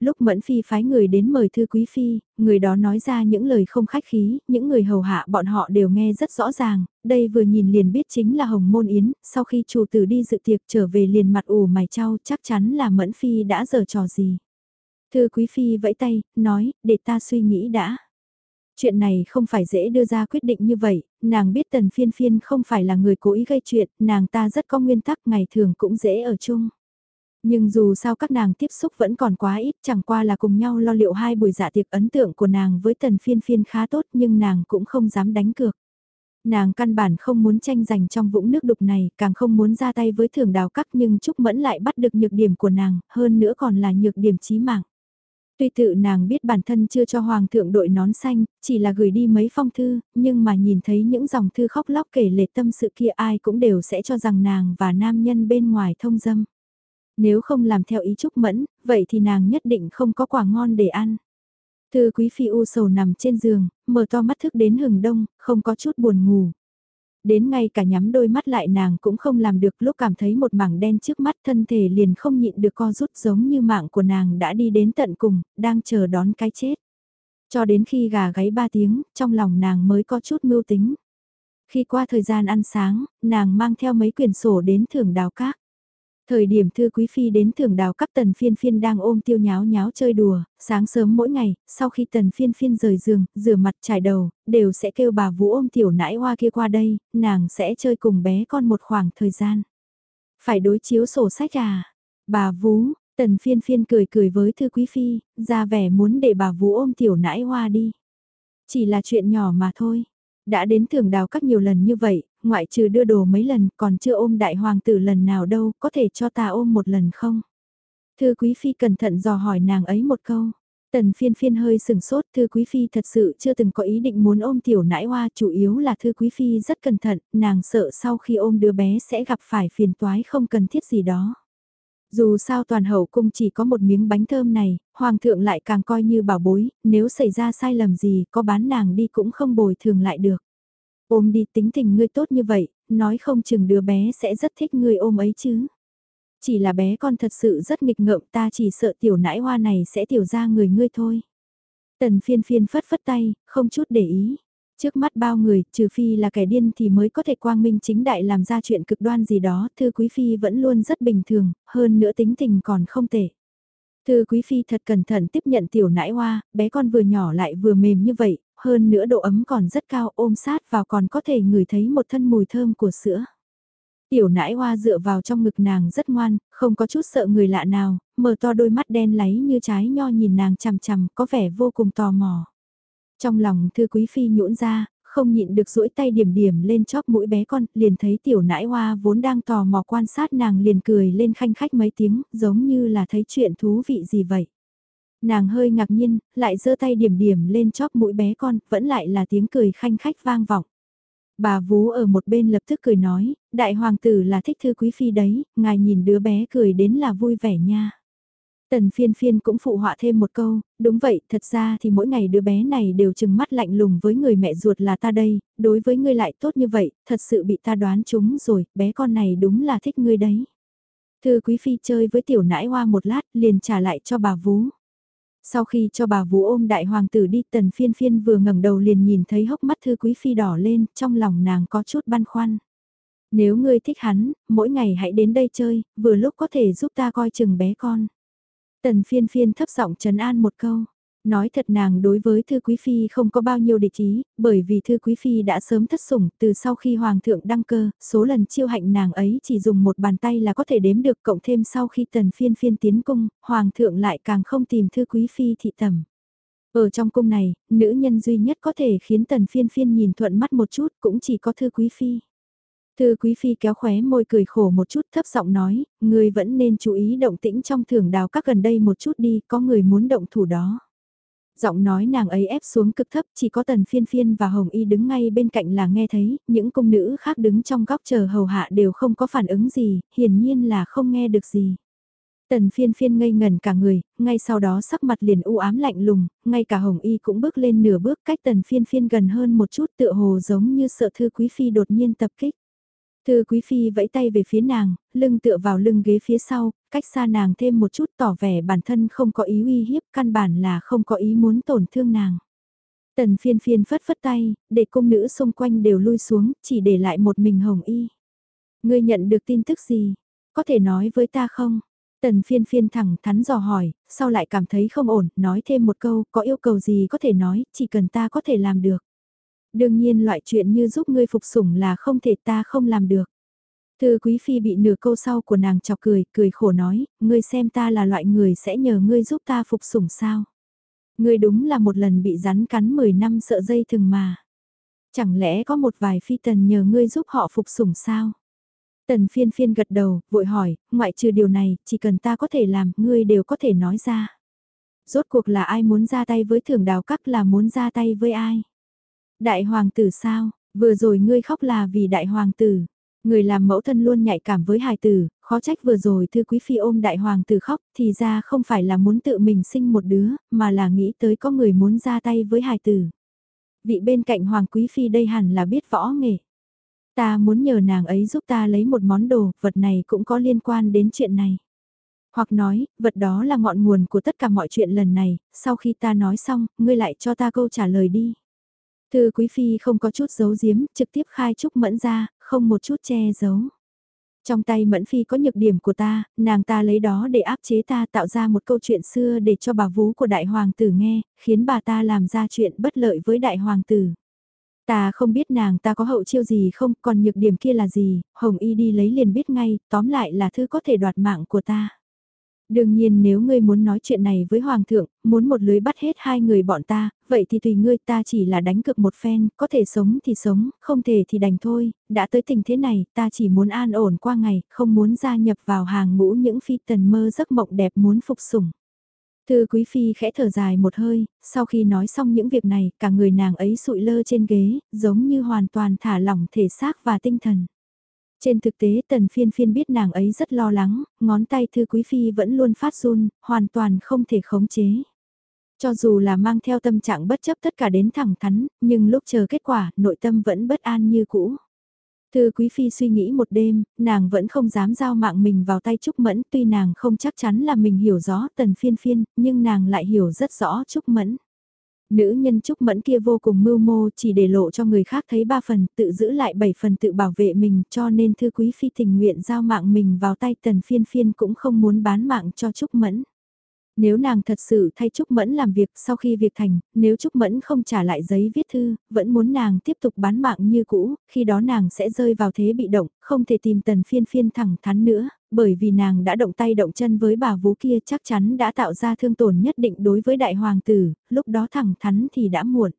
Lúc Mẫn Phi phái người đến mời Thư Quý Phi, người đó nói ra những lời không khách khí, những người hầu hạ bọn họ đều nghe rất rõ ràng, đây vừa nhìn liền biết chính là Hồng Môn Yến, sau khi chủ tử đi dự tiệc trở về liền mặt ủ mày trao chắc chắn là Mẫn Phi đã giở trò gì. Thư Quý Phi vẫy tay, nói, để ta suy nghĩ đã. Chuyện này không phải dễ đưa ra quyết định như vậy, nàng biết tần phiên phiên không phải là người cố ý gây chuyện, nàng ta rất có nguyên tắc ngày thường cũng dễ ở chung. Nhưng dù sao các nàng tiếp xúc vẫn còn quá ít, chẳng qua là cùng nhau lo liệu hai buổi dạ tiệc ấn tượng của nàng với tần phiên phiên khá tốt nhưng nàng cũng không dám đánh cược. Nàng căn bản không muốn tranh giành trong vũng nước đục này, càng không muốn ra tay với thường đào cắt nhưng Trúc Mẫn lại bắt được nhược điểm của nàng, hơn nữa còn là nhược điểm chí mạng. Tuy tự nàng biết bản thân chưa cho Hoàng thượng đội nón xanh, chỉ là gửi đi mấy phong thư, nhưng mà nhìn thấy những dòng thư khóc lóc kể lệ tâm sự kia ai cũng đều sẽ cho rằng nàng và nam nhân bên ngoài thông dâm. Nếu không làm theo ý Trúc Mẫn, vậy thì nàng nhất định không có quả ngon để ăn. Thư quý phi u sầu nằm trên giường, mở to mắt thức đến hừng đông, không có chút buồn ngủ. Đến ngay cả nhắm đôi mắt lại nàng cũng không làm được lúc cảm thấy một mảng đen trước mắt thân thể liền không nhịn được co rút giống như mạng của nàng đã đi đến tận cùng, đang chờ đón cái chết. Cho đến khi gà gáy ba tiếng, trong lòng nàng mới có chút mưu tính. Khi qua thời gian ăn sáng, nàng mang theo mấy quyển sổ đến thưởng đào các. Thời điểm thư quý phi đến thưởng đào các tần phiên phiên đang ôm tiêu nháo nháo chơi đùa, sáng sớm mỗi ngày, sau khi tần phiên phiên rời giường, rửa mặt trải đầu, đều sẽ kêu bà vũ ôm tiểu nãi hoa kia qua đây, nàng sẽ chơi cùng bé con một khoảng thời gian. Phải đối chiếu sổ sách à? Bà vũ, tần phiên phiên cười cười với thư quý phi, ra vẻ muốn để bà vũ ôm tiểu nãi hoa đi. Chỉ là chuyện nhỏ mà thôi. Đã đến thưởng đào các nhiều lần như vậy, ngoại trừ đưa đồ mấy lần còn chưa ôm đại hoàng tử lần nào đâu, có thể cho ta ôm một lần không? Thư quý phi cẩn thận dò hỏi nàng ấy một câu. Tần phiên phiên hơi sừng sốt, thư quý phi thật sự chưa từng có ý định muốn ôm tiểu nãi hoa, chủ yếu là thư quý phi rất cẩn thận, nàng sợ sau khi ôm đứa bé sẽ gặp phải phiền toái không cần thiết gì đó. Dù sao toàn hậu cung chỉ có một miếng bánh thơm này, hoàng thượng lại càng coi như bảo bối, nếu xảy ra sai lầm gì có bán nàng đi cũng không bồi thường lại được. Ôm đi tính tình ngươi tốt như vậy, nói không chừng đứa bé sẽ rất thích ngươi ôm ấy chứ. Chỉ là bé con thật sự rất nghịch ngợm ta chỉ sợ tiểu nãi hoa này sẽ tiểu ra người ngươi thôi. Tần phiên phiên phất phất tay, không chút để ý. Trước mắt bao người, trừ phi là kẻ điên thì mới có thể quang minh chính đại làm ra chuyện cực đoan gì đó, thư quý phi vẫn luôn rất bình thường, hơn nữa tính tình còn không tệ. Thư quý phi thật cẩn thận tiếp nhận tiểu nãi hoa, bé con vừa nhỏ lại vừa mềm như vậy, hơn nữa độ ấm còn rất cao ôm sát vào còn có thể ngửi thấy một thân mùi thơm của sữa. Tiểu nãi hoa dựa vào trong ngực nàng rất ngoan, không có chút sợ người lạ nào, mở to đôi mắt đen láy như trái nho nhìn nàng chằm chằm, có vẻ vô cùng tò mò. Trong lòng thư quý phi nhũn ra, không nhịn được duỗi tay điểm điểm lên chóp mũi bé con, liền thấy tiểu nãi hoa vốn đang tò mò quan sát nàng liền cười lên khanh khách mấy tiếng, giống như là thấy chuyện thú vị gì vậy. Nàng hơi ngạc nhiên, lại giơ tay điểm điểm lên chóp mũi bé con, vẫn lại là tiếng cười khanh khách vang vọng. Bà vú ở một bên lập tức cười nói, đại hoàng tử là thích thư quý phi đấy, ngài nhìn đứa bé cười đến là vui vẻ nha. Tần phiên phiên cũng phụ họa thêm một câu, đúng vậy, thật ra thì mỗi ngày đứa bé này đều chừng mắt lạnh lùng với người mẹ ruột là ta đây, đối với ngươi lại tốt như vậy, thật sự bị ta đoán chúng rồi, bé con này đúng là thích ngươi đấy. Thư quý phi chơi với tiểu nãi hoa một lát, liền trả lại cho bà vú. Sau khi cho bà vú ôm đại hoàng tử đi tần phiên phiên vừa ngẩng đầu liền nhìn thấy hốc mắt thư quý phi đỏ lên, trong lòng nàng có chút băn khoăn. Nếu ngươi thích hắn, mỗi ngày hãy đến đây chơi, vừa lúc có thể giúp ta coi chừng bé con. Tần phiên phiên thấp giọng trấn an một câu. Nói thật nàng đối với Thư Quý Phi không có bao nhiêu địch ý, bởi vì Thư Quý Phi đã sớm thất sủng từ sau khi Hoàng thượng đăng cơ, số lần chiêu hạnh nàng ấy chỉ dùng một bàn tay là có thể đếm được cộng thêm sau khi tần phiên phiên tiến cung, Hoàng thượng lại càng không tìm Thư Quý Phi thị tầm. Ở trong cung này, nữ nhân duy nhất có thể khiến tần phiên phiên nhìn thuận mắt một chút cũng chỉ có Thư Quý Phi. Thư Quý Phi kéo khóe môi cười khổ một chút thấp giọng nói, người vẫn nên chú ý động tĩnh trong thưởng đào các gần đây một chút đi, có người muốn động thủ đó. Giọng nói nàng ấy ép xuống cực thấp, chỉ có tần phiên phiên và hồng y đứng ngay bên cạnh là nghe thấy, những cung nữ khác đứng trong góc chờ hầu hạ đều không có phản ứng gì, hiển nhiên là không nghe được gì. Tần phiên phiên ngây ngần cả người, ngay sau đó sắc mặt liền u ám lạnh lùng, ngay cả hồng y cũng bước lên nửa bước cách tần phiên phiên gần hơn một chút tựa hồ giống như sợ thư quý phi đột nhiên tập kích. Thư quý phi vẫy tay về phía nàng, lưng tựa vào lưng ghế phía sau, cách xa nàng thêm một chút tỏ vẻ bản thân không có ý uy hiếp, căn bản là không có ý muốn tổn thương nàng. Tần phiên phiên phất phất tay, để cung nữ xung quanh đều lui xuống, chỉ để lại một mình hồng y. Ngươi nhận được tin tức gì? Có thể nói với ta không? Tần phiên phiên thẳng thắn dò hỏi, sau lại cảm thấy không ổn, nói thêm một câu, có yêu cầu gì có thể nói, chỉ cần ta có thể làm được. Đương nhiên loại chuyện như giúp ngươi phục sủng là không thể ta không làm được. Thư quý phi bị nửa câu sau của nàng chọc cười, cười khổ nói, ngươi xem ta là loại người sẽ nhờ ngươi giúp ta phục sủng sao. Ngươi đúng là một lần bị rắn cắn 10 năm sợ dây thừng mà. Chẳng lẽ có một vài phi tần nhờ ngươi giúp họ phục sủng sao? Tần phiên phiên gật đầu, vội hỏi, ngoại trừ điều này, chỉ cần ta có thể làm, ngươi đều có thể nói ra. Rốt cuộc là ai muốn ra tay với thưởng đào các là muốn ra tay với ai? Đại hoàng tử sao, vừa rồi ngươi khóc là vì đại hoàng tử. Người làm mẫu thân luôn nhạy cảm với hài tử, khó trách vừa rồi thư quý phi ôm đại hoàng tử khóc thì ra không phải là muốn tự mình sinh một đứa, mà là nghĩ tới có người muốn ra tay với hài tử. Vị bên cạnh hoàng quý phi đây hẳn là biết võ nghệ. Ta muốn nhờ nàng ấy giúp ta lấy một món đồ, vật này cũng có liên quan đến chuyện này. Hoặc nói, vật đó là ngọn nguồn của tất cả mọi chuyện lần này, sau khi ta nói xong, ngươi lại cho ta câu trả lời đi. Thư Quý Phi không có chút giấu giếm, trực tiếp khai trúc mẫn ra, không một chút che giấu. Trong tay Mẫn Phi có nhược điểm của ta, nàng ta lấy đó để áp chế ta tạo ra một câu chuyện xưa để cho bà vú của đại hoàng tử nghe, khiến bà ta làm ra chuyện bất lợi với đại hoàng tử. Ta không biết nàng ta có hậu chiêu gì không, còn nhược điểm kia là gì, Hồng Y đi lấy liền biết ngay, tóm lại là thứ có thể đoạt mạng của ta. Đương nhiên nếu ngươi muốn nói chuyện này với Hoàng thượng, muốn một lưới bắt hết hai người bọn ta, vậy thì tùy ngươi ta chỉ là đánh cực một phen, có thể sống thì sống, không thể thì đành thôi, đã tới tình thế này, ta chỉ muốn an ổn qua ngày, không muốn gia nhập vào hàng ngũ những phi tần mơ giấc mộng đẹp muốn phục sủng. Thư Quý Phi khẽ thở dài một hơi, sau khi nói xong những việc này, cả người nàng ấy sụi lơ trên ghế, giống như hoàn toàn thả lỏng thể xác và tinh thần. Trên thực tế tần phiên phiên biết nàng ấy rất lo lắng, ngón tay thư quý phi vẫn luôn phát run, hoàn toàn không thể khống chế. Cho dù là mang theo tâm trạng bất chấp tất cả đến thẳng thắn, nhưng lúc chờ kết quả, nội tâm vẫn bất an như cũ. Thư Quý Phi suy nghĩ một đêm, nàng vẫn không dám giao mạng mình vào tay Trúc Mẫn, tuy nàng không chắc chắn là mình hiểu rõ tần phiên phiên, nhưng nàng lại hiểu rất rõ Trúc Mẫn. Nữ nhân trúc mẫn kia vô cùng mưu mô chỉ để lộ cho người khác thấy ba phần, tự giữ lại bảy phần tự bảo vệ mình cho nên thư quý phi tình nguyện giao mạng mình vào tay tần phiên phiên cũng không muốn bán mạng cho trúc mẫn. Nếu nàng thật sự thay Trúc Mẫn làm việc sau khi việc thành, nếu Trúc Mẫn không trả lại giấy viết thư, vẫn muốn nàng tiếp tục bán mạng như cũ, khi đó nàng sẽ rơi vào thế bị động, không thể tìm tần phiên phiên thẳng thắn nữa, bởi vì nàng đã động tay động chân với bà vú kia chắc chắn đã tạo ra thương tổn nhất định đối với đại hoàng tử, lúc đó thẳng thắn thì đã muộn.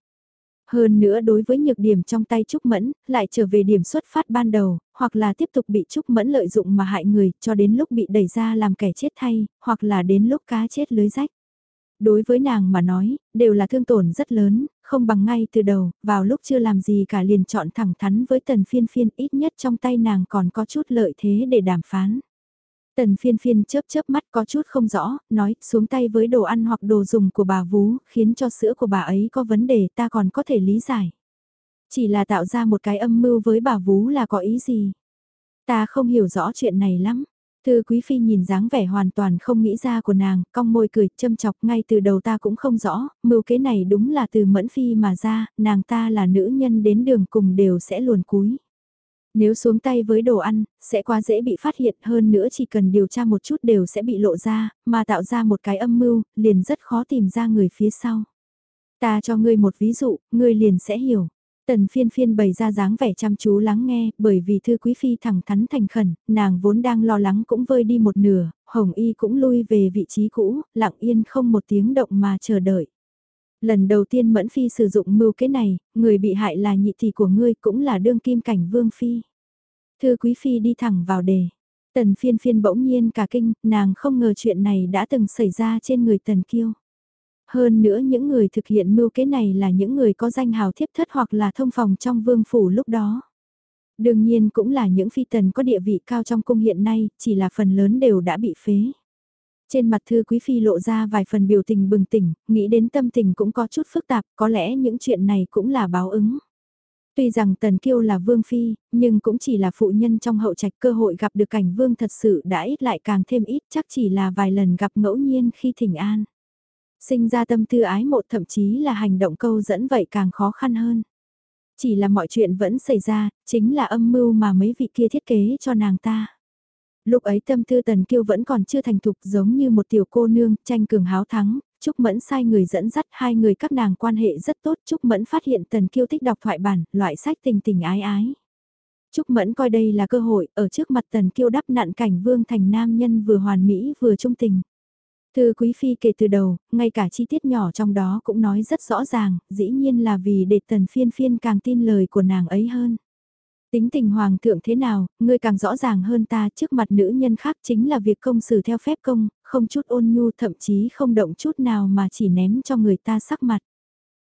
Hơn nữa đối với nhược điểm trong tay Trúc Mẫn, lại trở về điểm xuất phát ban đầu, hoặc là tiếp tục bị Trúc Mẫn lợi dụng mà hại người, cho đến lúc bị đẩy ra làm kẻ chết thay, hoặc là đến lúc cá chết lưới rách. Đối với nàng mà nói, đều là thương tổn rất lớn, không bằng ngay từ đầu, vào lúc chưa làm gì cả liền chọn thẳng thắn với tần phiên phiên ít nhất trong tay nàng còn có chút lợi thế để đàm phán. Tần phiên phiên chớp chớp mắt có chút không rõ, nói xuống tay với đồ ăn hoặc đồ dùng của bà vú, khiến cho sữa của bà ấy có vấn đề ta còn có thể lý giải. Chỉ là tạo ra một cái âm mưu với bà vú là có ý gì? Ta không hiểu rõ chuyện này lắm. Thư Quý Phi nhìn dáng vẻ hoàn toàn không nghĩ ra của nàng, cong môi cười châm chọc ngay từ đầu ta cũng không rõ, mưu kế này đúng là từ Mẫn Phi mà ra, nàng ta là nữ nhân đến đường cùng đều sẽ luồn cúi. Nếu xuống tay với đồ ăn, sẽ quá dễ bị phát hiện hơn nữa chỉ cần điều tra một chút đều sẽ bị lộ ra, mà tạo ra một cái âm mưu, liền rất khó tìm ra người phía sau. Ta cho ngươi một ví dụ, ngươi liền sẽ hiểu. Tần phiên phiên bày ra dáng vẻ chăm chú lắng nghe, bởi vì thư quý phi thẳng thắn thành khẩn, nàng vốn đang lo lắng cũng vơi đi một nửa, hồng y cũng lui về vị trí cũ, lặng yên không một tiếng động mà chờ đợi. Lần đầu tiên Mẫn Phi sử dụng mưu kế này, người bị hại là nhị tỷ của ngươi cũng là đương kim cảnh Vương Phi. Thư Quý Phi đi thẳng vào đề. Tần phiên phiên bỗng nhiên cả kinh, nàng không ngờ chuyện này đã từng xảy ra trên người Tần Kiêu. Hơn nữa những người thực hiện mưu kế này là những người có danh hào thiếp thất hoặc là thông phòng trong vương phủ lúc đó. Đương nhiên cũng là những phi tần có địa vị cao trong cung hiện nay, chỉ là phần lớn đều đã bị phế. Trên mặt thư quý phi lộ ra vài phần biểu tình bừng tỉnh, nghĩ đến tâm tình cũng có chút phức tạp, có lẽ những chuyện này cũng là báo ứng. Tuy rằng Tần Kiêu là vương phi, nhưng cũng chỉ là phụ nhân trong hậu trạch cơ hội gặp được cảnh vương thật sự đã ít lại càng thêm ít chắc chỉ là vài lần gặp ngẫu nhiên khi thỉnh an. Sinh ra tâm tư ái mộ thậm chí là hành động câu dẫn vậy càng khó khăn hơn. Chỉ là mọi chuyện vẫn xảy ra, chính là âm mưu mà mấy vị kia thiết kế cho nàng ta. Lúc ấy tâm tư tần kiêu vẫn còn chưa thành thục giống như một tiểu cô nương, tranh cường háo thắng, Trúc Mẫn sai người dẫn dắt hai người các nàng quan hệ rất tốt. Trúc Mẫn phát hiện tần kiêu thích đọc thoại bản, loại sách tình tình ái ái. Trúc Mẫn coi đây là cơ hội, ở trước mặt tần kiêu đắp nạn cảnh vương thành nam nhân vừa hoàn mỹ vừa trung tình. Thư Quý Phi kể từ đầu, ngay cả chi tiết nhỏ trong đó cũng nói rất rõ ràng, dĩ nhiên là vì để tần phiên phiên càng tin lời của nàng ấy hơn. Tính tình hoàng thượng thế nào, ngươi càng rõ ràng hơn ta trước mặt nữ nhân khác chính là việc công xử theo phép công, không chút ôn nhu thậm chí không động chút nào mà chỉ ném cho người ta sắc mặt.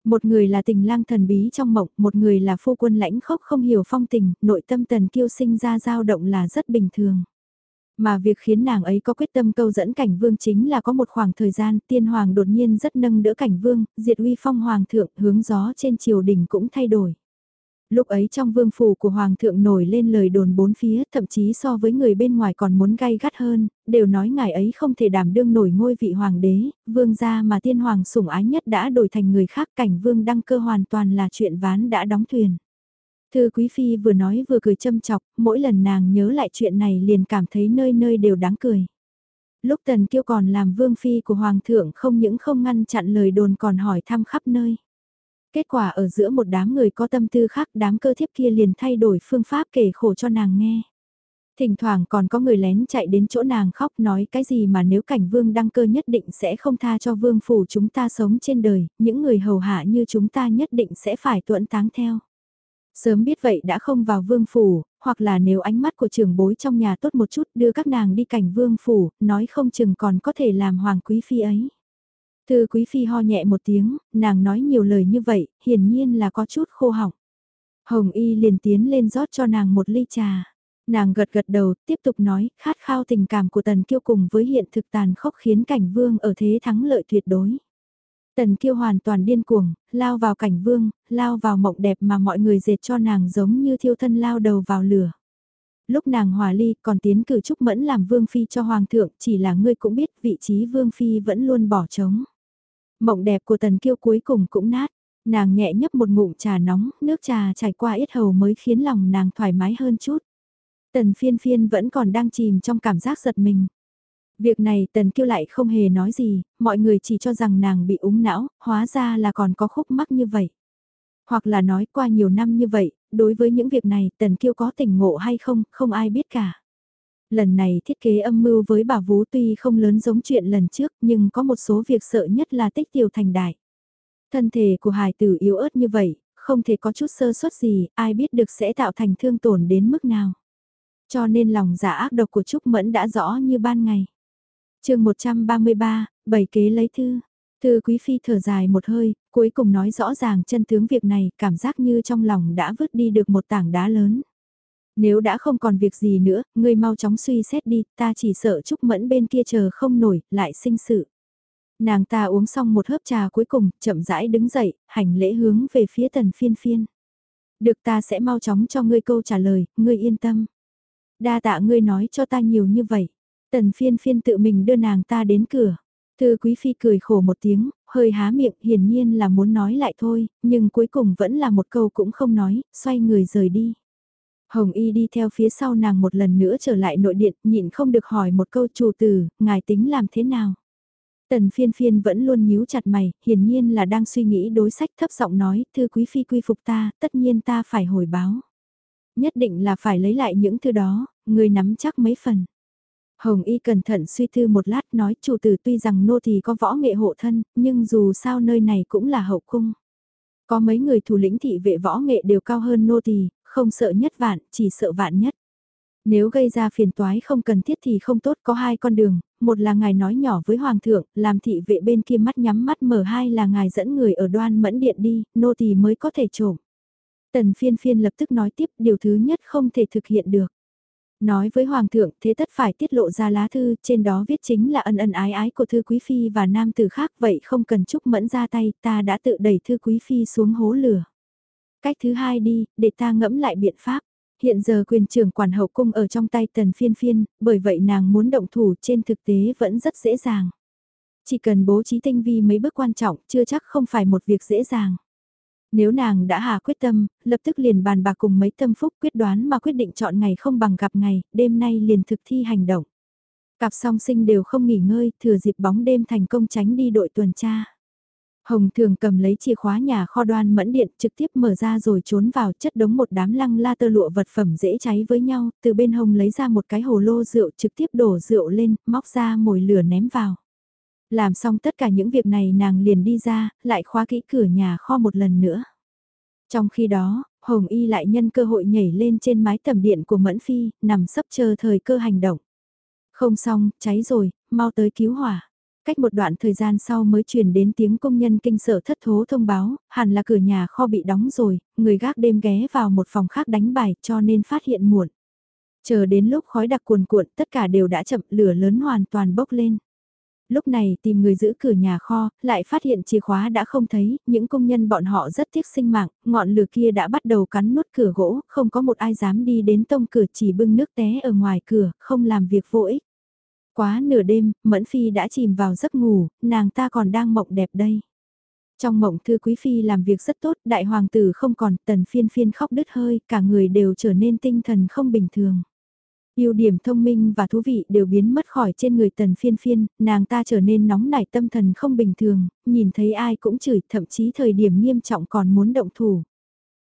Một người là tình lang thần bí trong mộng, một người là phu quân lãnh khốc không hiểu phong tình, nội tâm tần kiêu sinh ra dao động là rất bình thường. Mà việc khiến nàng ấy có quyết tâm câu dẫn cảnh vương chính là có một khoảng thời gian tiên hoàng đột nhiên rất nâng đỡ cảnh vương, diệt uy phong hoàng thượng hướng gió trên triều đình cũng thay đổi. Lúc ấy trong vương phủ của Hoàng thượng nổi lên lời đồn bốn phía, thậm chí so với người bên ngoài còn muốn gay gắt hơn, đều nói ngài ấy không thể đảm đương nổi ngôi vị hoàng đế, vương gia mà tiên hoàng sủng ái nhất đã đổi thành người khác cảnh vương đăng cơ hoàn toàn là chuyện ván đã đóng thuyền. Thư Quý Phi vừa nói vừa cười châm chọc, mỗi lần nàng nhớ lại chuyện này liền cảm thấy nơi nơi đều đáng cười. Lúc Tần Kiêu còn làm vương phi của Hoàng thượng không những không ngăn chặn lời đồn còn hỏi thăm khắp nơi. Kết quả ở giữa một đám người có tâm tư khác đám cơ thiếp kia liền thay đổi phương pháp kể khổ cho nàng nghe. Thỉnh thoảng còn có người lén chạy đến chỗ nàng khóc nói cái gì mà nếu cảnh vương đăng cơ nhất định sẽ không tha cho vương phủ chúng ta sống trên đời, những người hầu hạ như chúng ta nhất định sẽ phải tuẫn táng theo. Sớm biết vậy đã không vào vương phủ, hoặc là nếu ánh mắt của trưởng bối trong nhà tốt một chút đưa các nàng đi cảnh vương phủ, nói không chừng còn có thể làm hoàng quý phi ấy. Thư quý phi ho nhẹ một tiếng, nàng nói nhiều lời như vậy, hiển nhiên là có chút khô họng. Hồng y liền tiến lên rót cho nàng một ly trà. Nàng gật gật đầu, tiếp tục nói, khát khao tình cảm của tần kiêu cùng với hiện thực tàn khốc khiến cảnh vương ở thế thắng lợi tuyệt đối. Tần kiêu hoàn toàn điên cuồng, lao vào cảnh vương, lao vào mộng đẹp mà mọi người dệt cho nàng giống như thiêu thân lao đầu vào lửa. Lúc nàng hòa ly còn tiến cử Trúc Mẫn làm vương phi cho hoàng thượng chỉ là ngươi cũng biết vị trí vương phi vẫn luôn bỏ trống. Mộng đẹp của tần kiêu cuối cùng cũng nát, nàng nhẹ nhấp một ngụm trà nóng, nước trà chảy qua ít hầu mới khiến lòng nàng thoải mái hơn chút. Tần phiên phiên vẫn còn đang chìm trong cảm giác giật mình. Việc này tần kiêu lại không hề nói gì, mọi người chỉ cho rằng nàng bị úng não, hóa ra là còn có khúc mắc như vậy. Hoặc là nói qua nhiều năm như vậy, đối với những việc này tần kiêu có tỉnh ngộ hay không, không ai biết cả. Lần này thiết kế âm mưu với bà Vú tuy không lớn giống chuyện lần trước nhưng có một số việc sợ nhất là tích tiểu thành đại. Thân thể của hài tử yếu ớt như vậy, không thể có chút sơ suất gì, ai biết được sẽ tạo thành thương tổn đến mức nào. Cho nên lòng giả ác độc của Trúc Mẫn đã rõ như ban ngày chương 133, bảy kế lấy thư. Thư quý phi thở dài một hơi, Cuối cùng nói rõ ràng chân tướng việc này, cảm giác như trong lòng đã vứt đi được một tảng đá lớn. Nếu đã không còn việc gì nữa, ngươi mau chóng suy xét đi, ta chỉ sợ Trúc Mẫn bên kia chờ không nổi, lại sinh sự. Nàng ta uống xong một hớp trà cuối cùng, chậm rãi đứng dậy, hành lễ hướng về phía tần phiên phiên. Được ta sẽ mau chóng cho ngươi câu trả lời, ngươi yên tâm. Đa tạ ngươi nói cho ta nhiều như vậy. Tần phiên phiên tự mình đưa nàng ta đến cửa. Thư quý phi cười khổ một tiếng, hơi há miệng hiển nhiên là muốn nói lại thôi, nhưng cuối cùng vẫn là một câu cũng không nói, xoay người rời đi. Hồng Y đi theo phía sau nàng một lần nữa trở lại nội điện, nhịn không được hỏi một câu chủ tử, ngài tính làm thế nào? Tần phiên phiên vẫn luôn nhíu chặt mày, hiển nhiên là đang suy nghĩ đối sách thấp giọng nói, thư quý phi quy phục ta, tất nhiên ta phải hồi báo. Nhất định là phải lấy lại những thứ đó, người nắm chắc mấy phần. Hồng Y cẩn thận suy thư một lát nói chủ tử tuy rằng nô thì có võ nghệ hộ thân, nhưng dù sao nơi này cũng là hậu cung. Có mấy người thủ lĩnh thị vệ võ nghệ đều cao hơn nô tỳ, không sợ nhất vạn, chỉ sợ vạn nhất. Nếu gây ra phiền toái không cần thiết thì không tốt có hai con đường, một là ngài nói nhỏ với hoàng thượng, làm thị vệ bên kia mắt nhắm mắt mở hai là ngài dẫn người ở đoan mẫn điện đi, nô tỳ mới có thể trộm. Tần phiên phiên lập tức nói tiếp điều thứ nhất không thể thực hiện được. Nói với Hoàng thượng thế tất phải tiết lộ ra lá thư, trên đó viết chính là ân ân ái ái của thư quý phi và nam tử khác vậy không cần chúc mẫn ra tay, ta đã tự đẩy thư quý phi xuống hố lửa. Cách thứ hai đi, để ta ngẫm lại biện pháp. Hiện giờ quyền trưởng quản hậu cung ở trong tay tần phiên phiên, bởi vậy nàng muốn động thủ trên thực tế vẫn rất dễ dàng. Chỉ cần bố trí tinh vi mấy bước quan trọng chưa chắc không phải một việc dễ dàng. Nếu nàng đã hà quyết tâm, lập tức liền bàn bạc cùng mấy tâm phúc quyết đoán mà quyết định chọn ngày không bằng gặp ngày, đêm nay liền thực thi hành động. Cặp song sinh đều không nghỉ ngơi, thừa dịp bóng đêm thành công tránh đi đội tuần tra. Hồng thường cầm lấy chìa khóa nhà kho đoan mẫn điện trực tiếp mở ra rồi trốn vào chất đống một đám lăng la tơ lụa vật phẩm dễ cháy với nhau, từ bên hồng lấy ra một cái hồ lô rượu trực tiếp đổ rượu lên, móc ra mồi lửa ném vào. Làm xong tất cả những việc này nàng liền đi ra, lại khóa kỹ cửa nhà kho một lần nữa. Trong khi đó, Hồng Y lại nhân cơ hội nhảy lên trên mái tầm điện của Mẫn Phi, nằm sấp chờ thời cơ hành động. Không xong, cháy rồi, mau tới cứu hỏa. Cách một đoạn thời gian sau mới truyền đến tiếng công nhân kinh sở thất thố thông báo, hẳn là cửa nhà kho bị đóng rồi, người gác đêm ghé vào một phòng khác đánh bài cho nên phát hiện muộn. Chờ đến lúc khói đặc cuồn cuộn tất cả đều đã chậm lửa lớn hoàn toàn bốc lên. Lúc này tìm người giữ cửa nhà kho, lại phát hiện chìa khóa đã không thấy, những công nhân bọn họ rất tiếc sinh mạng, ngọn lửa kia đã bắt đầu cắn nút cửa gỗ, không có một ai dám đi đến tông cửa chỉ bưng nước té ở ngoài cửa, không làm việc vô ích. Quá nửa đêm, Mẫn Phi đã chìm vào giấc ngủ, nàng ta còn đang mộng đẹp đây. Trong mộng thư quý phi làm việc rất tốt, đại hoàng tử không còn, tần phiên phiên khóc đứt hơi, cả người đều trở nên tinh thần không bình thường. ưu điểm thông minh và thú vị đều biến mất khỏi trên người tần phiên phiên, nàng ta trở nên nóng nảy tâm thần không bình thường, nhìn thấy ai cũng chửi, thậm chí thời điểm nghiêm trọng còn muốn động thủ.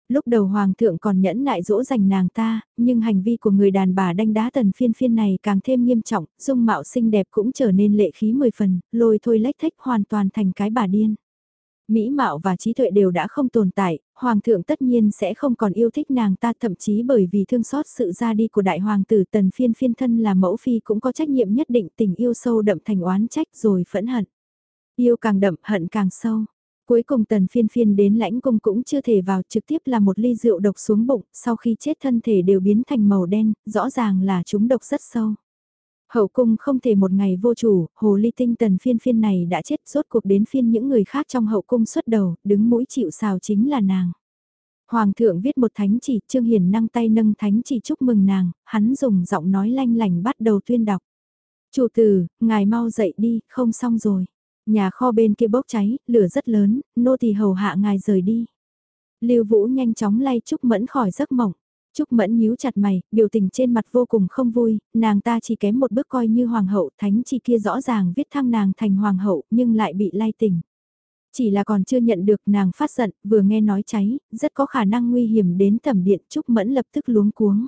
Lúc đầu hoàng thượng còn nhẫn nại dỗ dành nàng ta, nhưng hành vi của người đàn bà đanh đá tần phiên phiên này càng thêm nghiêm trọng, dung mạo xinh đẹp cũng trở nên lệ khí mười phần, lôi thôi lách thách hoàn toàn thành cái bà điên. Mỹ mạo và trí tuệ đều đã không tồn tại, hoàng thượng tất nhiên sẽ không còn yêu thích nàng ta thậm chí bởi vì thương xót sự ra đi của đại hoàng tử tần phiên phiên thân là mẫu phi cũng có trách nhiệm nhất định tình yêu sâu đậm thành oán trách rồi phẫn hận. Yêu càng đậm hận càng sâu. Cuối cùng tần phiên phiên đến lãnh cung cũng chưa thể vào trực tiếp là một ly rượu độc xuống bụng, sau khi chết thân thể đều biến thành màu đen, rõ ràng là chúng độc rất sâu. Hậu cung không thể một ngày vô chủ, hồ ly tinh tần phiên phiên này đã chết rốt cuộc đến phiên những người khác trong hậu cung xuất đầu, đứng mũi chịu sào chính là nàng. Hoàng thượng viết một thánh chỉ, Trương Hiền năng tay nâng thánh chỉ chúc mừng nàng, hắn dùng giọng nói lanh lành bắt đầu tuyên đọc. Chủ tử, ngài mau dậy đi, không xong rồi. Nhà kho bên kia bốc cháy, lửa rất lớn, nô tỳ hầu hạ ngài rời đi. Lưu Vũ nhanh chóng lay Trúc Mẫn khỏi giấc mộng. Trúc Mẫn nhíu chặt mày, biểu tình trên mặt vô cùng không vui, nàng ta chỉ kém một bước coi như hoàng hậu, thánh chi kia rõ ràng viết thăng nàng thành hoàng hậu nhưng lại bị lay tỉnh. Chỉ là còn chưa nhận được nàng phát giận, vừa nghe nói cháy, rất có khả năng nguy hiểm đến tầm điện Trúc Mẫn lập tức luống cuống.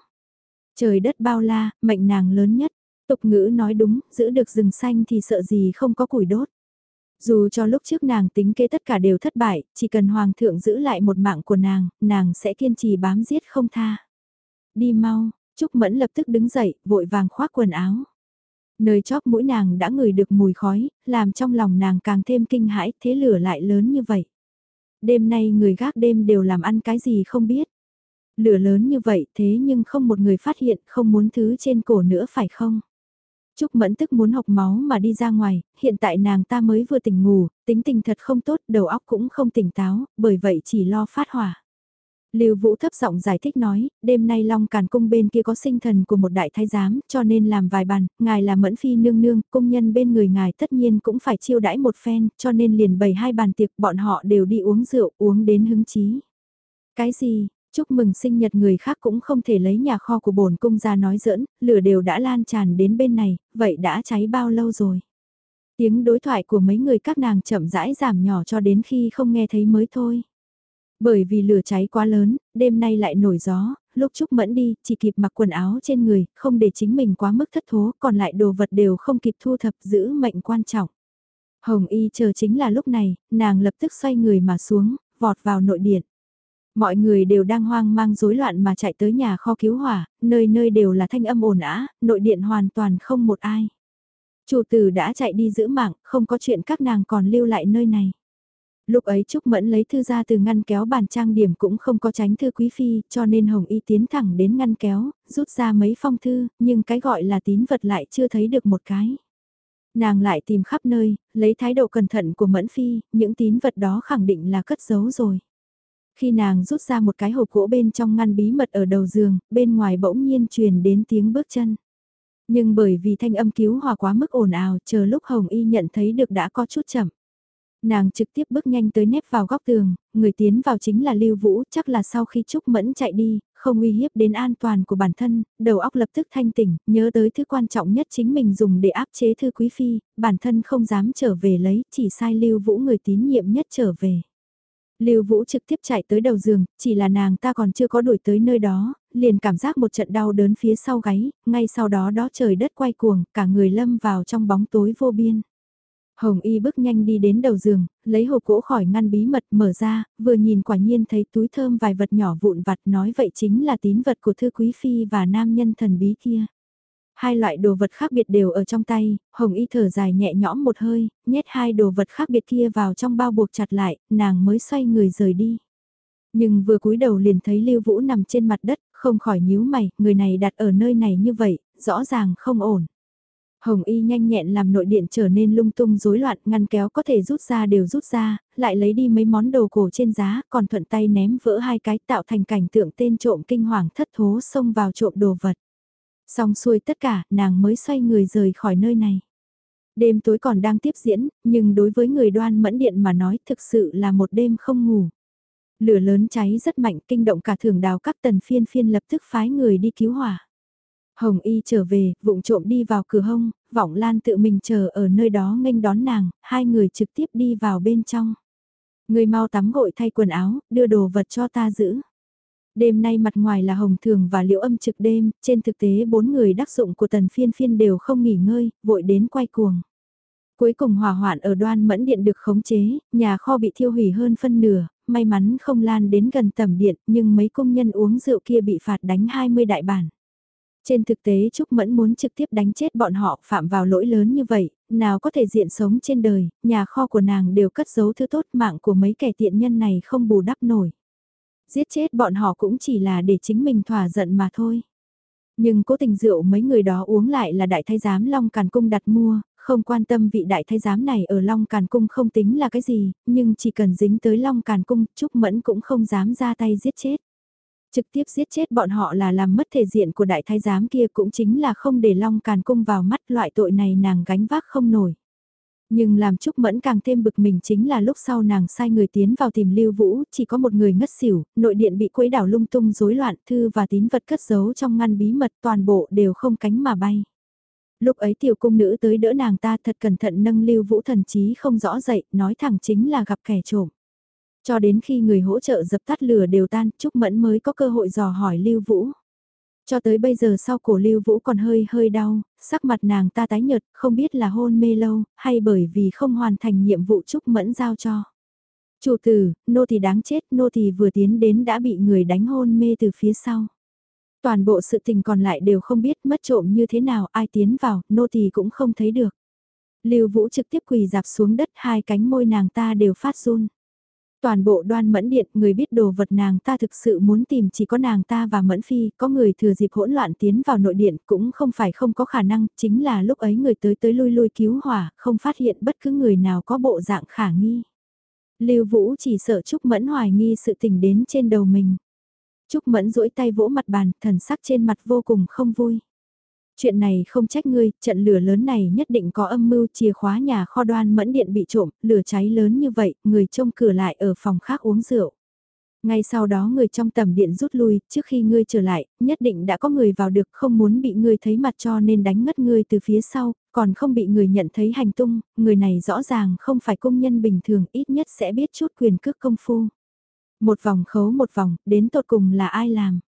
Trời đất bao la, mệnh nàng lớn nhất, tục ngữ nói đúng, giữ được rừng xanh thì sợ gì không có củi đốt. Dù cho lúc trước nàng tính kế tất cả đều thất bại, chỉ cần hoàng thượng giữ lại một mạng của nàng, nàng sẽ kiên trì bám giết không tha. Đi mau, Trúc Mẫn lập tức đứng dậy, vội vàng khoác quần áo. Nơi chóp mũi nàng đã ngửi được mùi khói, làm trong lòng nàng càng thêm kinh hãi, thế lửa lại lớn như vậy. đêm nay người gác đêm đều làm ăn cái gì không biết. Lửa lớn như vậy thế nhưng không một người phát hiện không muốn thứ trên cổ nữa phải không? Trúc Mẫn tức muốn học máu mà đi ra ngoài, hiện tại nàng ta mới vừa tỉnh ngủ, tính tình thật không tốt, đầu óc cũng không tỉnh táo, bởi vậy chỉ lo phát hỏa. Lưu Vũ thấp giọng giải thích nói, đêm nay Long Càn cung bên kia có sinh thần của một đại thái giám, cho nên làm vài bàn, ngài là Mẫn phi nương nương, công nhân bên người ngài tất nhiên cũng phải chiêu đãi một phen, cho nên liền bày hai bàn tiệc, bọn họ đều đi uống rượu, uống đến hứng chí. Cái gì? Chúc mừng sinh nhật người khác cũng không thể lấy nhà kho của bổn cung ra nói giỡn, lửa đều đã lan tràn đến bên này, vậy đã cháy bao lâu rồi? Tiếng đối thoại của mấy người các nàng chậm rãi giảm nhỏ cho đến khi không nghe thấy mới thôi. Bởi vì lửa cháy quá lớn, đêm nay lại nổi gió, lúc Trúc Mẫn đi, chỉ kịp mặc quần áo trên người, không để chính mình quá mức thất thố, còn lại đồ vật đều không kịp thu thập giữ mệnh quan trọng. Hồng Y chờ chính là lúc này, nàng lập tức xoay người mà xuống, vọt vào nội điện. Mọi người đều đang hoang mang rối loạn mà chạy tới nhà kho cứu hỏa, nơi nơi đều là thanh âm ồn ã, nội điện hoàn toàn không một ai. Chủ tử đã chạy đi giữ mạng, không có chuyện các nàng còn lưu lại nơi này. Lúc ấy Trúc Mẫn lấy thư ra từ ngăn kéo bàn trang điểm cũng không có tránh thư quý phi, cho nên Hồng Y tiến thẳng đến ngăn kéo, rút ra mấy phong thư, nhưng cái gọi là tín vật lại chưa thấy được một cái. Nàng lại tìm khắp nơi, lấy thái độ cẩn thận của Mẫn Phi, những tín vật đó khẳng định là cất giấu rồi. Khi nàng rút ra một cái hộp gỗ bên trong ngăn bí mật ở đầu giường, bên ngoài bỗng nhiên truyền đến tiếng bước chân. Nhưng bởi vì thanh âm cứu hòa quá mức ồn ào, chờ lúc Hồng Y nhận thấy được đã có chút chậm. Nàng trực tiếp bước nhanh tới nép vào góc tường, người tiến vào chính là Lưu Vũ, chắc là sau khi Trúc Mẫn chạy đi, không uy hiếp đến an toàn của bản thân, đầu óc lập tức thanh tỉnh, nhớ tới thứ quan trọng nhất chính mình dùng để áp chế thư quý phi, bản thân không dám trở về lấy, chỉ sai Lưu Vũ người tín nhiệm nhất trở về. Lưu Vũ trực tiếp chạy tới đầu giường, chỉ là nàng ta còn chưa có đuổi tới nơi đó, liền cảm giác một trận đau đớn phía sau gáy, ngay sau đó đó trời đất quay cuồng, cả người lâm vào trong bóng tối vô biên. Hồng Y bước nhanh đi đến đầu giường, lấy hộp gỗ khỏi ngăn bí mật mở ra, vừa nhìn quả nhiên thấy túi thơm vài vật nhỏ vụn vặt nói vậy chính là tín vật của thư quý phi và nam nhân thần bí kia. Hai loại đồ vật khác biệt đều ở trong tay, Hồng Y thở dài nhẹ nhõm một hơi, nhét hai đồ vật khác biệt kia vào trong bao buộc chặt lại, nàng mới xoay người rời đi. Nhưng vừa cúi đầu liền thấy Lưu Vũ nằm trên mặt đất, không khỏi nhíu mày, người này đặt ở nơi này như vậy, rõ ràng không ổn. Hồng Y nhanh nhẹn làm nội điện trở nên lung tung rối loạn, ngăn kéo có thể rút ra đều rút ra, lại lấy đi mấy món đồ cổ trên giá, còn thuận tay ném vỡ hai cái tạo thành cảnh tượng tên trộm kinh hoàng thất thố xông vào trộm đồ vật. Xong xuôi tất cả, nàng mới xoay người rời khỏi nơi này. Đêm tối còn đang tiếp diễn, nhưng đối với người đoan mẫn điện mà nói thực sự là một đêm không ngủ. Lửa lớn cháy rất mạnh kinh động cả thường đào các tần phiên phiên lập tức phái người đi cứu hỏa. Hồng Y trở về, vụng trộm đi vào cửa hông, Vọng Lan tự mình chờ ở nơi đó nghênh đón nàng, hai người trực tiếp đi vào bên trong. Người mau tắm gội thay quần áo, đưa đồ vật cho ta giữ. Đêm nay mặt ngoài là hồng thường và liễu âm trực đêm, trên thực tế bốn người đắc dụng của tần phiên phiên đều không nghỉ ngơi, vội đến quay cuồng. Cuối cùng hỏa hoạn ở đoan mẫn điện được khống chế, nhà kho bị thiêu hủy hơn phân nửa, may mắn không lan đến gần tầm điện, nhưng mấy công nhân uống rượu kia bị phạt đánh 20 đại bản. Trên thực tế Trúc Mẫn muốn trực tiếp đánh chết bọn họ phạm vào lỗi lớn như vậy, nào có thể diện sống trên đời, nhà kho của nàng đều cất giấu thứ tốt mạng của mấy kẻ tiện nhân này không bù đắp nổi. Giết chết bọn họ cũng chỉ là để chính mình thỏa giận mà thôi. Nhưng cố tình rượu mấy người đó uống lại là đại thái giám Long Càn Cung đặt mua, không quan tâm vị đại thái giám này ở Long Càn Cung không tính là cái gì, nhưng chỉ cần dính tới Long Càn Cung, Trúc Mẫn cũng không dám ra tay giết chết. Trực tiếp giết chết bọn họ là làm mất thể diện của đại thái giám kia cũng chính là không để long càn cung vào mắt loại tội này nàng gánh vác không nổi. Nhưng làm Trúc Mẫn càng thêm bực mình chính là lúc sau nàng sai người tiến vào tìm Lưu Vũ, chỉ có một người ngất xỉu, nội điện bị quấy đảo lung tung rối loạn, thư và tín vật cất giấu trong ngăn bí mật toàn bộ đều không cánh mà bay. Lúc ấy tiểu cung nữ tới đỡ nàng ta thật cẩn thận nâng Lưu Vũ thần chí không rõ dậy, nói thẳng chính là gặp kẻ trộm. Cho đến khi người hỗ trợ dập tắt lửa đều tan, Trúc Mẫn mới có cơ hội dò hỏi Lưu Vũ. Cho tới bây giờ sau cổ Lưu Vũ còn hơi hơi đau, sắc mặt nàng ta tái nhợt, không biết là hôn mê lâu, hay bởi vì không hoàn thành nhiệm vụ chúc Mẫn giao cho. Chủ tử, nô tỳ đáng chết, nô tỳ vừa tiến đến đã bị người đánh hôn mê từ phía sau. Toàn bộ sự tình còn lại đều không biết mất trộm như thế nào, ai tiến vào, nô tỳ cũng không thấy được. Lưu Vũ trực tiếp quỳ dạp xuống đất hai cánh môi nàng ta đều phát run. Toàn bộ đoan mẫn điện, người biết đồ vật nàng ta thực sự muốn tìm chỉ có nàng ta và mẫn phi, có người thừa dịp hỗn loạn tiến vào nội điện cũng không phải không có khả năng, chính là lúc ấy người tới tới lui lui cứu hỏa, không phát hiện bất cứ người nào có bộ dạng khả nghi. Lưu Vũ chỉ sợ Trúc Mẫn hoài nghi sự tình đến trên đầu mình. Trúc Mẫn duỗi tay vỗ mặt bàn, thần sắc trên mặt vô cùng không vui. Chuyện này không trách ngươi, trận lửa lớn này nhất định có âm mưu chìa khóa nhà kho đoan mẫn điện bị trộm, lửa cháy lớn như vậy, người trông cửa lại ở phòng khác uống rượu. Ngay sau đó người trong tầm điện rút lui, trước khi ngươi trở lại, nhất định đã có người vào được không muốn bị ngươi thấy mặt cho nên đánh ngất ngươi từ phía sau, còn không bị người nhận thấy hành tung, người này rõ ràng không phải công nhân bình thường ít nhất sẽ biết chút quyền cước công phu. Một vòng khấu một vòng, đến tột cùng là ai làm?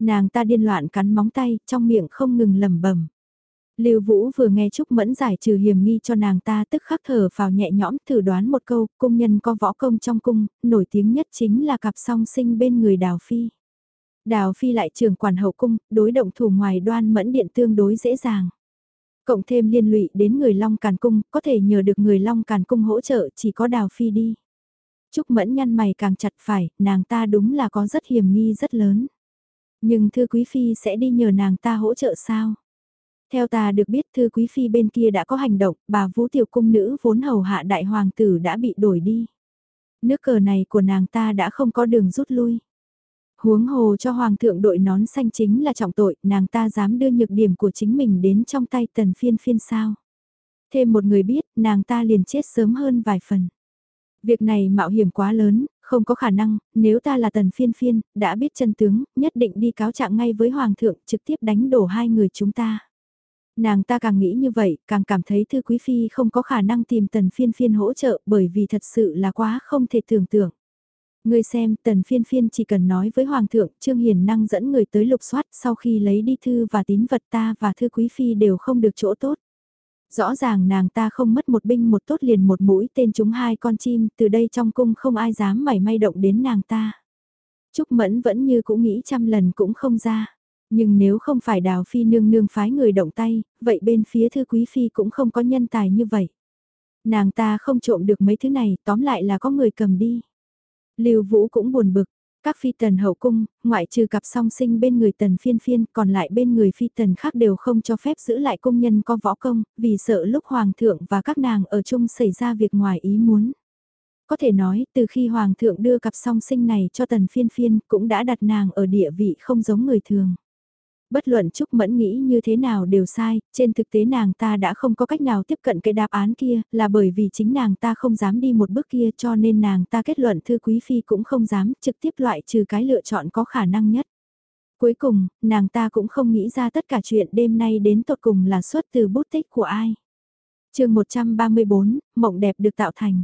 Nàng ta điên loạn cắn móng tay, trong miệng không ngừng lẩm bẩm. Lưu Vũ vừa nghe Trúc Mẫn giải trừ hiểm nghi cho nàng ta tức khắc thở vào nhẹ nhõm thử đoán một câu, cung nhân có võ công trong cung, nổi tiếng nhất chính là cặp song sinh bên người Đào Phi. Đào Phi lại trưởng quản hậu cung, đối động thủ ngoài đoan mẫn điện tương đối dễ dàng. Cộng thêm liên lụy đến người Long Càn Cung, có thể nhờ được người Long Càn Cung hỗ trợ chỉ có Đào Phi đi. Trúc Mẫn nhăn mày càng chặt phải, nàng ta đúng là có rất hiểm nghi rất lớn. Nhưng thư quý phi sẽ đi nhờ nàng ta hỗ trợ sao? Theo ta được biết thư quý phi bên kia đã có hành động, bà vũ tiểu cung nữ vốn hầu hạ đại hoàng tử đã bị đổi đi. Nước cờ này của nàng ta đã không có đường rút lui. Huống hồ cho hoàng thượng đội nón xanh chính là trọng tội, nàng ta dám đưa nhược điểm của chính mình đến trong tay tần phiên phiên sao. Thêm một người biết, nàng ta liền chết sớm hơn vài phần. Việc này mạo hiểm quá lớn, không có khả năng, nếu ta là tần phiên phiên, đã biết chân tướng, nhất định đi cáo trạng ngay với hoàng thượng, trực tiếp đánh đổ hai người chúng ta. Nàng ta càng nghĩ như vậy, càng cảm thấy thư quý phi không có khả năng tìm tần phiên phiên hỗ trợ bởi vì thật sự là quá không thể tưởng tượng. Người xem, tần phiên phiên chỉ cần nói với hoàng thượng, Trương Hiền năng dẫn người tới lục soát sau khi lấy đi thư và tín vật ta và thư quý phi đều không được chỗ tốt. Rõ ràng nàng ta không mất một binh một tốt liền một mũi tên chúng hai con chim, từ đây trong cung không ai dám mảy may động đến nàng ta. Trúc Mẫn vẫn như cũng nghĩ trăm lần cũng không ra. Nhưng nếu không phải đào phi nương nương phái người động tay, vậy bên phía thư quý phi cũng không có nhân tài như vậy. Nàng ta không trộm được mấy thứ này, tóm lại là có người cầm đi. Lưu Vũ cũng buồn bực, các phi tần hậu cung, ngoại trừ cặp song sinh bên người tần phiên phiên, còn lại bên người phi tần khác đều không cho phép giữ lại công nhân có võ công, vì sợ lúc hoàng thượng và các nàng ở chung xảy ra việc ngoài ý muốn. Có thể nói, từ khi hoàng thượng đưa cặp song sinh này cho tần phiên phiên, cũng đã đặt nàng ở địa vị không giống người thường bất luận Trúc Mẫn nghĩ như thế nào đều sai, trên thực tế nàng ta đã không có cách nào tiếp cận cái đáp án kia, là bởi vì chính nàng ta không dám đi một bước kia cho nên nàng ta kết luận thư quý phi cũng không dám trực tiếp loại trừ cái lựa chọn có khả năng nhất. Cuối cùng, nàng ta cũng không nghĩ ra tất cả chuyện đêm nay đến tột cùng là xuất từ bút tích của ai. chương 134, Mộng đẹp được tạo thành.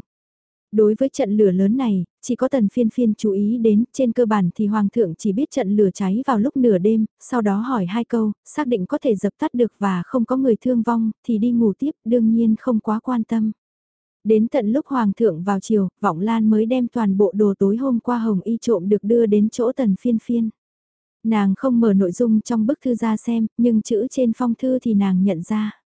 Đối với trận lửa lớn này, chỉ có tần phiên phiên chú ý đến, trên cơ bản thì hoàng thượng chỉ biết trận lửa cháy vào lúc nửa đêm, sau đó hỏi hai câu, xác định có thể dập tắt được và không có người thương vong, thì đi ngủ tiếp, đương nhiên không quá quan tâm. Đến tận lúc hoàng thượng vào chiều, vọng lan mới đem toàn bộ đồ tối hôm qua hồng y trộm được đưa đến chỗ tần phiên phiên. Nàng không mở nội dung trong bức thư ra xem, nhưng chữ trên phong thư thì nàng nhận ra.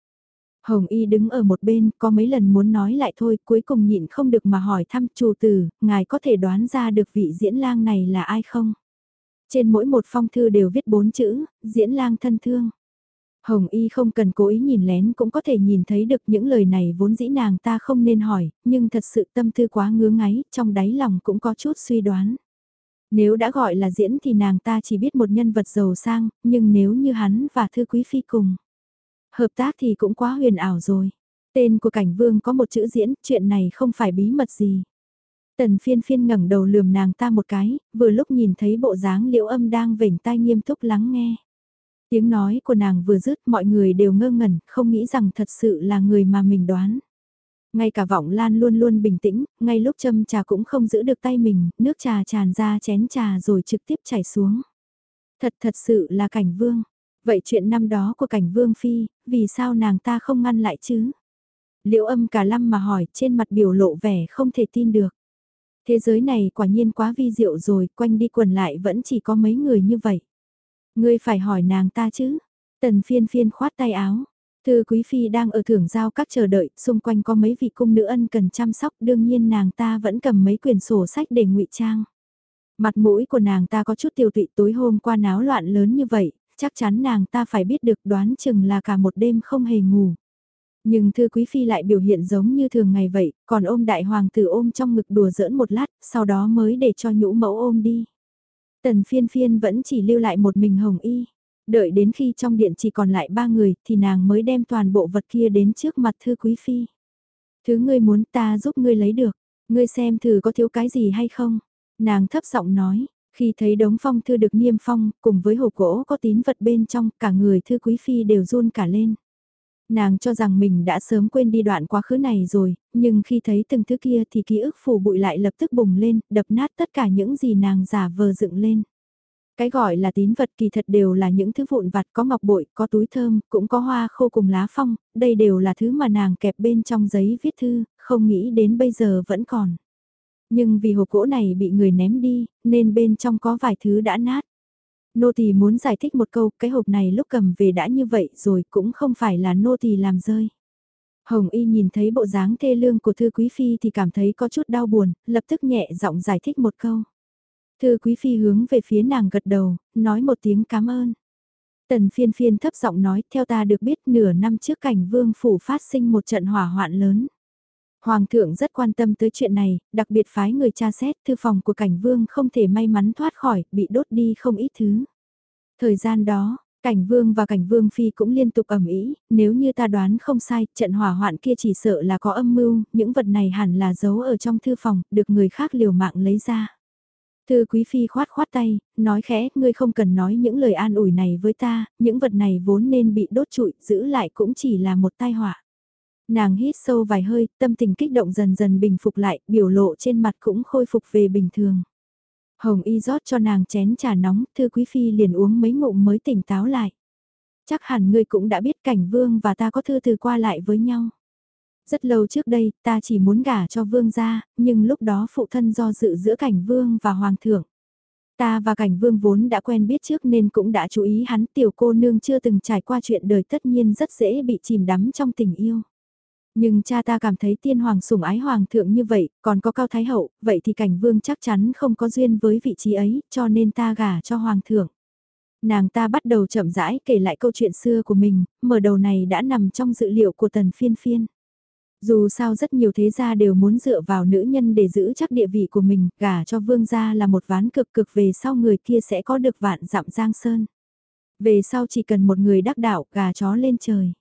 Hồng Y đứng ở một bên, có mấy lần muốn nói lại thôi, cuối cùng nhịn không được mà hỏi thăm chủ tử, ngài có thể đoán ra được vị diễn lang này là ai không? Trên mỗi một phong thư đều viết bốn chữ, diễn lang thân thương. Hồng Y không cần cố ý nhìn lén cũng có thể nhìn thấy được những lời này vốn dĩ nàng ta không nên hỏi, nhưng thật sự tâm tư quá ngứa ngáy, trong đáy lòng cũng có chút suy đoán. Nếu đã gọi là diễn thì nàng ta chỉ biết một nhân vật giàu sang, nhưng nếu như hắn và thư quý phi cùng. Hợp tác thì cũng quá huyền ảo rồi. Tên của cảnh vương có một chữ diễn, chuyện này không phải bí mật gì. Tần phiên phiên ngẩng đầu lườm nàng ta một cái, vừa lúc nhìn thấy bộ dáng liễu âm đang vểnh tai nghiêm túc lắng nghe. Tiếng nói của nàng vừa dứt mọi người đều ngơ ngẩn, không nghĩ rằng thật sự là người mà mình đoán. Ngay cả vọng lan luôn luôn bình tĩnh, ngay lúc châm trà cũng không giữ được tay mình, nước trà tràn ra chén trà rồi trực tiếp chảy xuống. Thật thật sự là cảnh vương, Vậy chuyện năm đó của cảnh Vương Phi, vì sao nàng ta không ngăn lại chứ? Liệu âm cả lâm mà hỏi trên mặt biểu lộ vẻ không thể tin được. Thế giới này quả nhiên quá vi diệu rồi, quanh đi quần lại vẫn chỉ có mấy người như vậy. Ngươi phải hỏi nàng ta chứ? Tần phiên phiên khoát tay áo. Thư Quý Phi đang ở thưởng giao các chờ đợi, xung quanh có mấy vị cung nữ ân cần chăm sóc, đương nhiên nàng ta vẫn cầm mấy quyển sổ sách để ngụy trang. Mặt mũi của nàng ta có chút tiêu tụy tối hôm qua náo loạn lớn như vậy, chắc chắn nàng ta phải biết được đoán chừng là cả một đêm không hề ngủ. Nhưng thư quý phi lại biểu hiện giống như thường ngày vậy, còn ôm đại hoàng tử ôm trong ngực đùa giỡn một lát, sau đó mới để cho nhũ mẫu ôm đi. Tần phiên phiên vẫn chỉ lưu lại một mình hồng y. Đợi đến khi trong điện chỉ còn lại ba người thì nàng mới đem toàn bộ vật kia đến trước mặt thư quý phi. Thứ ngươi muốn ta giúp ngươi lấy được, ngươi xem thử có thiếu cái gì hay không. Nàng thấp giọng nói, khi thấy đống phong thư được niêm phong, cùng với hộp gỗ có tín vật bên trong, cả người thư quý phi đều run cả lên. Nàng cho rằng mình đã sớm quên đi đoạn quá khứ này rồi, nhưng khi thấy từng thứ kia thì ký ức phủ bụi lại lập tức bùng lên, đập nát tất cả những gì nàng giả vờ dựng lên. Cái gọi là tín vật kỳ thật đều là những thứ vụn vặt có ngọc bội, có túi thơm, cũng có hoa khô cùng lá phong, đây đều là thứ mà nàng kẹp bên trong giấy viết thư, không nghĩ đến bây giờ vẫn còn. Nhưng vì hộp gỗ này bị người ném đi, nên bên trong có vài thứ đã nát. Nô tỳ muốn giải thích một câu, cái hộp này lúc cầm về đã như vậy rồi cũng không phải là nô tỳ làm rơi. Hồng Y nhìn thấy bộ dáng thê lương của Thư Quý Phi thì cảm thấy có chút đau buồn, lập tức nhẹ giọng giải thích một câu. Thư Quý Phi hướng về phía nàng gật đầu, nói một tiếng cảm ơn. Tần phiên phiên thấp giọng nói, theo ta được biết nửa năm trước cảnh vương phủ phát sinh một trận hỏa hoạn lớn. Hoàng thượng rất quan tâm tới chuyện này, đặc biệt phái người tra xét thư phòng của cảnh vương không thể may mắn thoát khỏi, bị đốt đi không ít thứ. Thời gian đó, cảnh vương và cảnh vương phi cũng liên tục ẩm ý, nếu như ta đoán không sai, trận hỏa hoạn kia chỉ sợ là có âm mưu, những vật này hẳn là giấu ở trong thư phòng, được người khác liều mạng lấy ra. Thư quý phi khoát khoát tay, nói khẽ, ngươi không cần nói những lời an ủi này với ta, những vật này vốn nên bị đốt trụi, giữ lại cũng chỉ là một tai họa. Nàng hít sâu vài hơi, tâm tình kích động dần dần bình phục lại, biểu lộ trên mặt cũng khôi phục về bình thường. Hồng y rót cho nàng chén trà nóng, thư quý phi liền uống mấy ngụm mới tỉnh táo lại. Chắc hẳn ngươi cũng đã biết cảnh vương và ta có thư từ qua lại với nhau. Rất lâu trước đây, ta chỉ muốn gả cho vương gia, nhưng lúc đó phụ thân do dự giữa cảnh vương và hoàng thượng. Ta và cảnh vương vốn đã quen biết trước nên cũng đã chú ý hắn tiểu cô nương chưa từng trải qua chuyện đời tất nhiên rất dễ bị chìm đắm trong tình yêu. Nhưng cha ta cảm thấy tiên hoàng sủng ái hoàng thượng như vậy, còn có cao thái hậu, vậy thì cảnh vương chắc chắn không có duyên với vị trí ấy, cho nên ta gả cho hoàng thượng. Nàng ta bắt đầu chậm rãi kể lại câu chuyện xưa của mình, mở đầu này đã nằm trong dự liệu của tần phiên phiên. Dù sao rất nhiều thế gia đều muốn dựa vào nữ nhân để giữ chắc địa vị của mình, gả cho vương gia là một ván cực cực về sau người kia sẽ có được vạn dặm giang sơn. Về sau chỉ cần một người đắc đạo gà chó lên trời.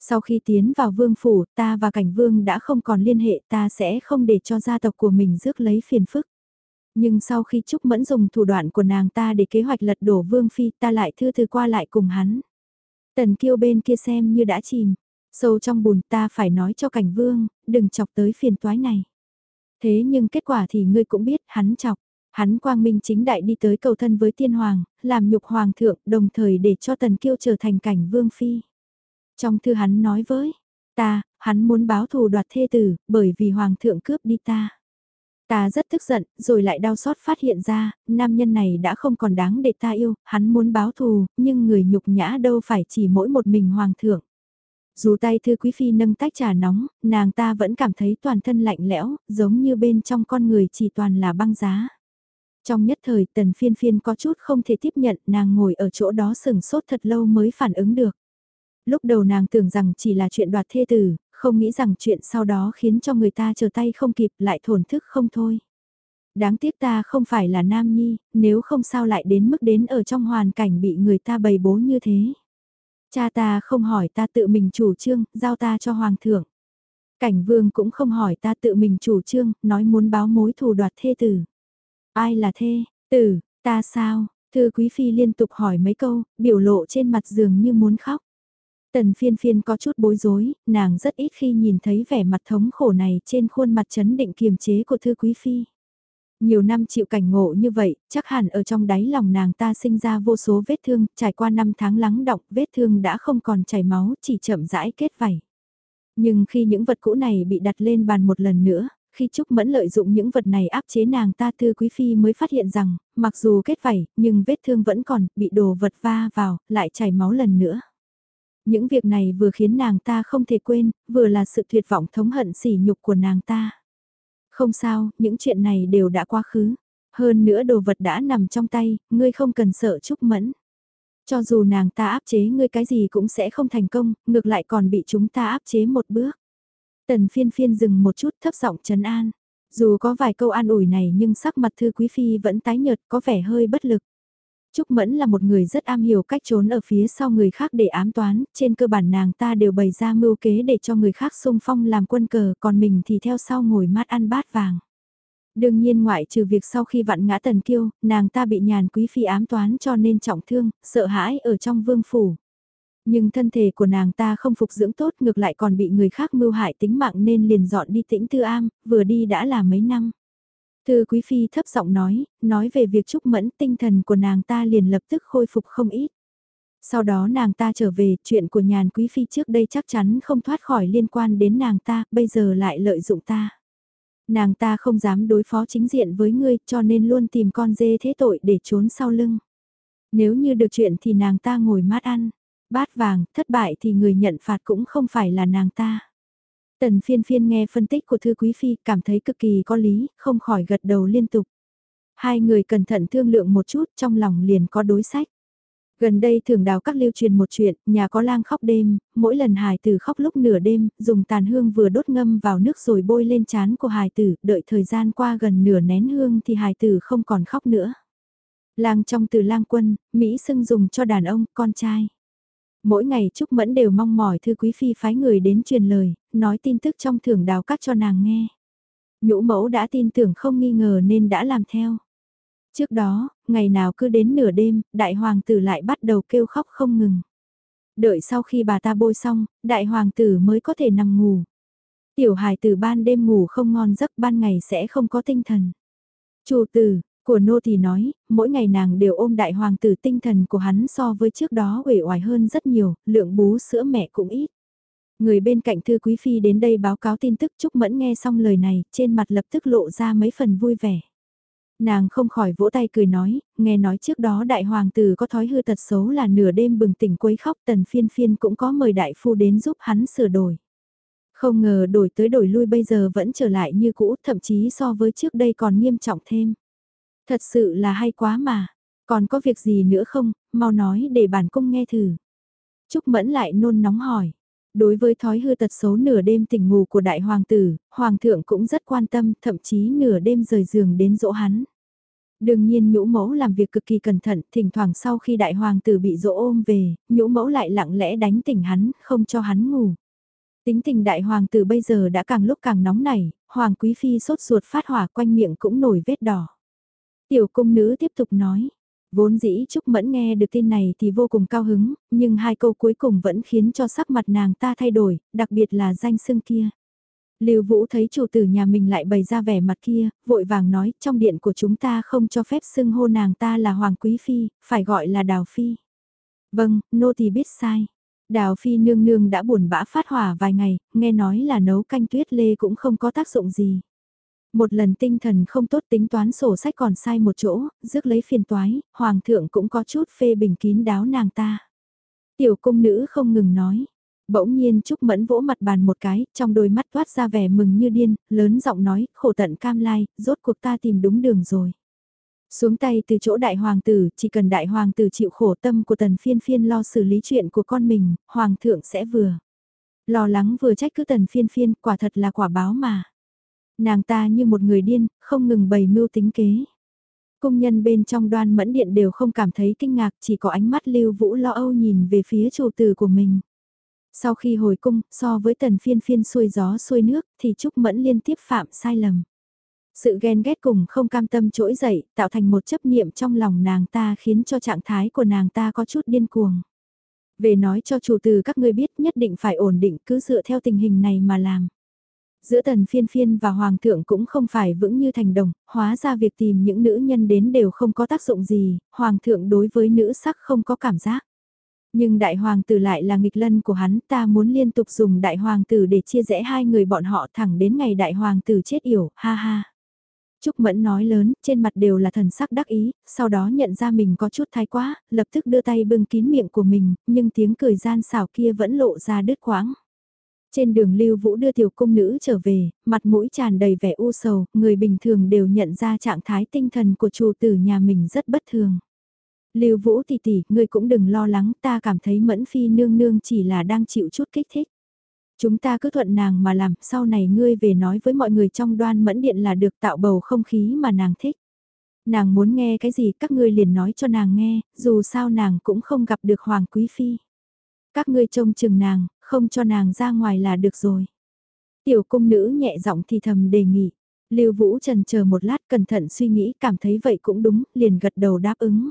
Sau khi tiến vào vương phủ, ta và cảnh vương đã không còn liên hệ ta sẽ không để cho gia tộc của mình rước lấy phiền phức. Nhưng sau khi Trúc Mẫn dùng thủ đoạn của nàng ta để kế hoạch lật đổ vương phi ta lại thư thư qua lại cùng hắn. Tần kiêu bên kia xem như đã chìm. Sâu trong bùn ta phải nói cho cảnh vương, đừng chọc tới phiền toái này. Thế nhưng kết quả thì ngươi cũng biết hắn chọc. Hắn quang minh chính đại đi tới cầu thân với tiên hoàng, làm nhục hoàng thượng đồng thời để cho tần kiêu trở thành cảnh vương phi. Trong thư hắn nói với ta, hắn muốn báo thù đoạt thê tử, bởi vì hoàng thượng cướp đi ta. Ta rất tức giận, rồi lại đau xót phát hiện ra, nam nhân này đã không còn đáng để ta yêu, hắn muốn báo thù, nhưng người nhục nhã đâu phải chỉ mỗi một mình hoàng thượng. Dù tay thư quý phi nâng tách trà nóng, nàng ta vẫn cảm thấy toàn thân lạnh lẽo, giống như bên trong con người chỉ toàn là băng giá. Trong nhất thời tần phiên phiên có chút không thể tiếp nhận nàng ngồi ở chỗ đó sừng sốt thật lâu mới phản ứng được. Lúc đầu nàng tưởng rằng chỉ là chuyện đoạt thê tử, không nghĩ rằng chuyện sau đó khiến cho người ta chờ tay không kịp lại thổn thức không thôi. Đáng tiếc ta không phải là nam nhi, nếu không sao lại đến mức đến ở trong hoàn cảnh bị người ta bày bố như thế. Cha ta không hỏi ta tự mình chủ trương, giao ta cho hoàng thượng. Cảnh vương cũng không hỏi ta tự mình chủ trương, nói muốn báo mối thù đoạt thê tử. Ai là thê, tử, ta sao? Thư quý phi liên tục hỏi mấy câu, biểu lộ trên mặt giường như muốn khóc. Tần phiên phiên có chút bối rối, nàng rất ít khi nhìn thấy vẻ mặt thống khổ này trên khuôn mặt chấn định kiềm chế của thư quý phi. Nhiều năm chịu cảnh ngộ như vậy, chắc hẳn ở trong đáy lòng nàng ta sinh ra vô số vết thương, trải qua năm tháng lắng động, vết thương đã không còn chảy máu, chỉ chậm rãi kết vảy. Nhưng khi những vật cũ này bị đặt lên bàn một lần nữa, khi Trúc Mẫn lợi dụng những vật này áp chế nàng ta thư quý phi mới phát hiện rằng, mặc dù kết vảy, nhưng vết thương vẫn còn, bị đồ vật va vào, lại chảy máu lần nữa. Những việc này vừa khiến nàng ta không thể quên, vừa là sự tuyệt vọng thống hận sỉ nhục của nàng ta. Không sao, những chuyện này đều đã quá khứ. Hơn nữa đồ vật đã nằm trong tay, ngươi không cần sợ Trúc Mẫn. Cho dù nàng ta áp chế ngươi cái gì cũng sẽ không thành công, ngược lại còn bị chúng ta áp chế một bước. Tần phiên phiên dừng một chút thấp giọng trấn an. Dù có vài câu an ủi này nhưng sắc mặt thư quý phi vẫn tái nhợt có vẻ hơi bất lực. Trúc Mẫn là một người rất am hiểu cách trốn ở phía sau người khác để ám toán, trên cơ bản nàng ta đều bày ra mưu kế để cho người khác xung phong làm quân cờ, còn mình thì theo sau ngồi mát ăn bát vàng. Đương nhiên ngoại trừ việc sau khi vặn ngã tần kiêu, nàng ta bị nhàn quý phi ám toán cho nên trọng thương, sợ hãi ở trong vương phủ. Nhưng thân thể của nàng ta không phục dưỡng tốt ngược lại còn bị người khác mưu hại tính mạng nên liền dọn đi tĩnh tư am, vừa đi đã là mấy năm. Thư Quý Phi thấp giọng nói, nói về việc chúc mẫn tinh thần của nàng ta liền lập tức khôi phục không ít. Sau đó nàng ta trở về, chuyện của nhàn Quý Phi trước đây chắc chắn không thoát khỏi liên quan đến nàng ta, bây giờ lại lợi dụng ta. Nàng ta không dám đối phó chính diện với ngươi cho nên luôn tìm con dê thế tội để trốn sau lưng. Nếu như được chuyện thì nàng ta ngồi mát ăn, bát vàng, thất bại thì người nhận phạt cũng không phải là nàng ta. Tần phiên phiên nghe phân tích của Thư Quý Phi cảm thấy cực kỳ có lý, không khỏi gật đầu liên tục. Hai người cẩn thận thương lượng một chút trong lòng liền có đối sách. Gần đây thường đào các lưu truyền một chuyện, nhà có lang khóc đêm, mỗi lần hài tử khóc lúc nửa đêm, dùng tàn hương vừa đốt ngâm vào nước rồi bôi lên chán của hài tử, đợi thời gian qua gần nửa nén hương thì hài tử không còn khóc nữa. Lang trong từ lang quân, Mỹ xưng dùng cho đàn ông, con trai. Mỗi ngày Trúc Mẫn đều mong mỏi thư quý phi phái người đến truyền lời, nói tin tức trong thưởng đào cắt cho nàng nghe. Nhũ mẫu đã tin tưởng không nghi ngờ nên đã làm theo. Trước đó, ngày nào cứ đến nửa đêm, đại hoàng tử lại bắt đầu kêu khóc không ngừng. Đợi sau khi bà ta bôi xong, đại hoàng tử mới có thể nằm ngủ. Tiểu hài tử ban đêm ngủ không ngon giấc ban ngày sẽ không có tinh thần. Chủ tử, của nô thì nói, mỗi ngày nàng đều ôm đại hoàng tử tinh thần của hắn so với trước đó uể oải hơn rất nhiều, lượng bú sữa mẹ cũng ít. Người bên cạnh thư quý phi đến đây báo cáo tin tức Trúc Mẫn nghe xong lời này, trên mặt lập tức lộ ra mấy phần vui vẻ. Nàng không khỏi vỗ tay cười nói, nghe nói trước đó đại hoàng tử có thói hư tật xấu là nửa đêm bừng tỉnh quấy khóc tần phiên phiên cũng có mời đại phu đến giúp hắn sửa đổi. Không ngờ đổi tới đổi lui bây giờ vẫn trở lại như cũ, thậm chí so với trước đây còn nghiêm trọng thêm. Thật sự là hay quá mà. Còn có việc gì nữa không, mau nói để bản cung nghe thử. Trúc Mẫn lại nôn nóng hỏi. Đối với thói hư tật xấu nửa đêm tỉnh ngủ của đại hoàng tử, hoàng thượng cũng rất quan tâm, thậm chí nửa đêm rời giường đến dỗ hắn. Đương nhiên nhũ mẫu làm việc cực kỳ cẩn thận, thỉnh thoảng sau khi đại hoàng tử bị dỗ ôm về, nhũ mẫu lại lặng lẽ đánh tỉnh hắn, không cho hắn ngủ. Tính tình đại hoàng tử bây giờ đã càng lúc càng nóng nảy, hoàng quý phi sốt ruột phát hỏa quanh miệng cũng nổi vết đỏ. Tiểu cung nữ tiếp tục nói. Vốn dĩ Trúc Mẫn nghe được tin này thì vô cùng cao hứng, nhưng hai câu cuối cùng vẫn khiến cho sắc mặt nàng ta thay đổi, đặc biệt là danh xưng kia. Lưu Vũ thấy chủ tử nhà mình lại bày ra vẻ mặt kia, vội vàng nói, trong điện của chúng ta không cho phép xưng hô nàng ta là Hoàng Quý Phi, phải gọi là Đào Phi. Vâng, nô thì biết sai. Đào Phi nương nương đã buồn bã phát hỏa vài ngày, nghe nói là nấu canh tuyết lê cũng không có tác dụng gì. Một lần tinh thần không tốt tính toán sổ sách còn sai một chỗ, rước lấy phiền toái, hoàng thượng cũng có chút phê bình kín đáo nàng ta. Tiểu cung nữ không ngừng nói. Bỗng nhiên Trúc Mẫn vỗ mặt bàn một cái, trong đôi mắt toát ra vẻ mừng như điên, lớn giọng nói, khổ tận cam lai, rốt cuộc ta tìm đúng đường rồi. Xuống tay từ chỗ đại hoàng tử, chỉ cần đại hoàng tử chịu khổ tâm của tần phiên phiên lo xử lý chuyện của con mình, hoàng thượng sẽ vừa. Lo lắng vừa trách cứ tần phiên phiên, quả thật là quả báo mà. Nàng ta như một người điên, không ngừng bày mưu tính kế. Công nhân bên trong đoan mẫn điện đều không cảm thấy kinh ngạc, chỉ có ánh mắt lưu vũ lo âu nhìn về phía chủ tử của mình. Sau khi hồi cung, so với tần phiên phiên xuôi gió xuôi nước, thì Trúc Mẫn liên tiếp phạm sai lầm. Sự ghen ghét cùng không cam tâm trỗi dậy, tạo thành một chấp niệm trong lòng nàng ta khiến cho trạng thái của nàng ta có chút điên cuồng. Về nói cho chủ tử các ngươi biết nhất định phải ổn định cứ dựa theo tình hình này mà làm. Giữa tần phiên phiên và hoàng thượng cũng không phải vững như thành đồng, hóa ra việc tìm những nữ nhân đến đều không có tác dụng gì, hoàng thượng đối với nữ sắc không có cảm giác. Nhưng đại hoàng tử lại là nghịch lân của hắn ta muốn liên tục dùng đại hoàng tử để chia rẽ hai người bọn họ thẳng đến ngày đại hoàng tử chết yểu, ha ha. Trúc Mẫn nói lớn, trên mặt đều là thần sắc đắc ý, sau đó nhận ra mình có chút thái quá, lập tức đưa tay bưng kín miệng của mình, nhưng tiếng cười gian xảo kia vẫn lộ ra đứt quãng. Trên đường Lưu Vũ đưa tiểu cung nữ trở về, mặt mũi tràn đầy vẻ u sầu, người bình thường đều nhận ra trạng thái tinh thần của chủ tử nhà mình rất bất thường. Lưu Vũ tỷ tỷ, ngươi cũng đừng lo lắng, ta cảm thấy Mẫn Phi nương nương chỉ là đang chịu chút kích thích. Chúng ta cứ thuận nàng mà làm, sau này ngươi về nói với mọi người trong đoan mẫn điện là được tạo bầu không khí mà nàng thích. Nàng muốn nghe cái gì các ngươi liền nói cho nàng nghe, dù sao nàng cũng không gặp được Hoàng Quý Phi. Các ngươi trông chừng nàng, không cho nàng ra ngoài là được rồi. Tiểu cung nữ nhẹ giọng thì thầm đề nghị. Lưu Vũ Trần chờ một lát cẩn thận suy nghĩ cảm thấy vậy cũng đúng, liền gật đầu đáp ứng.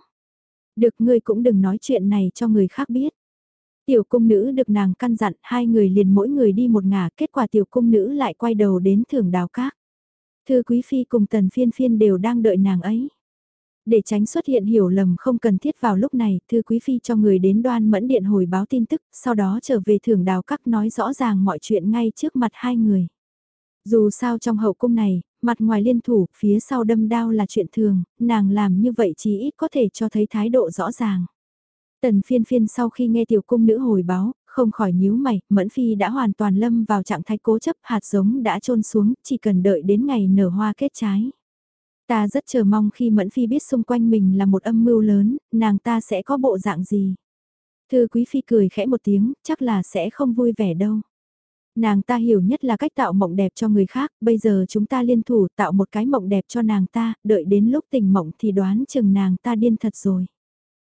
Được ngươi cũng đừng nói chuyện này cho người khác biết. Tiểu cung nữ được nàng căn dặn hai người liền mỗi người đi một ngả kết quả tiểu cung nữ lại quay đầu đến thưởng đào các. Thư quý phi cùng tần phiên phiên đều đang đợi nàng ấy. Để tránh xuất hiện hiểu lầm không cần thiết vào lúc này, thư quý phi cho người đến đoan mẫn điện hồi báo tin tức, sau đó trở về thưởng đào các nói rõ ràng mọi chuyện ngay trước mặt hai người. Dù sao trong hậu cung này, mặt ngoài liên thủ, phía sau đâm đao là chuyện thường, nàng làm như vậy chỉ ít có thể cho thấy thái độ rõ ràng. Tần phiên phiên sau khi nghe tiểu cung nữ hồi báo, không khỏi nhíu mày, mẫn phi đã hoàn toàn lâm vào trạng thái cố chấp hạt giống đã trôn xuống, chỉ cần đợi đến ngày nở hoa kết trái. Ta rất chờ mong khi Mẫn Phi biết xung quanh mình là một âm mưu lớn, nàng ta sẽ có bộ dạng gì. Thư Quý Phi cười khẽ một tiếng, chắc là sẽ không vui vẻ đâu. Nàng ta hiểu nhất là cách tạo mộng đẹp cho người khác, bây giờ chúng ta liên thủ tạo một cái mộng đẹp cho nàng ta, đợi đến lúc tỉnh mộng thì đoán chừng nàng ta điên thật rồi.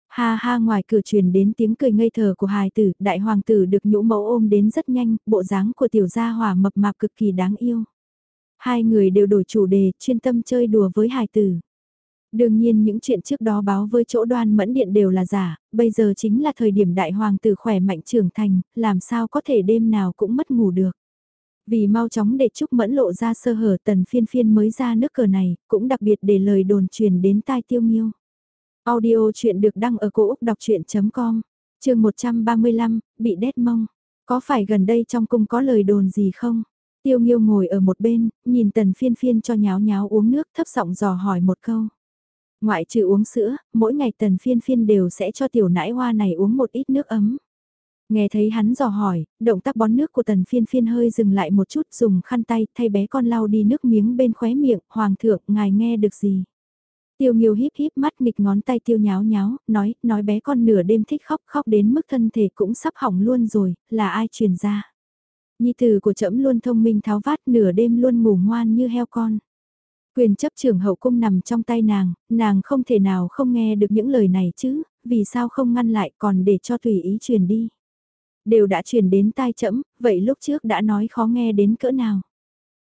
Ha ha ngoài cửa truyền đến tiếng cười ngây thờ của hài tử, đại hoàng tử được nhũ mẫu ôm đến rất nhanh, bộ dáng của tiểu gia hòa mập mạp cực kỳ đáng yêu. Hai người đều đổi chủ đề, chuyên tâm chơi đùa với hài tử. Đương nhiên những chuyện trước đó báo với chỗ đoan mẫn điện đều là giả, bây giờ chính là thời điểm đại hoàng tử khỏe mạnh trưởng thành, làm sao có thể đêm nào cũng mất ngủ được. Vì mau chóng để Trúc Mẫn lộ ra sơ hở tần phiên phiên mới ra nước cờ này, cũng đặc biệt để lời đồn truyền đến tai tiêu nghiêu. Audio chuyện được đăng ở cổ Úc đọc chuyện.com, trường 135, bị đét mông. Có phải gần đây trong cung có lời đồn gì không? Tiêu Nghiêu ngồi ở một bên, nhìn tần phiên phiên cho nháo nháo uống nước thấp giọng dò hỏi một câu. Ngoại trừ uống sữa, mỗi ngày tần phiên phiên đều sẽ cho tiểu nãi hoa này uống một ít nước ấm. Nghe thấy hắn dò hỏi, động tác bón nước của tần phiên phiên hơi dừng lại một chút dùng khăn tay thay bé con lau đi nước miếng bên khóe miệng, hoàng thượng, ngài nghe được gì? Tiêu nghiêu híp híp mắt nghịch ngón tay tiêu nháo nháo, nói, nói bé con nửa đêm thích khóc khóc đến mức thân thể cũng sắp hỏng luôn rồi, là ai truyền ra? Nhi tử của trẫm luôn thông minh tháo vát nửa đêm luôn ngủ ngoan như heo con. Quyền chấp trưởng hậu cung nằm trong tay nàng, nàng không thể nào không nghe được những lời này chứ, vì sao không ngăn lại còn để cho tùy ý truyền đi. Đều đã truyền đến tai trẫm, vậy lúc trước đã nói khó nghe đến cỡ nào.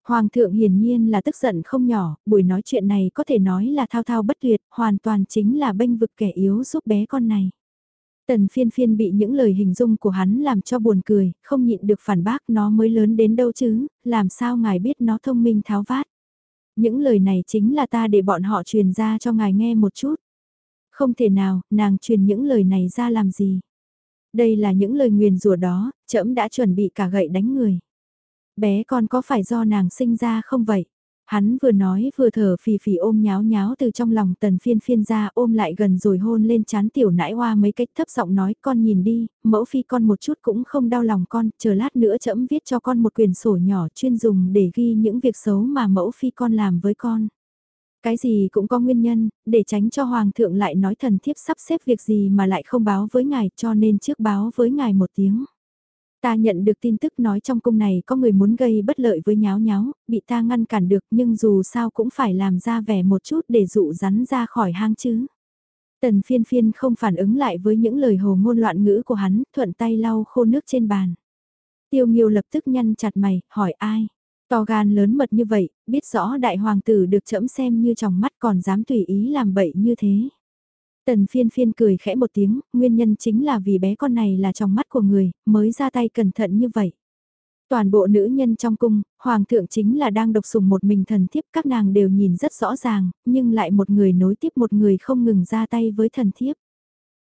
Hoàng thượng hiển nhiên là tức giận không nhỏ, buổi nói chuyện này có thể nói là thao thao bất tuyệt, hoàn toàn chính là bênh vực kẻ yếu giúp bé con này. Tần phiên phiên bị những lời hình dung của hắn làm cho buồn cười, không nhịn được phản bác nó mới lớn đến đâu chứ, làm sao ngài biết nó thông minh tháo vát. Những lời này chính là ta để bọn họ truyền ra cho ngài nghe một chút. Không thể nào, nàng truyền những lời này ra làm gì. Đây là những lời nguyền rủa đó, trẫm đã chuẩn bị cả gậy đánh người. Bé con có phải do nàng sinh ra không vậy? Hắn vừa nói vừa thở phì phì ôm nháo nháo từ trong lòng tần phiên phiên ra ôm lại gần rồi hôn lên chán tiểu nãi hoa mấy cách thấp giọng nói con nhìn đi, mẫu phi con một chút cũng không đau lòng con, chờ lát nữa chậm viết cho con một quyển sổ nhỏ chuyên dùng để ghi những việc xấu mà mẫu phi con làm với con. Cái gì cũng có nguyên nhân, để tránh cho hoàng thượng lại nói thần thiếp sắp xếp việc gì mà lại không báo với ngài cho nên trước báo với ngài một tiếng. Ta nhận được tin tức nói trong cung này có người muốn gây bất lợi với nháo nháo, bị ta ngăn cản được nhưng dù sao cũng phải làm ra vẻ một chút để dụ rắn ra khỏi hang chứ. Tần phiên phiên không phản ứng lại với những lời hồ ngôn loạn ngữ của hắn, thuận tay lau khô nước trên bàn. Tiêu nghiêu lập tức nhăn chặt mày, hỏi ai? To gan lớn mật như vậy, biết rõ đại hoàng tử được chẫm xem như trong mắt còn dám tùy ý làm bậy như thế. Tần phiên phiên cười khẽ một tiếng, nguyên nhân chính là vì bé con này là trong mắt của người, mới ra tay cẩn thận như vậy. Toàn bộ nữ nhân trong cung, hoàng thượng chính là đang độc sủng một mình thần thiếp các nàng đều nhìn rất rõ ràng, nhưng lại một người nối tiếp một người không ngừng ra tay với thần thiếp.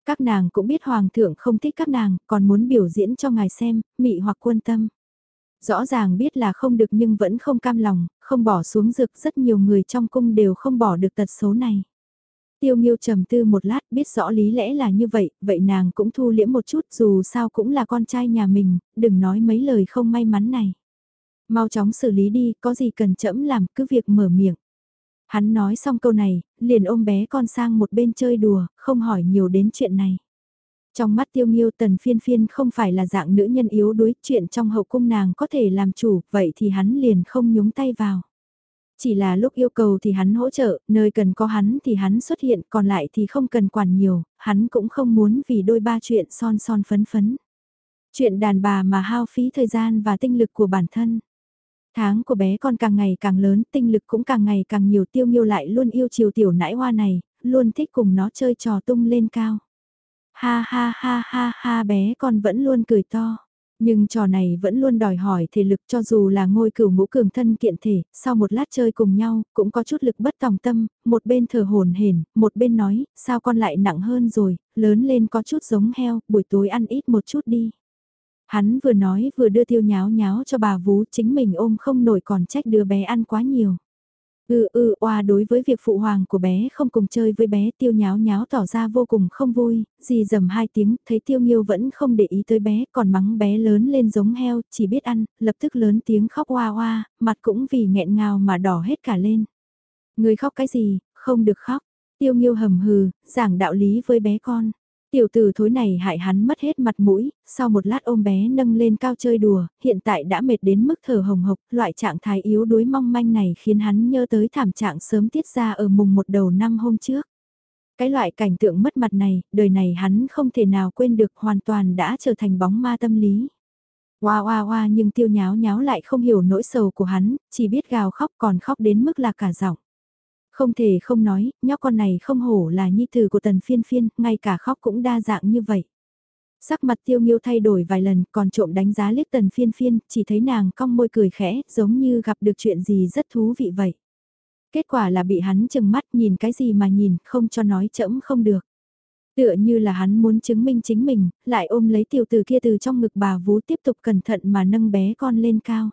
Các nàng cũng biết hoàng thượng không thích các nàng, còn muốn biểu diễn cho ngài xem, mị hoặc quân tâm. Rõ ràng biết là không được nhưng vẫn không cam lòng, không bỏ xuống dược rất nhiều người trong cung đều không bỏ được tật số này. Tiêu Nghiêu trầm tư một lát biết rõ lý lẽ là như vậy, vậy nàng cũng thu liễm một chút dù sao cũng là con trai nhà mình, đừng nói mấy lời không may mắn này. Mau chóng xử lý đi, có gì cần chậm làm cứ việc mở miệng. Hắn nói xong câu này, liền ôm bé con sang một bên chơi đùa, không hỏi nhiều đến chuyện này. Trong mắt tiêu nghiêu tần phiên phiên không phải là dạng nữ nhân yếu đuối, chuyện trong hậu cung nàng có thể làm chủ, vậy thì hắn liền không nhúng tay vào. Chỉ là lúc yêu cầu thì hắn hỗ trợ, nơi cần có hắn thì hắn xuất hiện, còn lại thì không cần quản nhiều, hắn cũng không muốn vì đôi ba chuyện son son phấn phấn. Chuyện đàn bà mà hao phí thời gian và tinh lực của bản thân. Tháng của bé con càng ngày càng lớn, tinh lực cũng càng ngày càng nhiều tiêu nghiêu lại luôn yêu chiều tiểu nãi hoa này, luôn thích cùng nó chơi trò tung lên cao. Ha ha ha ha ha bé con vẫn luôn cười to. Nhưng trò này vẫn luôn đòi hỏi thể lực cho dù là ngôi cửu ngũ cường thân kiện thể, sau một lát chơi cùng nhau, cũng có chút lực bất tòng tâm, một bên thở hồn hển, một bên nói, sao con lại nặng hơn rồi, lớn lên có chút giống heo, buổi tối ăn ít một chút đi. Hắn vừa nói vừa đưa tiêu nháo nháo cho bà vú chính mình ôm không nổi còn trách đứa bé ăn quá nhiều. Ừ ừ oa đối với việc phụ hoàng của bé không cùng chơi với bé tiêu nháo nháo tỏ ra vô cùng không vui, dì dầm hai tiếng, thấy tiêu nghiêu vẫn không để ý tới bé, còn mắng bé lớn lên giống heo, chỉ biết ăn, lập tức lớn tiếng khóc oa oa, mặt cũng vì nghẹn ngào mà đỏ hết cả lên. Người khóc cái gì, không được khóc, tiêu nghiêu hầm hừ, giảng đạo lý với bé con. Tiểu tử thối này hại hắn mất hết mặt mũi, sau một lát ôm bé nâng lên cao chơi đùa, hiện tại đã mệt đến mức thở hồng hộc, loại trạng thái yếu đuối mong manh này khiến hắn nhớ tới thảm trạng sớm tiết ra ở mùng một đầu năm hôm trước. Cái loại cảnh tượng mất mặt này, đời này hắn không thể nào quên được hoàn toàn đã trở thành bóng ma tâm lý. Hoa hoa hoa nhưng tiêu nháo nháo lại không hiểu nỗi sầu của hắn, chỉ biết gào khóc còn khóc đến mức là cả giọng. Không thể không nói, nhóc con này không hổ là nhi tử của tần phiên phiên, ngay cả khóc cũng đa dạng như vậy. Sắc mặt tiêu nghiêu thay đổi vài lần, còn trộm đánh giá liếc tần phiên phiên, chỉ thấy nàng cong môi cười khẽ, giống như gặp được chuyện gì rất thú vị vậy. Kết quả là bị hắn chừng mắt nhìn cái gì mà nhìn, không cho nói chẫm không được. Tựa như là hắn muốn chứng minh chính mình, lại ôm lấy tiểu tử kia từ trong ngực bà vú tiếp tục cẩn thận mà nâng bé con lên cao.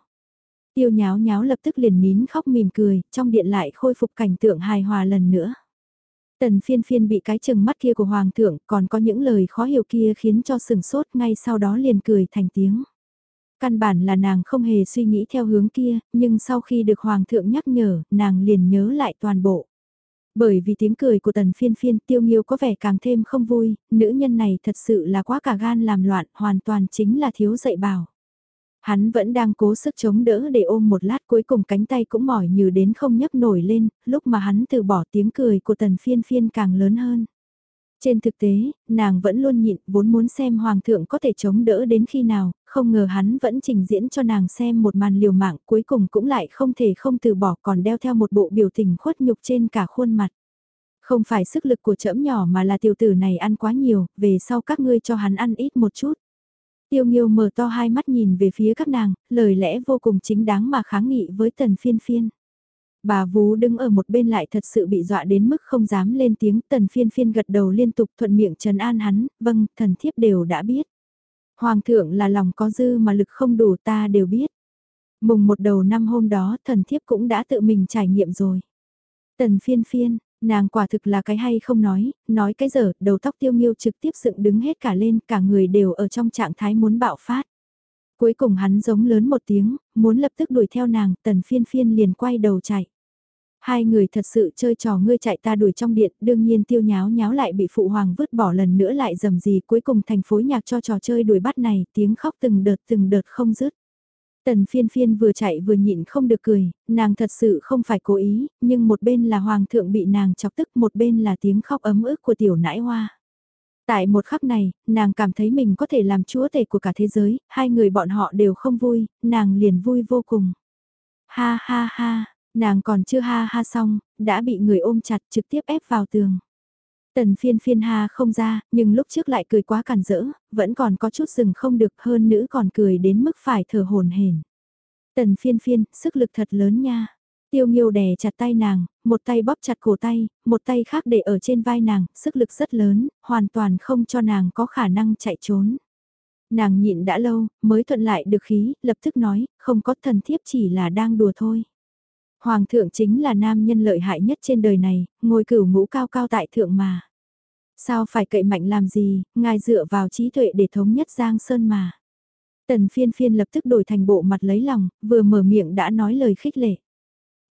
Tiêu nháo nháo lập tức liền nín khóc mỉm cười, trong điện lại khôi phục cảnh tượng hài hòa lần nữa. Tần phiên phiên bị cái chừng mắt kia của hoàng thượng còn có những lời khó hiểu kia khiến cho sừng sốt ngay sau đó liền cười thành tiếng. Căn bản là nàng không hề suy nghĩ theo hướng kia, nhưng sau khi được hoàng thượng nhắc nhở, nàng liền nhớ lại toàn bộ. Bởi vì tiếng cười của tần phiên phiên tiêu nghiêu có vẻ càng thêm không vui, nữ nhân này thật sự là quá cả gan làm loạn, hoàn toàn chính là thiếu dạy bảo. Hắn vẫn đang cố sức chống đỡ để ôm một lát cuối cùng cánh tay cũng mỏi như đến không nhấc nổi lên, lúc mà hắn từ bỏ tiếng cười của tần phiên phiên càng lớn hơn. Trên thực tế, nàng vẫn luôn nhịn, vốn muốn xem hoàng thượng có thể chống đỡ đến khi nào, không ngờ hắn vẫn trình diễn cho nàng xem một màn liều mạng cuối cùng cũng lại không thể không từ bỏ còn đeo theo một bộ biểu tình khuất nhục trên cả khuôn mặt. Không phải sức lực của trẫm nhỏ mà là tiểu tử này ăn quá nhiều, về sau các ngươi cho hắn ăn ít một chút. Tiêu Nghiêu mở to hai mắt nhìn về phía các nàng, lời lẽ vô cùng chính đáng mà kháng nghị với tần phiên phiên. Bà Vú đứng ở một bên lại thật sự bị dọa đến mức không dám lên tiếng tần phiên phiên gật đầu liên tục thuận miệng trần an hắn, vâng, thần thiếp đều đã biết. Hoàng thượng là lòng có dư mà lực không đủ ta đều biết. Mùng một đầu năm hôm đó thần thiếp cũng đã tự mình trải nghiệm rồi. Tần phiên phiên, Nàng quả thực là cái hay không nói, nói cái dở. đầu tóc tiêu nghiêu trực tiếp dựng đứng hết cả lên, cả người đều ở trong trạng thái muốn bạo phát. Cuối cùng hắn giống lớn một tiếng, muốn lập tức đuổi theo nàng, tần phiên phiên liền quay đầu chạy. Hai người thật sự chơi trò ngươi chạy ta đuổi trong điện, đương nhiên tiêu nháo nháo lại bị phụ hoàng vứt bỏ lần nữa lại dầm gì cuối cùng thành phối nhạc cho trò chơi đuổi bắt này, tiếng khóc từng đợt từng đợt không dứt. Tần phiên phiên vừa chạy vừa nhịn không được cười, nàng thật sự không phải cố ý, nhưng một bên là hoàng thượng bị nàng chọc tức một bên là tiếng khóc ấm ức của tiểu nãi hoa. Tại một khắc này, nàng cảm thấy mình có thể làm chúa tể của cả thế giới, hai người bọn họ đều không vui, nàng liền vui vô cùng. Ha ha ha, nàng còn chưa ha ha xong, đã bị người ôm chặt trực tiếp ép vào tường. Tần phiên phiên ha không ra, nhưng lúc trước lại cười quá cản rỡ, vẫn còn có chút dừng không được hơn nữ còn cười đến mức phải thở hồn hển. Tần phiên phiên, sức lực thật lớn nha. Tiêu nghiêu đè chặt tay nàng, một tay bóp chặt cổ tay, một tay khác để ở trên vai nàng, sức lực rất lớn, hoàn toàn không cho nàng có khả năng chạy trốn. Nàng nhịn đã lâu, mới thuận lại được khí, lập tức nói, không có thần thiếp chỉ là đang đùa thôi. Hoàng thượng chính là nam nhân lợi hại nhất trên đời này, ngồi cửu ngũ cao cao tại thượng mà. Sao phải cậy mạnh làm gì, ngài dựa vào trí tuệ để thống nhất Giang Sơn mà. Tần phiên phiên lập tức đổi thành bộ mặt lấy lòng, vừa mở miệng đã nói lời khích lệ.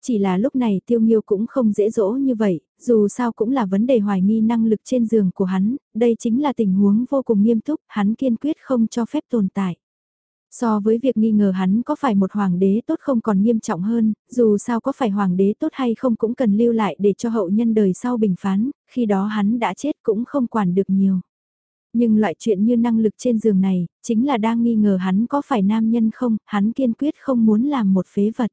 Chỉ là lúc này tiêu nghiêu cũng không dễ dỗ như vậy, dù sao cũng là vấn đề hoài nghi năng lực trên giường của hắn, đây chính là tình huống vô cùng nghiêm túc, hắn kiên quyết không cho phép tồn tại. So với việc nghi ngờ hắn có phải một hoàng đế tốt không còn nghiêm trọng hơn, dù sao có phải hoàng đế tốt hay không cũng cần lưu lại để cho hậu nhân đời sau bình phán, khi đó hắn đã chết cũng không quản được nhiều. Nhưng loại chuyện như năng lực trên giường này, chính là đang nghi ngờ hắn có phải nam nhân không, hắn kiên quyết không muốn làm một phế vật.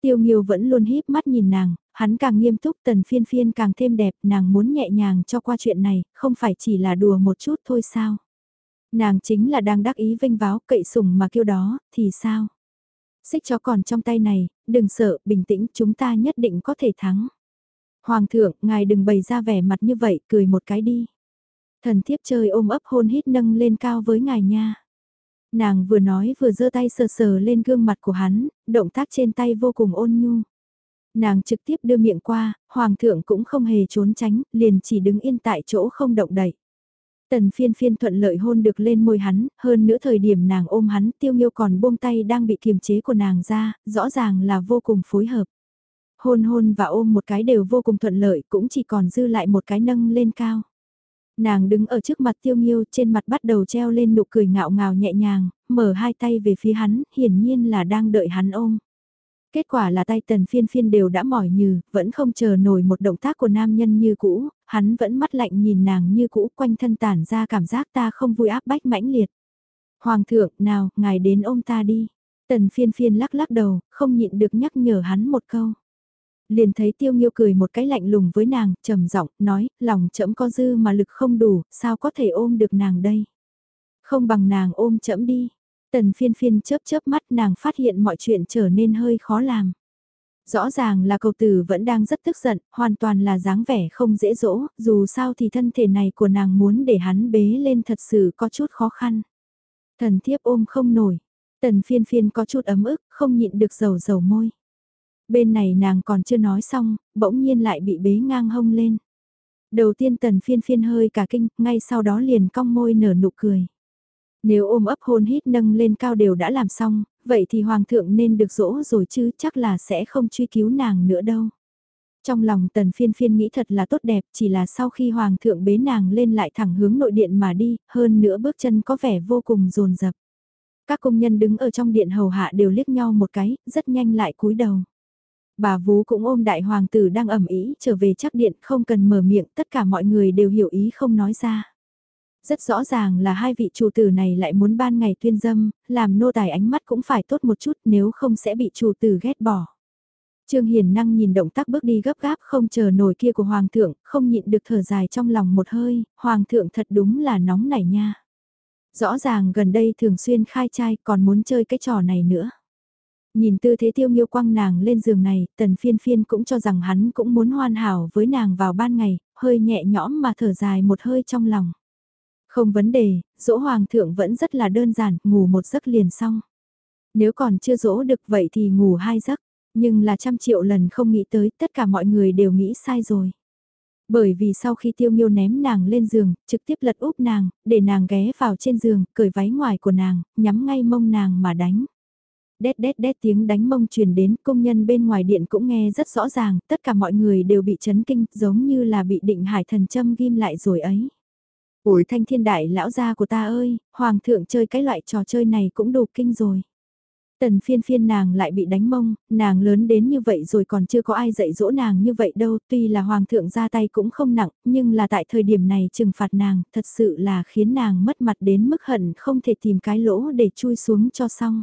Tiêu Nghiêu vẫn luôn híp mắt nhìn nàng, hắn càng nghiêm túc tần phiên phiên càng thêm đẹp, nàng muốn nhẹ nhàng cho qua chuyện này, không phải chỉ là đùa một chút thôi sao. Nàng chính là đang đắc ý vinh váo cậy sủng mà kêu đó, thì sao? Xích chó còn trong tay này, đừng sợ, bình tĩnh, chúng ta nhất định có thể thắng. Hoàng thượng, ngài đừng bày ra vẻ mặt như vậy, cười một cái đi. Thần thiếp chơi ôm ấp hôn hít nâng lên cao với ngài nha. Nàng vừa nói vừa giơ tay sờ sờ lên gương mặt của hắn, động tác trên tay vô cùng ôn nhu. Nàng trực tiếp đưa miệng qua, hoàng thượng cũng không hề trốn tránh, liền chỉ đứng yên tại chỗ không động đậy. Tần phiên phiên thuận lợi hôn được lên môi hắn, hơn nữa thời điểm nàng ôm hắn tiêu nghiêu còn buông tay đang bị kiềm chế của nàng ra, rõ ràng là vô cùng phối hợp. Hôn hôn và ôm một cái đều vô cùng thuận lợi cũng chỉ còn dư lại một cái nâng lên cao. Nàng đứng ở trước mặt tiêu nghiêu trên mặt bắt đầu treo lên nụ cười ngạo ngào nhẹ nhàng, mở hai tay về phía hắn, hiển nhiên là đang đợi hắn ôm. Kết quả là tay tần phiên phiên đều đã mỏi nhừ, vẫn không chờ nổi một động tác của nam nhân như cũ, hắn vẫn mắt lạnh nhìn nàng như cũ quanh thân tản ra cảm giác ta không vui áp bách mãnh liệt. Hoàng thượng, nào, ngài đến ôm ta đi. Tần phiên phiên lắc lắc đầu, không nhịn được nhắc nhở hắn một câu. Liền thấy tiêu nghiêu cười một cái lạnh lùng với nàng, trầm giọng nói, lòng chậm có dư mà lực không đủ, sao có thể ôm được nàng đây. Không bằng nàng ôm chậm đi. Tần phiên phiên chớp chớp mắt nàng phát hiện mọi chuyện trở nên hơi khó làm. Rõ ràng là cầu tử vẫn đang rất tức giận, hoàn toàn là dáng vẻ không dễ dỗ, dù sao thì thân thể này của nàng muốn để hắn bế lên thật sự có chút khó khăn. Thần thiếp ôm không nổi, tần phiên phiên có chút ấm ức, không nhịn được dầu dầu môi. Bên này nàng còn chưa nói xong, bỗng nhiên lại bị bế ngang hông lên. Đầu tiên tần phiên phiên hơi cả kinh, ngay sau đó liền cong môi nở nụ cười. Nếu ôm ấp hôn hít nâng lên cao đều đã làm xong, vậy thì hoàng thượng nên được dỗ rồi chứ chắc là sẽ không truy cứu nàng nữa đâu. Trong lòng tần phiên phiên nghĩ thật là tốt đẹp chỉ là sau khi hoàng thượng bế nàng lên lại thẳng hướng nội điện mà đi, hơn nữa bước chân có vẻ vô cùng rồn rập. Các công nhân đứng ở trong điện hầu hạ đều liếc nhau một cái, rất nhanh lại cúi đầu. Bà vú cũng ôm đại hoàng tử đang ẩm ý trở về chắc điện không cần mở miệng tất cả mọi người đều hiểu ý không nói ra. Rất rõ ràng là hai vị chủ tử này lại muốn ban ngày tuyên dâm, làm nô tài ánh mắt cũng phải tốt một chút nếu không sẽ bị chủ tử ghét bỏ. Trương Hiền năng nhìn động tác bước đi gấp gáp không chờ nổi kia của Hoàng thượng, không nhịn được thở dài trong lòng một hơi, Hoàng thượng thật đúng là nóng nảy nha. Rõ ràng gần đây thường xuyên khai trai còn muốn chơi cái trò này nữa. Nhìn tư thế tiêu nghiêu quăng nàng lên giường này, tần phiên phiên cũng cho rằng hắn cũng muốn hoàn hảo với nàng vào ban ngày, hơi nhẹ nhõm mà thở dài một hơi trong lòng. Không vấn đề, dỗ hoàng thượng vẫn rất là đơn giản, ngủ một giấc liền xong. Nếu còn chưa dỗ được vậy thì ngủ hai giấc, nhưng là trăm triệu lần không nghĩ tới tất cả mọi người đều nghĩ sai rồi. Bởi vì sau khi tiêu nghiêu ném nàng lên giường, trực tiếp lật úp nàng, để nàng ghé vào trên giường, cởi váy ngoài của nàng, nhắm ngay mông nàng mà đánh. Đét đét đét tiếng đánh mông truyền đến, công nhân bên ngoài điện cũng nghe rất rõ ràng, tất cả mọi người đều bị chấn kinh, giống như là bị định hải thần châm ghim lại rồi ấy. Ủi thanh thiên đại lão gia của ta ơi, hoàng thượng chơi cái loại trò chơi này cũng đủ kinh rồi. Tần phiên phiên nàng lại bị đánh mông, nàng lớn đến như vậy rồi còn chưa có ai dạy dỗ nàng như vậy đâu, tuy là hoàng thượng ra tay cũng không nặng, nhưng là tại thời điểm này trừng phạt nàng, thật sự là khiến nàng mất mặt đến mức hận không thể tìm cái lỗ để chui xuống cho xong.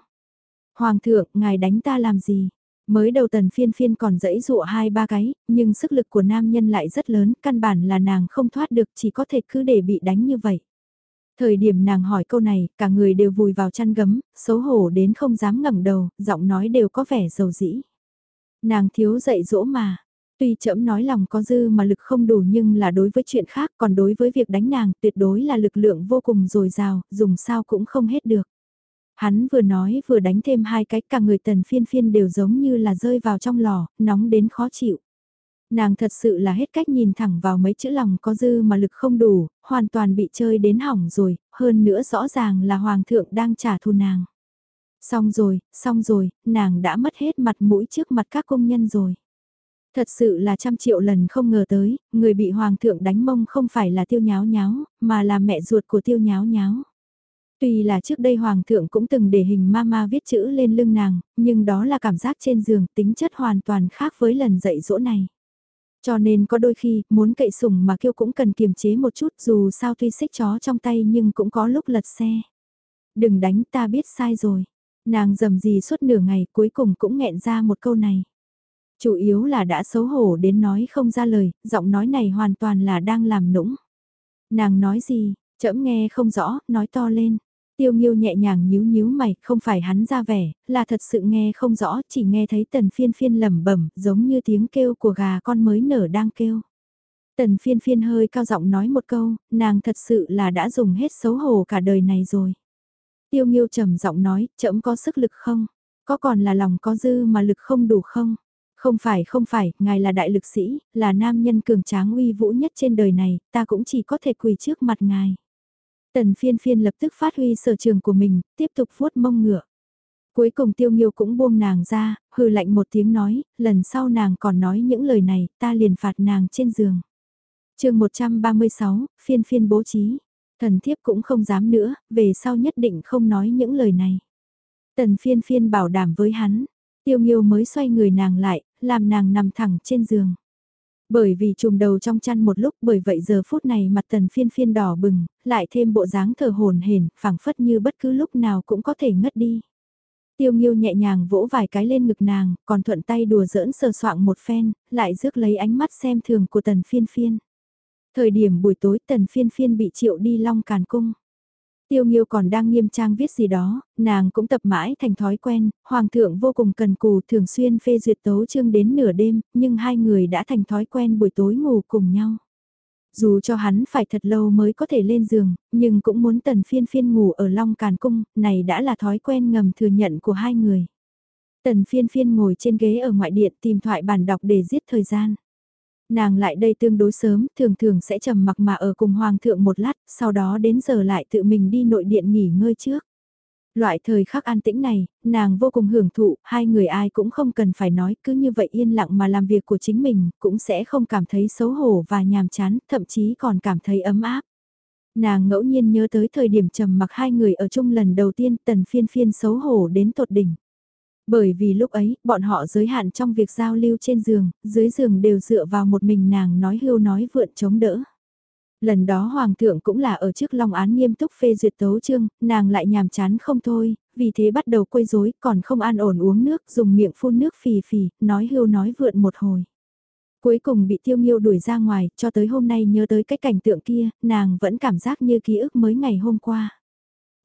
Hoàng thượng, ngài đánh ta làm gì? Mới đầu tần phiên phiên còn dẫy dụa hai ba cái, nhưng sức lực của nam nhân lại rất lớn, căn bản là nàng không thoát được chỉ có thể cứ để bị đánh như vậy. Thời điểm nàng hỏi câu này, cả người đều vùi vào chăn gấm, xấu hổ đến không dám ngẩng đầu, giọng nói đều có vẻ dầu dĩ. Nàng thiếu dạy dỗ mà, Tuy trẫm nói lòng có dư mà lực không đủ nhưng là đối với chuyện khác còn đối với việc đánh nàng tuyệt đối là lực lượng vô cùng dồi dào, dùng sao cũng không hết được. Hắn vừa nói vừa đánh thêm hai cái cả người tần phiên phiên đều giống như là rơi vào trong lò, nóng đến khó chịu. Nàng thật sự là hết cách nhìn thẳng vào mấy chữ lòng có dư mà lực không đủ, hoàn toàn bị chơi đến hỏng rồi, hơn nữa rõ ràng là hoàng thượng đang trả thù nàng. Xong rồi, xong rồi, nàng đã mất hết mặt mũi trước mặt các công nhân rồi. Thật sự là trăm triệu lần không ngờ tới, người bị hoàng thượng đánh mông không phải là tiêu nháo nháo, mà là mẹ ruột của tiêu nháo nháo. Tuy là trước đây hoàng thượng cũng từng để hình mama viết chữ lên lưng nàng, nhưng đó là cảm giác trên giường, tính chất hoàn toàn khác với lần dạy dỗ này. Cho nên có đôi khi, muốn cậy sủng mà kêu cũng cần kiềm chế một chút dù sao tuy xích chó trong tay nhưng cũng có lúc lật xe. Đừng đánh ta biết sai rồi. Nàng dầm gì suốt nửa ngày cuối cùng cũng nghẹn ra một câu này. Chủ yếu là đã xấu hổ đến nói không ra lời, giọng nói này hoàn toàn là đang làm nũng. Nàng nói gì, chậm nghe không rõ, nói to lên. Tiêu Nghiêu nhẹ nhàng nhíu nhíu mày, không phải hắn ra vẻ, là thật sự nghe không rõ, chỉ nghe thấy tần phiên phiên lẩm bẩm, giống như tiếng kêu của gà con mới nở đang kêu. Tần phiên phiên hơi cao giọng nói một câu, nàng thật sự là đã dùng hết xấu hổ cả đời này rồi. Tiêu Nghiêu trầm giọng nói, chậm có sức lực không? Có còn là lòng có dư mà lực không đủ không? Không phải không phải, ngài là đại lực sĩ, là nam nhân cường tráng uy vũ nhất trên đời này, ta cũng chỉ có thể quỳ trước mặt ngài. Tần phiên phiên lập tức phát huy sở trường của mình, tiếp tục vuốt mông ngựa. Cuối cùng tiêu nghiêu cũng buông nàng ra, hừ lạnh một tiếng nói, lần sau nàng còn nói những lời này, ta liền phạt nàng trên giường. chương 136, phiên phiên bố trí. Thần thiếp cũng không dám nữa, về sau nhất định không nói những lời này. Tần phiên phiên bảo đảm với hắn, tiêu nghiêu mới xoay người nàng lại, làm nàng nằm thẳng trên giường. Bởi vì trùm đầu trong chăn một lúc bởi vậy giờ phút này mặt tần phiên phiên đỏ bừng, lại thêm bộ dáng thờ hồn hển phảng phất như bất cứ lúc nào cũng có thể ngất đi. Tiêu nghiêu nhẹ nhàng vỗ vài cái lên ngực nàng, còn thuận tay đùa giỡn sờ soạng một phen, lại rước lấy ánh mắt xem thường của tần phiên phiên. Thời điểm buổi tối tần phiên phiên bị triệu đi long càn cung. Tiêu Nghiêu còn đang nghiêm trang viết gì đó, nàng cũng tập mãi thành thói quen, Hoàng thượng vô cùng cần cù thường xuyên phê duyệt tấu chương đến nửa đêm, nhưng hai người đã thành thói quen buổi tối ngủ cùng nhau. Dù cho hắn phải thật lâu mới có thể lên giường, nhưng cũng muốn tần phiên phiên ngủ ở Long Càn Cung, này đã là thói quen ngầm thừa nhận của hai người. Tần phiên phiên ngồi trên ghế ở ngoại điện tìm thoại bản đọc để giết thời gian. Nàng lại đây tương đối sớm, thường thường sẽ trầm mặc mà ở cùng hoàng thượng một lát, sau đó đến giờ lại tự mình đi nội điện nghỉ ngơi trước. Loại thời khắc an tĩnh này, nàng vô cùng hưởng thụ, hai người ai cũng không cần phải nói, cứ như vậy yên lặng mà làm việc của chính mình, cũng sẽ không cảm thấy xấu hổ và nhàm chán, thậm chí còn cảm thấy ấm áp. Nàng ngẫu nhiên nhớ tới thời điểm trầm mặc hai người ở chung lần đầu tiên tần phiên phiên xấu hổ đến tột đỉnh. Bởi vì lúc ấy, bọn họ giới hạn trong việc giao lưu trên giường, dưới giường đều dựa vào một mình nàng nói hưu nói vượn chống đỡ. Lần đó Hoàng thượng cũng là ở trước long án nghiêm túc phê duyệt tấu chương, nàng lại nhàm chán không thôi, vì thế bắt đầu quấy rối còn không an ổn uống nước, dùng miệng phun nước phì phì, nói hưu nói vượn một hồi. Cuối cùng bị tiêu nghiêu đuổi ra ngoài, cho tới hôm nay nhớ tới cái cảnh tượng kia, nàng vẫn cảm giác như ký ức mới ngày hôm qua.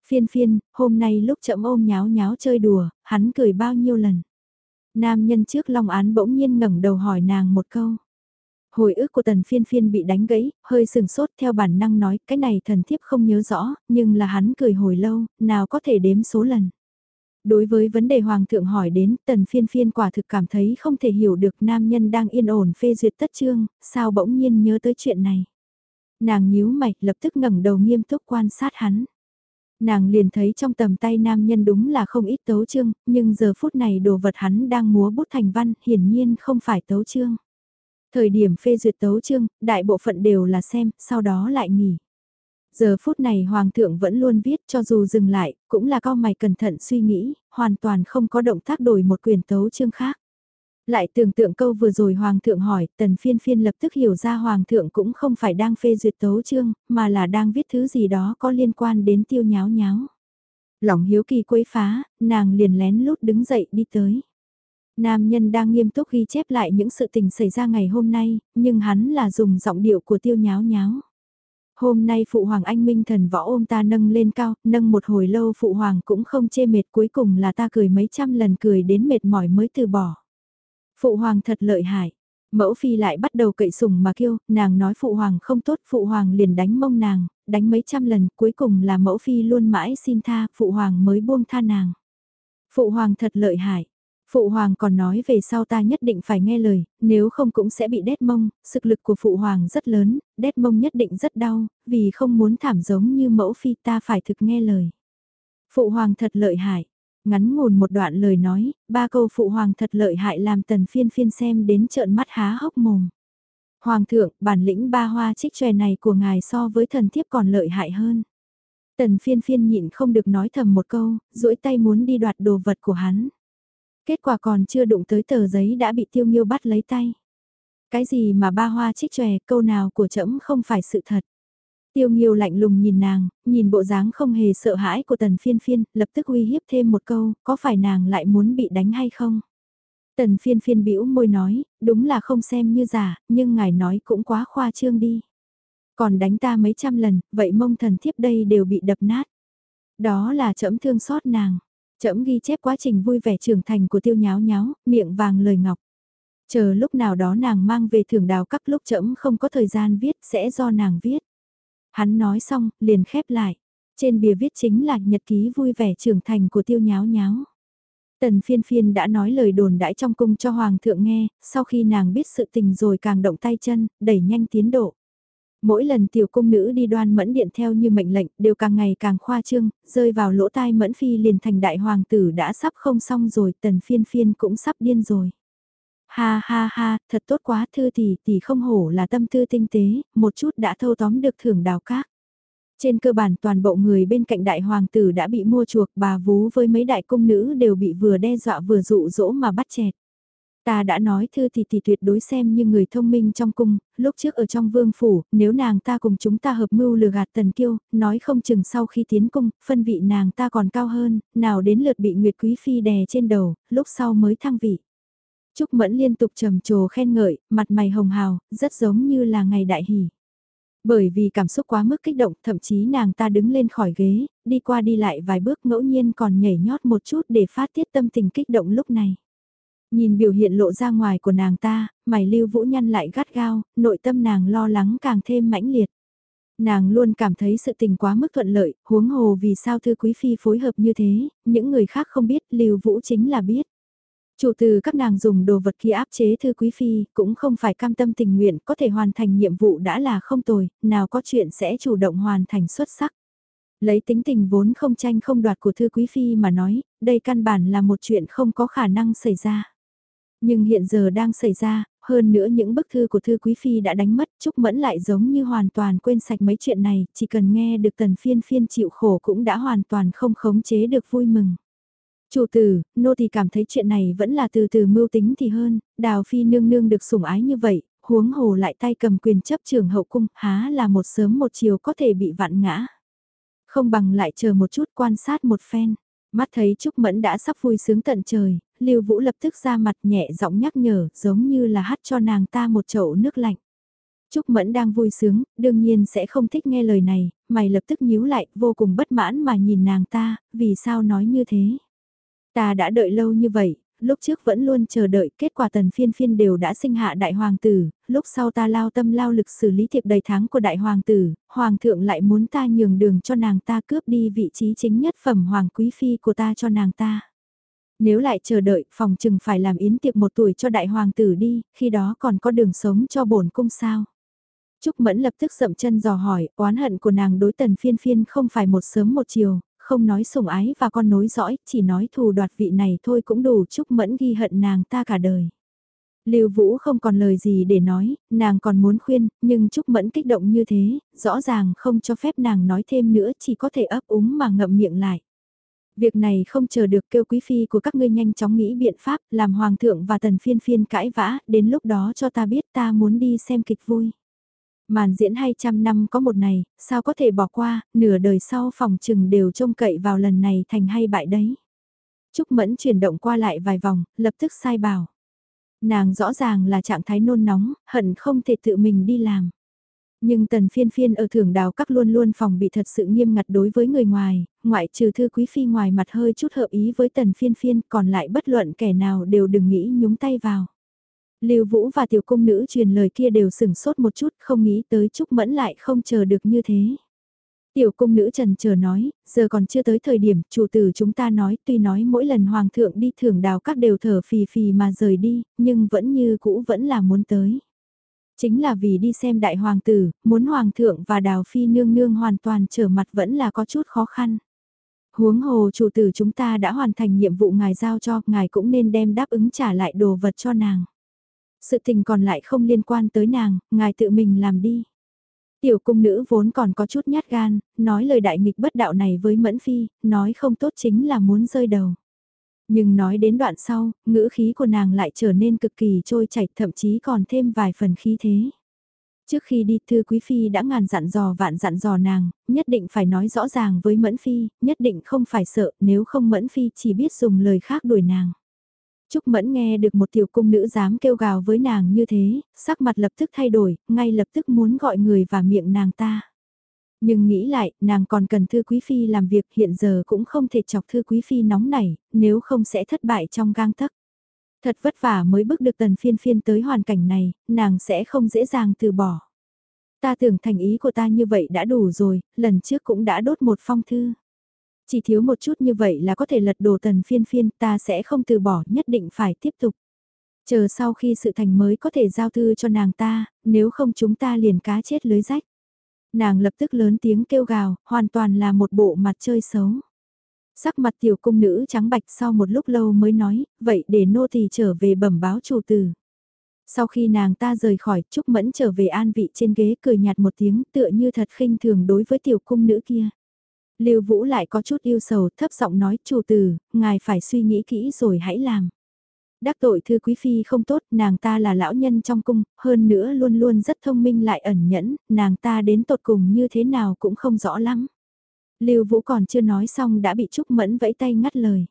Phiên phiên, hôm nay lúc chậm ôm nháo nháo chơi đùa, hắn cười bao nhiêu lần. Nam nhân trước long án bỗng nhiên ngẩng đầu hỏi nàng một câu. Hồi ức của tần phiên phiên bị đánh gãy, hơi sừng sốt theo bản năng nói cái này thần thiếp không nhớ rõ, nhưng là hắn cười hồi lâu, nào có thể đếm số lần. Đối với vấn đề Hoàng thượng hỏi đến, tần phiên phiên quả thực cảm thấy không thể hiểu được nam nhân đang yên ổn phê duyệt tất chương, sao bỗng nhiên nhớ tới chuyện này. Nàng nhíu mày, lập tức ngẩng đầu nghiêm túc quan sát hắn. Nàng liền thấy trong tầm tay nam nhân đúng là không ít tấu chương, nhưng giờ phút này đồ vật hắn đang múa bút thành văn, hiển nhiên không phải tấu chương. Thời điểm phê duyệt tấu chương, đại bộ phận đều là xem, sau đó lại nghỉ. Giờ phút này Hoàng thượng vẫn luôn viết cho dù dừng lại, cũng là cao mày cẩn thận suy nghĩ, hoàn toàn không có động tác đổi một quyền tấu chương khác. Lại tưởng tượng câu vừa rồi Hoàng thượng hỏi, tần phiên phiên lập tức hiểu ra Hoàng thượng cũng không phải đang phê duyệt tấu chương, mà là đang viết thứ gì đó có liên quan đến tiêu nháo nháo. Lòng hiếu kỳ quấy phá, nàng liền lén lút đứng dậy đi tới. Nam nhân đang nghiêm túc ghi chép lại những sự tình xảy ra ngày hôm nay, nhưng hắn là dùng giọng điệu của tiêu nháo nháo. Hôm nay Phụ Hoàng Anh Minh thần võ ôm ta nâng lên cao, nâng một hồi lâu Phụ Hoàng cũng không chê mệt cuối cùng là ta cười mấy trăm lần cười đến mệt mỏi mới từ bỏ. Phụ hoàng thật lợi hại. Mẫu phi lại bắt đầu cậy sùng mà kêu, nàng nói phụ hoàng không tốt, phụ hoàng liền đánh mông nàng, đánh mấy trăm lần, cuối cùng là mẫu phi luôn mãi xin tha, phụ hoàng mới buông tha nàng. Phụ hoàng thật lợi hại. Phụ hoàng còn nói về sau ta nhất định phải nghe lời, nếu không cũng sẽ bị đét mông, sức lực của phụ hoàng rất lớn, đét mông nhất định rất đau, vì không muốn thảm giống như mẫu phi ta phải thực nghe lời. Phụ hoàng thật lợi hại, ngắn ngủn một đoạn lời nói, ba câu phụ hoàng thật lợi hại làm tần phiên phiên xem đến trợn mắt há hốc mồm. Hoàng thượng, bản lĩnh ba hoa trích tròe này của ngài so với thần thiếp còn lợi hại hơn. Tần phiên phiên nhịn không được nói thầm một câu, duỗi tay muốn đi đoạt đồ vật của hắn. Kết quả còn chưa đụng tới tờ giấy đã bị tiêu nghiêu bắt lấy tay. Cái gì mà ba hoa trích tròe câu nào của trẫm không phải sự thật. Tiêu nghiêu lạnh lùng nhìn nàng, nhìn bộ dáng không hề sợ hãi của tần phiên phiên, lập tức uy hiếp thêm một câu, có phải nàng lại muốn bị đánh hay không? Tần phiên phiên bĩu môi nói, đúng là không xem như giả, nhưng ngài nói cũng quá khoa trương đi. Còn đánh ta mấy trăm lần, vậy mông thần thiếp đây đều bị đập nát. Đó là trẫm thương xót nàng. Trẫm ghi chép quá trình vui vẻ trưởng thành của tiêu nháo nháo, miệng vàng lời ngọc. Chờ lúc nào đó nàng mang về thưởng đào các lúc trẫm không có thời gian viết sẽ do nàng viết. Hắn nói xong, liền khép lại. Trên bìa viết chính là nhật ký vui vẻ trưởng thành của tiêu nháo nháo. Tần phiên phiên đã nói lời đồn đãi trong cung cho Hoàng thượng nghe, sau khi nàng biết sự tình rồi càng động tay chân, đẩy nhanh tiến độ. Mỗi lần tiểu cung nữ đi đoan mẫn điện theo như mệnh lệnh đều càng ngày càng khoa trương, rơi vào lỗ tai mẫn phi liền thành đại hoàng tử đã sắp không xong rồi, tần phiên phiên cũng sắp điên rồi. Ha ha ha, thật tốt quá thư tỷ tỷ không hổ là tâm tư tinh tế, một chút đã thâu tóm được thưởng đào các. Trên cơ bản toàn bộ người bên cạnh đại hoàng tử đã bị mua chuộc bà vú với mấy đại cung nữ đều bị vừa đe dọa vừa dụ dỗ mà bắt chẹt. Ta đã nói thư thì thì tuyệt đối xem như người thông minh trong cung, lúc trước ở trong vương phủ, nếu nàng ta cùng chúng ta hợp mưu lừa gạt tần kiêu, nói không chừng sau khi tiến cung, phân vị nàng ta còn cao hơn, nào đến lượt bị Nguyệt Quý Phi đè trên đầu, lúc sau mới thăng vị. Trúc Mẫn liên tục trầm trồ khen ngợi, mặt mày hồng hào, rất giống như là ngày đại hỷ. Bởi vì cảm xúc quá mức kích động, thậm chí nàng ta đứng lên khỏi ghế, đi qua đi lại vài bước ngẫu nhiên còn nhảy nhót một chút để phát tiết tâm tình kích động lúc này. Nhìn biểu hiện lộ ra ngoài của nàng ta, mày lưu vũ nhăn lại gắt gao, nội tâm nàng lo lắng càng thêm mãnh liệt. Nàng luôn cảm thấy sự tình quá mức thuận lợi, huống hồ vì sao thư quý phi phối hợp như thế, những người khác không biết, lưu vũ chính là biết. Chủ từ các nàng dùng đồ vật kia áp chế thư quý phi, cũng không phải cam tâm tình nguyện, có thể hoàn thành nhiệm vụ đã là không tồi, nào có chuyện sẽ chủ động hoàn thành xuất sắc. Lấy tính tình vốn không tranh không đoạt của thư quý phi mà nói, đây căn bản là một chuyện không có khả năng xảy ra. Nhưng hiện giờ đang xảy ra, hơn nữa những bức thư của Thư Quý Phi đã đánh mất, Trúc Mẫn lại giống như hoàn toàn quên sạch mấy chuyện này, chỉ cần nghe được tần phiên phiên chịu khổ cũng đã hoàn toàn không khống chế được vui mừng. Chủ tử, nô thì cảm thấy chuyện này vẫn là từ từ mưu tính thì hơn, đào phi nương nương được sủng ái như vậy, huống hồ lại tay cầm quyền chấp trường hậu cung, há là một sớm một chiều có thể bị vạn ngã. Không bằng lại chờ một chút quan sát một phen. Mắt thấy Trúc Mẫn đã sắp vui sướng tận trời, Lưu Vũ lập tức ra mặt nhẹ giọng nhắc nhở, giống như là hát cho nàng ta một chậu nước lạnh. Trúc Mẫn đang vui sướng, đương nhiên sẽ không thích nghe lời này, mày lập tức nhíu lại, vô cùng bất mãn mà nhìn nàng ta, vì sao nói như thế. Ta đã đợi lâu như vậy, lúc trước vẫn luôn chờ đợi, kết quả tần phiên phiên đều đã sinh hạ đại hoàng tử, lúc sau ta lao tâm lao lực xử lý thiệp đầy tháng của đại hoàng tử, hoàng thượng lại muốn ta nhường đường cho nàng ta cướp đi vị trí chính nhất phẩm hoàng quý phi của ta cho nàng ta. Nếu lại chờ đợi, phòng chừng phải làm yến tiệc một tuổi cho đại hoàng tử đi, khi đó còn có đường sống cho bổn cung sao. Trúc Mẫn lập tức dậm chân dò hỏi, oán hận của nàng đối tần phiên phiên không phải một sớm một chiều, không nói sủng ái và con nối dõi, chỉ nói thù đoạt vị này thôi cũng đủ chúc Mẫn ghi hận nàng ta cả đời. Lưu Vũ không còn lời gì để nói, nàng còn muốn khuyên, nhưng Trúc Mẫn kích động như thế, rõ ràng không cho phép nàng nói thêm nữa chỉ có thể ấp úng mà ngậm miệng lại. Việc này không chờ được kêu quý phi của các ngươi nhanh chóng nghĩ biện pháp làm hoàng thượng và tần phiên phiên cãi vã, đến lúc đó cho ta biết ta muốn đi xem kịch vui. Màn diễn 200 năm có một này, sao có thể bỏ qua, nửa đời sau phòng trừng đều trông cậy vào lần này thành hay bại đấy. Trúc Mẫn chuyển động qua lại vài vòng, lập tức sai bảo. Nàng rõ ràng là trạng thái nôn nóng, hận không thể tự mình đi làm. Nhưng tần phiên phiên ở thưởng đào các luôn luôn phòng bị thật sự nghiêm ngặt đối với người ngoài, ngoại trừ thư quý phi ngoài mặt hơi chút hợp ý với tần phiên phiên còn lại bất luận kẻ nào đều đừng nghĩ nhúng tay vào. Lưu Vũ và tiểu cung nữ truyền lời kia đều sửng sốt một chút không nghĩ tới Trúc Mẫn lại không chờ được như thế. Tiểu cung nữ trần chờ nói, giờ còn chưa tới thời điểm, chủ tử chúng ta nói, tuy nói mỗi lần hoàng thượng đi thưởng đào các đều thở phì phì mà rời đi, nhưng vẫn như cũ vẫn là muốn tới. Chính là vì đi xem đại hoàng tử, muốn hoàng thượng và đào phi nương nương hoàn toàn trở mặt vẫn là có chút khó khăn. Huống hồ chủ tử chúng ta đã hoàn thành nhiệm vụ ngài giao cho, ngài cũng nên đem đáp ứng trả lại đồ vật cho nàng. Sự tình còn lại không liên quan tới nàng, ngài tự mình làm đi. Tiểu cung nữ vốn còn có chút nhát gan, nói lời đại nghịch bất đạo này với Mẫn Phi, nói không tốt chính là muốn rơi đầu. Nhưng nói đến đoạn sau, ngữ khí của nàng lại trở nên cực kỳ trôi chảy thậm chí còn thêm vài phần khí thế. Trước khi đi thư quý phi đã ngàn dặn dò vạn dặn dò nàng, nhất định phải nói rõ ràng với Mẫn Phi, nhất định không phải sợ nếu không Mẫn Phi chỉ biết dùng lời khác đuổi nàng. Trúc Mẫn nghe được một tiểu cung nữ dám kêu gào với nàng như thế, sắc mặt lập tức thay đổi, ngay lập tức muốn gọi người và miệng nàng ta. Nhưng nghĩ lại, nàng còn cần Thư Quý Phi làm việc hiện giờ cũng không thể chọc Thư Quý Phi nóng nảy, nếu không sẽ thất bại trong gang tấc. Thật vất vả mới bước được tần phiên phiên tới hoàn cảnh này, nàng sẽ không dễ dàng từ bỏ. Ta tưởng thành ý của ta như vậy đã đủ rồi, lần trước cũng đã đốt một phong thư. Chỉ thiếu một chút như vậy là có thể lật đổ tần phiên phiên ta sẽ không từ bỏ nhất định phải tiếp tục. Chờ sau khi sự thành mới có thể giao thư cho nàng ta, nếu không chúng ta liền cá chết lưới rách. Nàng lập tức lớn tiếng kêu gào, hoàn toàn là một bộ mặt chơi xấu. Sắc mặt tiểu cung nữ trắng bạch sau một lúc lâu mới nói, vậy để nô thì trở về bẩm báo chủ tử. Sau khi nàng ta rời khỏi, Trúc Mẫn trở về an vị trên ghế cười nhạt một tiếng tựa như thật khinh thường đối với tiểu cung nữ kia. Lưu Vũ lại có chút yêu sầu, thấp giọng nói, chủ tử, ngài phải suy nghĩ kỹ rồi hãy làm. Đắc tội thư quý phi không tốt, nàng ta là lão nhân trong cung, hơn nữa luôn luôn rất thông minh lại ẩn nhẫn, nàng ta đến tột cùng như thế nào cũng không rõ lắm. Lưu Vũ còn chưa nói xong đã bị Trúc Mẫn vẫy tay ngắt lời.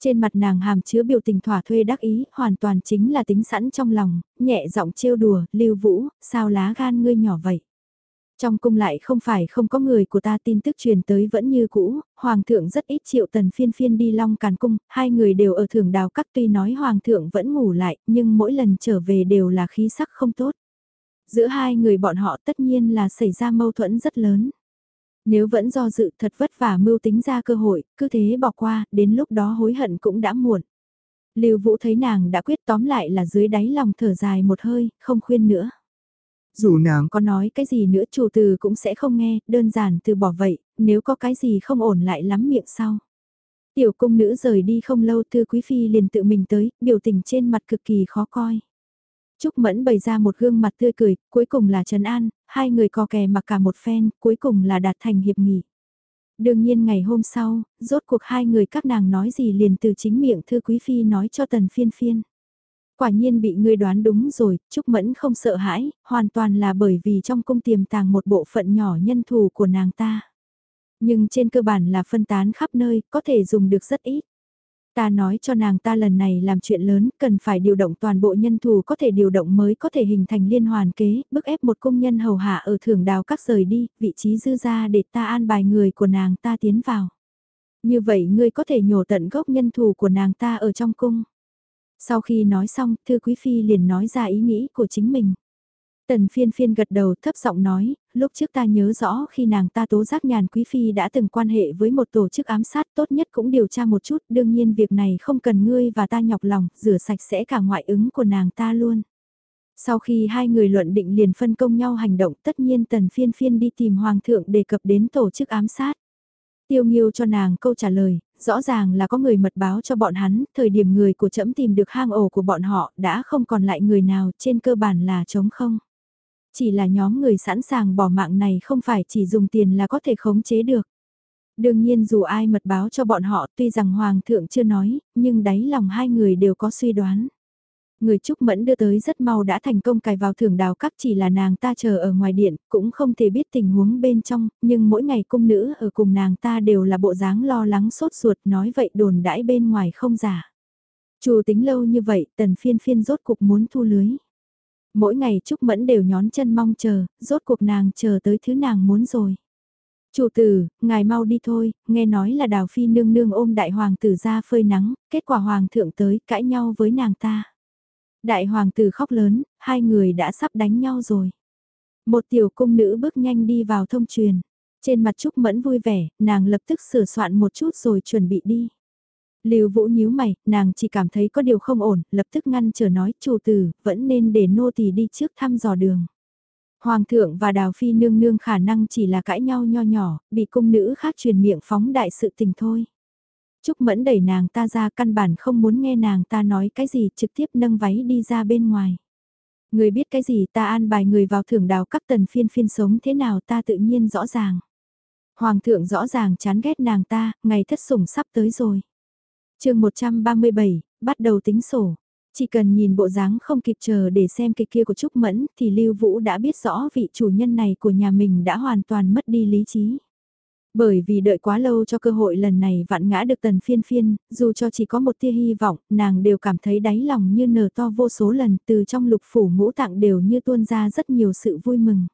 Trên mặt nàng hàm chứa biểu tình thỏa thuê đắc ý, hoàn toàn chính là tính sẵn trong lòng, nhẹ giọng trêu đùa, Lưu Vũ, sao lá gan ngươi nhỏ vậy? Trong cung lại không phải không có người của ta tin tức truyền tới vẫn như cũ, Hoàng thượng rất ít triệu tần phiên phiên đi long càn cung, hai người đều ở thường đào các tuy nói Hoàng thượng vẫn ngủ lại, nhưng mỗi lần trở về đều là khí sắc không tốt. Giữa hai người bọn họ tất nhiên là xảy ra mâu thuẫn rất lớn. Nếu vẫn do dự thật vất vả mưu tính ra cơ hội, cứ thế bỏ qua, đến lúc đó hối hận cũng đã muộn. Lưu Vũ thấy nàng đã quyết tóm lại là dưới đáy lòng thở dài một hơi, không khuyên nữa. Dù nàng có nói cái gì nữa chủ từ cũng sẽ không nghe, đơn giản từ bỏ vậy, nếu có cái gì không ổn lại lắm miệng sau. Tiểu cung nữ rời đi không lâu thư quý phi liền tự mình tới, biểu tình trên mặt cực kỳ khó coi. Trúc Mẫn bày ra một gương mặt tươi cười, cuối cùng là Trần An, hai người co kè mặc cả một phen, cuối cùng là đạt thành hiệp nghị. Đương nhiên ngày hôm sau, rốt cuộc hai người các nàng nói gì liền từ chính miệng thư quý phi nói cho tần phiên phiên. Quả nhiên bị ngươi đoán đúng rồi, Trúc Mẫn không sợ hãi, hoàn toàn là bởi vì trong cung tiềm tàng một bộ phận nhỏ nhân thù của nàng ta. Nhưng trên cơ bản là phân tán khắp nơi, có thể dùng được rất ít. Ta nói cho nàng ta lần này làm chuyện lớn, cần phải điều động toàn bộ nhân thù có thể điều động mới có thể hình thành liên hoàn kế, bức ép một công nhân hầu hạ ở thưởng đào các rời đi, vị trí dư ra để ta an bài người của nàng ta tiến vào. Như vậy ngươi có thể nhổ tận gốc nhân thù của nàng ta ở trong cung. Sau khi nói xong, Thư Quý Phi liền nói ra ý nghĩ của chính mình. Tần phiên phiên gật đầu thấp giọng nói, lúc trước ta nhớ rõ khi nàng ta tố giác nhàn quý phi đã từng quan hệ với một tổ chức ám sát tốt nhất cũng điều tra một chút, đương nhiên việc này không cần ngươi và ta nhọc lòng, rửa sạch sẽ cả ngoại ứng của nàng ta luôn. Sau khi hai người luận định liền phân công nhau hành động tất nhiên tần phiên phiên đi tìm hoàng thượng đề cập đến tổ chức ám sát. Tiêu nghiêu cho nàng câu trả lời, rõ ràng là có người mật báo cho bọn hắn, thời điểm người của trẫm tìm được hang ổ của bọn họ đã không còn lại người nào trên cơ bản là trống không. Chỉ là nhóm người sẵn sàng bỏ mạng này không phải chỉ dùng tiền là có thể khống chế được. Đương nhiên dù ai mật báo cho bọn họ tuy rằng Hoàng thượng chưa nói, nhưng đáy lòng hai người đều có suy đoán. Người Trúc Mẫn đưa tới rất mau đã thành công cài vào thưởng đào các chỉ là nàng ta chờ ở ngoài điện, cũng không thể biết tình huống bên trong, nhưng mỗi ngày cung nữ ở cùng nàng ta đều là bộ dáng lo lắng sốt ruột nói vậy đồn đãi bên ngoài không giả. Chủ tính lâu như vậy, tần phiên phiên rốt cục muốn thu lưới. Mỗi ngày Trúc Mẫn đều nhón chân mong chờ, rốt cuộc nàng chờ tới thứ nàng muốn rồi. Chủ tử, ngài mau đi thôi, nghe nói là đào phi nương nương ôm đại hoàng tử ra phơi nắng, kết quả hoàng thượng tới cãi nhau với nàng ta. Đại hoàng tử khóc lớn, hai người đã sắp đánh nhau rồi. Một tiểu cung nữ bước nhanh đi vào thông truyền. Trên mặt Trúc Mẫn vui vẻ, nàng lập tức sửa soạn một chút rồi chuẩn bị đi. Lưu Vũ nhíu mày, nàng chỉ cảm thấy có điều không ổn, lập tức ngăn trở nói, chủ tử, vẫn nên để nô tỳ đi trước thăm dò đường. Hoàng thượng và Đào Phi nương nương khả năng chỉ là cãi nhau nho nhỏ, bị cung nữ khác truyền miệng phóng đại sự tình thôi. Trúc Mẫn đẩy nàng ta ra căn bản không muốn nghe nàng ta nói cái gì trực tiếp nâng váy đi ra bên ngoài. Người biết cái gì ta an bài người vào thưởng đào các tần phiên phiên sống thế nào ta tự nhiên rõ ràng. Hoàng thượng rõ ràng chán ghét nàng ta, ngày thất sủng sắp tới rồi. chương 137, bắt đầu tính sổ. Chỉ cần nhìn bộ dáng không kịp chờ để xem kịch kia của Trúc Mẫn thì Lưu Vũ đã biết rõ vị chủ nhân này của nhà mình đã hoàn toàn mất đi lý trí. Bởi vì đợi quá lâu cho cơ hội lần này vạn ngã được tần phiên phiên, dù cho chỉ có một tia hy vọng, nàng đều cảm thấy đáy lòng như nở to vô số lần từ trong lục phủ ngũ tạng đều như tuôn ra rất nhiều sự vui mừng.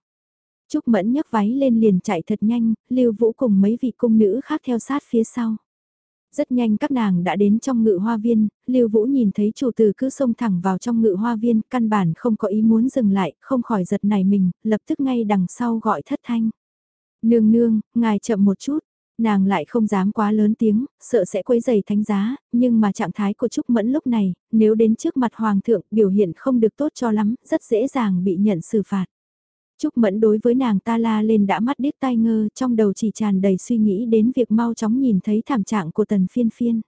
Trúc Mẫn nhấc váy lên liền chạy thật nhanh, Lưu Vũ cùng mấy vị cung nữ khác theo sát phía sau. Rất nhanh các nàng đã đến trong ngự hoa viên, Lưu Vũ nhìn thấy chủ tử cứ xông thẳng vào trong ngự hoa viên, căn bản không có ý muốn dừng lại, không khỏi giật nảy mình, lập tức ngay đằng sau gọi thất thanh. Nương nương, ngài chậm một chút, nàng lại không dám quá lớn tiếng, sợ sẽ quấy giày thánh giá, nhưng mà trạng thái của Trúc Mẫn lúc này, nếu đến trước mặt Hoàng thượng biểu hiện không được tốt cho lắm, rất dễ dàng bị nhận xử phạt. Trúc Mẫn đối với nàng ta la lên đã mắt điếc tai ngơ, trong đầu chỉ tràn đầy suy nghĩ đến việc mau chóng nhìn thấy thảm trạng của tần phiên phiên.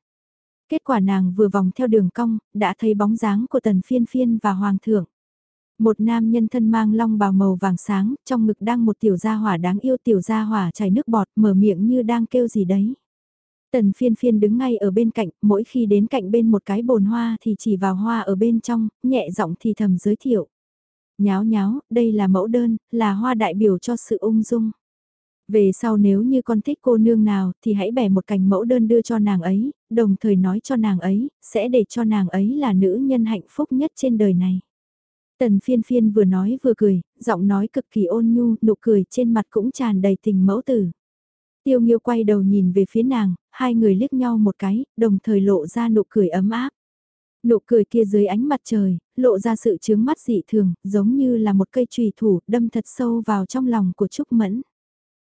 Kết quả nàng vừa vòng theo đường cong, đã thấy bóng dáng của tần phiên phiên và hoàng thượng. Một nam nhân thân mang long bào màu vàng sáng, trong ngực đang một tiểu gia hỏa đáng yêu tiểu gia hỏa chảy nước bọt mở miệng như đang kêu gì đấy. Tần phiên phiên đứng ngay ở bên cạnh, mỗi khi đến cạnh bên một cái bồn hoa thì chỉ vào hoa ở bên trong, nhẹ giọng thì thầm giới thiệu. Nháo nháo, đây là mẫu đơn, là hoa đại biểu cho sự ung dung. Về sau nếu như con thích cô nương nào thì hãy bẻ một cành mẫu đơn đưa cho nàng ấy, đồng thời nói cho nàng ấy, sẽ để cho nàng ấy là nữ nhân hạnh phúc nhất trên đời này. Tần phiên phiên vừa nói vừa cười, giọng nói cực kỳ ôn nhu, nụ cười trên mặt cũng tràn đầy tình mẫu tử. Tiêu Nghiêu quay đầu nhìn về phía nàng, hai người liếc nhau một cái, đồng thời lộ ra nụ cười ấm áp. Nụ cười kia dưới ánh mặt trời, lộ ra sự chướng mắt dị thường, giống như là một cây trùy thủ đâm thật sâu vào trong lòng của Trúc Mẫn.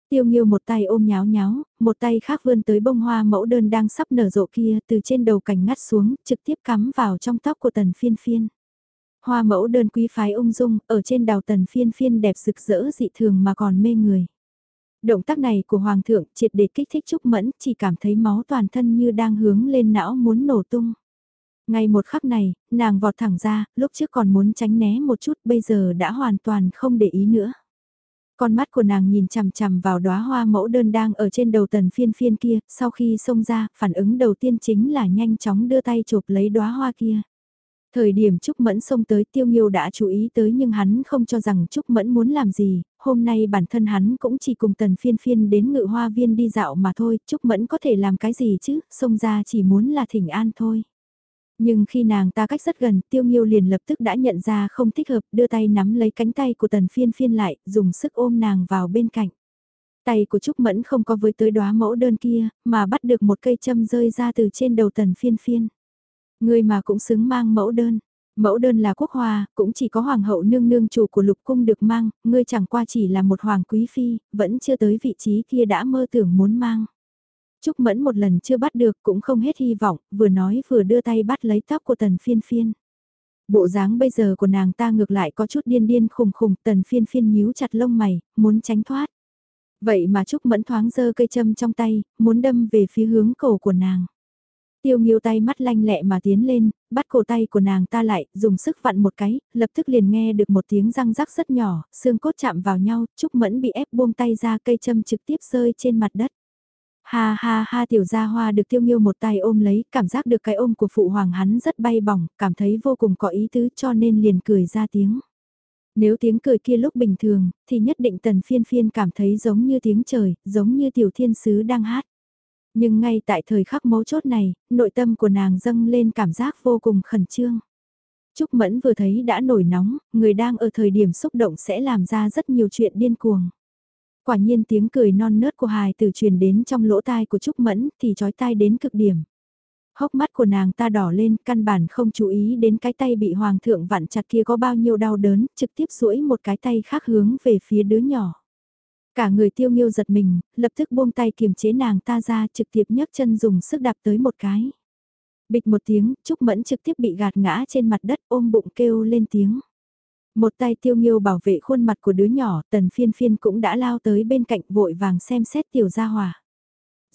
Tiêu Nghiêu một tay ôm nháo nháo, một tay khác vươn tới bông hoa mẫu đơn đang sắp nở rộ kia từ trên đầu cành ngắt xuống, trực tiếp cắm vào trong tóc của tần phiên phiên. Hoa mẫu đơn quý phái ung dung, ở trên đào tần phiên phiên đẹp rực rỡ dị thường mà còn mê người. Động tác này của Hoàng thượng triệt để kích thích Trúc Mẫn, chỉ cảm thấy máu toàn thân như đang hướng lên não muốn nổ tung. Ngay một khắc này, nàng vọt thẳng ra, lúc trước còn muốn tránh né một chút bây giờ đã hoàn toàn không để ý nữa. Con mắt của nàng nhìn chằm chằm vào đóa hoa mẫu đơn đang ở trên đầu tần phiên phiên kia, sau khi xông ra, phản ứng đầu tiên chính là nhanh chóng đưa tay chụp lấy đóa hoa kia. Thời điểm Trúc Mẫn xông tới Tiêu Nghiêu đã chú ý tới nhưng hắn không cho rằng Trúc Mẫn muốn làm gì, hôm nay bản thân hắn cũng chỉ cùng tần phiên phiên đến ngự hoa viên đi dạo mà thôi, Trúc Mẫn có thể làm cái gì chứ, xông ra chỉ muốn là thỉnh an thôi. Nhưng khi nàng ta cách rất gần, tiêu nghiêu liền lập tức đã nhận ra không thích hợp, đưa tay nắm lấy cánh tay của tần phiên phiên lại, dùng sức ôm nàng vào bên cạnh. Tay của Trúc Mẫn không có với tới đóa mẫu đơn kia, mà bắt được một cây châm rơi ra từ trên đầu tần phiên phiên. Người mà cũng xứng mang mẫu đơn. Mẫu đơn là quốc hoa, cũng chỉ có hoàng hậu nương nương chủ của lục cung được mang, ngươi chẳng qua chỉ là một hoàng quý phi, vẫn chưa tới vị trí kia đã mơ tưởng muốn mang. Trúc Mẫn một lần chưa bắt được cũng không hết hy vọng, vừa nói vừa đưa tay bắt lấy tóc của tần phiên phiên. Bộ dáng bây giờ của nàng ta ngược lại có chút điên điên khùng khùng, tần phiên phiên nhíu chặt lông mày, muốn tránh thoát. Vậy mà Trúc Mẫn thoáng giơ cây châm trong tay, muốn đâm về phía hướng cổ của nàng. Tiêu nghiêu tay mắt lanh lẹ mà tiến lên, bắt cổ tay của nàng ta lại, dùng sức vặn một cái, lập tức liền nghe được một tiếng răng rắc rất nhỏ, xương cốt chạm vào nhau, Trúc Mẫn bị ép buông tay ra cây châm trực tiếp rơi trên mặt đất. Ha ha ha tiểu gia hoa được tiêu nghiêu một tay ôm lấy, cảm giác được cái ôm của phụ hoàng hắn rất bay bổng, cảm thấy vô cùng có ý tứ cho nên liền cười ra tiếng. Nếu tiếng cười kia lúc bình thường, thì nhất định tần phiên phiên cảm thấy giống như tiếng trời, giống như tiểu thiên sứ đang hát. Nhưng ngay tại thời khắc mấu chốt này, nội tâm của nàng dâng lên cảm giác vô cùng khẩn trương. Trúc Mẫn vừa thấy đã nổi nóng, người đang ở thời điểm xúc động sẽ làm ra rất nhiều chuyện điên cuồng. Quả nhiên tiếng cười non nớt của hài tử truyền đến trong lỗ tai của Trúc Mẫn thì chói tai đến cực điểm. Hốc mắt của nàng ta đỏ lên, căn bản không chú ý đến cái tay bị hoàng thượng vặn chặt kia có bao nhiêu đau đớn, trực tiếp duỗi một cái tay khác hướng về phía đứa nhỏ. Cả người tiêu nghiêu giật mình, lập tức buông tay kiềm chế nàng ta ra trực tiếp nhấc chân dùng sức đạp tới một cái. Bịch một tiếng, Trúc Mẫn trực tiếp bị gạt ngã trên mặt đất ôm bụng kêu lên tiếng. Một tay tiêu nghiêu bảo vệ khuôn mặt của đứa nhỏ, tần phiên phiên cũng đã lao tới bên cạnh vội vàng xem xét tiểu gia hòa.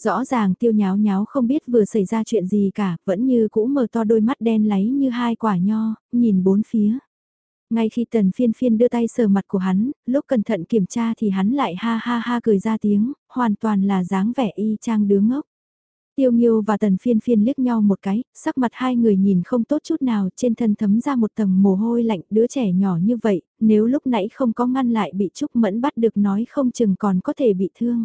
Rõ ràng tiêu nháo nháo không biết vừa xảy ra chuyện gì cả, vẫn như cũ mở to đôi mắt đen láy như hai quả nho, nhìn bốn phía. Ngay khi tần phiên phiên đưa tay sờ mặt của hắn, lúc cẩn thận kiểm tra thì hắn lại ha ha ha cười ra tiếng, hoàn toàn là dáng vẻ y chang đứa ngốc. Tiêu Nghiêu và Tần Phiên Phiên liếc nhau một cái, sắc mặt hai người nhìn không tốt chút nào, trên thân thấm ra một tầng mồ hôi lạnh, đứa trẻ nhỏ như vậy, nếu lúc nãy không có ngăn lại bị Trúc Mẫn bắt được nói không chừng còn có thể bị thương.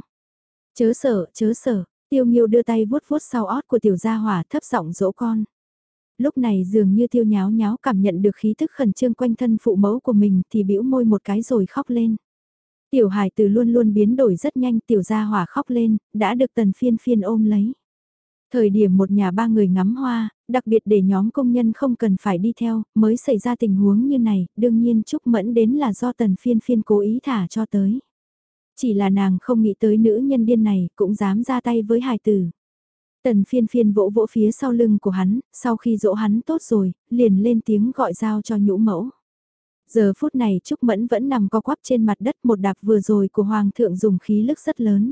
Chớ sợ, chớ sợ, Tiêu Nghiêu đưa tay vuốt vuốt sau ót của tiểu gia hỏa thấp giọng dỗ con. Lúc này dường như tiêu nháo nháo cảm nhận được khí thức khẩn trương quanh thân phụ mẫu của mình thì bĩu môi một cái rồi khóc lên. Tiểu hài từ luôn luôn biến đổi rất nhanh tiểu gia hỏa khóc lên, đã được tần phiên phiên ôm lấy. Thời điểm một nhà ba người ngắm hoa, đặc biệt để nhóm công nhân không cần phải đi theo, mới xảy ra tình huống như này, đương nhiên Trúc Mẫn đến là do tần phiên phiên cố ý thả cho tới. Chỉ là nàng không nghĩ tới nữ nhân điên này cũng dám ra tay với hài tử. Tần phiên phiên vỗ vỗ phía sau lưng của hắn, sau khi dỗ hắn tốt rồi, liền lên tiếng gọi giao cho nhũ mẫu. Giờ phút này Trúc Mẫn vẫn nằm co quắp trên mặt đất một đạp vừa rồi của Hoàng thượng dùng khí lực rất lớn.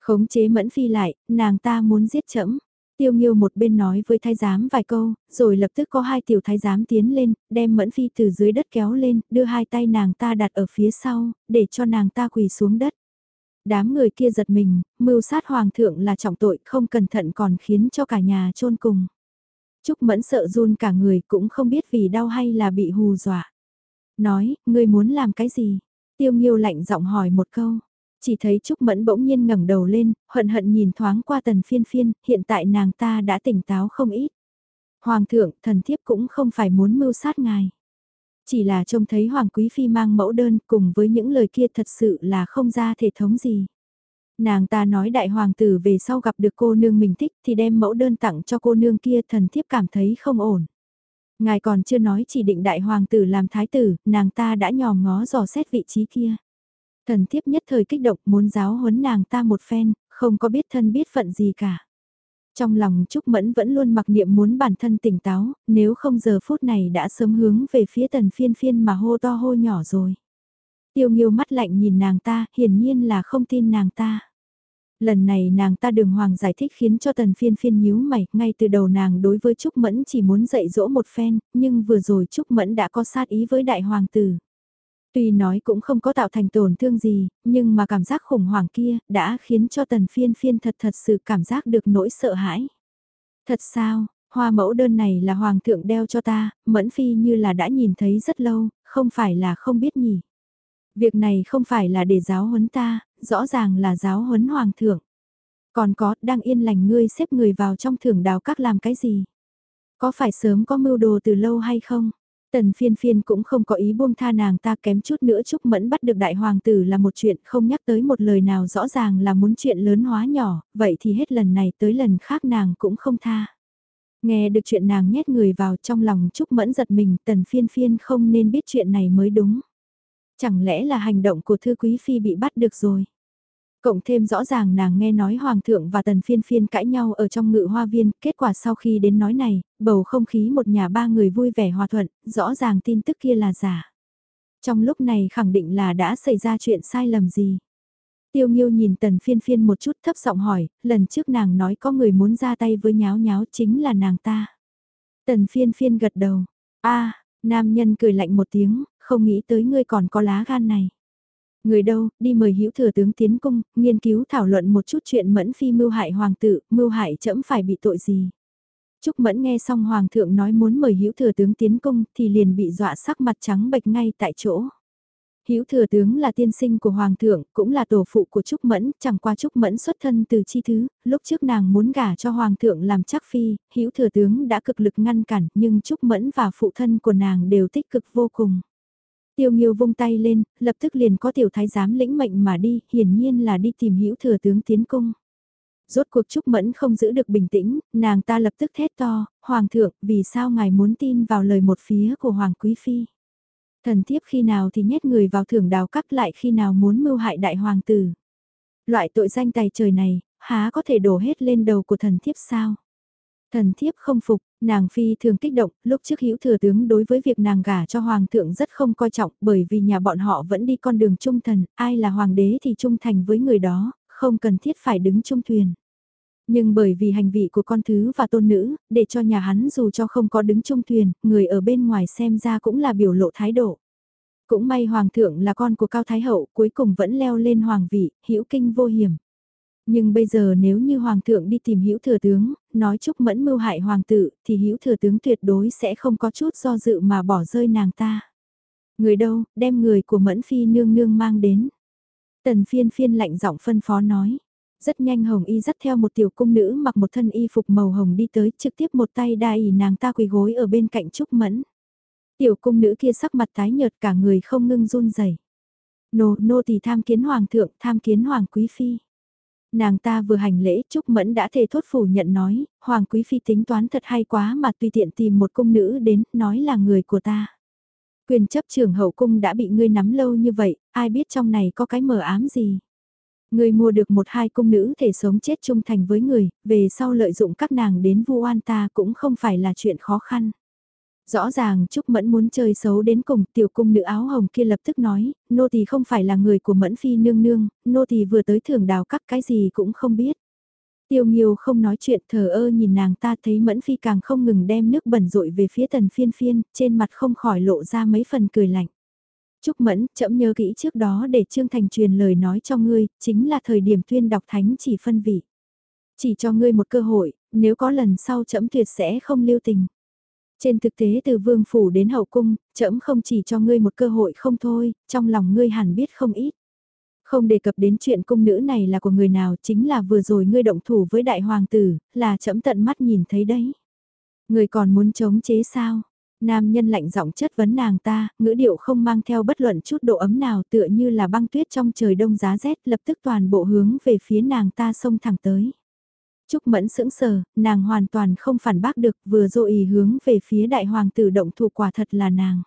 Khống chế Mẫn Phi lại, nàng ta muốn giết chẫm. Tiêu Nghiêu một bên nói với thái giám vài câu, rồi lập tức có hai tiểu thái giám tiến lên, đem Mẫn Phi từ dưới đất kéo lên, đưa hai tay nàng ta đặt ở phía sau, để cho nàng ta quỳ xuống đất. Đám người kia giật mình, mưu sát hoàng thượng là trọng tội, không cẩn thận còn khiến cho cả nhà chôn cùng. Trúc Mẫn sợ run cả người cũng không biết vì đau hay là bị hù dọa. Nói, ngươi muốn làm cái gì? Tiêu Nghiêu lạnh giọng hỏi một câu. Chỉ thấy Trúc Mẫn bỗng nhiên ngẩng đầu lên, hận hận nhìn thoáng qua tần phiên phiên, hiện tại nàng ta đã tỉnh táo không ít. Hoàng thượng, thần thiếp cũng không phải muốn mưu sát ngài. Chỉ là trông thấy Hoàng Quý Phi mang mẫu đơn cùng với những lời kia thật sự là không ra thể thống gì. Nàng ta nói đại hoàng tử về sau gặp được cô nương mình thích thì đem mẫu đơn tặng cho cô nương kia thần thiếp cảm thấy không ổn. Ngài còn chưa nói chỉ định đại hoàng tử làm thái tử, nàng ta đã nhòm ngó dò xét vị trí kia. Thần thiếp nhất thời kích động muốn giáo huấn nàng ta một phen, không có biết thân biết phận gì cả. Trong lòng Trúc Mẫn vẫn luôn mặc niệm muốn bản thân tỉnh táo, nếu không giờ phút này đã sớm hướng về phía tần phiên phiên mà hô to hô nhỏ rồi. Tiêu nghiêu mắt lạnh nhìn nàng ta, hiển nhiên là không tin nàng ta. Lần này nàng ta đường hoàng giải thích khiến cho tần phiên phiên nhíu mày, ngay từ đầu nàng đối với Trúc Mẫn chỉ muốn dạy dỗ một phen, nhưng vừa rồi Trúc Mẫn đã có sát ý với đại hoàng tử. Tuy nói cũng không có tạo thành tổn thương gì, nhưng mà cảm giác khủng hoảng kia đã khiến cho tần phiên phiên thật thật sự cảm giác được nỗi sợ hãi. Thật sao, hoa mẫu đơn này là hoàng thượng đeo cho ta, mẫn phi như là đã nhìn thấy rất lâu, không phải là không biết nhỉ. Việc này không phải là để giáo huấn ta, rõ ràng là giáo huấn hoàng thượng. Còn có, đang yên lành ngươi xếp người vào trong thưởng đào các làm cái gì? Có phải sớm có mưu đồ từ lâu hay không? Tần phiên phiên cũng không có ý buông tha nàng ta kém chút nữa chúc mẫn bắt được đại hoàng tử là một chuyện không nhắc tới một lời nào rõ ràng là muốn chuyện lớn hóa nhỏ, vậy thì hết lần này tới lần khác nàng cũng không tha. Nghe được chuyện nàng nhét người vào trong lòng chúc Mẫn giật mình tần phiên phiên không nên biết chuyện này mới đúng. Chẳng lẽ là hành động của thư quý phi bị bắt được rồi. Cộng thêm rõ ràng nàng nghe nói Hoàng thượng và Tần Phiên Phiên cãi nhau ở trong ngự hoa viên, kết quả sau khi đến nói này, bầu không khí một nhà ba người vui vẻ hòa thuận, rõ ràng tin tức kia là giả. Trong lúc này khẳng định là đã xảy ra chuyện sai lầm gì. Tiêu Nghiêu nhìn Tần Phiên Phiên một chút thấp giọng hỏi, lần trước nàng nói có người muốn ra tay với nháo nháo chính là nàng ta. Tần Phiên Phiên gật đầu, a nam nhân cười lạnh một tiếng, không nghĩ tới ngươi còn có lá gan này. Người đâu, đi mời hữu thừa tướng tiến cung, nghiên cứu thảo luận một chút chuyện mẫn phi mưu hại hoàng tử, mưu hại chẫm phải bị tội gì. Trúc Mẫn nghe xong Hoàng thượng nói muốn mời hữu thừa tướng tiến cung thì liền bị dọa sắc mặt trắng bệch ngay tại chỗ. Hữu thừa tướng là tiên sinh của Hoàng thượng, cũng là tổ phụ của Trúc Mẫn, chẳng qua Trúc Mẫn xuất thân từ chi thứ, lúc trước nàng muốn gả cho Hoàng thượng làm chắc phi, Hữu thừa tướng đã cực lực ngăn cản, nhưng Trúc Mẫn và phụ thân của nàng đều tích cực vô cùng. Tiêu Nghiêu vung tay lên, lập tức liền có tiểu thái giám lĩnh mệnh mà đi, hiển nhiên là đi tìm hữu thừa tướng tiến cung. Rốt cuộc Trúc Mẫn không giữ được bình tĩnh, nàng ta lập tức thét to, Hoàng thượng, vì sao ngài muốn tin vào lời một phía của Hoàng Quý Phi? Thần thiếp khi nào thì nhét người vào thưởng đào cắt lại khi nào muốn mưu hại đại hoàng tử. Loại tội danh tài trời này, há có thể đổ hết lên đầu của thần thiếp sao? Thần thiếp không phục, nàng phi thường kích động, lúc trước hữu thừa tướng đối với việc nàng gả cho hoàng thượng rất không coi trọng bởi vì nhà bọn họ vẫn đi con đường trung thần, ai là hoàng đế thì trung thành với người đó, không cần thiết phải đứng chung thuyền. Nhưng bởi vì hành vị của con thứ và tôn nữ, để cho nhà hắn dù cho không có đứng chung thuyền, người ở bên ngoài xem ra cũng là biểu lộ thái độ. Cũng may hoàng thượng là con của Cao Thái Hậu, cuối cùng vẫn leo lên hoàng vị, hữu kinh vô hiểm. Nhưng bây giờ nếu như hoàng thượng đi tìm hữu thừa tướng, nói chúc mẫn mưu hại hoàng tử, thì hữu thừa tướng tuyệt đối sẽ không có chút do dự mà bỏ rơi nàng ta. Người đâu, đem người của mẫn phi nương nương mang đến. Tần phiên phiên lạnh giọng phân phó nói. Rất nhanh Hồng Y dắt theo một tiểu cung nữ mặc một thân y phục màu hồng đi tới trực tiếp một tay đa ỉ nàng ta quỳ gối ở bên cạnh Trúc Mẫn. Tiểu cung nữ kia sắc mặt tái nhợt cả người không ngưng run rẩy. Nô, nô thì tham kiến hoàng thượng, tham kiến hoàng quý phi. Nàng ta vừa hành lễ Trúc Mẫn đã thề thốt phủ nhận nói, Hoàng Quý Phi tính toán thật hay quá mà tùy tiện tìm một cung nữ đến, nói là người của ta. Quyền chấp trưởng hậu cung đã bị ngươi nắm lâu như vậy, ai biết trong này có cái mờ ám gì. Ngươi mua được một hai cung nữ thể sống chết trung thành với người, về sau lợi dụng các nàng đến vu oan ta cũng không phải là chuyện khó khăn. Rõ ràng Trúc Mẫn muốn chơi xấu đến cùng, tiểu cung nữ áo hồng kia lập tức nói, nô tỳ không phải là người của Mẫn Phi nương nương, nô tỳ vừa tới thưởng đào các cái gì cũng không biết. Tiêu Nghiêu không nói chuyện thờ ơ nhìn nàng ta thấy Mẫn Phi càng không ngừng đem nước bẩn rội về phía tần phiên phiên, trên mặt không khỏi lộ ra mấy phần cười lạnh. Trúc Mẫn, chậm nhớ kỹ trước đó để Trương Thành truyền lời nói cho ngươi, chính là thời điểm tuyên đọc thánh chỉ phân vị. Chỉ cho ngươi một cơ hội, nếu có lần sau chậm tuyệt sẽ không lưu tình. Trên thực tế từ vương phủ đến hậu cung, trẫm không chỉ cho ngươi một cơ hội không thôi, trong lòng ngươi hẳn biết không ít. Không đề cập đến chuyện cung nữ này là của người nào chính là vừa rồi ngươi động thủ với đại hoàng tử, là trẫm tận mắt nhìn thấy đấy. Ngươi còn muốn chống chế sao? Nam nhân lạnh giọng chất vấn nàng ta, ngữ điệu không mang theo bất luận chút độ ấm nào tựa như là băng tuyết trong trời đông giá rét lập tức toàn bộ hướng về phía nàng ta xông thẳng tới. Trúc Mẫn sững sờ, nàng hoàn toàn không phản bác được, vừa rồi ý hướng về phía đại hoàng tử động thủ quả thật là nàng.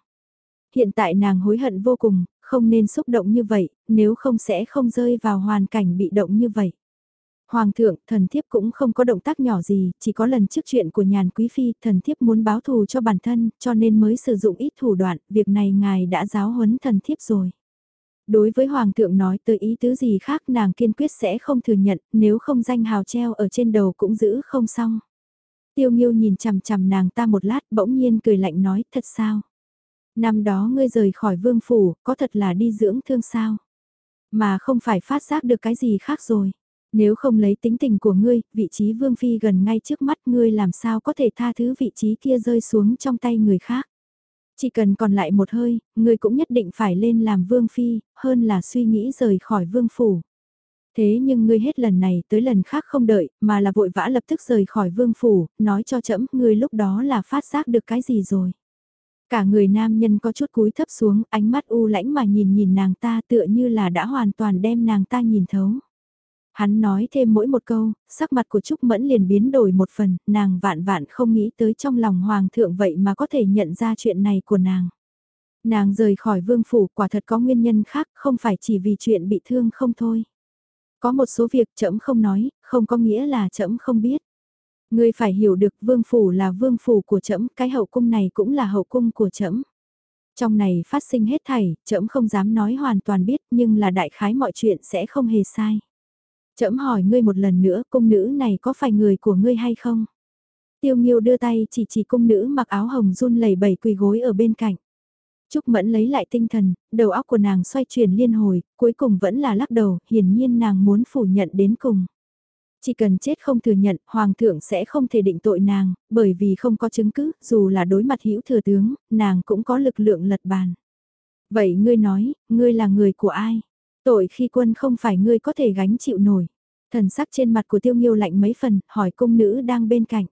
Hiện tại nàng hối hận vô cùng, không nên xúc động như vậy, nếu không sẽ không rơi vào hoàn cảnh bị động như vậy. Hoàng thượng, thần thiếp cũng không có động tác nhỏ gì, chỉ có lần trước chuyện của nhàn quý phi, thần thiếp muốn báo thù cho bản thân, cho nên mới sử dụng ít thủ đoạn, việc này ngài đã giáo huấn thần thiếp rồi. Đối với Hoàng thượng nói tới ý tứ gì khác nàng kiên quyết sẽ không thừa nhận, nếu không danh hào treo ở trên đầu cũng giữ không xong. Tiêu Nghiêu nhìn chằm chằm nàng ta một lát bỗng nhiên cười lạnh nói thật sao? Năm đó ngươi rời khỏi vương phủ, có thật là đi dưỡng thương sao? Mà không phải phát giác được cái gì khác rồi. Nếu không lấy tính tình của ngươi, vị trí vương phi gần ngay trước mắt ngươi làm sao có thể tha thứ vị trí kia rơi xuống trong tay người khác. Chỉ cần còn lại một hơi, ngươi cũng nhất định phải lên làm vương phi, hơn là suy nghĩ rời khỏi vương phủ. Thế nhưng ngươi hết lần này tới lần khác không đợi, mà là vội vã lập tức rời khỏi vương phủ, nói cho trẫm ngươi lúc đó là phát giác được cái gì rồi. Cả người nam nhân có chút cúi thấp xuống, ánh mắt u lãnh mà nhìn nhìn nàng ta tựa như là đã hoàn toàn đem nàng ta nhìn thấu. Hắn nói thêm mỗi một câu, sắc mặt của Trúc Mẫn liền biến đổi một phần, nàng vạn vạn không nghĩ tới trong lòng Hoàng thượng vậy mà có thể nhận ra chuyện này của nàng. Nàng rời khỏi vương phủ quả thật có nguyên nhân khác, không phải chỉ vì chuyện bị thương không thôi. Có một số việc trẫm không nói, không có nghĩa là trẫm không biết. Ngươi phải hiểu được vương phủ là vương phủ của trẫm, cái hậu cung này cũng là hậu cung của trẫm. Trong này phát sinh hết thảy, trẫm không dám nói hoàn toàn biết nhưng là đại khái mọi chuyện sẽ không hề sai. Chậm hỏi ngươi một lần nữa, cung nữ này có phải người của ngươi hay không? Tiêu Nghiêu đưa tay chỉ chỉ cung nữ mặc áo hồng run lẩy bẩy quỳ gối ở bên cạnh. Trúc Mẫn lấy lại tinh thần, đầu óc của nàng xoay chuyển liên hồi, cuối cùng vẫn là lắc đầu, hiển nhiên nàng muốn phủ nhận đến cùng. Chỉ cần chết không thừa nhận, Hoàng thượng sẽ không thể định tội nàng, bởi vì không có chứng cứ, dù là đối mặt hữu thừa tướng, nàng cũng có lực lượng lật bàn. Vậy ngươi nói, ngươi là người của ai? Tội khi quân không phải ngươi có thể gánh chịu nổi. Thần sắc trên mặt của tiêu nghiêu lạnh mấy phần, hỏi cung nữ đang bên cạnh.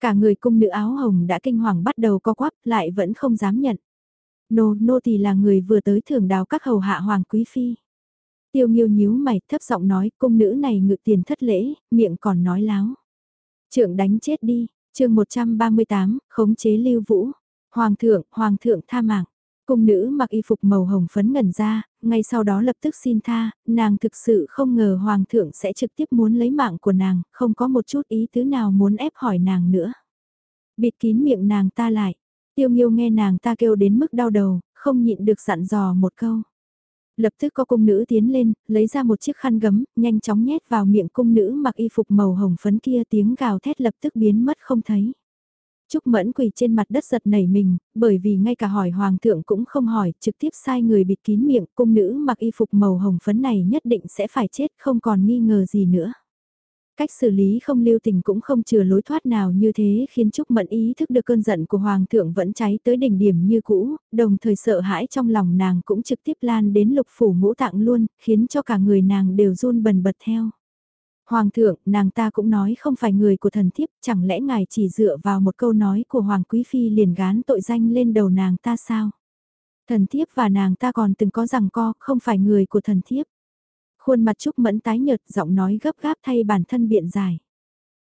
Cả người cung nữ áo hồng đã kinh hoàng bắt đầu co quắp, lại vẫn không dám nhận. Nô, nô thì là người vừa tới thưởng đào các hầu hạ hoàng quý phi. Tiêu nghiêu nhíu mày thấp giọng nói cung nữ này ngự tiền thất lễ, miệng còn nói láo. Trượng đánh chết đi, chương 138, khống chế lưu vũ. Hoàng thượng, hoàng thượng tha mạng. Cung nữ mặc y phục màu hồng phấn ngẩn ra, ngay sau đó lập tức xin tha, nàng thực sự không ngờ hoàng thượng sẽ trực tiếp muốn lấy mạng của nàng, không có một chút ý tứ nào muốn ép hỏi nàng nữa. Bịt kín miệng nàng ta lại, tiêu nghiêu nghe nàng ta kêu đến mức đau đầu, không nhịn được dặn dò một câu. Lập tức có cung nữ tiến lên, lấy ra một chiếc khăn gấm, nhanh chóng nhét vào miệng cung nữ mặc y phục màu hồng phấn kia tiếng gào thét lập tức biến mất không thấy. Trúc Mẫn quỳ trên mặt đất giật nảy mình, bởi vì ngay cả hỏi hoàng thượng cũng không hỏi, trực tiếp sai người bịt kín miệng, cung nữ mặc y phục màu hồng phấn này nhất định sẽ phải chết, không còn nghi ngờ gì nữa. Cách xử lý không lưu tình cũng không chừa lối thoát nào như thế khiến Trúc Mẫn ý thức được cơn giận của Hoàng thượng vẫn cháy tới đỉnh điểm như cũ, đồng thời sợ hãi trong lòng nàng cũng trực tiếp lan đến lục phủ ngũ tạng luôn, khiến cho cả người nàng đều run bần bật theo. Hoàng thượng, nàng ta cũng nói không phải người của thần thiếp, chẳng lẽ ngài chỉ dựa vào một câu nói của Hoàng Quý Phi liền gán tội danh lên đầu nàng ta sao? Thần thiếp và nàng ta còn từng có rằng co, không phải người của thần thiếp. Khuôn mặt Trúc Mẫn tái nhợt giọng nói gấp gáp thay bản thân biện giải.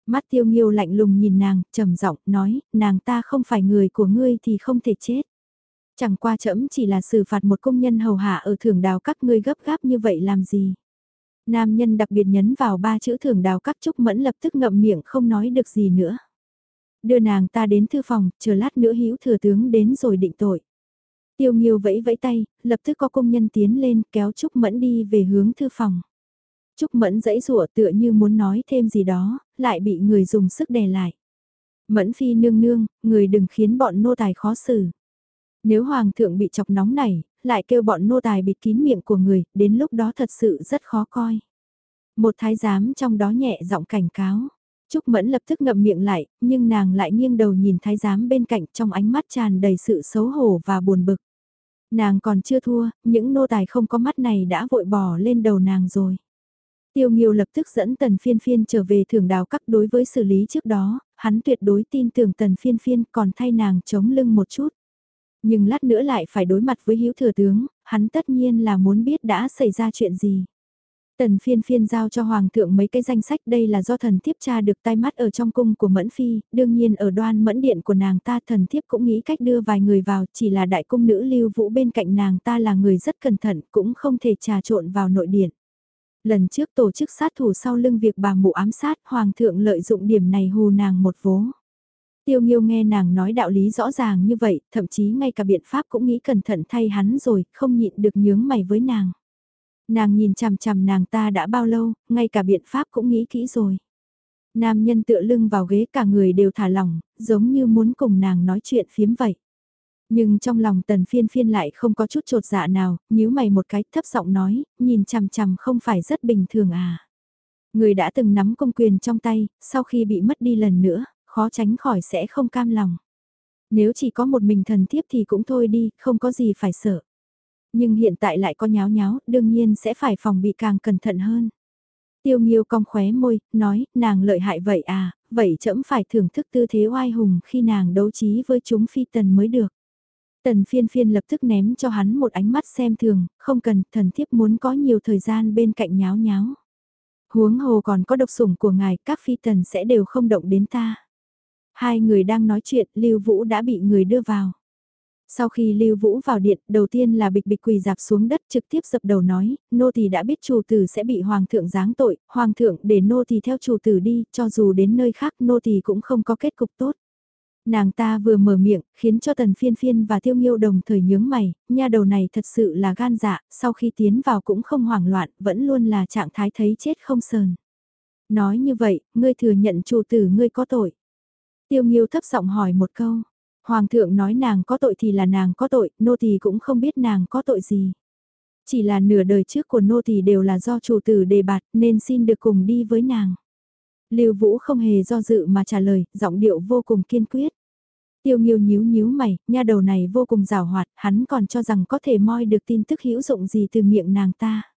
Mắt tiêu nghiêu lạnh lùng nhìn nàng, trầm giọng nói, nàng ta không phải người của ngươi thì không thể chết. Chẳng qua chậm chỉ là xử phạt một công nhân hầu hạ ở thưởng đào các ngươi gấp gáp như vậy làm gì. Nam nhân đặc biệt nhấn vào ba chữ thưởng đào các Trúc Mẫn lập tức ngậm miệng không nói được gì nữa. Đưa nàng ta đến thư phòng, chờ lát nữa hữu thừa tướng đến rồi định tội. Tiêu Nghiêu vẫy vẫy tay, lập tức có công nhân tiến lên kéo Trúc Mẫn đi về hướng thư phòng. Trúc Mẫn dãy rủa tựa như muốn nói thêm gì đó, lại bị người dùng sức đè lại. Mẫn phi nương nương, người đừng khiến bọn nô tài khó xử. Nếu hoàng thượng bị chọc nóng này, lại kêu bọn nô tài bịt kín miệng của người, đến lúc đó thật sự rất khó coi. Một thái giám trong đó nhẹ giọng cảnh cáo. Trúc Mẫn lập tức ngậm miệng lại, nhưng nàng lại nghiêng đầu nhìn thái giám bên cạnh trong ánh mắt tràn đầy sự xấu hổ và buồn bực. Nàng còn chưa thua, những nô tài không có mắt này đã vội bỏ lên đầu nàng rồi. Tiêu Nghiêu lập tức dẫn Tần Phiên Phiên trở về thưởng đào các đối với xử lý trước đó, hắn tuyệt đối tin tưởng Tần Phiên Phiên còn thay nàng chống lưng một chút. Nhưng lát nữa lại phải đối mặt với hiếu thừa tướng, hắn tất nhiên là muốn biết đã xảy ra chuyện gì. Tần phiên phiên giao cho Hoàng thượng mấy cái danh sách đây là do thần thiếp tra được tai mắt ở trong cung của Mẫn Phi, đương nhiên ở đoan mẫn điện của nàng ta thần thiếp cũng nghĩ cách đưa vài người vào, chỉ là đại cung nữ lưu vũ bên cạnh nàng ta là người rất cẩn thận cũng không thể trà trộn vào nội điện. Lần trước tổ chức sát thủ sau lưng việc bà mụ ám sát Hoàng thượng lợi dụng điểm này hù nàng một vố. Tiêu Nghiêu nghe nàng nói đạo lý rõ ràng như vậy, thậm chí ngay cả biện pháp cũng nghĩ cẩn thận thay hắn rồi, không nhịn được nhướng mày với nàng. Nàng nhìn chằm chằm nàng ta đã bao lâu, ngay cả biện pháp cũng nghĩ kỹ rồi. Nam nhân tựa lưng vào ghế cả người đều thả lỏng, giống như muốn cùng nàng nói chuyện phiếm vậy. Nhưng trong lòng tần phiên phiên lại không có chút trột dạ nào, nhíu mày một cái thấp giọng nói, nhìn chằm chằm không phải rất bình thường à. Người đã từng nắm công quyền trong tay, sau khi bị mất đi lần nữa, khó tránh khỏi sẽ không cam lòng. Nếu chỉ có một mình thần thiếp thì cũng thôi đi, không có gì phải sợ. Nhưng hiện tại lại có nháo nháo, đương nhiên sẽ phải phòng bị càng cẩn thận hơn. Tiêu Nghiêu cong khóe môi, nói, nàng lợi hại vậy à, vậy trẫm phải thưởng thức tư thế oai hùng khi nàng đấu trí với chúng phi tần mới được. Tần phiên phiên lập tức ném cho hắn một ánh mắt xem thường, không cần, thần thiếp muốn có nhiều thời gian bên cạnh nháo nháo. Huống hồ còn có độc sủng của ngài, các phi tần sẽ đều không động đến ta. Hai người đang nói chuyện, Lưu Vũ đã bị người đưa vào. Sau khi Lưu Vũ vào điện, đầu tiên là bịch bịch quỳ dạp xuống đất trực tiếp dập đầu nói, nô tỳ đã biết chủ tử sẽ bị hoàng thượng giáng tội, hoàng thượng để nô tỳ theo chủ tử đi, cho dù đến nơi khác nô tỳ cũng không có kết cục tốt. Nàng ta vừa mở miệng, khiến cho tần phiên phiên và tiêu nghiêu đồng thời nhướng mày, nha đầu này thật sự là gan dạ, sau khi tiến vào cũng không hoảng loạn, vẫn luôn là trạng thái thấy chết không sờn. Nói như vậy, ngươi thừa nhận chủ tử ngươi có tội. Tiêu Nghiêu thấp giọng hỏi một câu. Hoàng thượng nói nàng có tội thì là nàng có tội, nô tỳ cũng không biết nàng có tội gì. Chỉ là nửa đời trước của nô tỳ đều là do chủ tử đề bạt nên xin được cùng đi với nàng. Lưu Vũ không hề do dự mà trả lời, giọng điệu vô cùng kiên quyết. Tiêu Nghiêu nhíu nhíu mày, nha đầu này vô cùng rào hoạt, hắn còn cho rằng có thể moi được tin tức hữu dụng gì từ miệng nàng ta.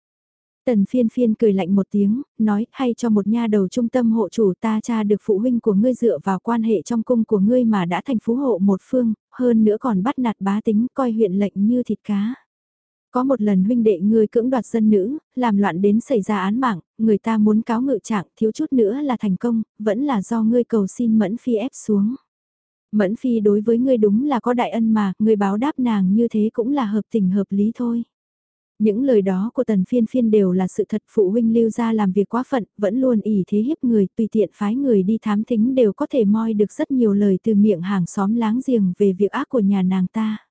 Tần phiên phiên cười lạnh một tiếng, nói hay cho một nha đầu trung tâm hộ chủ ta cha được phụ huynh của ngươi dựa vào quan hệ trong cung của ngươi mà đã thành phú hộ một phương, hơn nữa còn bắt nạt bá tính coi huyện lệnh như thịt cá. Có một lần huynh đệ ngươi cưỡng đoạt dân nữ, làm loạn đến xảy ra án mạng, người ta muốn cáo ngự trạng thiếu chút nữa là thành công, vẫn là do ngươi cầu xin Mẫn Phi ép xuống. Mẫn Phi đối với ngươi đúng là có đại ân mà, ngươi báo đáp nàng như thế cũng là hợp tình hợp lý thôi. Những lời đó của tần phiên phiên đều là sự thật phụ huynh lưu ra làm việc quá phận, vẫn luôn ỉ thế hiếp người, tùy tiện phái người đi thám thính đều có thể moi được rất nhiều lời từ miệng hàng xóm láng giềng về việc ác của nhà nàng ta.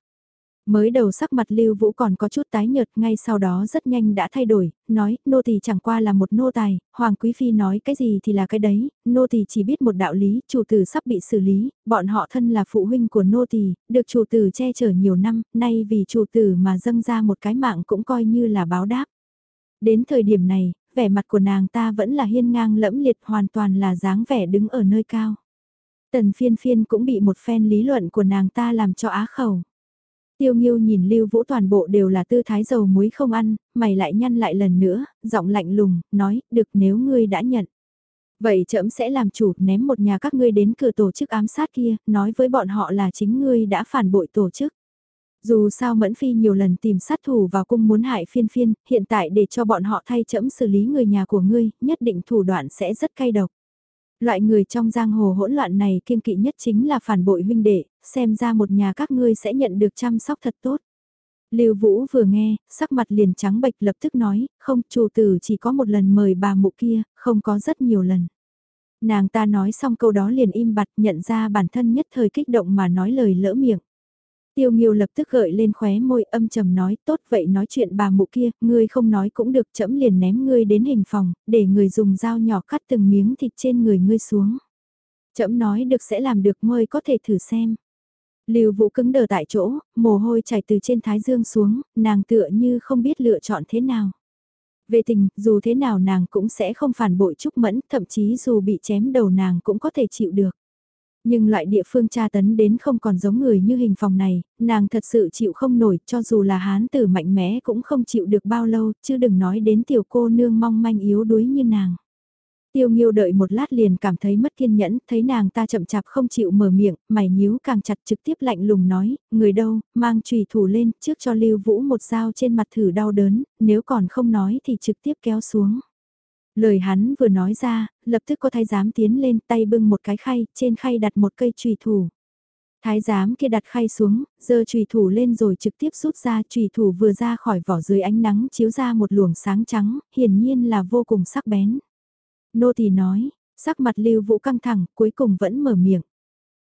Mới đầu sắc mặt Lưu Vũ còn có chút tái nhợt, ngay sau đó rất nhanh đã thay đổi, nói, nô tỳ chẳng qua là một nô tài, Hoàng Quý Phi nói cái gì thì là cái đấy, nô tỳ chỉ biết một đạo lý, chủ tử sắp bị xử lý, bọn họ thân là phụ huynh của nô tỳ, được chủ tử che chở nhiều năm, nay vì chủ tử mà dâng ra một cái mạng cũng coi như là báo đáp. Đến thời điểm này, vẻ mặt của nàng ta vẫn là hiên ngang lẫm liệt hoàn toàn là dáng vẻ đứng ở nơi cao. Tần phiên phiên cũng bị một phen lý luận của nàng ta làm cho á khẩu. Tiêu Nghiêu nhìn Lưu Vũ toàn bộ đều là tư thái dầu muối không ăn, mày lại nhăn lại lần nữa, giọng lạnh lùng, nói, được nếu ngươi đã nhận. Vậy trẫm sẽ làm chủ ném một nhà các ngươi đến cửa tổ chức ám sát kia, nói với bọn họ là chính ngươi đã phản bội tổ chức. Dù sao Mẫn Phi nhiều lần tìm sát thủ vào cung muốn hại phiên phiên, hiện tại để cho bọn họ thay trẫm xử lý người nhà của ngươi, nhất định thủ đoạn sẽ rất cay độc. Loại người trong giang hồ hỗn loạn này kiên kỵ nhất chính là phản bội huynh đệ, xem ra một nhà các ngươi sẽ nhận được chăm sóc thật tốt. Lưu Vũ vừa nghe, sắc mặt liền trắng bệch lập tức nói, không, chủ tử chỉ có một lần mời bà mụ kia, không có rất nhiều lần. Nàng ta nói xong câu đó liền im bặt nhận ra bản thân nhất thời kích động mà nói lời lỡ miệng. Tiêu Nghiêu lập tức gợi lên khóe môi âm trầm nói tốt vậy nói chuyện bà mụ kia, ngươi không nói cũng được chẫm liền ném ngươi đến hình phòng, để người dùng dao nhỏ cắt từng miếng thịt trên người ngươi xuống. Chẫm nói được sẽ làm được ngươi có thể thử xem. Lưu Vũ cứng đờ tại chỗ, mồ hôi chảy từ trên thái dương xuống, nàng tựa như không biết lựa chọn thế nào. Về tình, dù thế nào nàng cũng sẽ không phản bội Trúc Mẫn, thậm chí dù bị chém đầu nàng cũng có thể chịu được. Nhưng loại địa phương tra tấn đến không còn giống người như hình phòng này, nàng thật sự chịu không nổi, cho dù là hán tử mạnh mẽ cũng không chịu được bao lâu, chứ đừng nói đến tiểu cô nương mong manh yếu đuối như nàng. Tiêu Nghiêu đợi một lát liền cảm thấy mất kiên nhẫn, thấy nàng ta chậm chạp không chịu mở miệng, mày nhíu càng chặt trực tiếp lạnh lùng nói, người đâu, mang trùy thủ lên, trước cho Lưu Vũ một dao trên mặt thử đau đớn, nếu còn không nói thì trực tiếp kéo xuống. Lời hắn vừa nói ra, lập tức có thái giám tiến lên tay bưng một cái khay, trên khay đặt một cây trùy thủ. Thái giám kia đặt khay xuống, giơ trùy thủ lên rồi trực tiếp rút ra trùy thủ vừa ra khỏi vỏ dưới ánh nắng chiếu ra một luồng sáng trắng, hiển nhiên là vô cùng sắc bén. Nô tỳ nói, sắc mặt lưu vũ căng thẳng, cuối cùng vẫn mở miệng.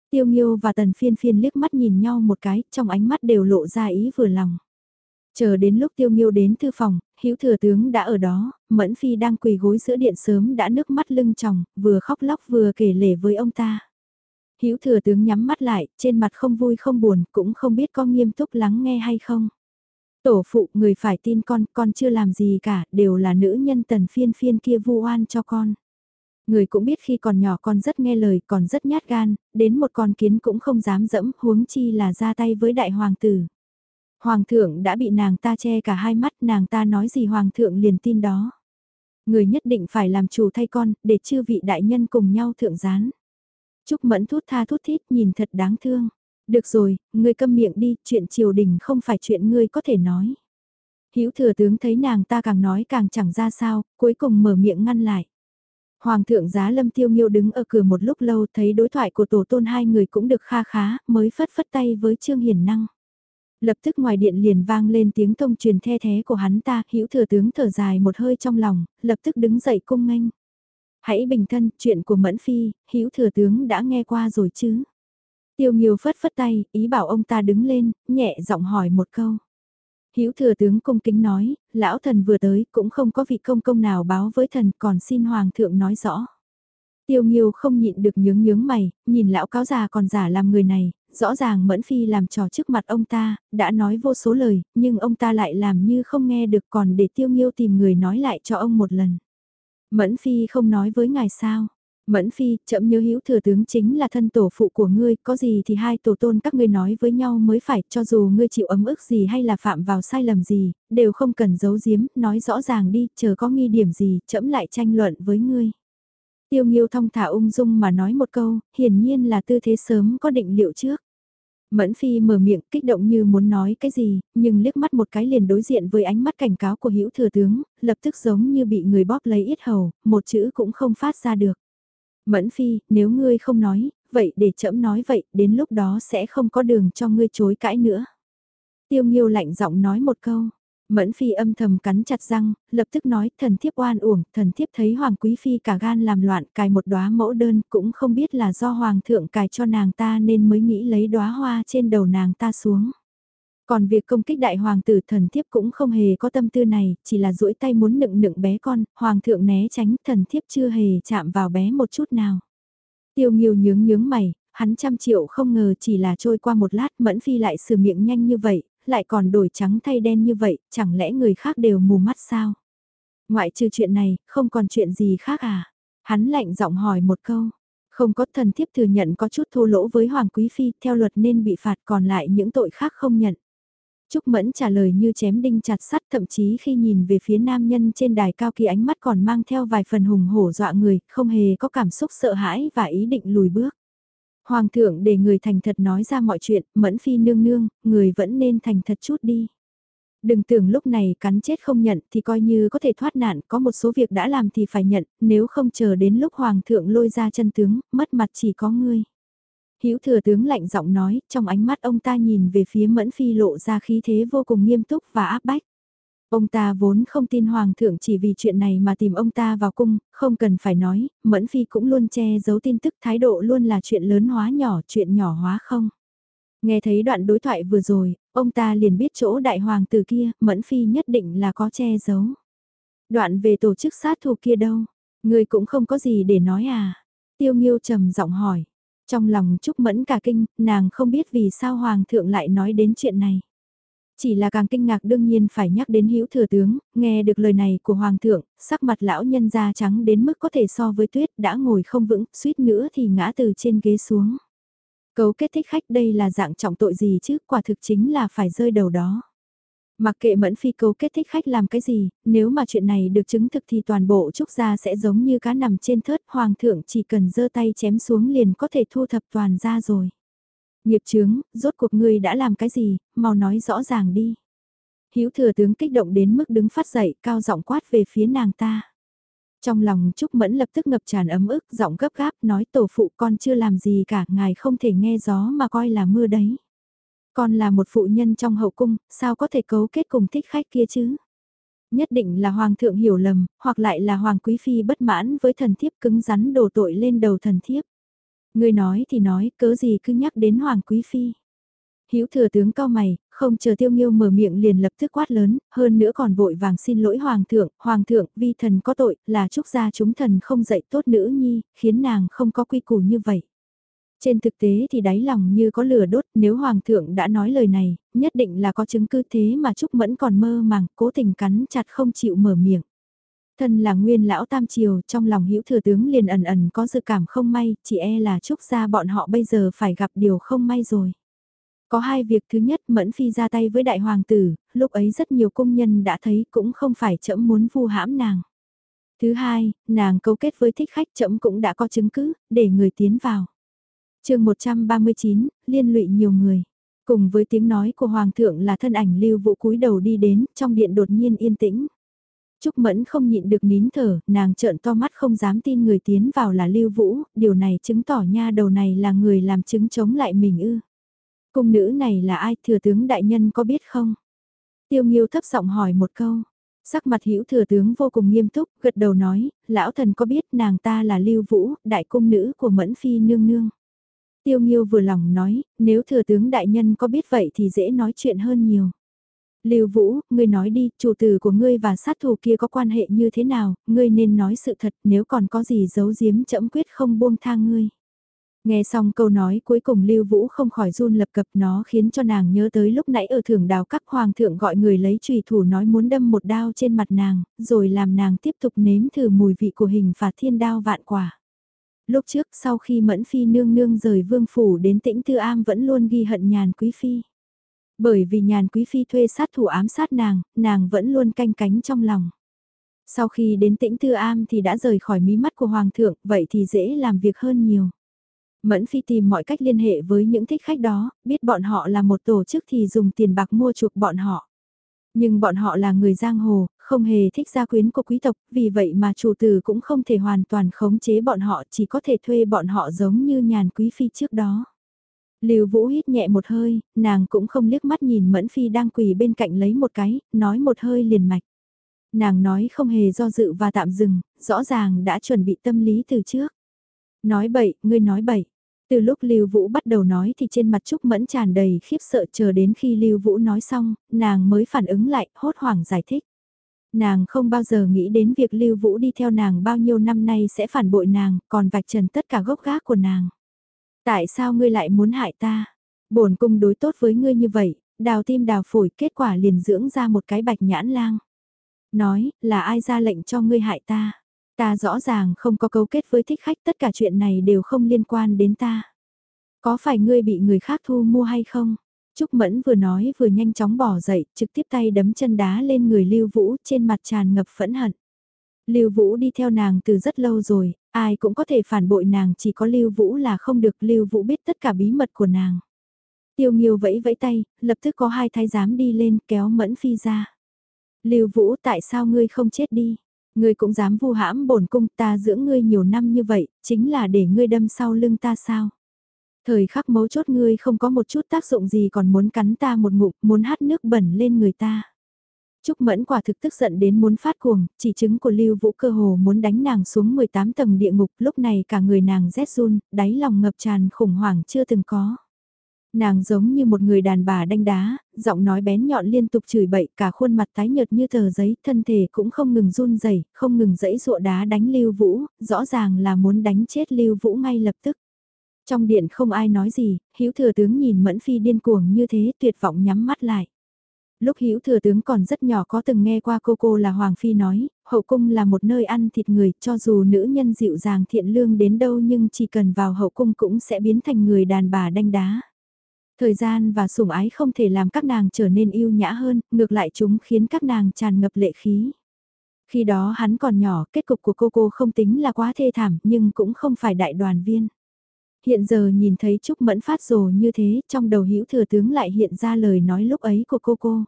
Tiêu Nghiêu và Tần Phiên Phiên liếc mắt nhìn nhau một cái, trong ánh mắt đều lộ ra ý vừa lòng. Chờ đến lúc Tiêu Nghiêu đến thư phòng, Hữu thừa tướng đã ở đó, Mẫn Phi đang quỳ gối giữa điện sớm đã nước mắt lưng tròng, vừa khóc lóc vừa kể lể với ông ta. Hữu thừa tướng nhắm mắt lại, trên mặt không vui không buồn, cũng không biết có nghiêm túc lắng nghe hay không. Tổ phụ, người phải tin con, con chưa làm gì cả, đều là nữ nhân tần phiên phiên kia vu oan cho con. Người cũng biết khi còn nhỏ con rất nghe lời, còn rất nhát gan, đến một con kiến cũng không dám dẫm, huống chi là ra tay với đại hoàng tử. Hoàng thượng đã bị nàng ta che cả hai mắt, nàng ta nói gì hoàng thượng liền tin đó. Người nhất định phải làm chủ thay con, để chư vị đại nhân cùng nhau thượng gián. Trúc Mẫn thút tha thút thít nhìn thật đáng thương. Được rồi, ngươi câm miệng đi, chuyện triều đình không phải chuyện ngươi có thể nói. Hữu thừa tướng thấy nàng ta càng nói càng chẳng ra sao, cuối cùng mở miệng ngăn lại. Hoàng thượng giá lâm tiêu miêu đứng ở cửa một lúc lâu thấy đối thoại của tổ tôn hai người cũng được kha khá, mới phất phất tay với Trương Hiền Năng. Lập tức ngoài điện liền vang lên tiếng thông truyền the thế của hắn ta, hữu thừa tướng thở dài một hơi trong lòng, lập tức đứng dậy cung nghênh. Hãy bình thân, chuyện của Mẫn Phi, hữu thừa tướng đã nghe qua rồi chứ. Tiêu Nghiêu phất phất tay, ý bảo ông ta đứng lên, nhẹ giọng hỏi một câu. Hữu thừa tướng cung kính nói, lão thần vừa tới cũng không có vị công công nào báo với thần còn xin hoàng thượng nói rõ. Tiêu Nghiêu không nhịn được nhướng nhướng mày, nhìn lão cáo già còn giả làm người này, rõ ràng Mẫn Phi làm trò trước mặt ông ta, đã nói vô số lời, nhưng ông ta lại làm như không nghe được còn để Tiêu Nghiêu tìm người nói lại cho ông một lần. Mẫn Phi không nói với ngài sao. Mẫn Phi, chậm nhớ hữu thừa tướng chính là thân tổ phụ của ngươi, có gì thì hai tổ tôn các ngươi nói với nhau mới phải, cho dù ngươi chịu ấm ức gì hay là phạm vào sai lầm gì, đều không cần giấu giếm, nói rõ ràng đi, chờ có nghi điểm gì, chậm lại tranh luận với ngươi. Tiêu Nghiêu thong thả ung dung mà nói một câu, hiển nhiên là tư thế sớm có định liệu trước. Mẫn Phi mở miệng kích động như muốn nói cái gì, nhưng liếc mắt một cái liền đối diện với ánh mắt cảnh cáo của hữu thừa tướng, lập tức giống như bị người bóp lấy ít hầu, một chữ cũng không phát ra được. Mẫn Phi, nếu ngươi không nói, vậy để chậm nói vậy, đến lúc đó sẽ không có đường cho ngươi chối cãi nữa. Tiêu Nghiêu lạnh giọng nói một câu. Mẫn phi âm thầm cắn chặt răng, lập tức nói thần thiếp oan uổng, thần thiếp thấy hoàng quý phi cả gan làm loạn cài một đóa mẫu đơn cũng không biết là do hoàng thượng cài cho nàng ta nên mới nghĩ lấy đóa hoa trên đầu nàng ta xuống. Còn việc công kích đại hoàng tử thần thiếp cũng không hề có tâm tư này, chỉ là duỗi tay muốn nựng nựng bé con, hoàng thượng né tránh thần thiếp chưa hề chạm vào bé một chút nào. Tiêu nghiêu nhướng nhướng mày, hắn trăm triệu không ngờ chỉ là trôi qua một lát mẫn phi lại sửa miệng nhanh như vậy, lại còn đổi trắng thay đen như vậy, chẳng lẽ người khác đều mù mắt sao? Ngoại trừ chuyện này, không còn chuyện gì khác à? Hắn lạnh giọng hỏi một câu. Không có thần thiếp thừa nhận có chút thô lỗ với Hoàng Quý Phi, theo luật nên bị phạt còn lại những tội khác không nhận. Trúc Mẫn trả lời như chém đinh chặt sắt thậm chí khi nhìn về phía nam nhân trên đài cao kia ánh mắt còn mang theo vài phần hùng hổ dọa người, không hề có cảm xúc sợ hãi và ý định lùi bước. Hoàng thượng để người thành thật nói ra mọi chuyện, mẫn phi nương nương, người vẫn nên thành thật chút đi. Đừng tưởng lúc này cắn chết không nhận thì coi như có thể thoát nạn, có một số việc đã làm thì phải nhận, nếu không chờ đến lúc hoàng thượng lôi ra chân tướng, mất mặt chỉ có ngươi. Hữu thừa tướng lạnh giọng nói, trong ánh mắt ông ta nhìn về phía mẫn phi lộ ra khí thế vô cùng nghiêm túc và áp bách. Ông ta vốn không tin Hoàng thượng chỉ vì chuyện này mà tìm ông ta vào cung, không cần phải nói, Mẫn Phi cũng luôn che giấu tin tức thái độ luôn là chuyện lớn hóa nhỏ, chuyện nhỏ hóa không. Nghe thấy đoạn đối thoại vừa rồi, ông ta liền biết chỗ đại hoàng tử kia, Mẫn Phi nhất định là có che giấu. Đoạn về tổ chức sát thủ kia đâu, người cũng không có gì để nói à. Tiêu Nghiêu trầm giọng hỏi. Trong lòng Trúc Mẫn cả kinh, nàng không biết vì sao Hoàng thượng lại nói đến chuyện này. Chỉ là càng kinh ngạc đương nhiên phải nhắc đến hữu thừa tướng, nghe được lời này của Hoàng thượng, sắc mặt lão nhân da trắng đến mức có thể so với tuyết đã ngồi không vững, suýt nữa thì ngã từ trên ghế xuống. Cấu kết thích khách đây là dạng trọng tội gì chứ, quả thực chính là phải rơi đầu đó. Mặc kệ mẫn phi cấu kết thích khách làm cái gì, nếu mà chuyện này được chứng thực thì toàn bộ trúc gia sẽ giống như cá nằm trên thớt, hoàng thượng chỉ cần giơ tay chém xuống liền có thể thu thập toàn ra rồi. Nghiệp chướng, rốt cuộc ngươi đã làm cái gì, mau nói rõ ràng đi. Hiếu thừa tướng kích động đến mức đứng phát dậy, cao giọng quát về phía nàng ta. Trong lòng Trúc Mẫn lập tức ngập tràn ấm ức, giọng gấp gáp, nói tổ phụ con chưa làm gì cả, ngài không thể nghe gió mà coi là mưa đấy. Con là một phụ nhân trong hậu cung, sao có thể cấu kết cùng thích khách kia chứ? Nhất định là hoàng thượng hiểu lầm, hoặc lại là hoàng quý phi bất mãn với thần thiếp cứng rắn đổ tội lên đầu thần thiếp. Người nói thì nói, cớ gì cứ nhắc đến Hoàng Quý Phi. Hữu thừa tướng cao mày, không chờ tiêu nghiêu mở miệng liền lập tức quát lớn, hơn nữa còn vội vàng xin lỗi Hoàng thượng, Hoàng thượng, vi thần có tội, là trúc gia chúng thần không dạy tốt nữ nhi, khiến nàng không có quy củ như vậy. Trên thực tế thì đáy lòng như có lửa đốt, nếu Hoàng thượng đã nói lời này, nhất định là có chứng cứ thế mà Trúc Mẫn còn mơ màng, cố tình cắn chặt không chịu mở miệng. Thân là nguyên lão tam triều, trong lòng hữu thừa tướng liền ẩn ẩn có dự cảm không may, chỉ e là trúc gia bọn họ bây giờ phải gặp điều không may rồi. Có hai việc thứ nhất Mẫn Phi ra tay với đại hoàng tử, lúc ấy rất nhiều công nhân đã thấy cũng không phải chậm muốn vu hãm nàng. Thứ hai, nàng cấu kết với thích khách chậm cũng đã có chứng cứ, để người tiến vào chương 139, liên lụy nhiều người. Cùng với tiếng nói của Hoàng thượng là thân ảnh lưu vụ cúi đầu đi đến, trong điện đột nhiên yên tĩnh. Trúc Mẫn không nhịn được nín thở, nàng trợn to mắt không dám tin người tiến vào là Lưu Vũ, điều này chứng tỏ nha đầu này là người làm chứng chống lại mình ư. Cung nữ này là ai, thừa tướng đại nhân có biết không? Tiêu Nghiêu thấp giọng hỏi một câu. Sắc mặt hữu thừa tướng vô cùng nghiêm túc, gật đầu nói, lão thần có biết nàng ta là Lưu Vũ, đại cung nữ của Mẫn Phi nương nương. Tiêu Nghiêu vừa lòng nói, nếu thừa tướng đại nhân có biết vậy thì dễ nói chuyện hơn nhiều. Lưu Vũ, ngươi nói đi, chủ tử của ngươi và sát thủ kia có quan hệ như thế nào, ngươi nên nói sự thật nếu còn có gì giấu giếm chậm quyết không buông tha ngươi. Nghe xong câu nói cuối cùng Lưu Vũ không khỏi run lập cập nó khiến cho nàng nhớ tới lúc nãy ở thưởng đào các hoàng thượng gọi người lấy trùy thủ nói muốn đâm một đao trên mặt nàng, rồi làm nàng tiếp tục nếm thử mùi vị của hình phạt thiên đao vạn quả. Lúc trước sau khi mẫn phi nương nương rời vương phủ đến tĩnh tư am vẫn luôn ghi hận nhàn quý phi. Bởi vì nhàn quý phi thuê sát thủ ám sát nàng, nàng vẫn luôn canh cánh trong lòng. Sau khi đến tĩnh tư am thì đã rời khỏi mí mắt của hoàng thượng, vậy thì dễ làm việc hơn nhiều. Mẫn Phi tìm mọi cách liên hệ với những thích khách đó, biết bọn họ là một tổ chức thì dùng tiền bạc mua chuộc bọn họ. Nhưng bọn họ là người giang hồ, không hề thích gia quyến của quý tộc, vì vậy mà chủ tử cũng không thể hoàn toàn khống chế bọn họ, chỉ có thể thuê bọn họ giống như nhàn quý phi trước đó. Lưu Vũ hít nhẹ một hơi, nàng cũng không liếc mắt nhìn Mẫn Phi đang quỳ bên cạnh lấy một cái, nói một hơi liền mạch. Nàng nói không hề do dự và tạm dừng, rõ ràng đã chuẩn bị tâm lý từ trước. Nói bậy, ngươi nói bậy. Từ lúc Lưu Vũ bắt đầu nói thì trên mặt Trúc Mẫn tràn đầy khiếp sợ chờ đến khi Lưu Vũ nói xong, nàng mới phản ứng lại, hốt hoảng giải thích. Nàng không bao giờ nghĩ đến việc Lưu Vũ đi theo nàng bao nhiêu năm nay sẽ phản bội nàng, còn vạch trần tất cả gốc gác của nàng. Tại sao ngươi lại muốn hại ta? Bổn cung đối tốt với ngươi như vậy, đào tim đào phổi kết quả liền dưỡng ra một cái bạch nhãn lang. Nói, là ai ra lệnh cho ngươi hại ta? Ta rõ ràng không có cấu kết với thích khách tất cả chuyện này đều không liên quan đến ta. Có phải ngươi bị người khác thu mua hay không? Trúc Mẫn vừa nói vừa nhanh chóng bỏ dậy, trực tiếp tay đấm chân đá lên người Lưu Vũ trên mặt tràn ngập phẫn hận. Lưu Vũ đi theo nàng từ rất lâu rồi, ai cũng có thể phản bội nàng chỉ có Lưu Vũ là không được Lưu Vũ biết tất cả bí mật của nàng. Tiêu Nghiêu vẫy vẫy tay, lập tức có hai thái giám đi lên kéo Mẫn Phi ra. Lưu Vũ tại sao ngươi không chết đi? Ngươi cũng dám vu hãm bổn cung ta dưỡng ngươi nhiều năm như vậy, chính là để ngươi đâm sau lưng ta sao? Thời khắc mấu chốt ngươi không có một chút tác dụng gì còn muốn cắn ta một ngụm, muốn hát nước bẩn lên người ta. Trúc Mẫn quả thực tức giận đến muốn phát cuồng, chỉ chứng của Lưu Vũ cơ hồ muốn đánh nàng xuống 18 tầng địa ngục, lúc này cả người nàng rét run, đáy lòng ngập tràn khủng hoảng chưa từng có. Nàng giống như một người đàn bà đanh đá, giọng nói bén nhọn liên tục chửi bậy, cả khuôn mặt tái nhợt như tờ giấy, thân thể cũng không ngừng run rẩy, không ngừng dẫy dụa đá đánh Lưu Vũ, rõ ràng là muốn đánh chết Lưu Vũ ngay lập tức. Trong điện không ai nói gì, Hữu thừa tướng nhìn Mẫn Phi điên cuồng như thế, tuyệt vọng nhắm mắt lại. Lúc Hữu thừa tướng còn rất nhỏ có từng nghe qua cô cô là Hoàng Phi nói, hậu cung là một nơi ăn thịt người, cho dù nữ nhân dịu dàng thiện lương đến đâu nhưng chỉ cần vào hậu cung cũng sẽ biến thành người đàn bà đanh đá. Thời gian và sủng ái không thể làm các nàng trở nên yêu nhã hơn, ngược lại chúng khiến các nàng tràn ngập lệ khí. Khi đó hắn còn nhỏ, kết cục của cô cô không tính là quá thê thảm nhưng cũng không phải đại đoàn viên. Hiện giờ nhìn thấy Trúc Mẫn phát rồ như thế, trong đầu hữu thừa tướng lại hiện ra lời nói lúc ấy của cô cô.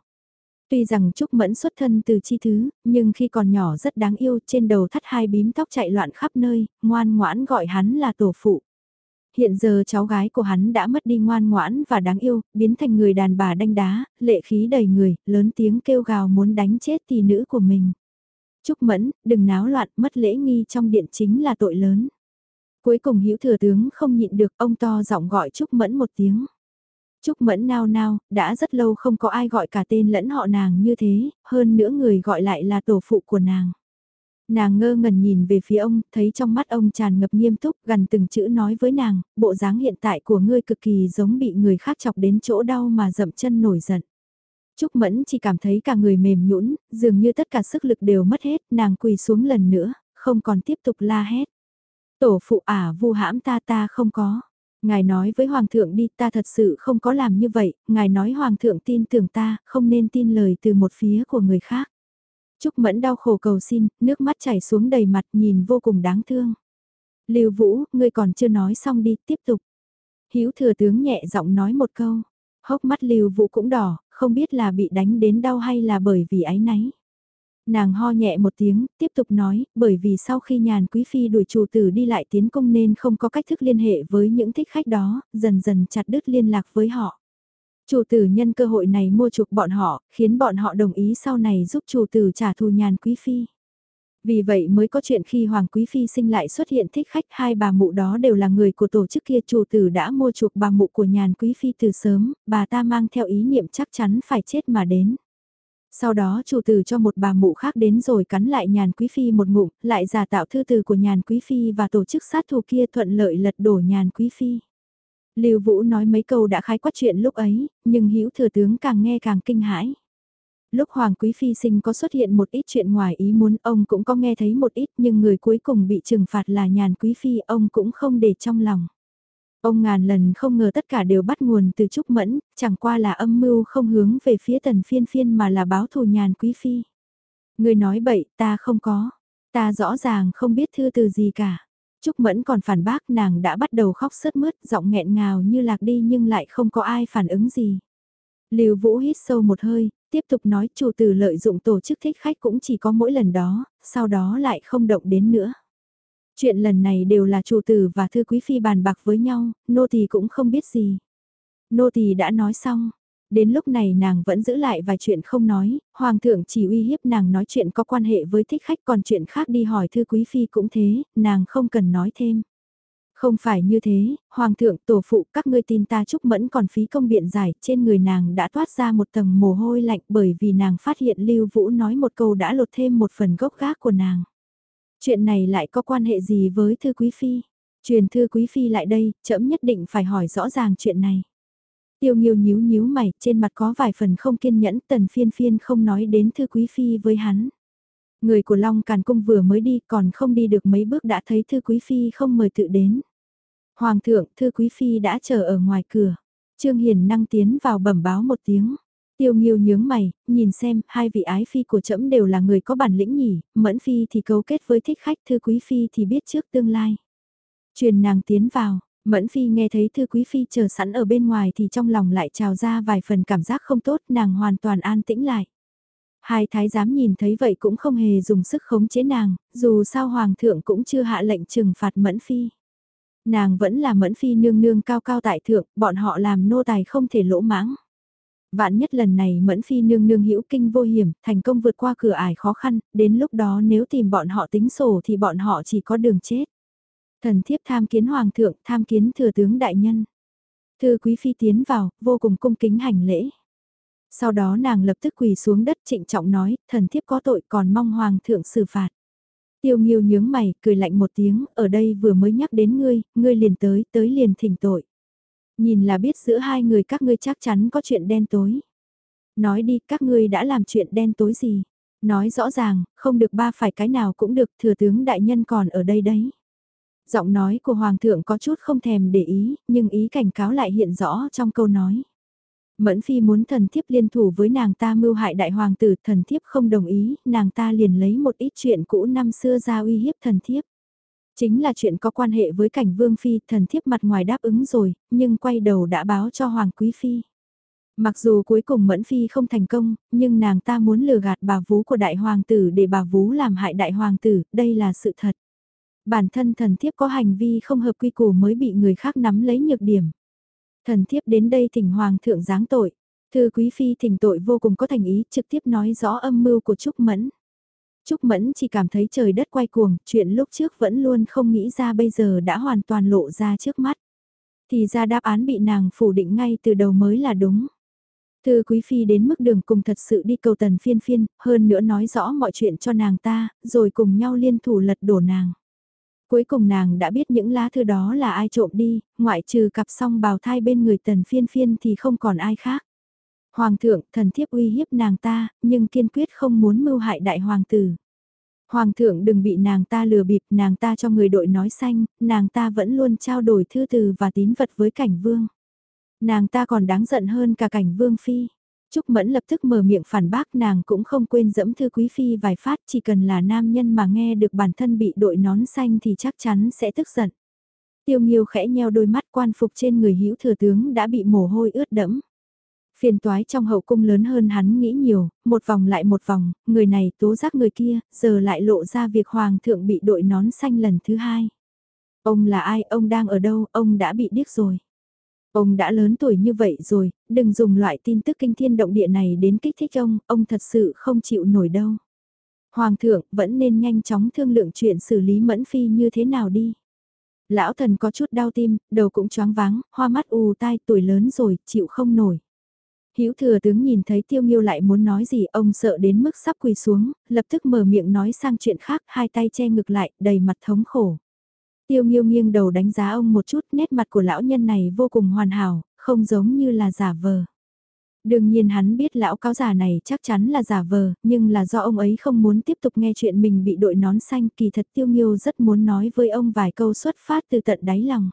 Tuy rằng Trúc Mẫn xuất thân từ chi thứ, nhưng khi còn nhỏ rất đáng yêu trên đầu thắt hai bím tóc chạy loạn khắp nơi, ngoan ngoãn gọi hắn là tổ phụ. Hiện giờ cháu gái của hắn đã mất đi ngoan ngoãn và đáng yêu, biến thành người đàn bà đanh đá, lệ khí đầy người, lớn tiếng kêu gào muốn đánh chết tỷ nữ của mình. Trúc Mẫn, đừng náo loạn, mất lễ nghi trong điện chính là tội lớn. Cuối cùng hữu thừa tướng không nhịn được ông to giọng gọi Trúc Mẫn một tiếng. Trúc Mẫn nao nao, đã rất lâu không có ai gọi cả tên lẫn họ nàng như thế, hơn nữa người gọi lại là tổ phụ của nàng. Nàng ngơ ngẩn nhìn về phía ông, thấy trong mắt ông tràn ngập nghiêm túc, gần từng chữ nói với nàng, bộ dáng hiện tại của ngươi cực kỳ giống bị người khác chọc đến chỗ đau mà dậm chân nổi giận. Trúc Mẫn chỉ cảm thấy cả người mềm nhũn, dường như tất cả sức lực đều mất hết, nàng quỳ xuống lần nữa, không còn tiếp tục la hét. Tổ phụ ả vu hãm ta ta không có. Ngài nói với Hoàng thượng đi ta thật sự không có làm như vậy, ngài nói Hoàng thượng tin tưởng ta, không nên tin lời từ một phía của người khác. Trúc Mẫn đau khổ cầu xin, nước mắt chảy xuống đầy mặt nhìn vô cùng đáng thương. Lưu Vũ, ngươi còn chưa nói xong đi, tiếp tục. Hữu thừa tướng nhẹ giọng nói một câu. Hốc mắt Lưu Vũ cũng đỏ, không biết là bị đánh đến đau hay là bởi vì ái náy. Nàng ho nhẹ một tiếng, tiếp tục nói, bởi vì sau khi nhàn quý phi đuổi chủ tử đi lại tiến công nên không có cách thức liên hệ với những thích khách đó, dần dần chặt đứt liên lạc với họ. Chủ tử nhân cơ hội này mua chuộc bọn họ, khiến bọn họ đồng ý sau này giúp chủ tử trả thù nhàn quý phi. Vì vậy mới có chuyện khi Hoàng Quý Phi sinh lại xuất hiện thích khách hai bà mụ đó đều là người của tổ chức kia chủ tử đã mua chuộc bà mụ của nhàn Quý Phi từ sớm, bà ta mang theo ý niệm chắc chắn phải chết mà đến. Sau đó chủ tử cho một bà mụ khác đến rồi cắn lại nhàn quý phi một ngụm, lại giả tạo thư từ của nhàn quý phi và tổ chức sát thủ kia thuận lợi lật đổ nhàn quý phi. Lưu Vũ nói mấy câu đã khái quát chuyện lúc ấy, nhưng hữu thừa tướng càng nghe càng kinh hãi. Lúc Hoàng Quý Phi sinh có xuất hiện một ít chuyện ngoài ý muốn ông cũng có nghe thấy một ít nhưng người cuối cùng bị trừng phạt là nhàn Quý Phi ông cũng không để trong lòng. Ông ngàn lần không ngờ tất cả đều bắt nguồn từ Trúc Mẫn, chẳng qua là âm mưu không hướng về phía tần phiên phiên mà là báo thù nhàn quý phi. Người nói bậy, ta không có. Ta rõ ràng không biết thư từ gì cả. Trúc Mẫn còn phản bác nàng đã bắt đầu khóc sướt mướt, giọng nghẹn ngào như lạc đi nhưng lại không có ai phản ứng gì. Lưu Vũ hít sâu một hơi, tiếp tục nói chủ tử lợi dụng tổ chức thích khách cũng chỉ có mỗi lần đó, sau đó lại không động đến nữa. Chuyện lần này đều là chủ tử và thư quý phi bàn bạc với nhau, nô tỳ cũng không biết gì. Nô tỳ đã nói xong, đến lúc này nàng vẫn giữ lại vài chuyện không nói, hoàng thượng chỉ uy hiếp nàng nói chuyện có quan hệ với thích khách còn chuyện khác đi hỏi thư quý phi cũng thế, nàng không cần nói thêm. Không phải như thế, hoàng thượng tổ phụ các ngươi tin ta chúc mẫn còn phí công biện giải, trên người nàng đã toát ra một tầng mồ hôi lạnh bởi vì nàng phát hiện Lưu Vũ nói một câu đã lột thêm một phần gốc gác của nàng. Chuyện này lại có quan hệ gì với thư quý phi? Truyền thư quý phi lại đây, trẫm nhất định phải hỏi rõ ràng chuyện này. Tiêu nghiêu nhíu nhíu mày, trên mặt có vài phần không kiên nhẫn, tần phiên phiên không nói đến thư quý phi với hắn. Người của Long Càn Cung vừa mới đi còn không đi được mấy bước đã thấy thư quý phi không mời tự đến. Hoàng thượng, thư quý phi đã chờ ở ngoài cửa. Trương Hiền năng tiến vào bẩm báo một tiếng. Tiêu Nghiêu nhướng mày, nhìn xem, hai vị ái phi của trẫm đều là người có bản lĩnh nhỉ, Mẫn phi thì cấu kết với thích khách, thư quý phi thì biết trước tương lai. Truyền nàng tiến vào, Mẫn phi nghe thấy thư quý phi chờ sẵn ở bên ngoài thì trong lòng lại trào ra vài phần cảm giác không tốt, nàng hoàn toàn an tĩnh lại. Hai thái giám nhìn thấy vậy cũng không hề dùng sức khống chế nàng, dù sao hoàng thượng cũng chưa hạ lệnh trừng phạt Mẫn phi. Nàng vẫn là Mẫn phi nương nương cao cao tại thượng, bọn họ làm nô tài không thể lỗ mãng. Vạn nhất lần này Mẫn Phi nương nương hữu kinh vô hiểm, thành công vượt qua cửa ải khó khăn, đến lúc đó nếu tìm bọn họ tính sổ thì bọn họ chỉ có đường chết. Thần thiếp tham kiến hoàng thượng, tham kiến thừa tướng đại nhân. Thư quý phi tiến vào, vô cùng cung kính hành lễ. Sau đó nàng lập tức quỳ xuống đất trịnh trọng nói, thần thiếp có tội còn mong hoàng thượng xử phạt. Tiêu nghiêu nhướng mày, cười lạnh một tiếng, ở đây vừa mới nhắc đến ngươi, ngươi liền tới, tới liền thỉnh tội. Nhìn là biết giữa hai người các ngươi chắc chắn có chuyện đen tối. Nói đi, các ngươi đã làm chuyện đen tối gì? Nói rõ ràng, không được ba phải cái nào cũng được, thừa tướng đại nhân còn ở đây đấy. Giọng nói của Hoàng thượng có chút không thèm để ý, nhưng ý cảnh cáo lại hiện rõ trong câu nói. Mẫn phi muốn thần thiếp liên thủ với nàng ta mưu hại đại hoàng tử, thần thiếp không đồng ý, nàng ta liền lấy một ít chuyện cũ năm xưa ra uy hiếp thần thiếp. Chính là chuyện có quan hệ với cảnh vương phi, thần thiếp mặt ngoài đáp ứng rồi, nhưng quay đầu đã báo cho hoàng quý phi. Mặc dù cuối cùng Mẫn Phi không thành công, nhưng nàng ta muốn lừa gạt bà vú của đại hoàng tử để bà vú làm hại đại hoàng tử, đây là sự thật. Bản thân thần thiếp có hành vi không hợp quy củ mới bị người khác nắm lấy nhược điểm. Thần thiếp đến đây thỉnh hoàng thượng giáng tội. Thư quý phi thỉnh tội vô cùng có thành ý trực tiếp nói rõ âm mưu của Trúc Mẫn. Trúc Mẫn chỉ cảm thấy trời đất quay cuồng, chuyện lúc trước vẫn luôn không nghĩ ra bây giờ đã hoàn toàn lộ ra trước mắt. Thì ra đáp án bị nàng phủ định ngay từ đầu mới là đúng. Thư Quý Phi đến mức đường cùng thật sự đi cầu tần phiên phiên, hơn nữa nói rõ mọi chuyện cho nàng ta, rồi cùng nhau liên thủ lật đổ nàng. Cuối cùng nàng đã biết những lá thư đó là ai trộm đi, ngoại trừ cặp song bào thai bên người tần phiên phiên thì không còn ai khác. Hoàng thượng, thần thiếp uy hiếp nàng ta, nhưng kiên quyết không muốn mưu hại đại hoàng tử. Hoàng thượng đừng bị nàng ta lừa bịp, nàng ta cho người đội nói xanh, nàng ta vẫn luôn trao đổi thư từ và tín vật với cảnh vương. Nàng ta còn đáng giận hơn cả cảnh vương phi. Trúc Mẫn lập tức mở miệng phản bác nàng cũng không quên dẫm thư quý phi vài phát chỉ cần là nam nhân mà nghe được bản thân bị đội nón xanh thì chắc chắn sẽ tức giận. Tiêu Nghiêu khẽ nheo đôi mắt quan phục trên người hữu thừa tướng đã bị mồ hôi ướt đẫm. Phiền toái trong hậu cung lớn hơn hắn nghĩ nhiều, một vòng lại một vòng, người này tố giác người kia, giờ lại lộ ra việc hoàng thượng bị đội nón xanh lần thứ hai. Ông là ai, ông đang ở đâu, ông đã bị điếc rồi. Ông đã lớn tuổi như vậy rồi, đừng dùng loại tin tức kinh thiên động địa này đến kích thích ông, ông thật sự không chịu nổi đâu. Hoàng thượng vẫn nên nhanh chóng thương lượng chuyện xử lý mẫn phi như thế nào đi. Lão thần có chút đau tim, đầu cũng choáng váng, hoa mắt ù tai tuổi lớn rồi, chịu không nổi. Hữu thừa tướng nhìn thấy tiêu nghiêu lại muốn nói gì ông sợ đến mức sắp quỳ xuống, lập tức mở miệng nói sang chuyện khác hai tay che ngực lại đầy mặt thống khổ. Tiêu nghiêu nghiêng đầu đánh giá ông một chút nét mặt của lão nhân này vô cùng hoàn hảo, không giống như là giả vờ. Đương nhiên hắn biết lão cáo giả này chắc chắn là giả vờ, nhưng là do ông ấy không muốn tiếp tục nghe chuyện mình bị đội nón xanh kỳ thật tiêu nghiêu rất muốn nói với ông vài câu xuất phát từ tận đáy lòng.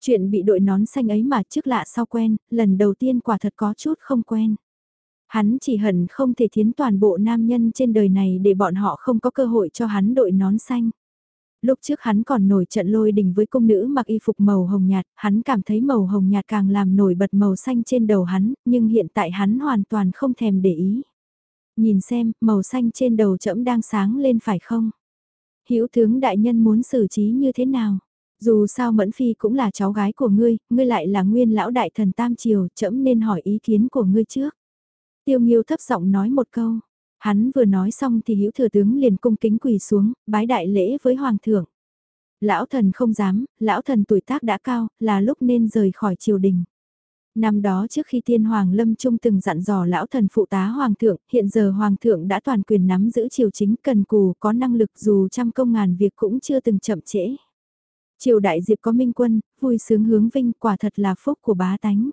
Chuyện bị đội nón xanh ấy mà trước lạ sau quen, lần đầu tiên quả thật có chút không quen. Hắn chỉ hận không thể thiến toàn bộ nam nhân trên đời này để bọn họ không có cơ hội cho hắn đội nón xanh. Lúc trước hắn còn nổi trận lôi đình với công nữ mặc y phục màu hồng nhạt, hắn cảm thấy màu hồng nhạt càng làm nổi bật màu xanh trên đầu hắn, nhưng hiện tại hắn hoàn toàn không thèm để ý. Nhìn xem, màu xanh trên đầu trẫm đang sáng lên phải không? Hữu tướng đại nhân muốn xử trí như thế nào? Dù sao Mẫn Phi cũng là cháu gái của ngươi, ngươi lại là nguyên lão đại thần Tam Triều, trẫm nên hỏi ý kiến của ngươi trước. Tiêu Nghiêu thấp giọng nói một câu, Hắn vừa nói xong thì hữu thừa tướng liền cung kính quỳ xuống, bái đại lễ với hoàng thượng. Lão thần không dám, lão thần tuổi tác đã cao, là lúc nên rời khỏi triều đình. Năm đó trước khi tiên hoàng lâm trung từng dặn dò lão thần phụ tá hoàng thượng, hiện giờ hoàng thượng đã toàn quyền nắm giữ triều chính cần cù có năng lực dù trăm công ngàn việc cũng chưa từng chậm trễ. Triều đại diệp có minh quân, vui sướng hướng vinh quả thật là phúc của bá tánh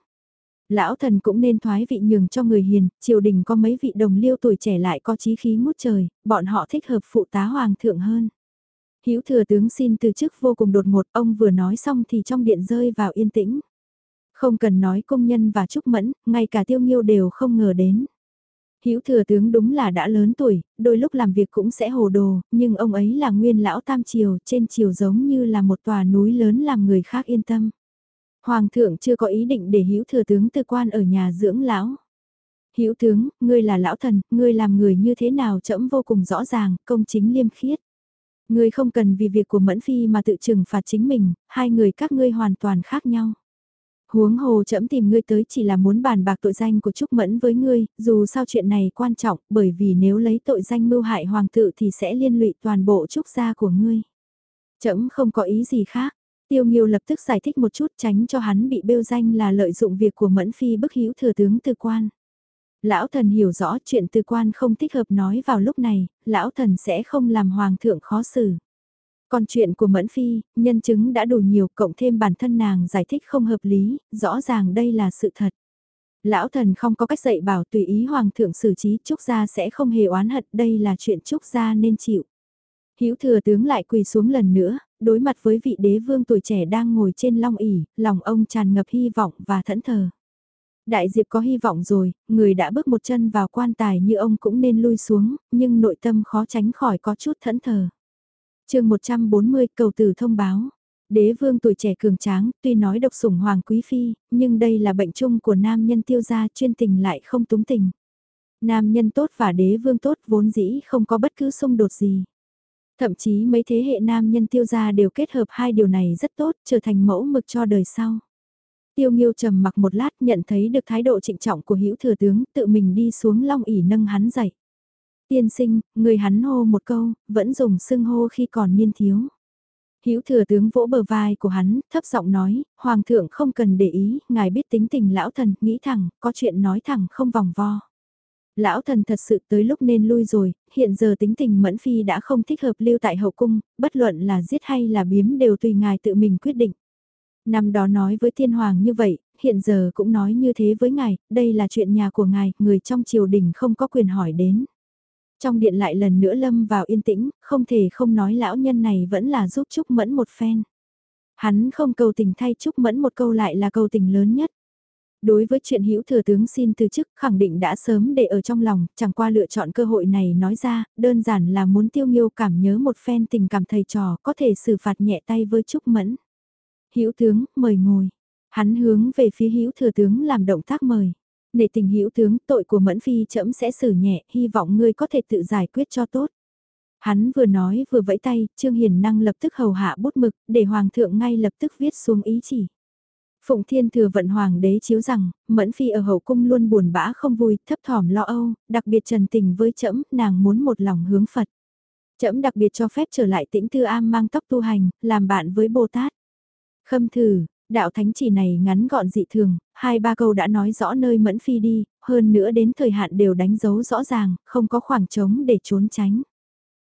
lão thần cũng nên thoái vị nhường cho người hiền, triều đình có mấy vị đồng liêu tuổi trẻ lại có chí khí ngút trời, bọn họ thích hợp phụ tá hoàng thượng hơn. Hữu thừa tướng xin từ chức vô cùng đột ngột, ông vừa nói xong thì trong điện rơi vào yên tĩnh. Không cần nói công nhân và trúc mẫn, ngay cả tiêu nghiêu đều không ngờ đến. Hữu thừa tướng đúng là đã lớn tuổi, đôi lúc làm việc cũng sẽ hồ đồ, nhưng ông ấy là nguyên lão tam triều, trên triều giống như là một tòa núi lớn làm người khác yên tâm. Hoàng thượng chưa có ý định để hữu thừa tướng tư quan ở nhà dưỡng lão. Hữu tướng, ngươi là lão thần, ngươi làm người như thế nào trẫm vô cùng rõ ràng, công chính liêm khiết. Ngươi không cần vì việc của Mẫn Phi mà tự trừng phạt chính mình, hai người các ngươi hoàn toàn khác nhau. Huống hồ trẫm tìm ngươi tới chỉ là muốn bàn bạc tội danh của Trúc Mẫn với ngươi, dù sao chuyện này quan trọng, bởi vì nếu lấy tội danh mưu hại hoàng tự thì sẽ liên lụy toàn bộ Trúc gia của ngươi. Trẫm không có ý gì khác, Tiêu Nghiêu lập tức giải thích một chút tránh cho hắn bị bêu danh là lợi dụng việc của Mẫn Phi bức hữu thừa tướng tư quan. Lão thần hiểu rõ chuyện tư quan không thích hợp nói vào lúc này, lão thần sẽ không làm hoàng thượng khó xử. Còn chuyện của Mẫn Phi, nhân chứng đã đủ nhiều cộng thêm bản thân nàng giải thích không hợp lý, rõ ràng đây là sự thật. Lão thần không có cách dạy bảo tùy ý hoàng thượng xử trí Trúc Gia sẽ không hề oán hận đây là chuyện Trúc Gia nên chịu. Hữu thừa tướng lại quỳ xuống lần nữa, đối mặt với vị đế vương tuổi trẻ đang ngồi trên long ỉ, lòng ông tràn ngập hy vọng và thẫn thờ. Đại Diệp có hy vọng rồi, người đã bước một chân vào quan tài như ông cũng nên lui xuống, nhưng nội tâm khó tránh khỏi có chút thẫn thờ. chương 140 cầu từ thông báo. Đế vương tuổi trẻ cường tráng, tuy nói độc sủng hoàng quý phi, nhưng đây là bệnh chung của nam nhân tiêu gia chuyên tình lại không túng tình. Nam nhân tốt và đế vương tốt vốn dĩ không có bất cứ xung đột gì. Thậm chí mấy thế hệ nam nhân tiêu gia đều kết hợp hai điều này rất tốt, trở thành mẫu mực cho đời sau. Tiêu Nghiêu trầm mặc một lát nhận thấy được thái độ trịnh trọng của hữu thừa tướng, tự mình đi xuống long ỉ nâng hắn dậy. Tiên sinh, người hắn hô một câu, vẫn dùng xưng hô khi còn niên thiếu. Hữu thừa tướng vỗ bờ vai của hắn, thấp giọng nói, Hoàng thượng không cần để ý, ngài biết tính tình lão thần, nghĩ thẳng, có chuyện nói thẳng không vòng vo. Lão thần thật sự tới lúc nên lui rồi, hiện giờ tính tình mẫn phi đã không thích hợp lưu tại hậu cung, bất luận là giết hay là biếm đều tùy ngài tự mình quyết định. Năm đó nói với thiên hoàng như vậy, hiện giờ cũng nói như thế với ngài, đây là chuyện nhà của ngài, người trong triều đình không có quyền hỏi đến. Trong điện lại lần nữa lâm vào yên tĩnh, không thể không nói lão nhân này vẫn là giúp Trúc Mẫn một phen. Hắn không cầu tình thay Trúc Mẫn một câu lại là cầu tình lớn nhất. Đối với chuyện hữu thừa tướng xin từ chức khẳng định đã sớm để ở trong lòng, chẳng qua lựa chọn cơ hội này nói ra, đơn giản là muốn tiêu nghiêu cảm nhớ một phen tình cảm thầy trò có thể xử phạt nhẹ tay với Trúc Mẫn. hữu tướng, mời ngồi. Hắn hướng về phía hữu thừa tướng làm động tác mời. Để tình hữu tướng tội của Mẫn Phi chậm sẽ xử nhẹ, hy vọng ngươi có thể tự giải quyết cho tốt. Hắn vừa nói vừa vẫy tay, Trương Hiền năng lập tức hầu hạ bút mực, để Hoàng thượng ngay lập tức viết xuống ý chỉ. Phụng Thiên thừa vận hoàng đế chiếu rằng, Mẫn Phi ở hậu cung luôn buồn bã không vui, thấp thỏm lo âu, đặc biệt trần tình với trẫm nàng muốn một lòng hướng Phật. Trẫm đặc biệt cho phép trở lại tĩnh tư am mang tóc tu hành, làm bạn với Bồ Tát. Khâm thử, đạo thánh chỉ này ngắn gọn dị thường, hai ba câu đã nói rõ nơi Mẫn Phi đi, hơn nữa đến thời hạn đều đánh dấu rõ ràng, không có khoảng trống để trốn tránh.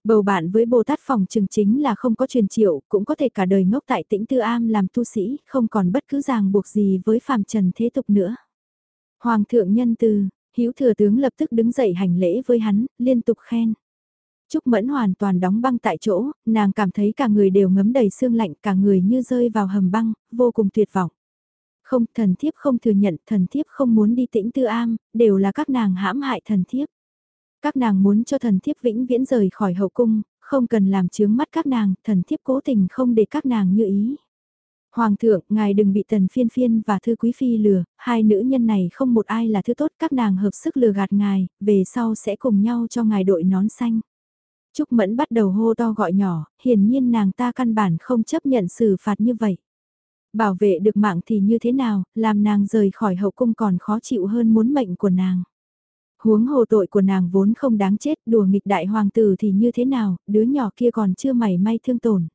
Bầu bạn với Bồ Tát phòng trường chính là không có truyền triệu, cũng có thể cả đời ngốc tại tĩnh tư am làm tu sĩ, không còn bất cứ ràng buộc gì với phàm trần thế tục nữa. Hoàng thượng nhân từ, hữu thừa tướng lập tức đứng dậy hành lễ với hắn, liên tục khen. Trúc Mẫn hoàn toàn đóng băng tại chỗ, nàng cảm thấy cả người đều ngấm đầy xương lạnh, cả người như rơi vào hầm băng, vô cùng tuyệt vọng. Không, thần thiếp không thừa nhận, thần thiếp không muốn đi tĩnh tư am, đều là các nàng hãm hại thần thiếp. Các nàng muốn cho thần thiếp vĩnh viễn rời khỏi hậu cung, không cần làm chướng mắt các nàng, thần thiếp cố tình không để các nàng như ý. Hoàng thượng, ngài đừng bị tần phiên phiên và thư quý phi lừa, hai nữ nhân này không một ai là thứ tốt, các nàng hợp sức lừa gạt ngài, về sau sẽ cùng nhau cho ngài đội nón xanh. Trúc Mẫn bắt đầu hô to gọi nhỏ, hiển nhiên nàng ta căn bản không chấp nhận xử phạt như vậy. Bảo vệ được mạng thì như thế nào, làm nàng rời khỏi hậu cung còn khó chịu hơn muốn mệnh của nàng. Huống hồ tội của nàng vốn không đáng chết, đùa nghịch đại hoàng tử thì như thế nào, đứa nhỏ kia còn chưa mảy may thương tổn.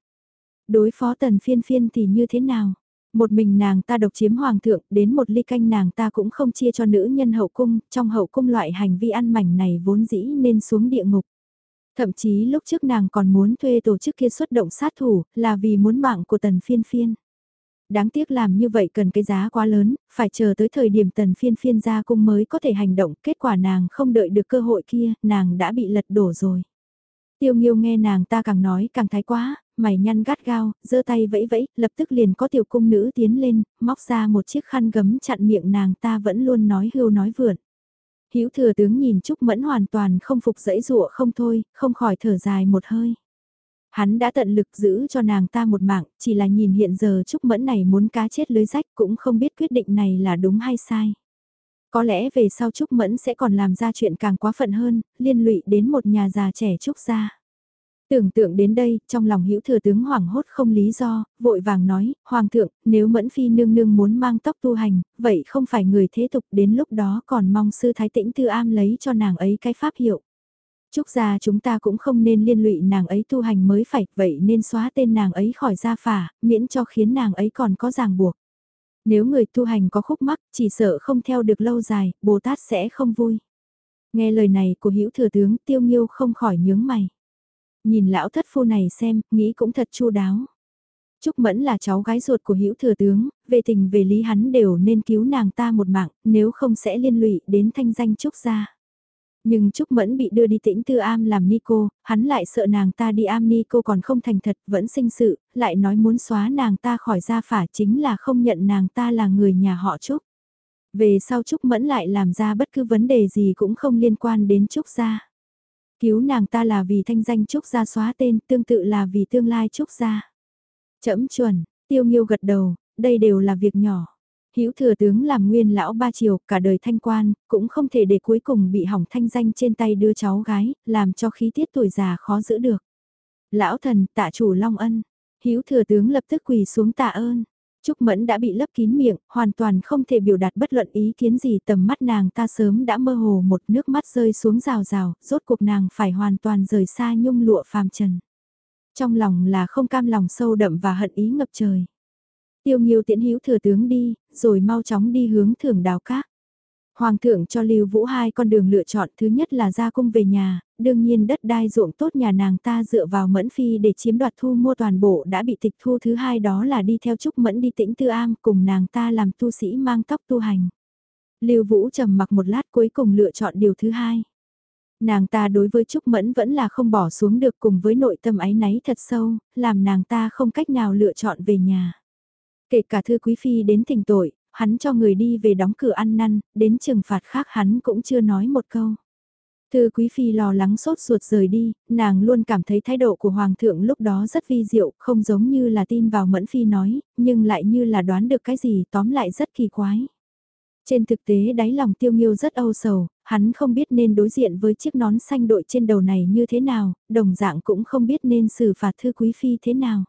Đối phó tần phiên phiên thì như thế nào? Một mình nàng ta độc chiếm hoàng thượng, đến một ly canh nàng ta cũng không chia cho nữ nhân hậu cung, trong hậu cung loại hành vi ăn mảnh này vốn dĩ nên xuống địa ngục. Thậm chí lúc trước nàng còn muốn thuê tổ chức kia xuất động sát thủ, là vì muốn mạng của tần phiên phiên. Đáng tiếc làm như vậy cần cái giá quá lớn, phải chờ tới thời điểm tần phiên phiên ra cung mới có thể hành động, kết quả nàng không đợi được cơ hội kia, nàng đã bị lật đổ rồi. Tiêu Nghiêu nghe nàng ta càng nói càng thái quá, mày nhăn gắt gao, giơ tay vẫy vẫy, lập tức liền có tiểu cung nữ tiến lên, móc ra một chiếc khăn gấm chặn miệng nàng ta vẫn luôn nói hưu nói vượn. Hữu thừa tướng nhìn Trúc Mẫn hoàn toàn không phục dãy rụa không thôi, không khỏi thở dài một hơi. Hắn đã tận lực giữ cho nàng ta một mạng, chỉ là nhìn hiện giờ Trúc Mẫn này muốn cá chết lưới rách cũng không biết quyết định này là đúng hay sai. Có lẽ về sau Trúc Mẫn sẽ còn làm ra chuyện càng quá phận hơn, liên lụy đến một nhà già trẻ Trúc gia. Tưởng tượng đến đây, trong lòng hữu thừa tướng hoảng hốt không lý do, vội vàng nói, Hoàng thượng, nếu Mẫn Phi nương nương muốn mang tóc tu hành, vậy không phải người thế tục đến lúc đó còn mong sư thái tĩnh tư am lấy cho nàng ấy cái pháp hiệu. Trúc gia chúng ta cũng không nên liên lụy nàng ấy tu hành mới phải, vậy nên xóa tên nàng ấy khỏi gia phả, miễn cho khiến nàng ấy còn có ràng buộc. Nếu người tu hành có khúc mắc, chỉ sợ không theo được lâu dài, Bồ Tát sẽ không vui. Nghe lời này của hữu thừa tướng tiêu nghiêu không khỏi nhướng mày. Nhìn lão thất phu này xem, nghĩ cũng thật chu đáo. Trúc Mẫn là cháu gái ruột của hữu thừa tướng, về tình về lý hắn đều nên cứu nàng ta một mạng, nếu không sẽ liên lụy đến thanh danh Trúc gia. Nhưng Trúc Mẫn bị đưa đi tĩnh tư am làm ni cô, hắn lại sợ nàng ta đi am ni cô còn không thành thật, vẫn sinh sự, lại nói muốn xóa nàng ta khỏi gia phả chính là không nhận nàng ta là người nhà họ Trúc. Về sau Trúc Mẫn lại làm ra bất cứ vấn đề gì cũng không liên quan đến Trúc gia. Cứu nàng ta là vì thanh danh Trúc gia xóa tên, tương tự là vì tương lai Trúc gia. Chấm chuẩn, tiêu nghiêu gật đầu, đây đều là việc nhỏ. Hữu thừa tướng làm nguyên lão ba triều, cả đời thanh quan, cũng không thể để cuối cùng bị hỏng thanh danh trên tay đưa cháu gái, làm cho khí tiết tuổi già khó giữ được. Lão thần, tạ chủ Long Ân. Hữu thừa tướng lập tức quỳ xuống tạ ơn. Trúc Mẫn đã bị lấp kín miệng, hoàn toàn không thể biểu đạt bất luận ý kiến gì tầm mắt nàng ta sớm đã mơ hồ một nước mắt rơi xuống rào rào, rốt cuộc nàng phải hoàn toàn rời xa nhung lụa phàm trần. Trong lòng là không cam lòng sâu đậm và hận ý ngập trời. Tiêu Nghiêu tiễn hữu thừa tướng đi, rồi mau chóng đi hướng thưởng đào các. Hoàng thượng cho Lưu Vũ hai con đường lựa chọn thứ nhất là ra cung về nhà, đương nhiên đất đai ruộng tốt nhà nàng ta dựa vào mẫn phi để chiếm đoạt thu mua toàn bộ đã bị tịch thu thứ hai đó là đi theo Trúc Mẫn đi tĩnh tư am cùng nàng ta làm tu sĩ mang tóc tu hành. Lưu Vũ trầm mặc một lát cuối cùng lựa chọn điều thứ hai. Nàng ta đối với Trúc Mẫn vẫn là không bỏ xuống được cùng với nội tâm ái náy thật sâu, làm nàng ta không cách nào lựa chọn về nhà. Kể cả thư quý phi đến thỉnh tội, hắn cho người đi về đóng cửa ăn năn, đến trừng phạt khác hắn cũng chưa nói một câu. Thư quý phi lo lắng sốt ruột rời đi, nàng luôn cảm thấy thái độ của hoàng thượng lúc đó rất vi diệu, không giống như là tin vào mẫn phi nói, nhưng lại như là đoán được cái gì tóm lại rất kỳ quái. Trên thực tế đáy lòng tiêu nghiêu rất âu sầu, hắn không biết nên đối diện với chiếc nón xanh đội trên đầu này như thế nào, đồng dạng cũng không biết nên xử phạt thư quý phi thế nào.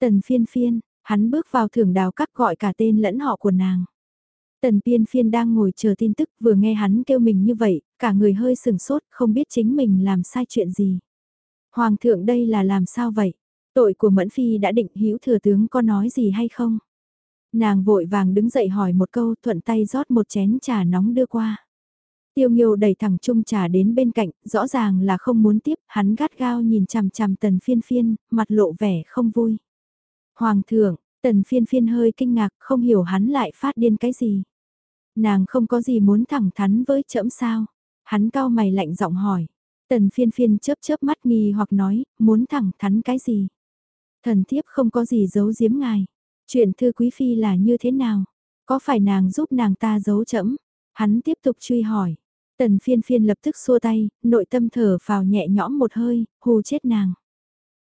Tần phiên phiên, Hắn bước vào thưởng đào cắt gọi cả tên lẫn họ của nàng. Tần Tiên Phiên đang ngồi chờ tin tức vừa nghe hắn kêu mình như vậy, cả người hơi sừng sốt không biết chính mình làm sai chuyện gì. Hoàng thượng đây là làm sao vậy? Tội của Mẫn Phi đã định hữu thừa tướng có nói gì hay không? Nàng vội vàng đứng dậy hỏi một câu thuận tay rót một chén trà nóng đưa qua. Tiêu Nghiêu đẩy thẳng chung trà đến bên cạnh, rõ ràng là không muốn tiếp, hắn gắt gao nhìn chằm chằm tần phiên phiên, mặt lộ vẻ không vui. Hoàng thượng, tần phiên phiên hơi kinh ngạc không hiểu hắn lại phát điên cái gì. Nàng không có gì muốn thẳng thắn với trẫm sao. Hắn cao mày lạnh giọng hỏi. Tần phiên phiên chớp chớp mắt nghi hoặc nói, muốn thẳng thắn cái gì. Thần thiếp không có gì giấu giếm ngài. Chuyện thư quý phi là như thế nào? Có phải nàng giúp nàng ta giấu trẫm? Hắn tiếp tục truy hỏi. Tần phiên phiên lập tức xua tay, nội tâm thở phào nhẹ nhõm một hơi, hù chết nàng.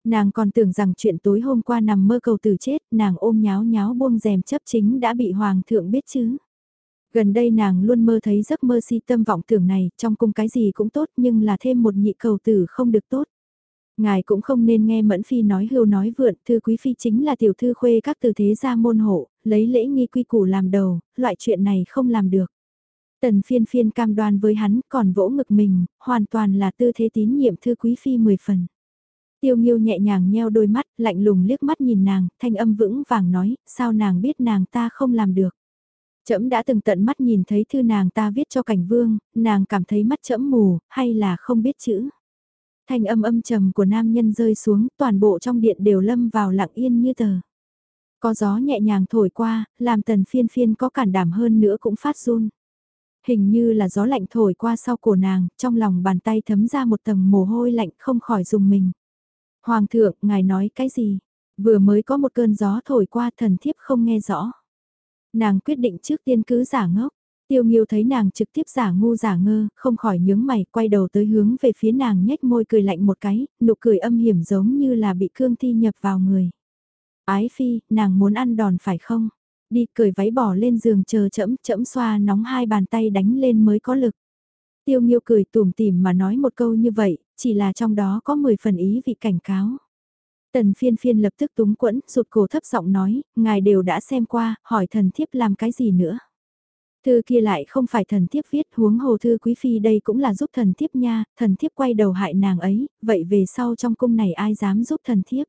Nàng còn tưởng rằng chuyện tối hôm qua nằm mơ cầu tử chết, nàng ôm nháo nháo buông rèm chấp chính đã bị hoàng thượng biết chứ. Gần đây nàng luôn mơ thấy giấc mơ si tâm vọng tưởng này, trong cung cái gì cũng tốt nhưng là thêm một nhị cầu tử không được tốt. Ngài cũng không nên nghe Mẫn Phi nói hưu nói vượn, thư quý phi chính là tiểu thư khuê các từ thế gia môn hộ, lấy lễ nghi quy củ làm đầu, loại chuyện này không làm được. Tần phiên phiên cam đoan với hắn còn vỗ ngực mình, hoàn toàn là tư thế tín nhiệm thư quý phi mười phần. Tiêu nghiêu nhẹ nhàng nheo đôi mắt, lạnh lùng liếc mắt nhìn nàng, thanh âm vững vàng nói, sao nàng biết nàng ta không làm được. Trẫm đã từng tận mắt nhìn thấy thư nàng ta viết cho cảnh vương, nàng cảm thấy mắt trẫm mù, hay là không biết chữ. Thanh âm âm trầm của nam nhân rơi xuống, toàn bộ trong điện đều lâm vào lặng yên như tờ. Có gió nhẹ nhàng thổi qua, làm tần phiên phiên có cản đảm hơn nữa cũng phát run. Hình như là gió lạnh thổi qua sau cổ nàng, trong lòng bàn tay thấm ra một tầng mồ hôi lạnh không khỏi dùng mình. Hoàng thượng, ngài nói cái gì? Vừa mới có một cơn gió thổi qua thần thiếp không nghe rõ. Nàng quyết định trước tiên cứ giả ngốc. Tiêu Nghiêu thấy nàng trực tiếp giả ngu giả ngơ, không khỏi nhướng mày, quay đầu tới hướng về phía nàng nhếch môi cười lạnh một cái, nụ cười âm hiểm giống như là bị cương thi nhập vào người. Ái phi, nàng muốn ăn đòn phải không? Đi cười váy bỏ lên giường chờ chẫm, chẫm xoa nóng hai bàn tay đánh lên mới có lực. Tiêu Nghiêu cười tủm tỉm mà nói một câu như vậy, chỉ là trong đó có 10 phần ý vị cảnh cáo. Tần phiên phiên lập tức túng quẫn, rụt cổ thấp giọng nói, ngài đều đã xem qua, hỏi thần thiếp làm cái gì nữa. Thư kia lại không phải thần thiếp viết huống hồ thư quý phi đây cũng là giúp thần thiếp nha, thần thiếp quay đầu hại nàng ấy, vậy về sau trong cung này ai dám giúp thần thiếp.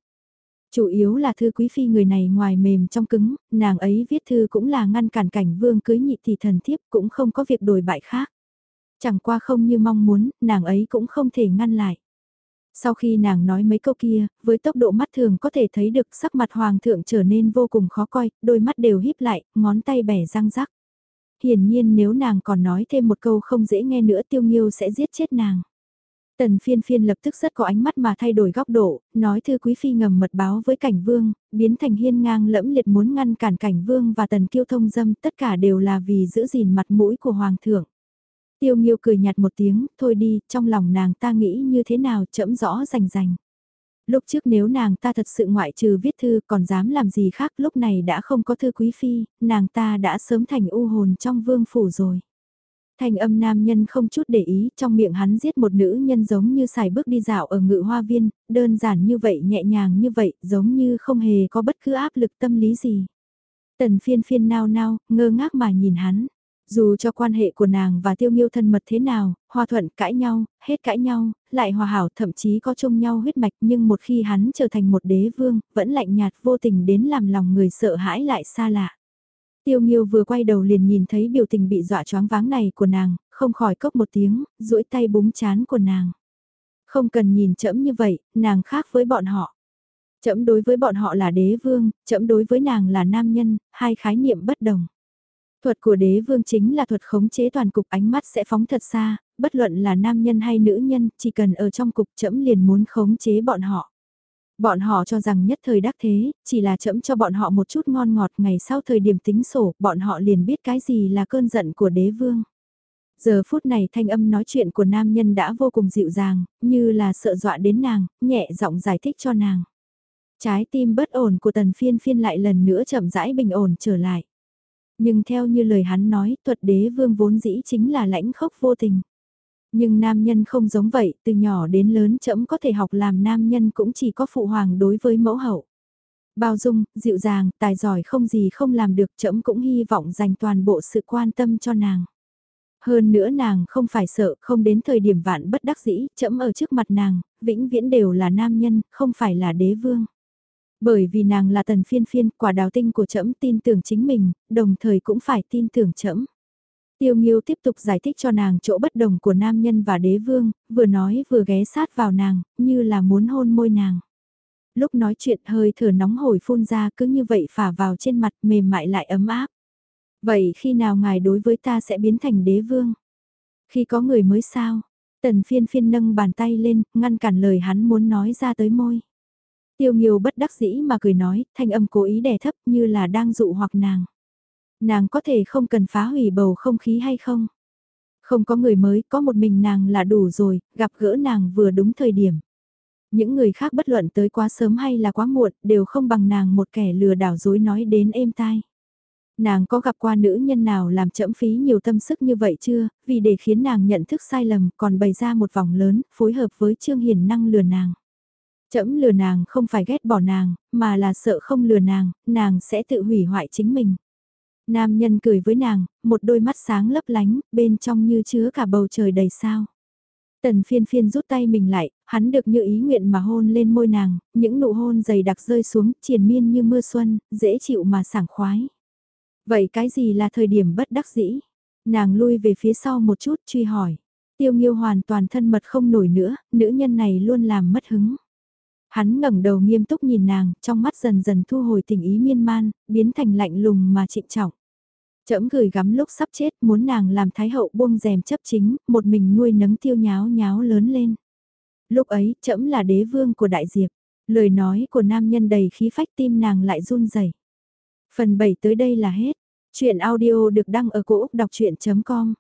Chủ yếu là thư quý phi người này ngoài mềm trong cứng, nàng ấy viết thư cũng là ngăn cản cảnh vương cưới nhị thì thần thiếp cũng không có việc đổi bại khác. Chẳng qua không như mong muốn, nàng ấy cũng không thể ngăn lại. Sau khi nàng nói mấy câu kia, với tốc độ mắt thường có thể thấy được sắc mặt hoàng thượng trở nên vô cùng khó coi, đôi mắt đều híp lại, ngón tay bẻ răng rắc. Hiển nhiên nếu nàng còn nói thêm một câu không dễ nghe nữa tiêu nghiêu sẽ giết chết nàng. Tần phiên phiên lập tức rất có ánh mắt mà thay đổi góc độ, nói thư quý phi ngầm mật báo với cảnh vương, biến thành hiên ngang lẫm liệt muốn ngăn cản cảnh vương và tần kiêu thông dâm tất cả đều là vì giữ gìn mặt mũi của hoàng thượng. Tiêu Nghiêu cười nhạt một tiếng, thôi đi, trong lòng nàng ta nghĩ như thế nào chậm rõ rành rành. Lúc trước nếu nàng ta thật sự ngoại trừ viết thư còn dám làm gì khác lúc này đã không có thư quý phi, nàng ta đã sớm thành u hồn trong vương phủ rồi. Thành âm nam nhân không chút để ý, trong miệng hắn giết một nữ nhân giống như xài bước đi dạo ở ngự hoa viên, đơn giản như vậy nhẹ nhàng như vậy, giống như không hề có bất cứ áp lực tâm lý gì. Tần phiên phiên nao nao, ngơ ngác mà nhìn hắn. Dù cho quan hệ của nàng và tiêu nghiêu thân mật thế nào, hòa thuận cãi nhau, hết cãi nhau, lại hòa hảo thậm chí có chung nhau huyết mạch nhưng một khi hắn trở thành một đế vương, vẫn lạnh nhạt vô tình đến làm lòng người sợ hãi lại xa lạ. Tiêu nghiêu vừa quay đầu liền nhìn thấy biểu tình bị dọa choáng váng này của nàng, không khỏi cốc một tiếng, duỗi tay búng chán của nàng. Không cần nhìn chẫm như vậy, nàng khác với bọn họ. Chẫm đối với bọn họ là đế vương, chẫm đối với nàng là nam nhân, hai khái niệm bất đồng. Thuật của đế vương chính là thuật khống chế toàn cục ánh mắt sẽ phóng thật xa, bất luận là nam nhân hay nữ nhân, chỉ cần ở trong cục chẫm liền muốn khống chế bọn họ. Bọn họ cho rằng nhất thời đắc thế, chỉ là chẫm cho bọn họ một chút ngon ngọt ngày sau thời điểm tính sổ, bọn họ liền biết cái gì là cơn giận của đế vương. Giờ phút này thanh âm nói chuyện của nam nhân đã vô cùng dịu dàng, như là sợ dọa đến nàng, nhẹ giọng giải thích cho nàng. Trái tim bất ổn của tần phiên phiên lại lần nữa chậm rãi bình ổn trở lại. Nhưng theo như lời hắn nói, thuật đế vương vốn dĩ chính là lãnh khốc vô tình. Nhưng nam nhân không giống vậy, từ nhỏ đến lớn chậm có thể học làm nam nhân cũng chỉ có phụ hoàng đối với mẫu hậu. Bao dung, dịu dàng, tài giỏi không gì không làm được chậm cũng hy vọng dành toàn bộ sự quan tâm cho nàng. Hơn nữa nàng không phải sợ, không đến thời điểm vạn bất đắc dĩ, chậm ở trước mặt nàng, vĩnh viễn đều là nam nhân, không phải là đế vương. Bởi vì nàng là tần phiên phiên, quả đào tinh của trẫm tin tưởng chính mình, đồng thời cũng phải tin tưởng trẫm. Tiêu Nghiêu tiếp tục giải thích cho nàng chỗ bất đồng của nam nhân và đế vương, vừa nói vừa ghé sát vào nàng, như là muốn hôn môi nàng. Lúc nói chuyện hơi thở nóng hổi phun ra cứ như vậy phả vào trên mặt mềm mại lại ấm áp. Vậy khi nào ngài đối với ta sẽ biến thành đế vương? Khi có người mới sao? Tần phiên phiên nâng bàn tay lên, ngăn cản lời hắn muốn nói ra tới môi. Tiêu Nghiêu bất đắc dĩ mà cười nói, thanh âm cố ý đè thấp như là đang dụ hoặc nàng. Nàng có thể không cần phá hủy bầu không khí hay không? Không có người mới, có một mình nàng là đủ rồi, gặp gỡ nàng vừa đúng thời điểm. Những người khác bất luận tới quá sớm hay là quá muộn đều không bằng nàng một kẻ lừa đảo dối nói đến êm tai. Nàng có gặp qua nữ nhân nào làm chậm phí nhiều tâm sức như vậy chưa, vì để khiến nàng nhận thức sai lầm còn bày ra một vòng lớn, phối hợp với Trương Hiền năng lừa nàng. Chậm lừa nàng không phải ghét bỏ nàng, mà là sợ không lừa nàng, nàng sẽ tự hủy hoại chính mình. Nam nhân cười với nàng, một đôi mắt sáng lấp lánh, bên trong như chứa cả bầu trời đầy sao. Tần phiên phiên rút tay mình lại, hắn được như ý nguyện mà hôn lên môi nàng, những nụ hôn dày đặc rơi xuống, triền miên như mưa xuân, dễ chịu mà sảng khoái. Vậy cái gì là thời điểm bất đắc dĩ? Nàng lui về phía sau một chút truy hỏi. Tiêu nghiêu hoàn toàn thân mật không nổi nữa, nữ nhân này luôn làm mất hứng. Hắn ngẩng đầu nghiêm túc nhìn nàng, trong mắt dần dần thu hồi tình ý miên man, biến thành lạnh lùng mà trịnh trọng. Trẫm gửi gắm lúc sắp chết muốn nàng làm thái hậu buông rèm chấp chính, một mình nuôi nấng tiêu nháo nháo lớn lên. Lúc ấy, trẫm là đế vương của đại diệp. Lời nói của nam nhân đầy khí phách tim nàng lại run rẩy. Phần 7 tới đây là hết. Chuyện audio được đăng ở cổ Úc đọc chuyện.com